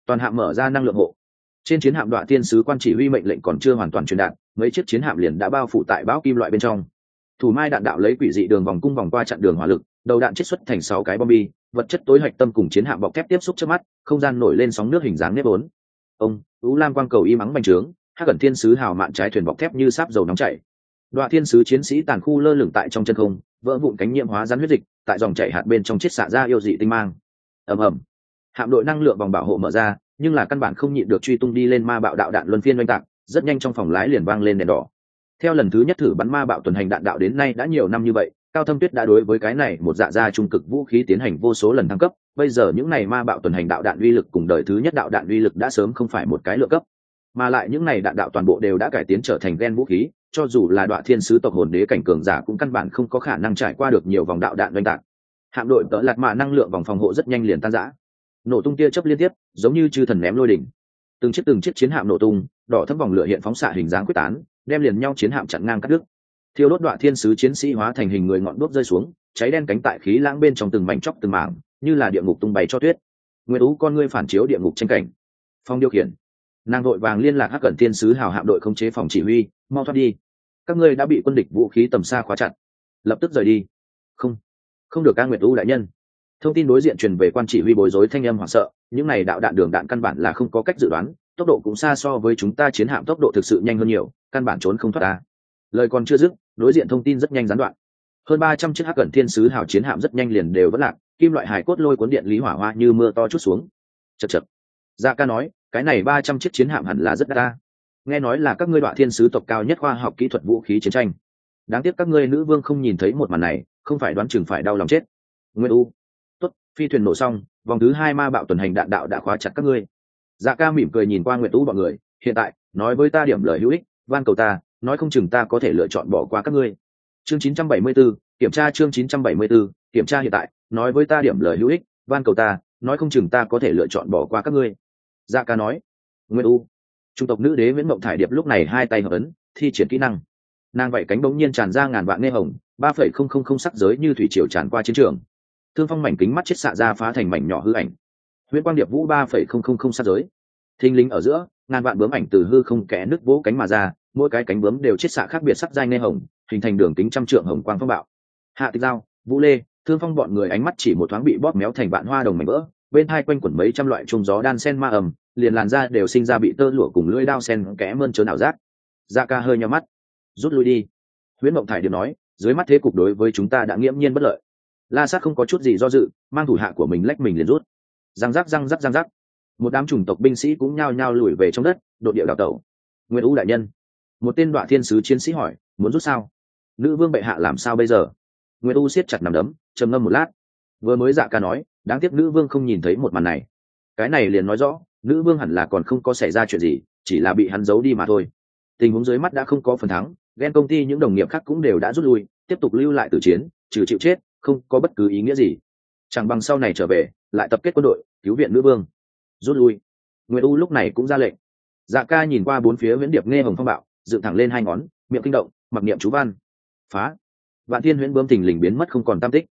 Toàn hạm mở ra năng lượng hộ. Trên chiến hạm đoạ thiên sứ quan chỉ huy mệnh lệnh còn chưa hoàn toàn truyền đạt, mấy chiếc chiến hạm liền đã bao phủ tại bão kim loại bên trong. Thủ mai đạn đạo lấy quỷ dị đường vòng cung vòng qua chặn đường hỏa lực, đầu đạn chiết xuất thành sáu cái bom bi vật chất tối hạch tâm cùng chiến hạm bọc thép tiếp xúc trước mắt, không gian nổi lên sóng nước hình dáng nếp bốn ông ú lam quang cầu y mắng bành trướng hắc cẩn thiên sứ hào mạn trái thuyền bọc thép như sáp dầu nóng chảy. Đoạn thiên sứ chiến sĩ tàn khu lơ lửng tại trong chân không, vỡ vụn cánh nhiễm hóa rắn huyết dịch, tại dòng chảy hạt bên trong chiết xạ ra yêu dị tinh mang. Ầm ầm. Hạm đội năng lượng vòng bảo hộ mở ra, nhưng là căn bản không nhịn được truy tung đi lên ma bạo đạo đạn luân phiên oanh tạc, rất nhanh trong phòng lái liền vang lên đèn đỏ. Theo lần thứ nhất thử bắn ma bạo tuần hành đạn đạo đến nay đã nhiều năm như vậy cao thâm tuyết đã đối với cái này một dạ gia trung cực vũ khí tiến hành vô số lần thăng cấp, bây giờ những này ma bạo tuần hành đạo đạn uy lực cùng đời thứ nhất đạo đạn uy lực đã sớm không phải một cái lựa cấp. Mà lại những này đạn đạo toàn bộ đều đã cải tiến trở thành gen vũ khí, cho dù là đoạn thiên sứ tộc hồn đế cảnh cường giả cũng căn bản không có khả năng trải qua được nhiều vòng đạo đạn doanh tạc. Hạm đội tợ lạt mạ năng lượng vòng phòng hộ rất nhanh liền tan rã. Nổ tung tia chớp liên tiếp, giống như chư thần ném lôi đỉnh. Từng chiếc từng chiếc chiến hạm nổ tung, đỏ thấm vòng lửa hiện phóng xạ hình dáng quyết tán, đem liền nhau chiến hạm chặn ngang cắt đứt thiêu đốt đoạn thiên sứ chiến sĩ hóa thành hình người ngọn đốt rơi xuống, cháy đen cánh tại khí lãng bên trong từng mảnh chóc từng mảng, như là địa ngục tung bày cho tuyết. Nguyễn tú, con ngươi phản chiếu địa ngục tranh cảnh. Phong điều khiển. Nàng đội vàng liên lạc hắc cẩn thiên sứ hào hạm đội không chế phòng chỉ huy, mau thoát đi. Các ngươi đã bị quân địch vũ khí tầm xa khóa chặt. Lập tức rời đi. Không. Không được ca nguyệt u đại nhân. Thông tin đối diện truyền về quan chỉ huy bối rối thanh âm hoảng sợ, những này đạo đạn đường đạn căn bản là không có cách dự đoán, tốc độ cũng xa so với chúng ta chiến hạm tốc độ thực sự nhanh hơn nhiều, căn bản trốn không thoát ta lời còn chưa dứt, đối diện thông tin rất nhanh gián đoạn. Hơn ba trăm chiếc hắc cẩn thiên sứ hào chiến hạm rất nhanh liền đều vẫn lạc, kim loại hải cốt lôi cuốn điện lý hỏa hoa như mưa to chút xuống. Chật chật dạ ca nói, cái này ba trăm chiếc chiến hạm hẳn là rất đa ta. Nghe nói là các ngươi đoạn thiên sứ tộc cao nhất khoa học kỹ thuật vũ khí chiến tranh. Đáng tiếc các ngươi nữ vương không nhìn thấy một màn này, không phải đoán chừng phải đau lòng chết. Nguyên u. Tốt, phi thuyền nổ xong, vòng thứ hai ma bạo tuần hành đạn đạo đã khóa chặt các ngươi. Dạ ca mỉm cười nhìn qua nguyệt u bọn người, hiện tại, nói với ta điểm lời hữu ích, van cầu ta nói không chừng ta có thể lựa chọn bỏ qua các ngươi. Chương 974, kiểm tra chương 974, kiểm tra hiện tại nói với ta điểm lời hữu ích van cầu ta nói không chừng ta có thể lựa chọn bỏ qua các ngươi. Dạ ca nói. Nguyên u. Trung tộc nữ đế nguyễn mộng thải điệp lúc này hai tay hợp ấn thi triển kỹ năng. Nàng vậy cánh bỗng nhiên tràn ra ngàn vạn nghe hồng ba phẩy không không không sắc giới như thủy triều tràn qua chiến trường. Thương phong mảnh kính mắt chết xạ ra phá thành mảnh nhỏ hư ảnh. Huyễn quang điệp vũ ba phẩy không không không sắc giới thinh linh ở giữa, ngàn vạn bướm ảnh từ hư không kẽ nước vỗ cánh mà ra, mỗi cái cánh bướm đều chết xạ khác biệt sắc dai nghe hồng, hình thành đường kính trăm trượng hồng quang phong bạo. Hạ tịch giao, vũ lê, thương phong bọn người ánh mắt chỉ một thoáng bị bóp méo thành vạn hoa đồng mảnh vỡ, bên hai quanh quẩn mấy trăm loại trùng gió đan sen ma ầm, liền làn da đều sinh ra bị tơ lụa cùng lưỡi đao sen kẽ mơn trớn ảo giác. Da ca hơi nhau mắt, rút lui đi. Huyễn mộng thải điệp nói, dưới mắt thế cục đối với chúng ta đã nghiễm nhiên bất lợi. La sát không có chút gì do dự, mang thủ hạ của mình lách mình liền rút. Răng rắc răng rắc răng rắc một đám chủng tộc binh sĩ cũng nhao nhao lùi về trong đất, đội địa đào tẩu. Nguyễn u đại nhân, một tên đoạn thiên sứ chiến sĩ hỏi, muốn rút sao? Nữ vương bệ hạ làm sao bây giờ? Nguyễn u siết chặt nằm đấm, trầm ngâm một lát. Vừa mới dạ ca nói, đáng tiếc nữ vương không nhìn thấy một màn này. Cái này liền nói rõ, nữ vương hẳn là còn không có xảy ra chuyện gì, chỉ là bị hắn giấu đi mà thôi. Tình huống dưới mắt đã không có phần thắng, ghen công ty những đồng nghiệp khác cũng đều đã rút lui, tiếp tục lưu lại từ chiến, trừ chịu chết, không có bất cứ ý nghĩa gì. Chẳng bằng sau này trở về, lại tập kết quân đội, cứu viện nữ vương rút lui. Nguyễn u lúc này cũng ra lệnh. Dạ ca nhìn qua bốn phía huyễn điệp nghe hồng phong bạo, dựng thẳng lên hai ngón, miệng kinh động, mặc niệm chú văn. Phá. Vạn thiên huyễn bướm thình lình biến mất không còn tam tích.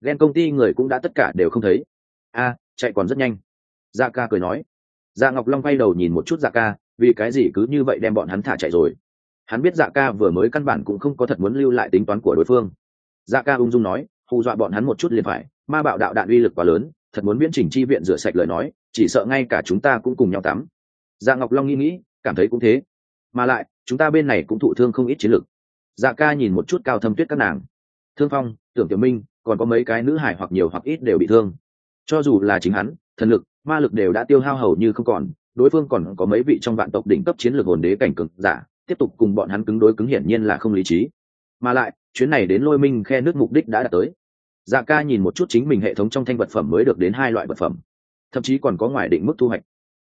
Ghen công ty người cũng đã tất cả đều không thấy. A, chạy còn rất nhanh. Dạ ca cười nói. Dạ ngọc long quay đầu nhìn một chút dạ ca, vì cái gì cứ như vậy đem bọn hắn thả chạy rồi? Hắn biết dạ ca vừa mới căn bản cũng không có thật muốn lưu lại tính toán của đối phương. Dạ ca ung dung nói, hù dọa bọn hắn một chút liền phải, ma bạo đạo đạn uy lực quá lớn, thật muốn viễn trình chi viện rửa sạch lời nói chỉ sợ ngay cả chúng ta cũng cùng nhau tắm. Dạ ngọc long nghĩ nghĩ, cảm thấy cũng thế. Mà lại, chúng ta bên này cũng thụ thương không ít chiến lực. Dạ ca nhìn một chút cao thâm tuyết các nàng. Thương phong, tưởng tiểu minh, còn có mấy cái nữ hải hoặc nhiều hoặc ít đều bị thương. Cho dù là chính hắn, thần lực, ma lực đều đã tiêu hao hầu như không còn, đối phương còn có mấy vị trong vạn tộc đỉnh cấp chiến lược hồn đế cảnh cực giả, tiếp tục cùng bọn hắn cứng đối cứng hiển nhiên là không lý trí. Mà lại, chuyến này đến lôi minh khe nước mục đích đã đạt tới. Dạ ca nhìn một chút chính mình hệ thống trong thanh vật phẩm mới được đến hai loại vật phẩm thậm chí còn có ngoài định mức thu hoạch.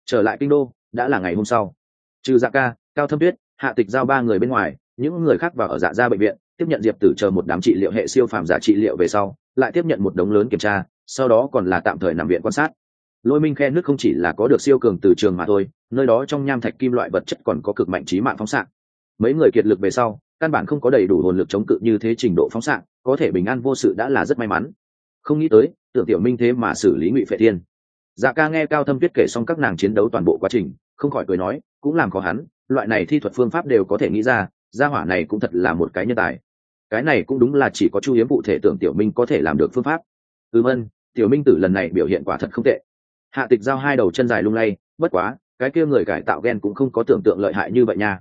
Trở lại kinh đô, đã là ngày hôm sau. Trừ dạ ca, cao thâm tuyết, hạ tịch giao ba người bên ngoài, những người khác vào ở dạ gia bệnh viện, tiếp nhận diệp tử chờ một đám trị liệu hệ siêu phàm giả trị liệu về sau, lại tiếp nhận một đống lớn kiểm tra, sau đó còn là tạm thời nằm viện quan sát. Lôi minh khe nước không chỉ là có được siêu cường từ trường mà thôi, nơi đó trong nham thạch kim loại vật chất còn có cực mạnh trí mạng phóng xạ. Mấy người kiệt lực về sau, căn bản không có đầy đủ hồn lực chống cự như thế trình độ phóng xạ, có thể bình an vô sự đã là rất may mắn. Không nghĩ tới, tưởng tiểu minh thế mà xử lý ngụy phệ thiên dạ ca nghe cao thâm tuyết kể xong các nàng chiến đấu toàn bộ quá trình, không khỏi cười nói, cũng làm khó hắn, loại này thi thuật phương pháp đều có thể nghĩ ra, gia hỏa này cũng thật là một cái nhân tài. Cái này cũng đúng là chỉ có chu hiếm cụ thể tưởng tiểu minh có thể làm được phương pháp. Ừm ân, tiểu minh tử lần này biểu hiện quả thật không tệ. Hạ tịch giao hai đầu chân dài lung lay, bất quá, cái kia người cải tạo gen cũng không có tưởng tượng lợi hại như vậy nha.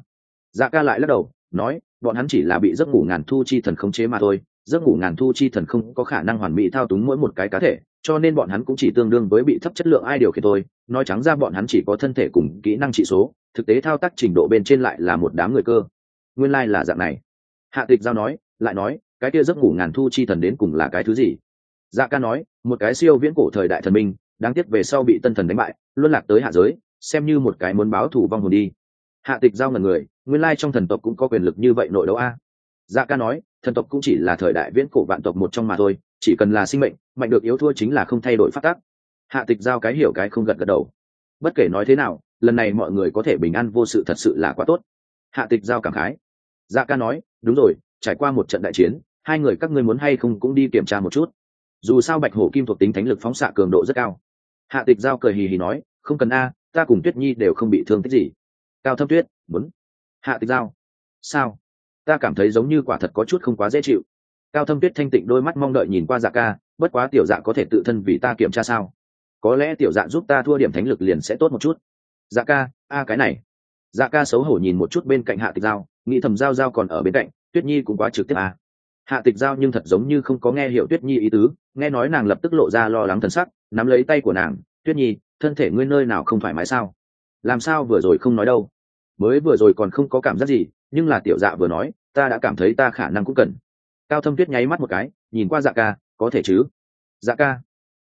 Dạ ca lại lắc đầu, nói, bọn hắn chỉ là bị giấc ngủ ngàn thu chi thần khống chế mà thôi, giấc ngủ ngàn thu chi thần không có khả năng hoàn mỹ thao túng mỗi một cái cá thể cho nên bọn hắn cũng chỉ tương đương với bị thấp chất lượng ai điều khiển thôi. Nói trắng ra bọn hắn chỉ có thân thể cùng kỹ năng trị số, thực tế thao tác trình độ bên trên lại là một đám người cơ. Nguyên lai、like、là dạng này. Hạ tịch giao nói, lại nói, cái kia giấc ngủ ngàn thu chi thần đến cùng là cái thứ gì? Dạ ca nói, một cái siêu viễn cổ thời đại thần minh, đáng tiếc về sau bị tân thần đánh bại, luân lạc tới hạ giới, xem như một cái muốn báo thù vong hồn đi. Hạ tịch giao ngần người, nguyên lai trong thần tộc cũng có quyền lực như vậy nội đấu a. Dạ ca nói, thần tộc cũng chỉ là thời đại viễn cổ vạn tộc một trong mà thôi chỉ cần là sinh mệnh, mạnh được yếu thua chính là không thay đổi phát tác. Hạ tịch giao cái hiểu cái không gật gật đầu. Bất kể nói thế nào, lần này mọi người có thể bình an vô sự thật sự là quá tốt. Hạ tịch giao cảm khái. Dạ ca nói, đúng rồi, trải qua một trận đại chiến, hai người các ngươi muốn hay không cũng đi kiểm tra một chút. Dù sao bạch hổ kim thuộc tính thánh lực phóng xạ cường độ rất cao. Hạ tịch giao cười hì hì nói, không cần a, ta cùng tuyết nhi đều không bị thương tích gì. Cao thâm tuyết, muốn. Hạ tịch giao, sao? Ta cảm thấy giống như quả thật có chút không quá dễ chịu cao thâm tuyết thanh tịnh đôi mắt mong đợi nhìn qua dạ ca, bất quá tiểu dạ có thể tự thân vì ta kiểm tra sao? Có lẽ tiểu dạ giúp ta thua điểm thánh lực liền sẽ tốt một chút. Dạ ca, a, cái này. Dạ ca xấu hổ nhìn một chút bên cạnh hạ tịch giao, nghĩ thầm giao giao còn ở bên cạnh, tuyết nhi cũng quá trực tiếp à. hạ tịch giao nhưng thật giống như không có nghe hiểu tuyết nhi ý tứ, nghe nói nàng lập tức lộ ra lo lắng thần sắc, nắm lấy tay của nàng, tuyết nhi, thân thể ngươi nơi nào không thoải mái sao? Làm sao vừa rồi không nói đâu? Mới vừa rồi còn không có cảm giác gì, nhưng là tiểu dạ vừa nói, ta đã cảm thấy ta khả năng cũng cần cao thâm tuyết nháy mắt một cái, nhìn qua dạ ca, có thể chứ? Dạ ca,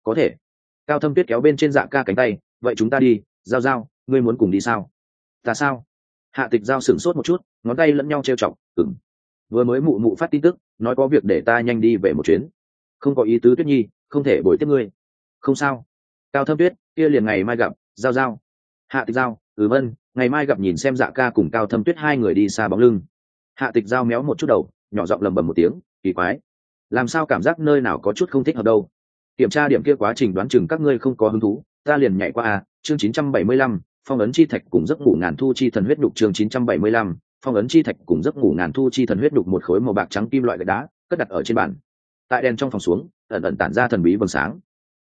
có thể. Cao thâm tuyết kéo bên trên dạ ca cánh tay, vậy chúng ta đi, giao giao, ngươi muốn cùng đi sao? Ta sao? Hạ tịch giao sửng sốt một chút, ngón tay lẫn nhau trêu chọc ừng vừa mới mụ mụ phát tin tức, nói có việc để ta nhanh đi về một chuyến. Không có ý tứ tuyết nhi, không thể bồi tiếp ngươi. Không sao. Cao thâm tuyết, kia liền ngày mai gặp, giao giao. Hạ tịch giao ừ vân ngày mai gặp nhìn xem dạ ca cùng cao thâm tuyết hai người đi xa bóng lưng. Hạ tịch giao méo một chút đầu, nhỏ giọng lầm bầm một tiếng kỳ quái. Làm sao cảm giác nơi nào có chút không thích hợp đâu? Kiểm tra điểm kia quá trình đoán chừng các ngươi không có hứng thú ta liền nhảy qua a chương 975, phong ấn chi thạch cùng giấc ngủ ngàn thu chi thần huyết đục chương 975, phong ấn chi thạch cùng giấc ngủ ngàn thu chi thần huyết đục một khối màu bạc trắng kim loại gạch đá cất đặt ở trên bàn. Tại đèn trong phòng xuống ẩn ẩn tản ra thần bí vầng sáng.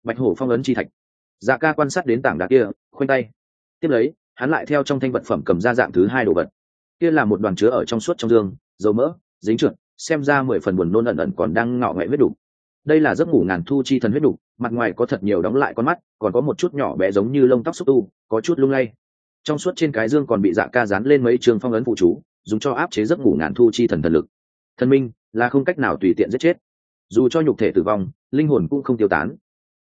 Bạch hổ phong ấn chi thạch. Dạ ca quan sát đến tảng đá kia khoanh tay. Tiếp lấy hắn lại theo trong thanh vật phẩm cầm ra dạng thứ hai đồ vật. Kia là một đoàn chứa ở trong suốt trong dương dầu mỡ dính trượt xem ra mười phần buồn nôn ẩn ẩn còn đang ngọ ngậy huyết đục. Đây là giấc ngủ ngàn thu chi thần huyết đục, mặt ngoài có thật nhiều đóng lại con mắt, còn có một chút nhỏ bé giống như lông tóc xúc tu, có chút lung lay. Trong suốt trên cái dương còn bị dạ ca dán lên mấy trường phong ấn phụ chú, dùng cho áp chế giấc ngủ ngàn thu chi thần thần lực. Thần minh, là không cách nào tùy tiện giết chết. Dù cho nhục thể tử vong, linh hồn cũng không tiêu tán.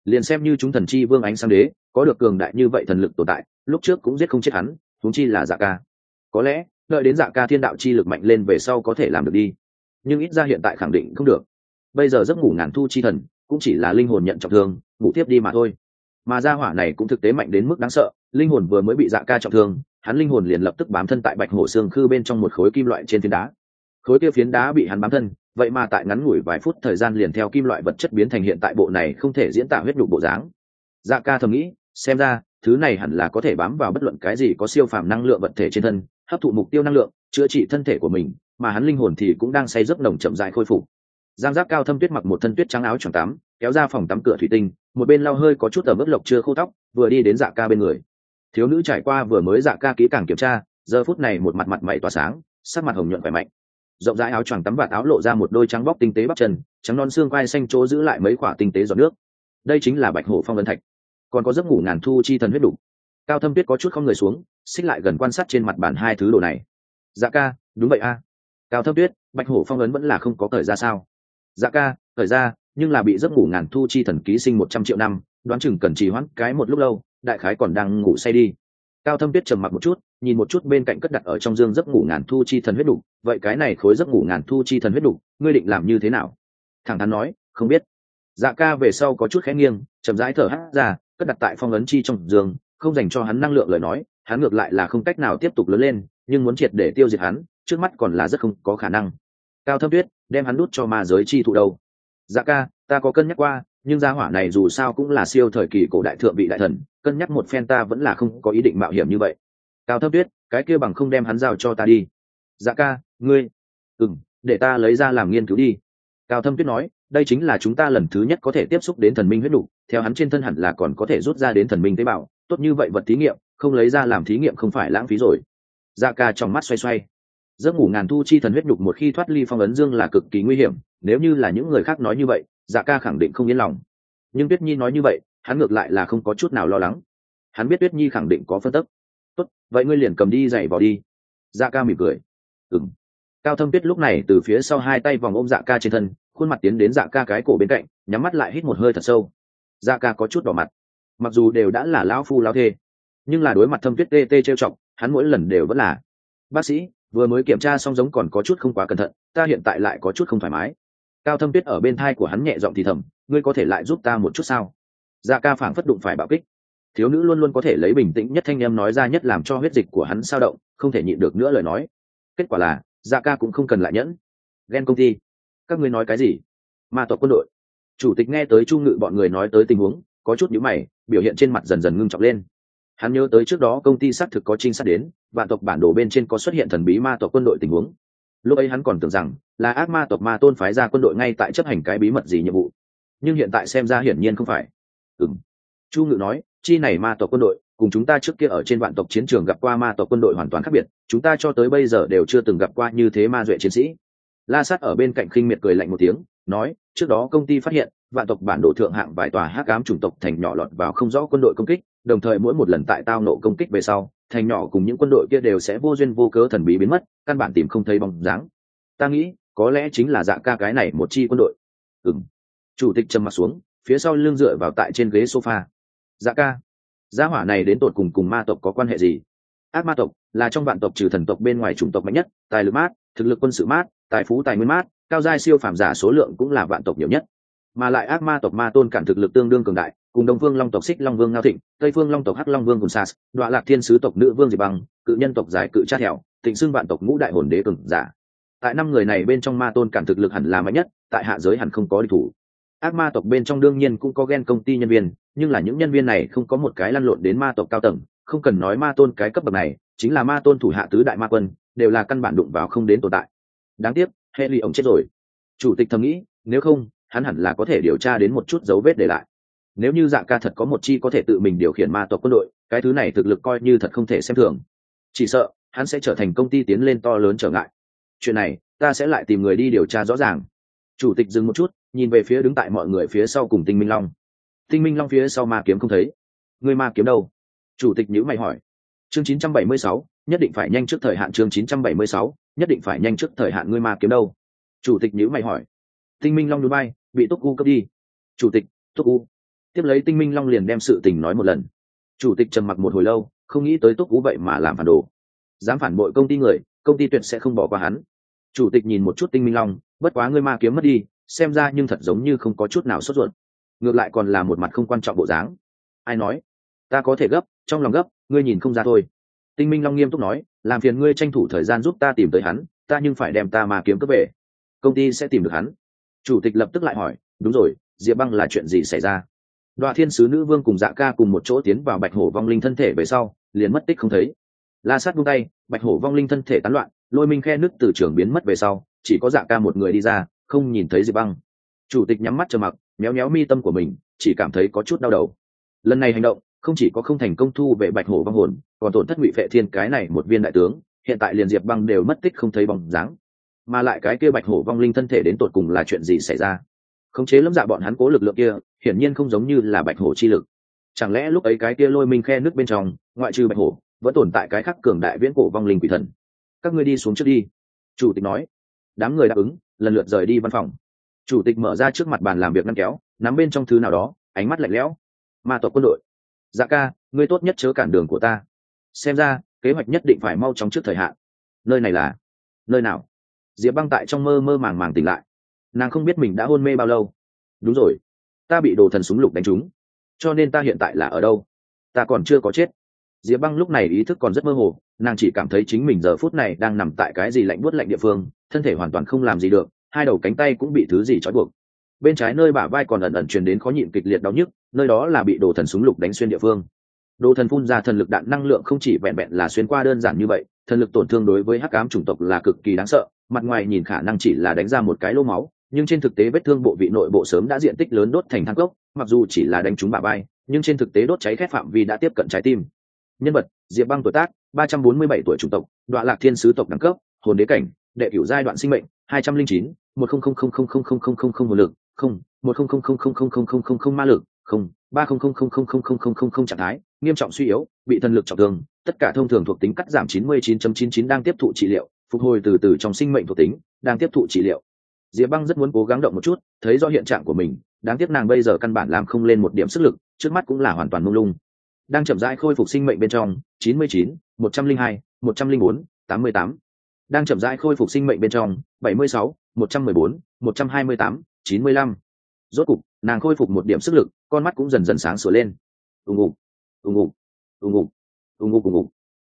Liền xem như chúng thần chi vương ánh sang đế, có được cường đại như vậy thần lực tồn tại, lúc trước cũng giết không chết hắn thúng chi là dạ ca. Có lẽ, đợi đến dạ ca thiên đạo chi lực mạnh lên về sau có thể làm được đi nhưng ít ra hiện tại khẳng định không được. Bây giờ giấc ngủ ngàn thu chi thần, cũng chỉ là linh hồn nhận trọng thương, ngủ tiếp đi mà thôi. Mà gia hỏa này cũng thực tế mạnh đến mức đáng sợ, linh hồn vừa mới bị dạ ca trọng thương, hắn linh hồn liền lập tức bám thân tại bạch hổ xương khư bên trong một khối kim loại trên phiến đá. Khối kia phiến đá bị hắn bám thân, vậy mà tại ngắn ngủi vài phút thời gian liền theo kim loại vật chất biến thành hiện tại bộ này không thể diễn tả huyết nhục bộ dáng. Dạ ca thầm nghĩ, xem ra, thứ này hẳn là có thể bám vào bất luận cái gì có siêu phàm năng lượng vật thể trên thân, hấp thụ mục tiêu năng lượng, chữa trị thân thể của mình mà hắn linh hồn thì cũng đang say giấc nồng chậm dại khôi phục. Giang giác cao thâm tuyết mặc một thân tuyết trắng áo choàng tắm, kéo ra phòng tắm cửa thủy tinh, một bên lau hơi có chút ở mức lộc chưa khô tóc, vừa đi đến dạ ca bên người. Thiếu nữ trải qua vừa mới dạ ca kỹ càng kiểm tra, giờ phút này một mặt mặt mày tỏa sáng, sắc mặt hồng nhuận khỏe mạnh. Rộng rãi áo choàng tắm và áo lộ ra một đôi trắng bóc tinh tế bắp chân, trắng non xương quai xanh chỗ giữ lại mấy khoả tinh tế giọt nước. Đây chính là bạch hổ phong ấn thạch. Còn có giấc ngủ ngàn thu chi thần huyết đủ. Cao thâm tuyết có chút không người xuống, xích lại gần quan sát trên mặt bàn hai thứ đồ này. Dạ ca, đúng vậy a cao thâm tuyết, bạch hổ phong ấn vẫn là không có thời ra sao? Dạ ca thời ra, nhưng là bị giấc ngủ ngàn thu chi thần ký sinh một trăm triệu năm, đoán chừng cần trì hoãn cái một lúc lâu, đại khái còn đang ngủ say đi. Cao thâm tuyết trầm mặc một chút, nhìn một chút bên cạnh cất đặt ở trong dương giấc ngủ ngàn thu chi thần huyết đủ. Vậy cái này khối giấc ngủ ngàn thu chi thần huyết đủ, ngươi định làm như thế nào? Thẳng thắn nói, không biết. Dạ ca về sau có chút khẽ nghiêng, chậm rãi thở hắt ra, cất đặt tại phong ấn chi trong giường, không dành cho hắn năng lượng lời nói, hắn ngược lại là không cách nào tiếp tục lớn lên, nhưng muốn triệt để tiêu diệt hắn trước mắt còn là rất không có khả năng. Cao thâm tuyết, đem hắn đút cho ma giới chi thụ đâu? Dạ ca, ta có cân nhắc qua, nhưng gia hỏa này dù sao cũng là siêu thời kỳ cổ đại thượng vị đại thần, cân nhắc một phen ta vẫn là không có ý định mạo hiểm như vậy. Cao thâm tuyết, cái kia bằng không đem hắn giao cho ta đi. Dạ ca, ngươi. Ừng để ta lấy ra làm nghiên cứu đi. Cao thâm tuyết nói, đây chính là chúng ta lần thứ nhất có thể tiếp xúc đến thần minh huyết đủ. Theo hắn trên thân hẳn là còn có thể rút ra đến thần minh tế bào. Tốt như vậy vật thí nghiệm, không lấy ra làm thí nghiệm không phải lãng phí rồi. Dạ ca trong mắt xoay xoay giấc ngủ ngàn thu chi thần huyết đục một khi thoát ly phong ấn dương là cực kỳ nguy hiểm, nếu như là những người khác nói như vậy dạ ca khẳng định không yên lòng. Nhưng tuyết nhi nói như vậy, hắn ngược lại là không có chút nào lo lắng. Hắn biết tuyết nhi khẳng định có phân tức. Tốt, vậy ngươi liền cầm đi dậy vào đi. Dạ ca mỉm cười. Ừng cao thâm tuyết lúc này từ phía sau hai tay vòng ôm dạ ca trên thân, khuôn mặt tiến đến dạ ca cái cổ bên cạnh, nhắm mắt lại hít một hơi thật sâu. Dạ ca có chút đỏ mặt. Mặc dù đều đã là lão phu lão thê, nhưng là đối mặt thâm tuyết tê tê trêu chọc, hắn mỗi lần đều vẫn là, bác sĩ vừa mới kiểm tra xong giống còn có chút không quá cẩn thận, ta hiện tại lại có chút không thoải mái. Cao thâm tuyết ở bên thai của hắn nhẹ giọng thì thầm, ngươi có thể lại giúp ta một chút sao? Dạ ca phảng phất đụng phải bạo kích. Thiếu nữ luôn luôn có thể lấy bình tĩnh nhất thanh em nói ra nhất làm cho huyết dịch của hắn sao động, không thể nhịn được nữa lời nói. Kết quả là dạ ca cũng không cần lại nhẫn. Ghen công ty. Các ngươi nói cái gì? Ma tộc quân đội. Chủ tịch nghe tới chu ngự bọn người nói tới tình huống, có chút nhữ mày, biểu hiện trên mặt dần dần ngưng trọng lên hắn nhớ tới trước đó công ty xác thực có trinh sát đến, vạn tộc bản đồ bên trên có xuất hiện thần bí ma tộc quân đội tình huống. Lúc ấy hắn còn tưởng rằng là ác ma tộc ma tôn phái ra quân đội ngay tại chấp hành cái bí mật gì nhiệm vụ. Nhưng hiện tại xem ra hiển nhiên không phải. Ừng chu ngự nói, chi này ma tộc quân đội, cùng chúng ta trước kia ở trên vạn tộc chiến trường gặp qua ma tộc quân đội hoàn toàn khác biệt, chúng ta cho tới bây giờ đều chưa từng gặp qua như thế ma duệ chiến sĩ. La sát ở bên cạnh khinh miệt cười lạnh một tiếng, nói, trước đó công ty phát hiện vạn tộc bản đồ thượng hạng vài tòa hắc ám chủng tộc thành nhỏ lọt vào không rõ quân đội công kích, đồng thời mỗi một lần tại tao nộ công kích về sau, thành nhỏ cùng những quân đội kia đều sẽ vô duyên vô cớ thần bí biến mất, căn bản tìm không thấy bóng dáng. Ta nghĩ, có lẽ chính là dạ ca cái này một chi quân đội. Ừ m chủ tịch trầm mặt xuống, phía sau lưng dựa vào tại trên ghế sofa. Dạ ca, gia hỏa này đến tột cùng cùng ma tộc có quan hệ gì? Ác ma tộc là trong vạn tộc trừ thần tộc bên ngoài chủng tộc mạnh nhất, tài lực mát, thực lực quân sự mát, tài phú tài nguyên mát, cao giai siêu phàm giả số lượng cũng là vạn tộc nhiều nhất mà lại ác ma tộc ma tôn cản thực lực tương đương cường đại, cùng đông phương long tộc xích long vương ngao thịnh, tây phương long tộc hắc long vương cùng sas, đoạ lạc thiên sứ tộc nữ vương diệp băng cự nhân tộc giải cự chát hẻo thịnh xưng vạn tộc ngũ đại hồn đế cường giả. Tại năm người này bên trong ma tôn cản thực lực hẳn là mạnh nhất, tại hạ giới hẳn không có địch thủ. Ác ma tộc bên trong đương nhiên cũng có ghen công ty nhân viên, nhưng là những nhân viên này không có một cái lăn lộn đến ma tộc cao tầng, không cần nói ma tôn cái cấp bậc này, chính là ma tôn thủ hạ tứ đại ma quân, đều là căn bản đụng vào không đến tồn tại. Đáng tiếc, hệ lụy ổng chết rồi. Chủ tịch thầm nghĩ, nếu không hắn hẳn là có thể điều tra đến một chút dấu vết để lại. Nếu như dạ ca thật có một chi có thể tự mình điều khiển ma tộc quân đội cái thứ này thực lực coi như thật không thể xem thường. Chỉ sợ hắn sẽ trở thành công ty tiến lên to lớn trở ngại. Chuyện này ta sẽ lại tìm người đi điều tra rõ ràng. Chủ tịch dừng một chút nhìn về phía đứng tại mọi người phía sau cùng tinh minh long. Tinh minh long phía sau ma kiếm không thấy. Người ma kiếm đâu? Chủ tịch nhữ mày hỏi. Chương 976, nhất định phải nhanh trước thời hạn chương 976, nhất định phải nhanh trước thời hạn ngươi ma kiếm đâu? Chủ tịch nhữ mày hỏi. Tinh minh long núi bay bị túc u cấp đi. Chủ tịch, túc u. Tiếp lấy tinh minh long liền đem sự tình nói một lần. Chủ tịch trầm mặc một hồi lâu, không nghĩ tới túc u vậy mà làm phản đồ. Dám phản bội công ty người, công ty tuyệt sẽ không bỏ qua hắn. Chủ tịch nhìn một chút tinh minh long, bất quá ngươi ma kiếm mất đi, xem ra nhưng thật giống như không có chút nào sốt ruột. Ngược lại còn là một mặt không quan trọng bộ dáng. Ai nói? Ta có thể gấp, trong lòng gấp, ngươi nhìn không ra thôi. Tinh minh long nghiêm túc nói, làm phiền ngươi tranh thủ thời gian giúp ta tìm tới hắn, ta nhưng phải đem ta ma kiếm cướp về. Công ty sẽ tìm được hắn chủ tịch lập tức lại hỏi, đúng rồi, diệp băng là chuyện gì xảy ra? Đoạn thiên sứ nữ vương cùng dạ ca cùng một chỗ tiến vào bạch hổ vong linh thân thể về sau, liền mất tích không thấy. La sát buông tay, bạch hổ vong linh thân thể tán loạn, lôi minh khe nước từ trường biến mất về sau, chỉ có dạ ca một người đi ra, không nhìn thấy diệp băng. Chủ tịch nhắm mắt chờ mặc, méo méo mi tâm của mình, chỉ cảm thấy có chút đau đầu. Lần này hành động, không chỉ có không thành công thu về bạch hổ vong hồn, còn tổn thất ngụy phệ thiên cái này một viên đại tướng, hiện tại liền diệp băng đều mất tích không thấy bóng dáng mà lại cái kia bạch hổ vong linh thân thể đến tột cùng là chuyện gì xảy ra? Khống chế lâm dạ bọn hắn cố lực lượng kia, hiển nhiên không giống như là bạch hổ chi lực. Chẳng lẽ lúc ấy cái kia lôi minh khe nước bên trong, ngoại trừ bạch hổ, vẫn tồn tại cái khắc cường đại viễn cổ vong linh quỷ thần? Các ngươi đi xuống trước đi. Chủ tịch nói. Đám người đáp ứng, lần lượt rời đi văn phòng. Chủ tịch mở ra trước mặt bàn làm việc ngăn kéo, nắm bên trong thứ nào đó, ánh mắt lạnh lẽo. Ma tộc quân đội dạ ca, ngươi tốt nhất chớ cản đường của ta. Xem ra, kế hoạch nhất định phải mau chóng trước thời hạn. Nơi này là, nơi nào? Diệp băng tại trong mơ mơ màng màng tỉnh lại. Nàng không biết mình đã hôn mê bao lâu. Đúng rồi, ta bị đồ thần súng lục đánh trúng, cho nên ta hiện tại là ở đâu? Ta còn chưa có chết. Diệp băng lúc này ý thức còn rất mơ hồ, nàng chỉ cảm thấy chính mình giờ phút này đang nằm tại cái gì lạnh buốt lạnh địa phương, thân thể hoàn toàn không làm gì được, hai đầu cánh tay cũng bị thứ gì trói buộc. Bên trái nơi bả vai còn ẩn ẩn truyền đến khó nhịn kịch liệt đau nhức, nơi đó là bị đồ thần súng lục đánh xuyên địa phương đồ thần phun ra thần lực đạn năng lượng không chỉ vẹn vẹn là xuyên qua đơn giản như vậy thần lực tổn thương đối với hắc ám chủng tộc là cực kỳ đáng sợ mặt ngoài nhìn khả năng chỉ là đánh ra một cái lô máu nhưng trên thực tế vết thương bộ vị nội bộ sớm đã diện tích lớn đốt thành thang cốc mặc dù chỉ là đánh trúng bả vai nhưng trên thực tế đốt cháy khét phạm vi đã tiếp cận trái tim nhân vật diệp băng tuổi tác ba trăm bốn mươi bảy tuổi chủng tộc đoạn lạc thiên sứ tộc đẳng cấp hồn đế cảnh đệ cửu giai đoạn sinh mệnh hai trăm linh chín một không không không không không không không không không một lực không một không không không không không không không không không ma lực không ba không không không không không không không không không trạng thái nghiêm trọng suy yếu, bị thần lực trọng thương, tất cả thông thường thuộc tính cắt giảm chín mươi chín chấm chín chín đang tiếp thụ trị liệu, phục hồi từ từ trong sinh mệnh thuộc tính, đang tiếp thụ trị liệu. Diệp băng rất muốn cố gắng động một chút, thấy do hiện trạng của mình, đáng tiếc nàng bây giờ căn bản làm không lên một điểm sức lực, trước mắt cũng là hoàn toàn mông lung. Đang chậm rãi khôi phục sinh mệnh bên trong, chín mươi chín, một trăm linh hai, một trăm linh bốn, tám mươi tám. Đang chậm rãi khôi phục sinh mệnh bên trong, bảy mươi sáu, một trăm mười bốn, một trăm hai mươi tám, chín mươi lăm. Rốt cục, nàng khôi phục một điểm sức lực, con mắt cũng dần dần sáng sửa lên. Ùng ùng ùng ục ùng ục ùng ục ùng ục.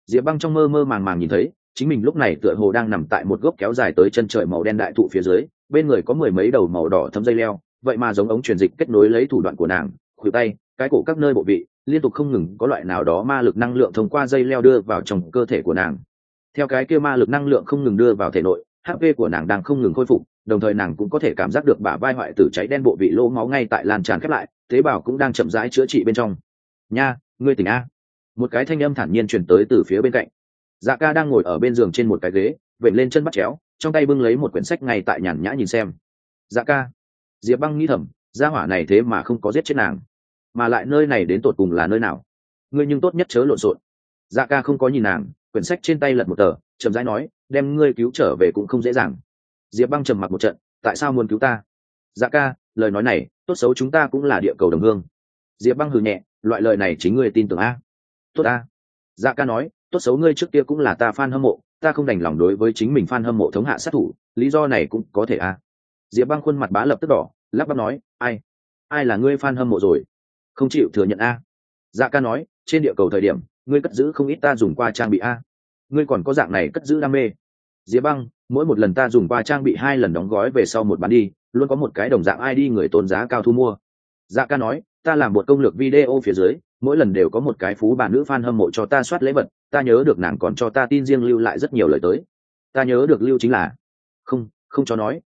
Diệp băng trong mơ mơ màng màng nhìn thấy, chính mình lúc này tựa hồ đang nằm tại một gốc kéo dài tới chân trời màu đen đại thụ phía dưới, bên người có mười mấy đầu màu đỏ thấm dây leo, vậy mà giống ống truyền dịch kết nối lấy thủ đoạn của nàng, khuỷu tay, cái cổ các nơi bộ vị, liên tục không ngừng có loại nào đó ma lực năng lượng thông qua dây leo đưa vào trong cơ thể của nàng. Theo cái kia ma lực năng lượng không ngừng đưa vào thể nội hp của nàng đang không ngừng khôi phục, đồng thời nàng cũng có thể cảm giác được bả vai hoại tử cháy đen bộ vị lỗ máu ngay tại lan tràn khép lại, tế bào cũng đang chậm rãi chữa trị bên trong. Nha ngươi tỉnh a. Một cái thanh âm thản nhiên truyền tới từ phía bên cạnh. Dạ ca đang ngồi ở bên giường trên một cái ghế vẩy lên chân bắt chéo, trong tay bưng lấy một quyển sách ngay tại nhàn nhã nhìn xem. Dạ ca. Diệp băng nghĩ thầm, gia hỏa này thế mà không có giết chết nàng. Mà lại nơi này đến tột cùng là nơi nào? Ngươi nhưng tốt nhất chớ lộn xộn. Dạ ca không có nhìn nàng, quyển sách trên tay lật một tờ, chậm rãi nói, đem ngươi cứu trở về cũng không dễ dàng. Diệp băng trầm mặc một trận, tại sao muốn cứu ta? Dạ ca, lời nói này, tốt xấu chúng ta cũng là địa cầu đồng hương. Diệp băng hừ nhẹ loại lời này chính ngươi tin tưởng a? Tốt a dạ ca nói, tốt xấu ngươi trước kia cũng là ta f a n hâm mộ, ta không đành lòng đối với chính mình f a n hâm mộ thống hạ sát thủ, lý do này cũng có thể a? Diệp băng khuôn mặt bá lập tức đỏ, lắp bắp nói, ai? Ai là ngươi f a n hâm mộ rồi? Không chịu thừa nhận a? Dạ ca nói, trên địa cầu thời điểm, ngươi cất giữ không ít ta dùng qua trang bị a. Ngươi còn có dạng này cất giữ đam mê. Diệp băng, mỗi một lần ta dùng qua trang bị hai lần đóng gói về sau một bán đi, luôn có một cái đồng dạng id người tốn giá cao thu mua dạ ca nói, ta làm một công lược video phía dưới, mỗi lần đều có một cái phú bà nữ f a n hâm mộ cho ta soát lễ vật, ta nhớ được nàng còn cho ta tin riêng lưu lại rất nhiều lời tới. Ta nhớ được lưu chính là, không không cho nói.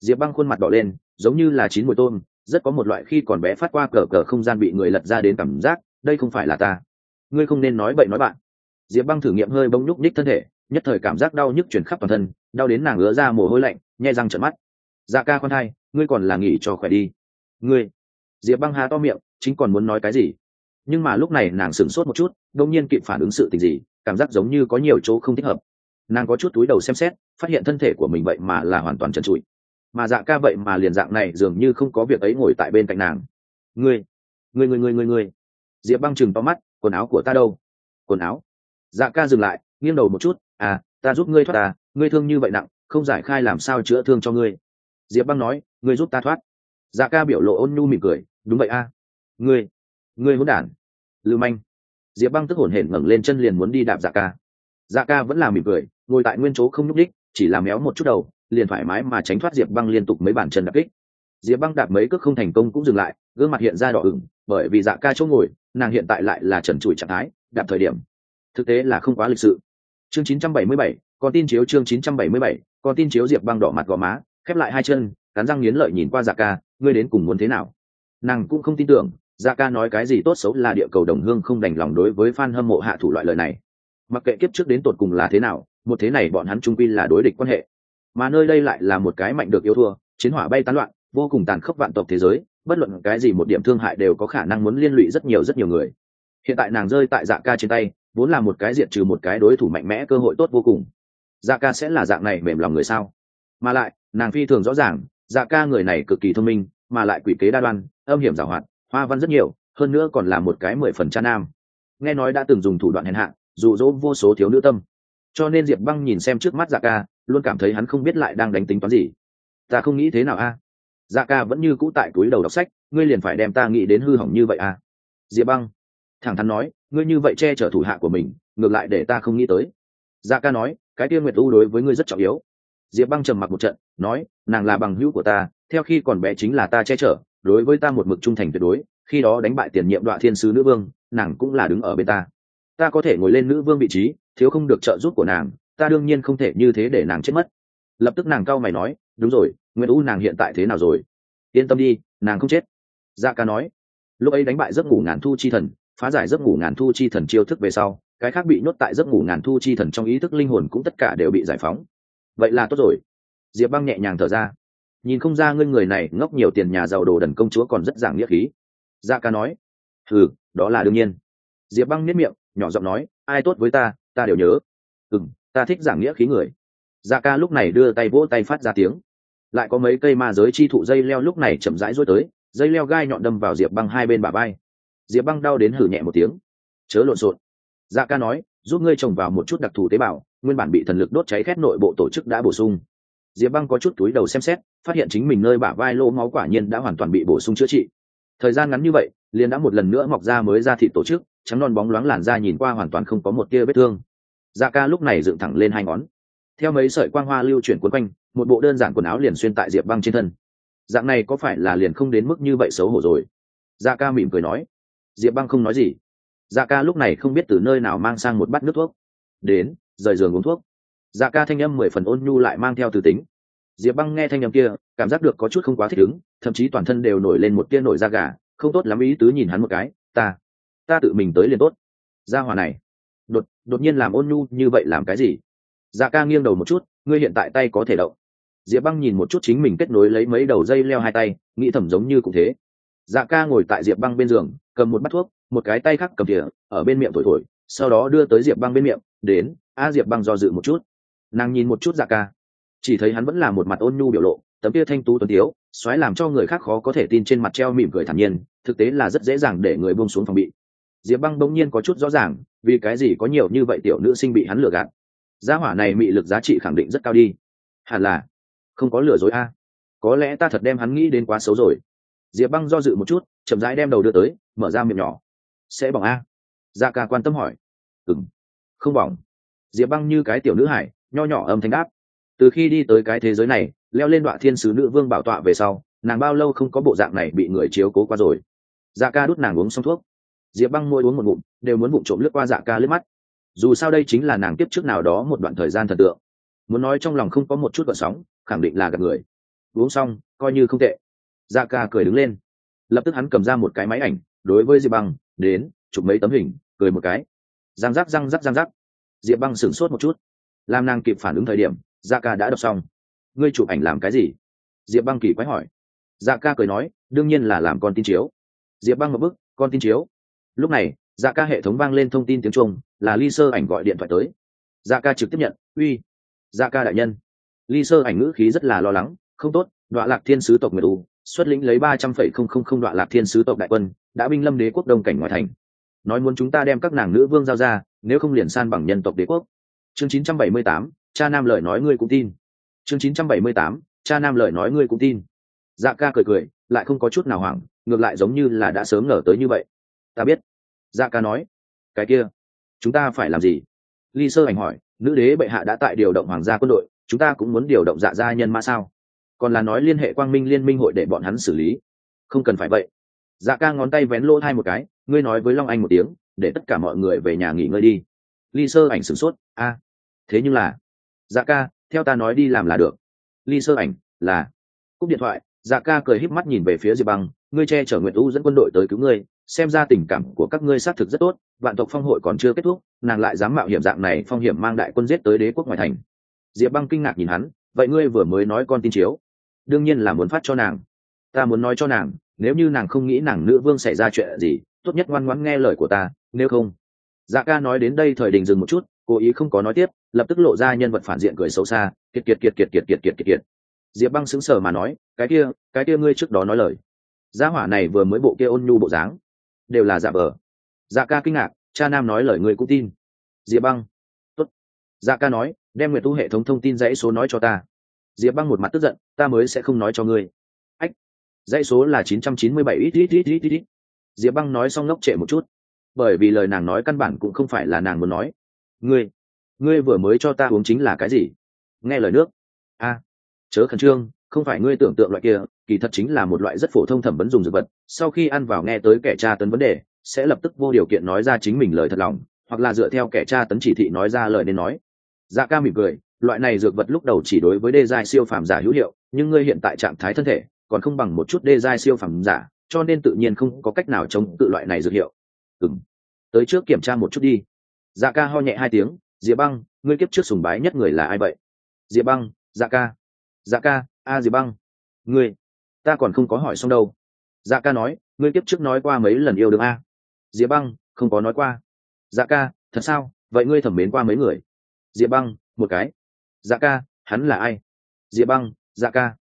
Diệp băng khuôn mặt đỏ lên, giống như là chín mùi tôm, rất có một loại khi còn bé phát qua cờ cờ không gian bị người lật ra đến cảm giác, đây không phải là ta. Ngươi không nên nói bậy nói bạn. Diệp băng thử nghiệm hơi bông nhúc nhích thân thể, nhất thời cảm giác đau nhức chuyển khắp toàn thân, đau đến nàng ứa ra mồ hôi lạnh nhai răng trận mắt. Dạ ca con hai ngươi còn là nghỉ cho khỏe đi. Ngươi diệp băng há to miệng chính còn muốn nói cái gì? Nhưng mà lúc này nàng sửng sốt một chút đông nhiên kịp phản ứng sự tình gì cảm giác giống như có nhiều chỗ không thích hợp. Nàng có chút túi đầu xem xét phát hiện thân thể của mình vậy mà là hoàn toàn trần trụi. Mà dạ ca vậy mà liền dạng này dường như không có việc ấy ngồi tại bên cạnh nàng. Ngươi ngươi ngươi ngươi ngươi ngươi. Diệp băng chừng to mắt quần áo của ta đâu? Quần áo. Dạ ca dừng lại nghiêng đầu một chút à ta giúp ngươi thoát à, ngươi thương như vậy nặng không giải khai làm sao chữa thương cho ngươi. Diệp băng nói ngươi giúp ta thoát. Dạ ca biểu lộ ôn nhu mỉm cười đúng vậy a. À. ngươi ngươi muốn đản. Lưu manh. Diệp băng tức hổn hển ngẩng lên chân liền muốn đi đạp dạ ca. Dạ ca vẫn là mỉm cười ngồi tại nguyên chỗ không nhúc đích chỉ làm méo một chút đầu liền thoải mái mà tránh thoát diệp băng liên tục mấy bản chân đạp kích. Diệp băng đạp mấy cước không thành công cũng dừng lại gương mặt hiện ra đỏ ửng bởi vì dạ ca chỗ ngồi nàng hiện tại lại là trần trụi trạng thái đạp thời điểm. Thực tế là không quá lịch sự. Chương 977, con tin chiếu chương 977, con tin chiếu diệp băng đỏ mặt gò má khép lại hai chân cắn răng nghiến lợi nhìn qua dạ ca ngươi đến cùng muốn thế nào? Nàng cũng không tin tưởng dạ ca nói cái gì tốt xấu là địa cầu đồng hương không đành lòng đối với f a n hâm mộ hạ thủ loại lời này. Mặc kệ kiếp trước đến tột cùng là thế nào, một thế này bọn hắn trung quy là đối địch quan hệ. Mà nơi đây lại là một cái mạnh được yêu thua, chiến hỏa bay tán loạn, vô cùng tàn khốc vạn tộc thế giới, bất luận cái gì một điểm thương hại đều có khả năng muốn liên lụy rất nhiều rất nhiều người. Hiện tại nàng rơi tại dạ ca trên tay, vốn là một cái diện trừ một cái đối thủ mạnh mẽ cơ hội tốt vô cùng. Dạ ca sẽ là dạng này mềm lòng người sao? Mà lại, nàng phi thường rõ ràng dạ ca người này cực kỳ thông minh, mà lại quỷ kế đa đoan âm hiểm giảo hoạt, hoa văn rất nhiều, hơn nữa còn là một cái mười phần cha nam. Nghe nói đã từng dùng thủ đoạn hèn hạ, dụ dỗ vô số thiếu nữ tâm. Cho nên diệp băng nhìn xem trước mắt dạ ca, luôn cảm thấy hắn không biết lại đang đánh tính toán gì. Ta không nghĩ thế nào a? Dạ ca vẫn như cũ tại túi đầu đọc sách, ngươi liền phải đem ta nghĩ đến hư hỏng như vậy a? Diệp băng, thẳng thắn nói, ngươi như vậy che chở thủ hạ của mình, ngược lại để ta không nghĩ tới. Dạ ca nói, cái tiên nguyệt u đối với ngươi rất trọng yếu. Diệp băng trầm mặc một trận, nói, nàng là bằng hữu của ta, theo khi còn bé chính là ta che chở đối với ta một mực trung thành tuyệt đối, khi đó đánh bại tiền nhiệm đoạn thiên sứ nữ vương, nàng cũng là đứng ở bên ta. Ta có thể ngồi lên nữ vương vị trí, thiếu không được trợ giúp của nàng, ta đương nhiên không thể như thế để nàng chết mất. Lập tức nàng cau mày nói, đúng rồi nguyễn u nàng hiện tại thế nào rồi? Yên tâm đi, nàng không chết. Dạ ca nói. Lúc ấy đánh bại giấc ngủ ngàn thu chi thần, phá giải giấc ngủ ngàn thu chi thần chiêu thức về sau, cái khác bị nhốt tại giấc ngủ ngàn thu chi thần trong ý thức linh hồn cũng tất cả đều bị giải phóng. Vậy là tốt rồi. Diệp băng nhẹ nhàng thở ra nhìn không ra ngươi người này ngốc nhiều tiền nhà giàu đồ đần công chúa còn rất giảng nghĩa khí. Dạ ca nói ừ đó là đương nhiên. Diệp băng nếp miệng, nhỏ giọng nói, ai tốt với ta ta đều nhớ. Ừ m ta thích giảng nghĩa khí người. Dạ ca lúc này đưa tay vỗ tay phát ra tiếng. Lại có mấy cây ma giới chi thụ dây leo lúc này chậm rãi rối tới, dây leo gai nhọn đâm vào diệp băng hai bên bả bay diệp băng đau đến hử nhẹ một tiếng, chớ lộn xộn. Dạ ca nói, giúp ngươi trồng vào một chút đặc thù tế bào, nguyên bản bị thần lực đốt cháy khét nội bộ tổ chức đã bổ sung diệp băng có chút túi đầu xem xét, phát hiện chính mình nơi bả vai lỗ máu quả nhiên đã hoàn toàn bị bổ sung chữa trị. Thời gian ngắn như vậy, liền đã một lần nữa mọc ra mới ra thịt tổ chức, trắng non bóng loáng làn da nhìn qua hoàn toàn không có một tia vết thương. Dạ ca lúc này dựng thẳng lên hai ngón. Theo mấy sợi quang hoa lưu chuyển quấn quanh, một bộ đơn giản quần áo liền xuyên tại diệp băng trên thân. Dạng này có phải là liền không đến mức như vậy xấu hổ rồi? Dạ ca mỉm cười nói. Diệp băng không nói gì. Dạ ca lúc này không biết từ nơi nào mang sang một bát nước thuốc. Đến, rời giường uống thuốc dạ ca thanh âm mười phần ôn nhu lại mang theo từ tính. Diệp băng nghe thanh âm kia, cảm giác được có chút không quá thích ứng, thậm chí toàn thân đều nổi lên một tia nổi da gà, không tốt lắm ý tứ nhìn hắn một cái, ta ta tự mình tới liền tốt. Gia hòa này, đột đột nhiên làm ôn nhu như vậy làm cái gì? Dạ ca nghiêng đầu một chút, ngươi hiện tại tay có thể động. Diệp băng nhìn một chút chính mình kết nối lấy mấy đầu dây leo hai tay, nghĩ thầm giống như cũng thế. Dạ ca ngồi tại diệp băng bên giường, cầm một bát thuốc, một cái tay khác cầm thìa, ở bên miệng thổi thổi, sau đó đưa tới diệp băng bên miệng, đến. A diệp băng do dự một chút nàng nhìn một chút dạ ca. Chỉ thấy hắn vẫn là một mặt ôn nhu biểu lộ, tấm kia thanh tú tuấn tiếu, xoáy làm cho người khác khó có thể tin trên mặt treo mỉm cười thản nhiên, thực tế là rất dễ dàng để người buông xuống phòng bị. Diệp băng bỗng nhiên có chút rõ ràng, vì cái gì có nhiều như vậy tiểu nữ sinh bị hắn lừa gạt. Gia hỏa này mị lực giá trị khẳng định rất cao đi. Hẳn là, không có lừa dối a. Có lẽ ta thật đem hắn nghĩ đến quá xấu rồi. Diệp băng do dự một chút, chậm rãi đem đầu đưa tới, mở ra miệng nhỏ. Sẽ bỏng a? Dạ ca quan tâm hỏi. Ừng không bỏng. Diệp băng như cái tiểu nữ hải nho nhỏ âm thanh đáp. Từ khi đi tới cái thế giới này, leo lên đoạn thiên sứ nữ vương bảo tọa về sau, nàng bao lâu không có bộ dạng này bị người chiếu cố qua rồi. Dạ ca đút nàng uống xong thuốc. Diệp băng môi uống một ngụm, đều muốn bụng trộm lướt qua dạ ca lướt mắt. Dù sao đây chính là nàng tiếp trước nào đó một đoạn thời gian thần tượng. Muốn nói trong lòng không có một chút gợn sóng, khẳng định là gặp người. Uống xong, coi như không tệ. Dạ ca cười đứng lên. Lập tức hắn cầm ra một cái máy ảnh, đối với diệp băng, đến, chụp mấy tấm hình, cười một cái. Răng rắc răng rắc răng rắc. Diệp băng sửng sốt một chút làm nàng kịp phản ứng thời điểm dạ ca đã đọc xong. Ngươi chụp ảnh làm cái gì? Diệp băng kỳ quái hỏi. Dạ ca cười nói, đương nhiên là làm con tin chiếu. Diệp băng một bức, con tin chiếu. Lúc này dạ ca hệ thống vang lên thông tin tiếng trung, là ly sơ ảnh gọi điện thoại tới. Dạ ca trực tiếp nhận, uy dạ ca đại nhân. Ly sơ ảnh ngữ khí rất là lo lắng, không tốt đọa lạc thiên sứ tộc người u xuất lĩnh lấy ba trăm phẩy không không không đọa lạc thiên sứ tộc đại quân, đã binh lâm đế quốc đông cảnh ngoại thành. Nói muốn chúng ta đem các nàng nữ vương giao ra, nếu không liền san bằng nhân tộc đế quốc chương chín trăm bảy mươi tám, cha nam lời nói ngươi cũng tin. Chương chín trăm bảy mươi tám, cha nam lời nói ngươi cũng tin. Dạ ca cười cười, lại không có chút nào hoảng, ngược lại giống như là đã sớm ngờ tới như vậy. Ta biết. Dạ ca nói. Cái kia, chúng ta phải làm gì? Ly sơ ảnh hỏi, nữ đế bệ hạ đã tại điều động hoàng gia quân đội, chúng ta cũng muốn điều động dạ gia nhân mã sao? Còn là nói liên hệ quang minh liên minh hội để bọn hắn xử lý. Không cần phải vậy. Dạ ca ngón tay vén lỗ hai một cái, ngươi nói với long anh một tiếng, để tất cả mọi người về nhà nghỉ ngơi đi. Ly sơ ảnh sửng sốt, a thế nhưng là dạ ca, theo ta nói đi làm là được. Ly sơ ảnh là, cúp điện thoại dạ ca cười híp mắt nhìn về phía diệp băng, ngươi che chở nguyệt u dẫn quân đội tới cứu ngươi, xem ra tình cảm của các ngươi xác thực rất tốt, vạn tộc phong hội còn chưa kết thúc, nàng lại dám mạo hiểm dạng này phong hiểm mang đại quân giết tới đế quốc ngoại thành. Diệp băng kinh ngạc nhìn hắn, vậy ngươi vừa mới nói con tin chiếu, đương nhiên là muốn phát cho nàng. Ta muốn nói cho nàng, nếu như nàng không nghĩ nàng nữ vương xảy ra chuyện gì, tốt nhất ngoan ngoãn nghe lời của ta, nếu không. Dạ ca nói đến đây thời đình dừng một chút, cố ý không có nói tiếp lập tức lộ ra nhân vật phản diện cười xấu xa, kiệt kiệt kiệt kiệt kiệt kiệt kiệt kiệt kiệt. Diệp băng sững sờ mà nói, cái kia cái kia ngươi trước đó nói lời. Gia hỏa này vừa mới bộ kia ôn nhu bộ dáng, đều là giả vờ. Dạ ca kinh ngạc, cha nam nói lời ngươi cũng tin. Diệp băng, tốt. Dạ ca nói, đem nguyệt tu hệ thống thông tin dãy số nói cho ta. Diệp băng một mặt tức giận, ta mới sẽ không nói cho ngươi. Ách, dãy số là chín trăm chín mươi bảy ít ít ít ít ít. Diệp băng nói xong ngốc trệ một chút, bởi vì lời nàng nói căn bản cũng không phải là nàng muốn nói. Ngươi ngươi vừa mới cho ta uống chính là cái gì? Nghe lời nước. A, chớ khẩn trương, không phải ngươi tưởng tượng loại kia, kỳ thật chính là một loại rất phổ thông thẩm vấn dùng dược vật. Sau khi ăn vào nghe tới kẻ tra tấn vấn đề, sẽ lập tức vô điều kiện nói ra chính mình lời thật lòng, hoặc là dựa theo kẻ tra tấn chỉ thị nói ra lời nên nói. Dạ ca mỉm cười, loại này dược vật lúc đầu chỉ đối với đê giai siêu phàm giả hữu hiệu, nhưng ngươi hiện tại trạng thái thân thể, còn không bằng một chút đê giai siêu phàm giả, cho nên tự nhiên không có cách nào chống tự loại này dược hiệu. Ừng tới trước kiểm tra một chút đi. Dạ ca ho nhẹ hai tiếng diệp băng, ngươi kiếp trước sùng bái nhất người là ai vậy? Diệp băng dạ ca. Dạ ca, a diệp băng. Ngươi, ta còn không có hỏi xong đâu. Dạ ca nói, ngươi kiếp trước nói qua mấy lần yêu đương a. Diệp băng, không có nói qua. Dạ ca, thật sao? Vậy ngươi thẩm mến qua mấy người? Diệp băng, một cái. Dạ ca, hắn là ai? Diệp băng dạ ca.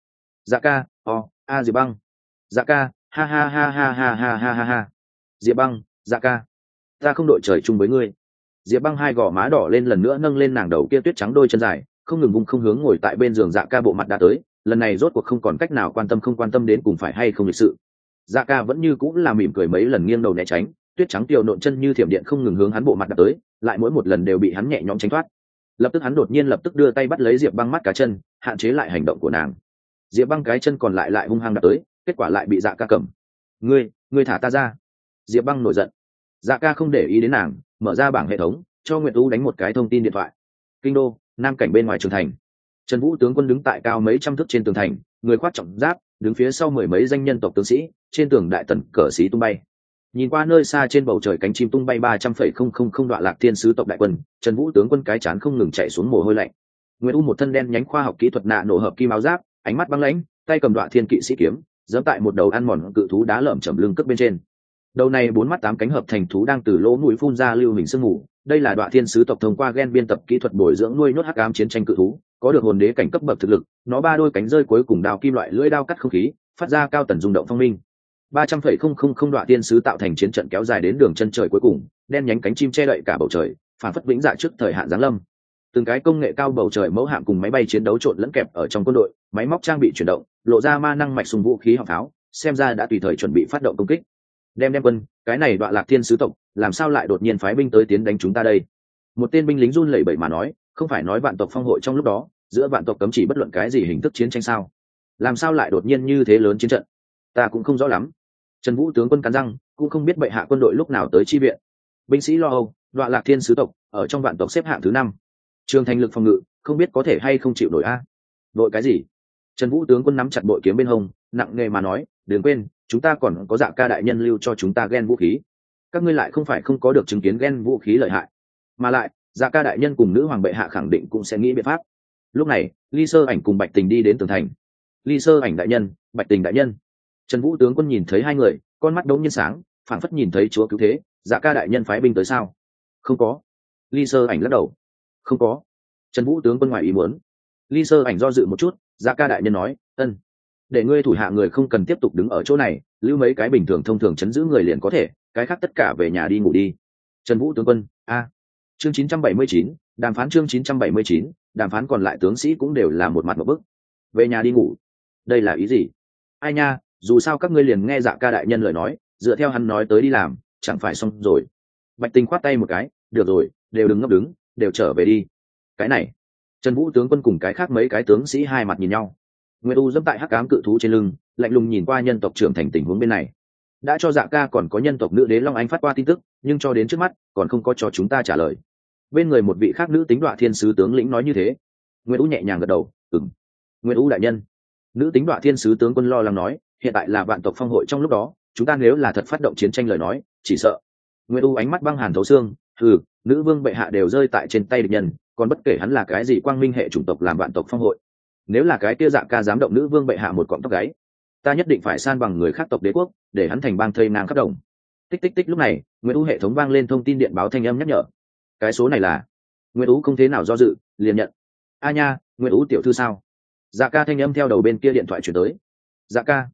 Dạ ca, o, a diệp băng. Dạ ca, ha ha ha ha ha ha ha ha. Ha diệp băng dạ ca. Ta không đội trời chung với ngươi diệp băng hai gò má đỏ lên lần nữa nâng lên nàng đầu kia tuyết trắng đôi chân dài, không ngừng vùng không hướng ngồi tại bên giường dạ ca bộ mặt đã tới, lần này rốt cuộc không còn cách nào quan tâm không quan tâm đến cùng phải hay không lịch sự. Dạ ca vẫn như cũng là mỉm cười mấy lần nghiêng đầu né tránh, tuyết trắng tiều nộn chân như thiểm điện không ngừng hướng hắn bộ mặt đã tới, lại mỗi một lần đều bị hắn nhẹ nhõm tránh thoát. Lập tức hắn đột nhiên lập tức đưa tay bắt lấy diệp băng mắt cá chân, hạn chế lại hành động của nàng. Diệp băng cái chân còn lại lại hung hăng đã tới, kết quả lại bị dạ ca cầm. Ngươi ngươi thả ta ra. Diệp băng nổi giận. Dạ ca không để ý đến nàng mở ra bảng hệ thống, cho nguyệt u đánh một cái thông tin điện thoại. Kinh đô, nam cảnh bên ngoài trường thành. Trần vũ tướng quân đứng tại cao mấy trăm thước trên tường thành, người khoát trọng giáp, đứng phía sau mười mấy danh nhân tộc tướng sĩ, trên tường đại tần cờ xí tung bay. Nhìn qua nơi xa trên bầu trời cánh chim tung bay ba trăm phẩy không không không đoạn lạc thiên sứ tộc đại quân, trần vũ tướng quân cái chán không ngừng chạy xuống mồ hôi lạnh. Nguyễn u một thân đen nhánh khoa học kỹ thuật nạ nổ hợp kim áo giáp, ánh mắt băng lãnh, tay cầm đoạn thiên kỵ sĩ kiếm dẫm tại một đầu ăn mòn cự thú đá lởm chầm lưng cất bên trên đầu này bốn mắt tám cánh hợp thành thú đang từ lỗ mũi phun ra lưu hình sương mù. Đây là đoạn thiên sứ tộc thông qua gen biên tập kỹ thuật bồi dưỡng nuôi nhốt hắc ám chiến tranh cự thú, có được hồn đế cảnh cấp bậc thực lực. Nó ba đôi cánh rơi cuối cùng đao kim loại lưỡi đao cắt không khí, phát ra cao tần rung động phong minh. Ba trăm phẩy không không không đoạn thiên sứ tạo thành chiến trận kéo dài đến đường chân trời cuối cùng, đen nhánh cánh chim che đậy cả bầu trời, phản phất vĩnh dạ trước thời hạn giáng lâm. Từng cái công nghệ cao bầu trời mẫu hạm cùng máy bay chiến đấu trộn lẫn kẹp ở trong quân đội, máy móc trang bị chuyển động, lộ ra ma năng mạch sùng vũ khí họng pháo xem ra đã tùy thời chuẩn bị phát động công kích đem đem quân, cái này đoạn lạc thiên sứ tộc, làm sao lại đột nhiên phái binh tới tiến đánh chúng ta đây? Một tên binh lính run lẩy bẩy mà nói, không phải nói vạn tộc phong hội trong lúc đó, giữa vạn tộc cấm chỉ bất luận cái gì hình thức chiến tranh sao? Làm sao lại đột nhiên như thế lớn chiến trận? Ta cũng không rõ lắm. Trần vũ tướng quân cắn răng, cũng không biết bệ hạ quân đội lúc nào tới chi viện. Binh sĩ lo âu đoạn lạc thiên sứ tộc, ở trong vạn tộc xếp hạng thứ năm. Trường thành lực phòng ngự, không biết có thể hay không chịu nổi a. Đội cái gì? Trần vũ tướng quân nắm chặt bội kiếm bên hông, nặng nề mà nói, đừng quên chúng ta còn có dạ ca đại nhân lưu cho chúng ta ghen vũ khí. Các ngươi lại không phải không có được chứng kiến ghen vũ khí lợi hại. Mà lại dạ ca đại nhân cùng nữ hoàng bệ hạ khẳng định cũng sẽ nghĩ biện pháp. Lúc này, ly sơ ảnh cùng bạch tình đi đến tường thành. Ly sơ ảnh đại nhân, bạch tình đại nhân. Trần vũ tướng quân nhìn thấy hai người, con mắt đống nhiên sáng, phảng phất nhìn thấy chúa cứu thế dạ ca đại nhân phái binh tới sao? Không có. Ly sơ ảnh lắc đầu. Không có. Trần vũ tướng quân ngoài ý muốn. Ly sơ ảnh do dự một chút dạ ca đại nhân nói, ân để ngươi thủ hạ người không cần tiếp tục đứng ở chỗ này lưu mấy cái bình thường thông thường chấn giữ người liền có thể cái khác tất cả về nhà đi ngủ đi. Trần vũ tướng quân a. Chương 979, đàm phán chương 979, đàm phán còn lại tướng sĩ cũng đều là một mặt một bức. Về nhà đi ngủ. Đây là ý gì? Ai nha dù sao các ngươi liền nghe dạ ca đại nhân lời nói dựa theo hắn nói tới đi làm chẳng phải xong rồi. Bạch tình khoát tay một cái được rồi đều đừng ngấp đứng đều trở về đi. Cái này. Trần vũ tướng quân cùng cái khác mấy cái tướng sĩ hai mặt nhìn nhau nguyễn u dẫm tại hắc cám cự thú trên lưng, lạnh lùng nhìn qua nhân tộc trưởng thành tình huống bên này. Đã cho dạ ca còn có nhân tộc nữ đế long anh phát qua tin tức, nhưng cho đến trước mắt, còn không có cho chúng ta trả lời. Bên người một vị khác nữ tính đoạn thiên sứ tướng lĩnh nói như thế. Nguyễn u nhẹ nhàng gật đầu ừng nguyễn u đại nhân. Nữ tính đoạn thiên sứ tướng quân lo lắng nói, hiện tại là vạn tộc phong hội trong lúc đó, chúng ta nếu là thật phát động chiến tranh lời nói, chỉ sợ. Nguyễn u ánh mắt băng hàn thấu xương ừ nữ vương bệ hạ đều rơi tại trên tay địch nhân, còn bất kể hắn là cái gì quang minh hệ chủng tộc làm vạn tộc phong hội nếu là cái kia dạng ca dám động nữ vương bệ hạ một cọng tóc gáy, ta nhất định phải san bằng người khác tộc đế quốc, để hắn thành bang thây nàng khắp đồng. Tích tích tích lúc này nguyễn u hệ thống vang lên thông tin điện báo thanh âm nhắc nhở. Cái số này là nguyễn u không thế nào do dự, liền nhận. A nha nguyễn u tiểu thư sao? Dạ ca thanh âm theo đầu bên kia điện thoại chuyển tới. Dạ ca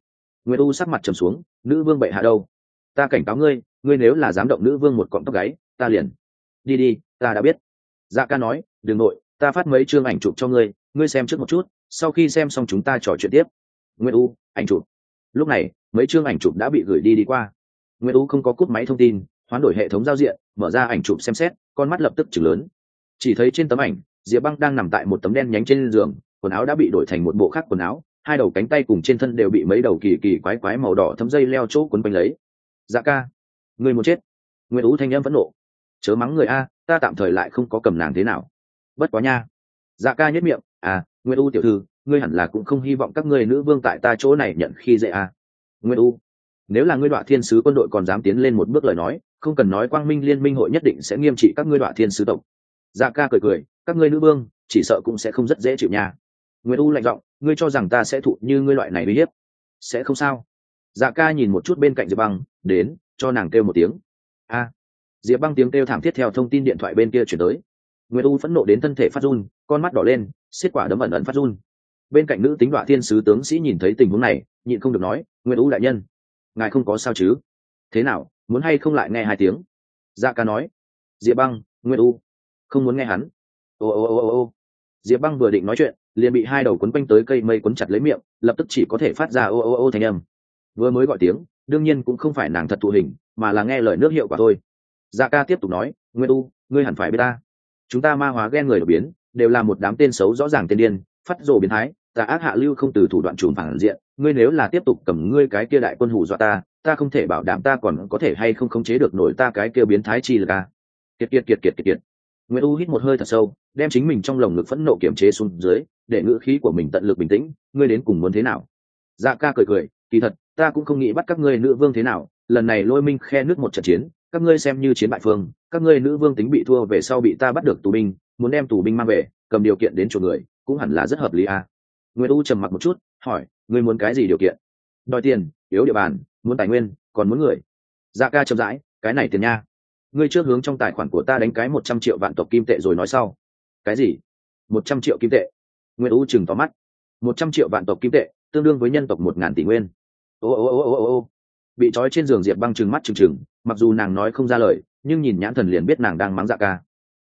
nguyễn u sắc mặt trầm xuống, nữ vương bệ hạ đâu? Ta cảnh cáo ngươi ngươi nếu là dám động nữ vương một cọng tóc gáy, ta liền. Đi đi, ta đã biết. Dạ ca nói đ ừ n g nội, ta phát mấy chương ảnh chụp cho ngươi ngươi xem trước một chút sau khi xem xong chúng ta trò chuyện tiếp. Nguyễn u, ảnh chụp. Lúc này, mấy chương ảnh chụp đã bị gửi đi đi qua. Nguyễn u không có cúp máy thông tin, hoán đổi hệ thống giao diện, mở ra ảnh chụp xem xét, con mắt lập tức chừng lớn. Chỉ thấy trên tấm ảnh, diệp băng đang nằm tại một tấm đen nhánh trên giường, quần áo đã bị đổi thành một bộ khác quần áo, hai đầu cánh tay cùng trên thân đều bị mấy đầu kỳ kỳ quái quái màu đỏ thấm dây leo chỗ quấn quanh lấy. Dạ ca, người muốn chết. Nguyễn ú thanh em vẫn nộ. Chớ mắng người a, ta tạm thời lại không có cầm nàng thế nào. Bất quá nha. Dạ ca nhất miệng à nguyễn u tiểu thư, ngươi hẳn là cũng không hy vọng các ngươi nữ vương tại ta chỗ này nhận khi dễ à. nguyễn u, nếu là ngươi đoạn thiên sứ quân đội còn dám tiến lên một bước lời nói, không cần nói quang minh liên minh hội nhất định sẽ nghiêm trị các ngươi đoạn thiên sứ tộc. Dạ ca cười cười, các ngươi nữ vương, chỉ sợ cũng sẽ không rất dễ chịu nha. Nguyễn u lạnh giọng, ngươi cho rằng ta sẽ thụ như ngươi loại này uy hiếp? Sẽ không sao. Dạ ca nhìn một chút bên cạnh diệp băng, đến, cho nàng kêu một tiếng. A diệp băng tiếng kêu thảm thiết theo thông tin điện thoại bên kia chuyển tới. Nguyệt u phẫn nộ đến thân thể phát run, con mắt đỏ lên, xiết quả đấm ẩn ẩn phát run. Bên cạnh nữ tính đoạn thiên sứ tướng sĩ nhìn thấy tình huống này, nhịn không được nói, "Nguyệt u đại nhân, ngài không có sao chứ? Thế nào, muốn hay không lại nghe hai tiếng? Dạ ca nói, diệp băng, Nguyệt u, không muốn nghe hắn. Ô ô ô ô ô. Diệp băng vừa định nói chuyện, liền bị hai đầu quấn quanh tới cây mây quấn chặt lấy miệng, lập tức chỉ có thể phát ra ô ô ô thanh âm. Vừa mới gọi tiếng, đương nhiên cũng không phải nàng thật thụ hình, mà là nghe lời nước hiệu quả thôi. Dạ ca tiếp tục nói nguyên u, ngươi hẳn phải biết ta chúng ta ma hóa ghen người đột biến, đều là một đám tên xấu rõ ràng tên điên, phát rồ biến thái ta ác hạ lưu không từ thủ đoạn trùm phản diện, ngươi nếu là tiếp tục cầm ngươi cái kia đại quân hủ dọa ta ta không thể bảo đảm ta còn có thể hay không khống chế được nổi ta cái kia biến thái chi là ca kiệt kiệt kiệt kiệt kiệt kiệt. Nguyễn u hít một hơi thật sâu, đem chính mình trong lồng ngực phẫn nộ kiểm chế xuống dưới, để ngữ khí của mình tận lực bình tĩnh, ngươi đến cùng muốn thế nào? Dạ ca cười cười, kỳ thật, ta cũng không nghĩ bắt các ngươi nữ vương thế nào, lần này lôi minh khe nước một trận chiến các ngươi xem như chiến bại phương, các ngươi nữ vương tính bị thua về sau bị ta bắt được tù binh, muốn đem tù binh mang về, cầm điều kiện đến chỗ người, cũng hẳn là rất hợp lý à. nguyễn u trầm mặc một chút, hỏi, ngươi muốn cái gì điều kiện? Đòi tiền, yếu địa bàn, muốn tài nguyên, còn muốn người. Dạ ca chậm rãi, cái này tiền nha. Ngươi trước hướng trong tài khoản của ta đánh cái một trăm triệu vạn tộc kim tệ rồi nói sau. Cái gì? Một trăm triệu kim tệ. Nguyễn u chừng tóm mắt. Một trăm triệu vạn tộc kim tệ, tương đương với nhân tộc một ngàn tỷ nguyên. Ô ô ô ô ô ô. Bị trói trên giường diệp băng chừng mắt chừng chừng mặc dù nàng nói không ra lời, nhưng nhìn nhãn thần liền biết nàng đang mắng dạ ca.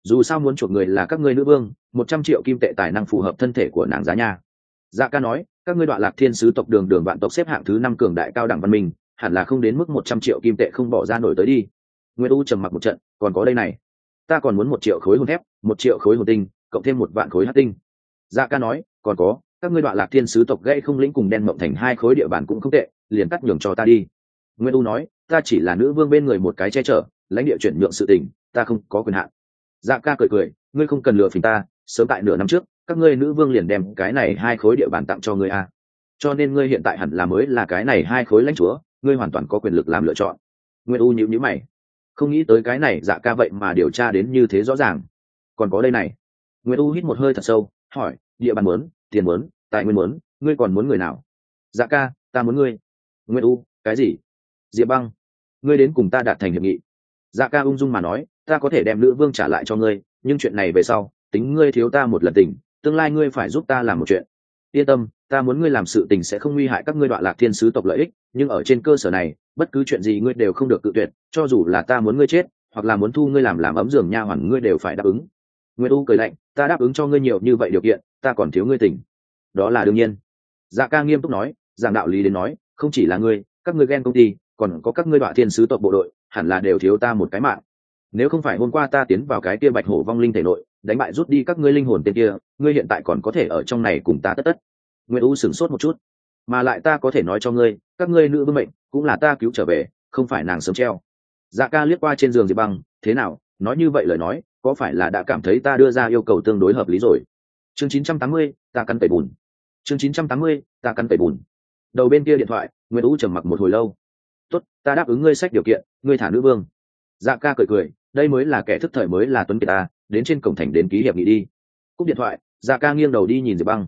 Dù sao muốn chuộc người là các ngươi nữ vương, một trăm triệu kim tệ tài năng phù hợp thân thể của nàng giá nha. Dạ ca nói, các ngươi đoạn lạc thiên sứ tộc đường đường vạn tộc xếp hạng thứ năm cường đại cao đẳng văn minh, hẳn là không đến mức một trăm triệu kim tệ không bỏ ra nổi tới đi. Nguyễn u trầm mặc một trận, còn có đây này. Ta còn muốn một triệu khối hồn thép, một triệu khối hồn tinh, cộng thêm một vạn khối hát tinh. Dạ ca nói, còn có, các ngươi đoạn lạc thiên sứ tộc gây không lĩnh cùng đen mộng thành hai khối địa bàn cũng không tệ, liền cắt nhường cho ta đi nguyễn u nói, ta chỉ là nữ vương bên người một cái che chở, lãnh địa chuyển nhượng sự tình, ta không có quyền hạn. Dạ ca cười cười, ngươi không cần lừa phình ta, sớm tại nửa năm trước, các ngươi nữ vương liền đem cái này hai khối địa bàn tặng cho ngươi a. Cho nên ngươi hiện tại hẳn là mới là cái này hai khối lãnh chúa, ngươi hoàn toàn có quyền lực làm lựa chọn. Nguyễn u nhịu nhữ mày. Không nghĩ tới cái này dạ ca vậy mà điều tra đến như thế rõ ràng. Còn có đây này. Nguyễn u hít một hơi thật sâu, hỏi, địa bàn muốn, tiền muốn, tài nguyên muốn, ngươi còn muốn người nào? Dạ ca, ta muốn ngươi. Nguyễn u, cái gì? Diệp băng, ngươi đến cùng ta đạt thành hiệp nghị. Dạ ca ung dung mà nói, ta có thể đem nữ vương trả lại cho ngươi, nhưng chuyện này về sau, tính ngươi thiếu ta một lần tình, tương lai ngươi phải giúp ta làm một chuyện. Yên tâm, ta muốn ngươi làm sự tình sẽ không nguy hại các ngươi đoạn lạc thiên sứ tộc lợi ích, nhưng ở trên cơ sở này, bất cứ chuyện gì ngươi đều không được cự tuyệt, cho dù là ta muốn ngươi chết, hoặc là muốn thu ngươi làm làm ấm giường nha hoàn, ngươi đều phải đáp ứng. Nguyễn u cười lạnh, ta đáp ứng cho ngươi nhiều như vậy điều kiện, ta còn thiếu ngươi tình. Đó là đương nhiên. Dạ ca nghiêm túc nói, giảng đạo lý đến nói, không chỉ là ngươi, các ngươi ghen công ty còn có các ngươi đoạn thiên sứ tộc bộ đội hẳn là đều thiếu ta một cái mạng. Nếu không phải hôm qua ta tiến vào cái kia bạch hổ vong linh thể nội đánh bại rút đi các ngươi linh hồn tên kia ngươi hiện tại còn có thể ở trong này cùng ta tất tất. Nguyễn u sửng sốt một chút. Mà lại ta có thể nói cho ngươi các ngươi nữ vương mệnh cũng là ta cứu trở về không phải nàng sớm treo. Dạ ca liếc qua trên giường diệp băng thế nào nói như vậy lời nói có phải là đã cảm thấy ta đưa ra yêu cầu tương đối hợp lý rồi? Chương 980, ta cắn tẩy bùn. Chương chín trăm tám mươi ta cắn tẩy bùn. Đầu bên kia điện thoại nguyễn u trầm mặc một hồi lâu tốt, ta đáp ứng ngươi sách điều kiện, ngươi thả nữ vương. Dạ ca cười cười, đây mới là kẻ thức thời mới là tuấn kiệt ta, đến trên cổng thành đến ký hiệp nghị đi. Cúp điện thoại dạ ca nghiêng đầu đi nhìn diệp băng.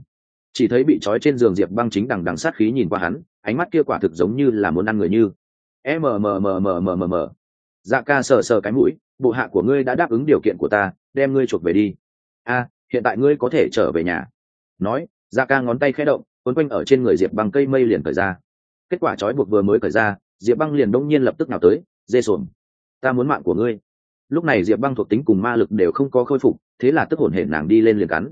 Chỉ thấy bị trói trên giường diệp băng chính đằng đằng sát khí nhìn qua hắn, ánh mắt kia quả thực giống như là muốn ăn người như. M m m m m m m dạ ca sờ sờ cái mũi, bộ hạ của ngươi đã đáp ứng điều kiện của ta, đem ngươi chuộc về đi. A, hiện tại ngươi có thể trở về nhà. Nói dạ ca ngón tay khẽ động, quấn quanh ở trên người diệp băng, cây mây liền cởi ra. Kết quả trói buộc vừa mới cởi ra diệp băng liền đông nhiên lập tức nào tới, dê sồn, ta muốn mạng của ngươi. Lúc này diệp băng thuộc tính cùng ma lực đều không có khôi phục, thế là tức hổn hển nàng đi lên liền cắn.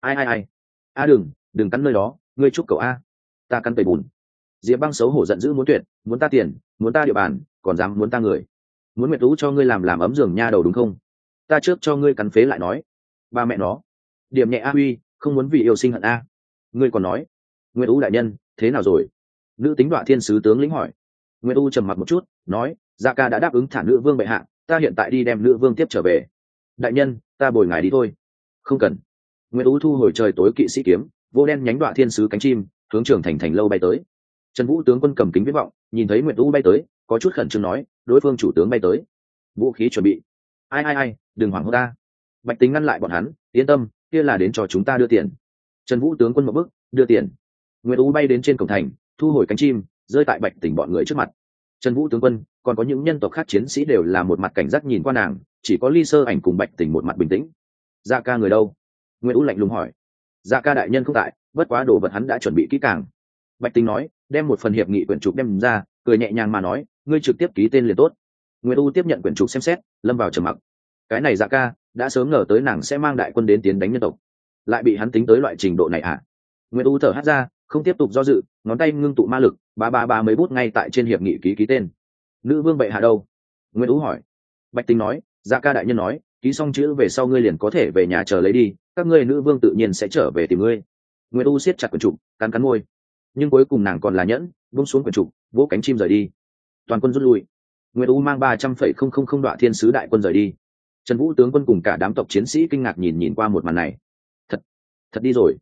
Ai ai ai, a đừng đừng cắn nơi đó, ngươi chúc cậu a, ta cắn tẩy bùn. Diệp băng xấu hổ giận dữ muốn tuyệt, muốn ta tiền, muốn ta địa bàn, còn dám muốn ta người. Muốn nguyệt tú cho ngươi làm làm ấm giường nha đầu đúng không? Ta trước cho ngươi cắn phế lại nói. Ba mẹ nó, điểm nhẹ a huy không muốn vì yêu sinh hận a. Ngươi còn nói, nguyệt tú đại nhân, thế nào rồi? Nữ tính đoạn thiên sứ tướng lĩnh hỏi nguyệt u trầm mặc một chút, nói "Dạ ca đã đáp ứng thả nữ vương bệ hạ, ta hiện tại đi đem nữ vương tiếp trở về. Đại nhân, ta bồi ngài đi thôi. Không cần. Nguyệt u thu hồi trời tối kỵ sĩ kiếm, vô đen nhánh đoạ thiên sứ cánh chim, hướng trưởng thành thành lâu bay tới. Trần vũ tướng quân cầm kính viễn vọng, nhìn thấy nguyệt u bay tới, có chút khẩn trương nói, đối phương chủ tướng bay tới. Vũ khí chuẩn bị. Ai ai ai, đừng hoảng hốt ta. Bạch tính ngăn lại bọn hắn, yên tâm, kia là đến cho chúng ta đưa tiền. Trần vũ tướng quân một bước, đưa tiền. Nguyệt u bay đến trên cổng thành, thu hồi cánh chim rơi tại bạch tỉnh bọn người trước mặt. Trần vũ tướng quân, còn có những nhân tộc khác chiến sĩ đều là một mặt cảnh giác nhìn qua nàng, chỉ có ly sơ ảnh cùng bạch tỉnh một mặt bình tĩnh. Dạ ca người đâu? Nguyễn u lạnh lùng hỏi. Dạ ca đại nhân không tại, bất quá đồ vật hắn đã chuẩn bị kỹ càng. Bạch tình nói, đem một phần hiệp nghị quyển trục đem ra, cười nhẹ nhàng mà nói, ngươi trực tiếp ký tên liền tốt. Nguyễn u tiếp nhận quyển trục xem xét, lâm vào trầm mặc. Cái này dạ ca, đã sớm ngờ tới nàng sẽ mang đại quân đến tiến đánh nhân tộc. Lại bị hắn tính tới loại trình độ này ạ à? nguyễn u thở hát ra không tiếp tục do dự, ngón tay ngưng tụ ma lực, ba ba ba mấy bút ngay tại trên hiệp nghị ký ký tên. Nữ vương bệ hạ đâu? Nguyễn ú hỏi. Bạch tính nói dạ ca đại nhân nói, ký xong chữ về sau ngươi liền có thể về nhà chờ lấy đi, các ngươi nữ vương tự nhiên sẽ trở về tìm ngươi. Nguyễn u siết chặt quần trục cắn cắn môi. Nhưng cuối cùng nàng còn là nhẫn bung xuống quần trục vỗ cánh chim rời đi. Toàn quân rút lui. Nguyễn u mang ba trăm phẩy không không không đoạn thiên sứ đại quân rời đi. Trần vũ tướng quân cùng cả đám tộc chiến sĩ kinh ngạc nhìn nhìn qua một màn này. Thật thật đi rồi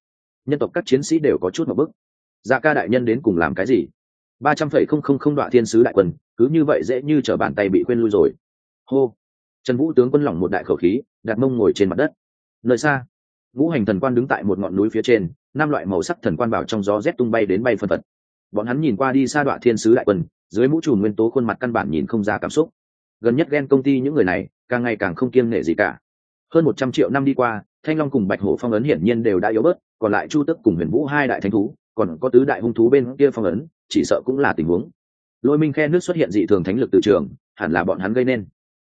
nhân tộc các chiến sĩ đều có chút một bức dạ ca đại nhân đến cùng làm cái gì? Ba trăm phẩy không không không đoạn thiên sứ đại quân, cứ như vậy dễ như t r ở bàn tay bị quên lui rồi. Hô. Trần vũ tướng quân lỏng một đại khẩu khí, đặt mông ngồi trên mặt đất. Nơi xa, ngũ hành thần quan đứng tại một ngọn núi phía trên, năm loại màu sắc thần quan bảo trong gió rét tung bay đến bay phân phật. Bọn hắn nhìn qua đi xa đoạn thiên sứ đại quân, dưới mũ trùm nguyên tố khuôn mặt căn bản nhìn không ra cảm xúc. Gần nhất ghen công ty những người này, càng ngày càng không kiêng nể gì cả. Hơn một trăm triệu năm đi qua thanh long cùng bạch hổ phong ấn hiển nhiên đều đã yếu bớt, còn lại chu tức cùng huyền vũ hai đại thánh thú, còn có tứ đại hung thú bên kia phong ấn, chỉ sợ cũng là tình huống. Lôi minh khe nước xuất hiện dị thường thánh lực từ trường, hẳn là bọn hắn gây nên.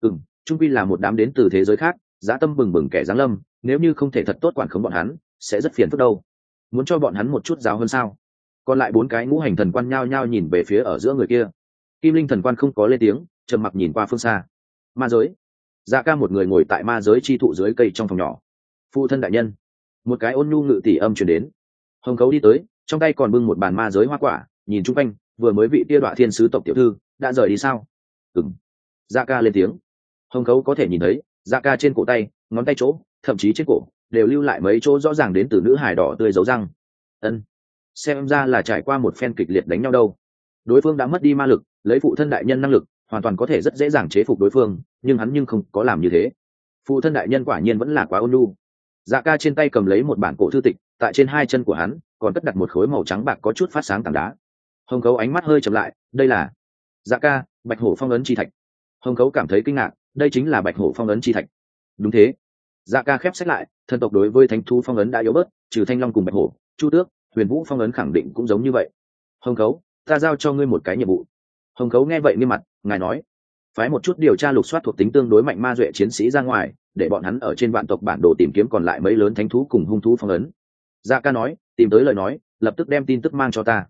Ừ m trung pi là một đám đến từ thế giới khác, giá tâm bừng bừng kẻ giáng lâm, nếu như không thể thật tốt quản khống bọn hắn, sẽ rất phiền phức đâu. Muốn cho bọn hắn một chút giáo hơn sao? Còn lại bốn cái ngũ hành thần quan nhao nhao nhìn về phía ở giữa người kia. Kim linh thần quan không có lên tiếng, trầm mặc nhìn qua phương xa. Ma giới. Dạ ca một người ngồi tại ma giới chi thụ dưới cây trong phòng nhỏ phụ thân đại nhân. Một cái ôn nhu ngự tỷ âm chuyển đến. Hồng khấu đi tới, trong tay còn bưng một bàn ma giới hoa quả, nhìn chung quanh, vừa mới vị tia đoạ thiên sứ tộc tiểu thư, đã rời đi sao? Ừng da dạ ca lên tiếng. Hồng khấu có thể nhìn thấy da ca trên cổ tay, ngón tay chỗ, thậm chí trên cổ, đều lưu lại mấy chỗ rõ ràng đến từ nữ hải đỏ tươi dấu răng. Ân. Xem ra là trải qua một phen kịch liệt đánh nhau đâu. Đối phương đã mất đi ma lực, lấy phụ thân đại nhân năng lực, hoàn toàn có thể rất dễ dàng chế phục đối phương, nhưng hắn nhưng không có làm như thế. Phụ thân đại nhân quả nhiên vẫn là quá ôn lu dạ ca trên tay cầm lấy một bản cổ thư tịch, tại trên hai chân của hắn, còn cất đặt một khối màu trắng bạc có chút phát sáng tảng đá. Hồng khấu ánh mắt hơi chậm lại, đây là dạ ca, bạch hổ phong ấn chi thạch. Hồng khấu cảm thấy kinh ngạc, đây chính là bạch hổ phong ấn chi thạch. Đúng thế. Dạ ca khép sách lại, thân tộc đối với thánh thu phong ấn đã yếu bớt, trừ thanh long cùng bạch hổ, chu tước, huyền vũ phong ấn khẳng định cũng giống như vậy. Hồng khấu, ta giao cho ngươi một cái nhiệm vụ. Hồng khấu nghe vậy nghiêm mặt, ngài nói, phái một chút điều tra lục soát thuộc tính tương đối mạnh ma duệ chiến sĩ ra ngoài để bọn hắn ở trên vạn tộc bản đồ tìm kiếm còn lại mấy lớn thánh thú cùng hung thú phong ấn. Dạ ca nói, tìm tới lời nói, lập tức đem tin tức mang cho ta.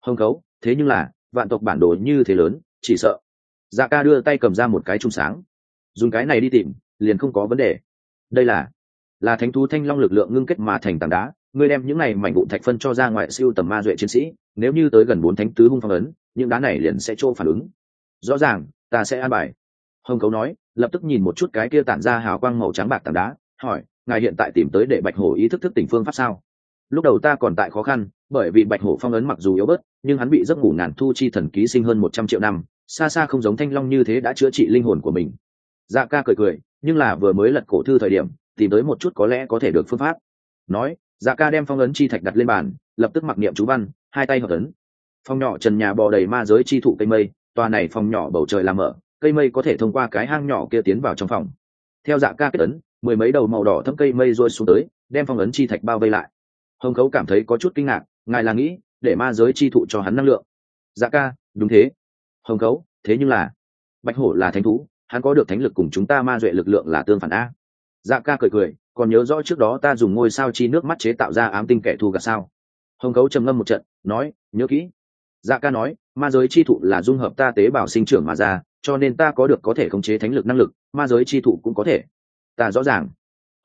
Hồng khấu thế nhưng là, vạn tộc bản đồ như thế lớn, chỉ sợ. Dạ ca đưa tay cầm ra một cái chung sáng. Dùng cái này đi tìm, liền không có vấn đề. Đây là là thánh thú thanh long lực lượng ngưng kết mà thành tảng đá, ngươi đem những này mảnh vụn thạch phân cho ra ngoài siêu tầm ma duệ chiến sĩ, nếu như tới gần bốn thánh tứ hung phong ấn, những đá này liền sẽ trô phản ứng. Rõ ràng, ta sẽ an bài hồng cấu nói, lập tức nhìn một chút cái kia tản ra hào quang màu trắng bạc tảng đá, hỏi, ngài hiện tại tìm tới để bạch hổ ý thức thức tỉnh phương pháp sao? Lúc đầu ta còn tại khó khăn, bởi vì bạch hổ phong ấn mặc dù yếu bớt, nhưng hắn bị giấc ngủ ngàn thu chi thần ký sinh hơn một trăm triệu năm, xa xa không giống thanh long như thế đã chữa trị linh hồn của mình. Dạ ca cười cười, nhưng là vừa mới lật cổ thư thời điểm, tìm tới một chút có lẽ có thể được phương pháp. Nói dạ ca đem phong ấn chi thạch đặt lên bàn, lập tức mặc niệm chú văn, hai tay hợp ấn. Phong nhỏ trần nhà bò đầy ma giới chi thụ cây mây, tòa này phòng nhỏ bầu trời làm mở cây mây có thể thông qua cái hang nhỏ kia tiến vào trong phòng. Theo dạ ca kết ấn, mười mấy đầu màu đỏ thâm cây mây rôi xuống tới, đem phong ấn chi thạch bao vây lại. Hồng khấu cảm thấy có chút kinh ngạc, ngài là nghĩ để ma giới chi thụ cho hắn năng lượng. Dạ ca, đúng thế. Hồng khấu, thế nhưng là, bạch hổ là thánh thú, hắn có được thánh lực cùng chúng ta ma duệ lực lượng là tương phản a. Dạ ca cười cười, còn nhớ rõ trước đó ta dùng ngôi sao chi nước mắt chế tạo ra ám tinh kẻ thù cả sao? Hồng khấu trầm ngâm một trận, nói, nhớ kỹ. Dạ ca nói, ma giới chi thụ là dung hợp ta tế bào sinh trưởng mà ra cho nên ta có được có thể khống chế thánh lực năng lực, ma giới chi thụ cũng có thể. Ta rõ ràng.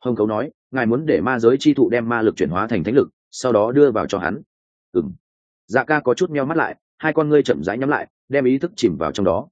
Hồng khấu nói, ngài muốn để ma giới chi thụ đem ma lực chuyển hóa thành thánh lực, sau đó đưa vào cho hắn. Ừ m dạ ca có chút meo mắt lại, hai con ngươi chậm rãi nhắm lại, đem ý thức chìm vào trong đó.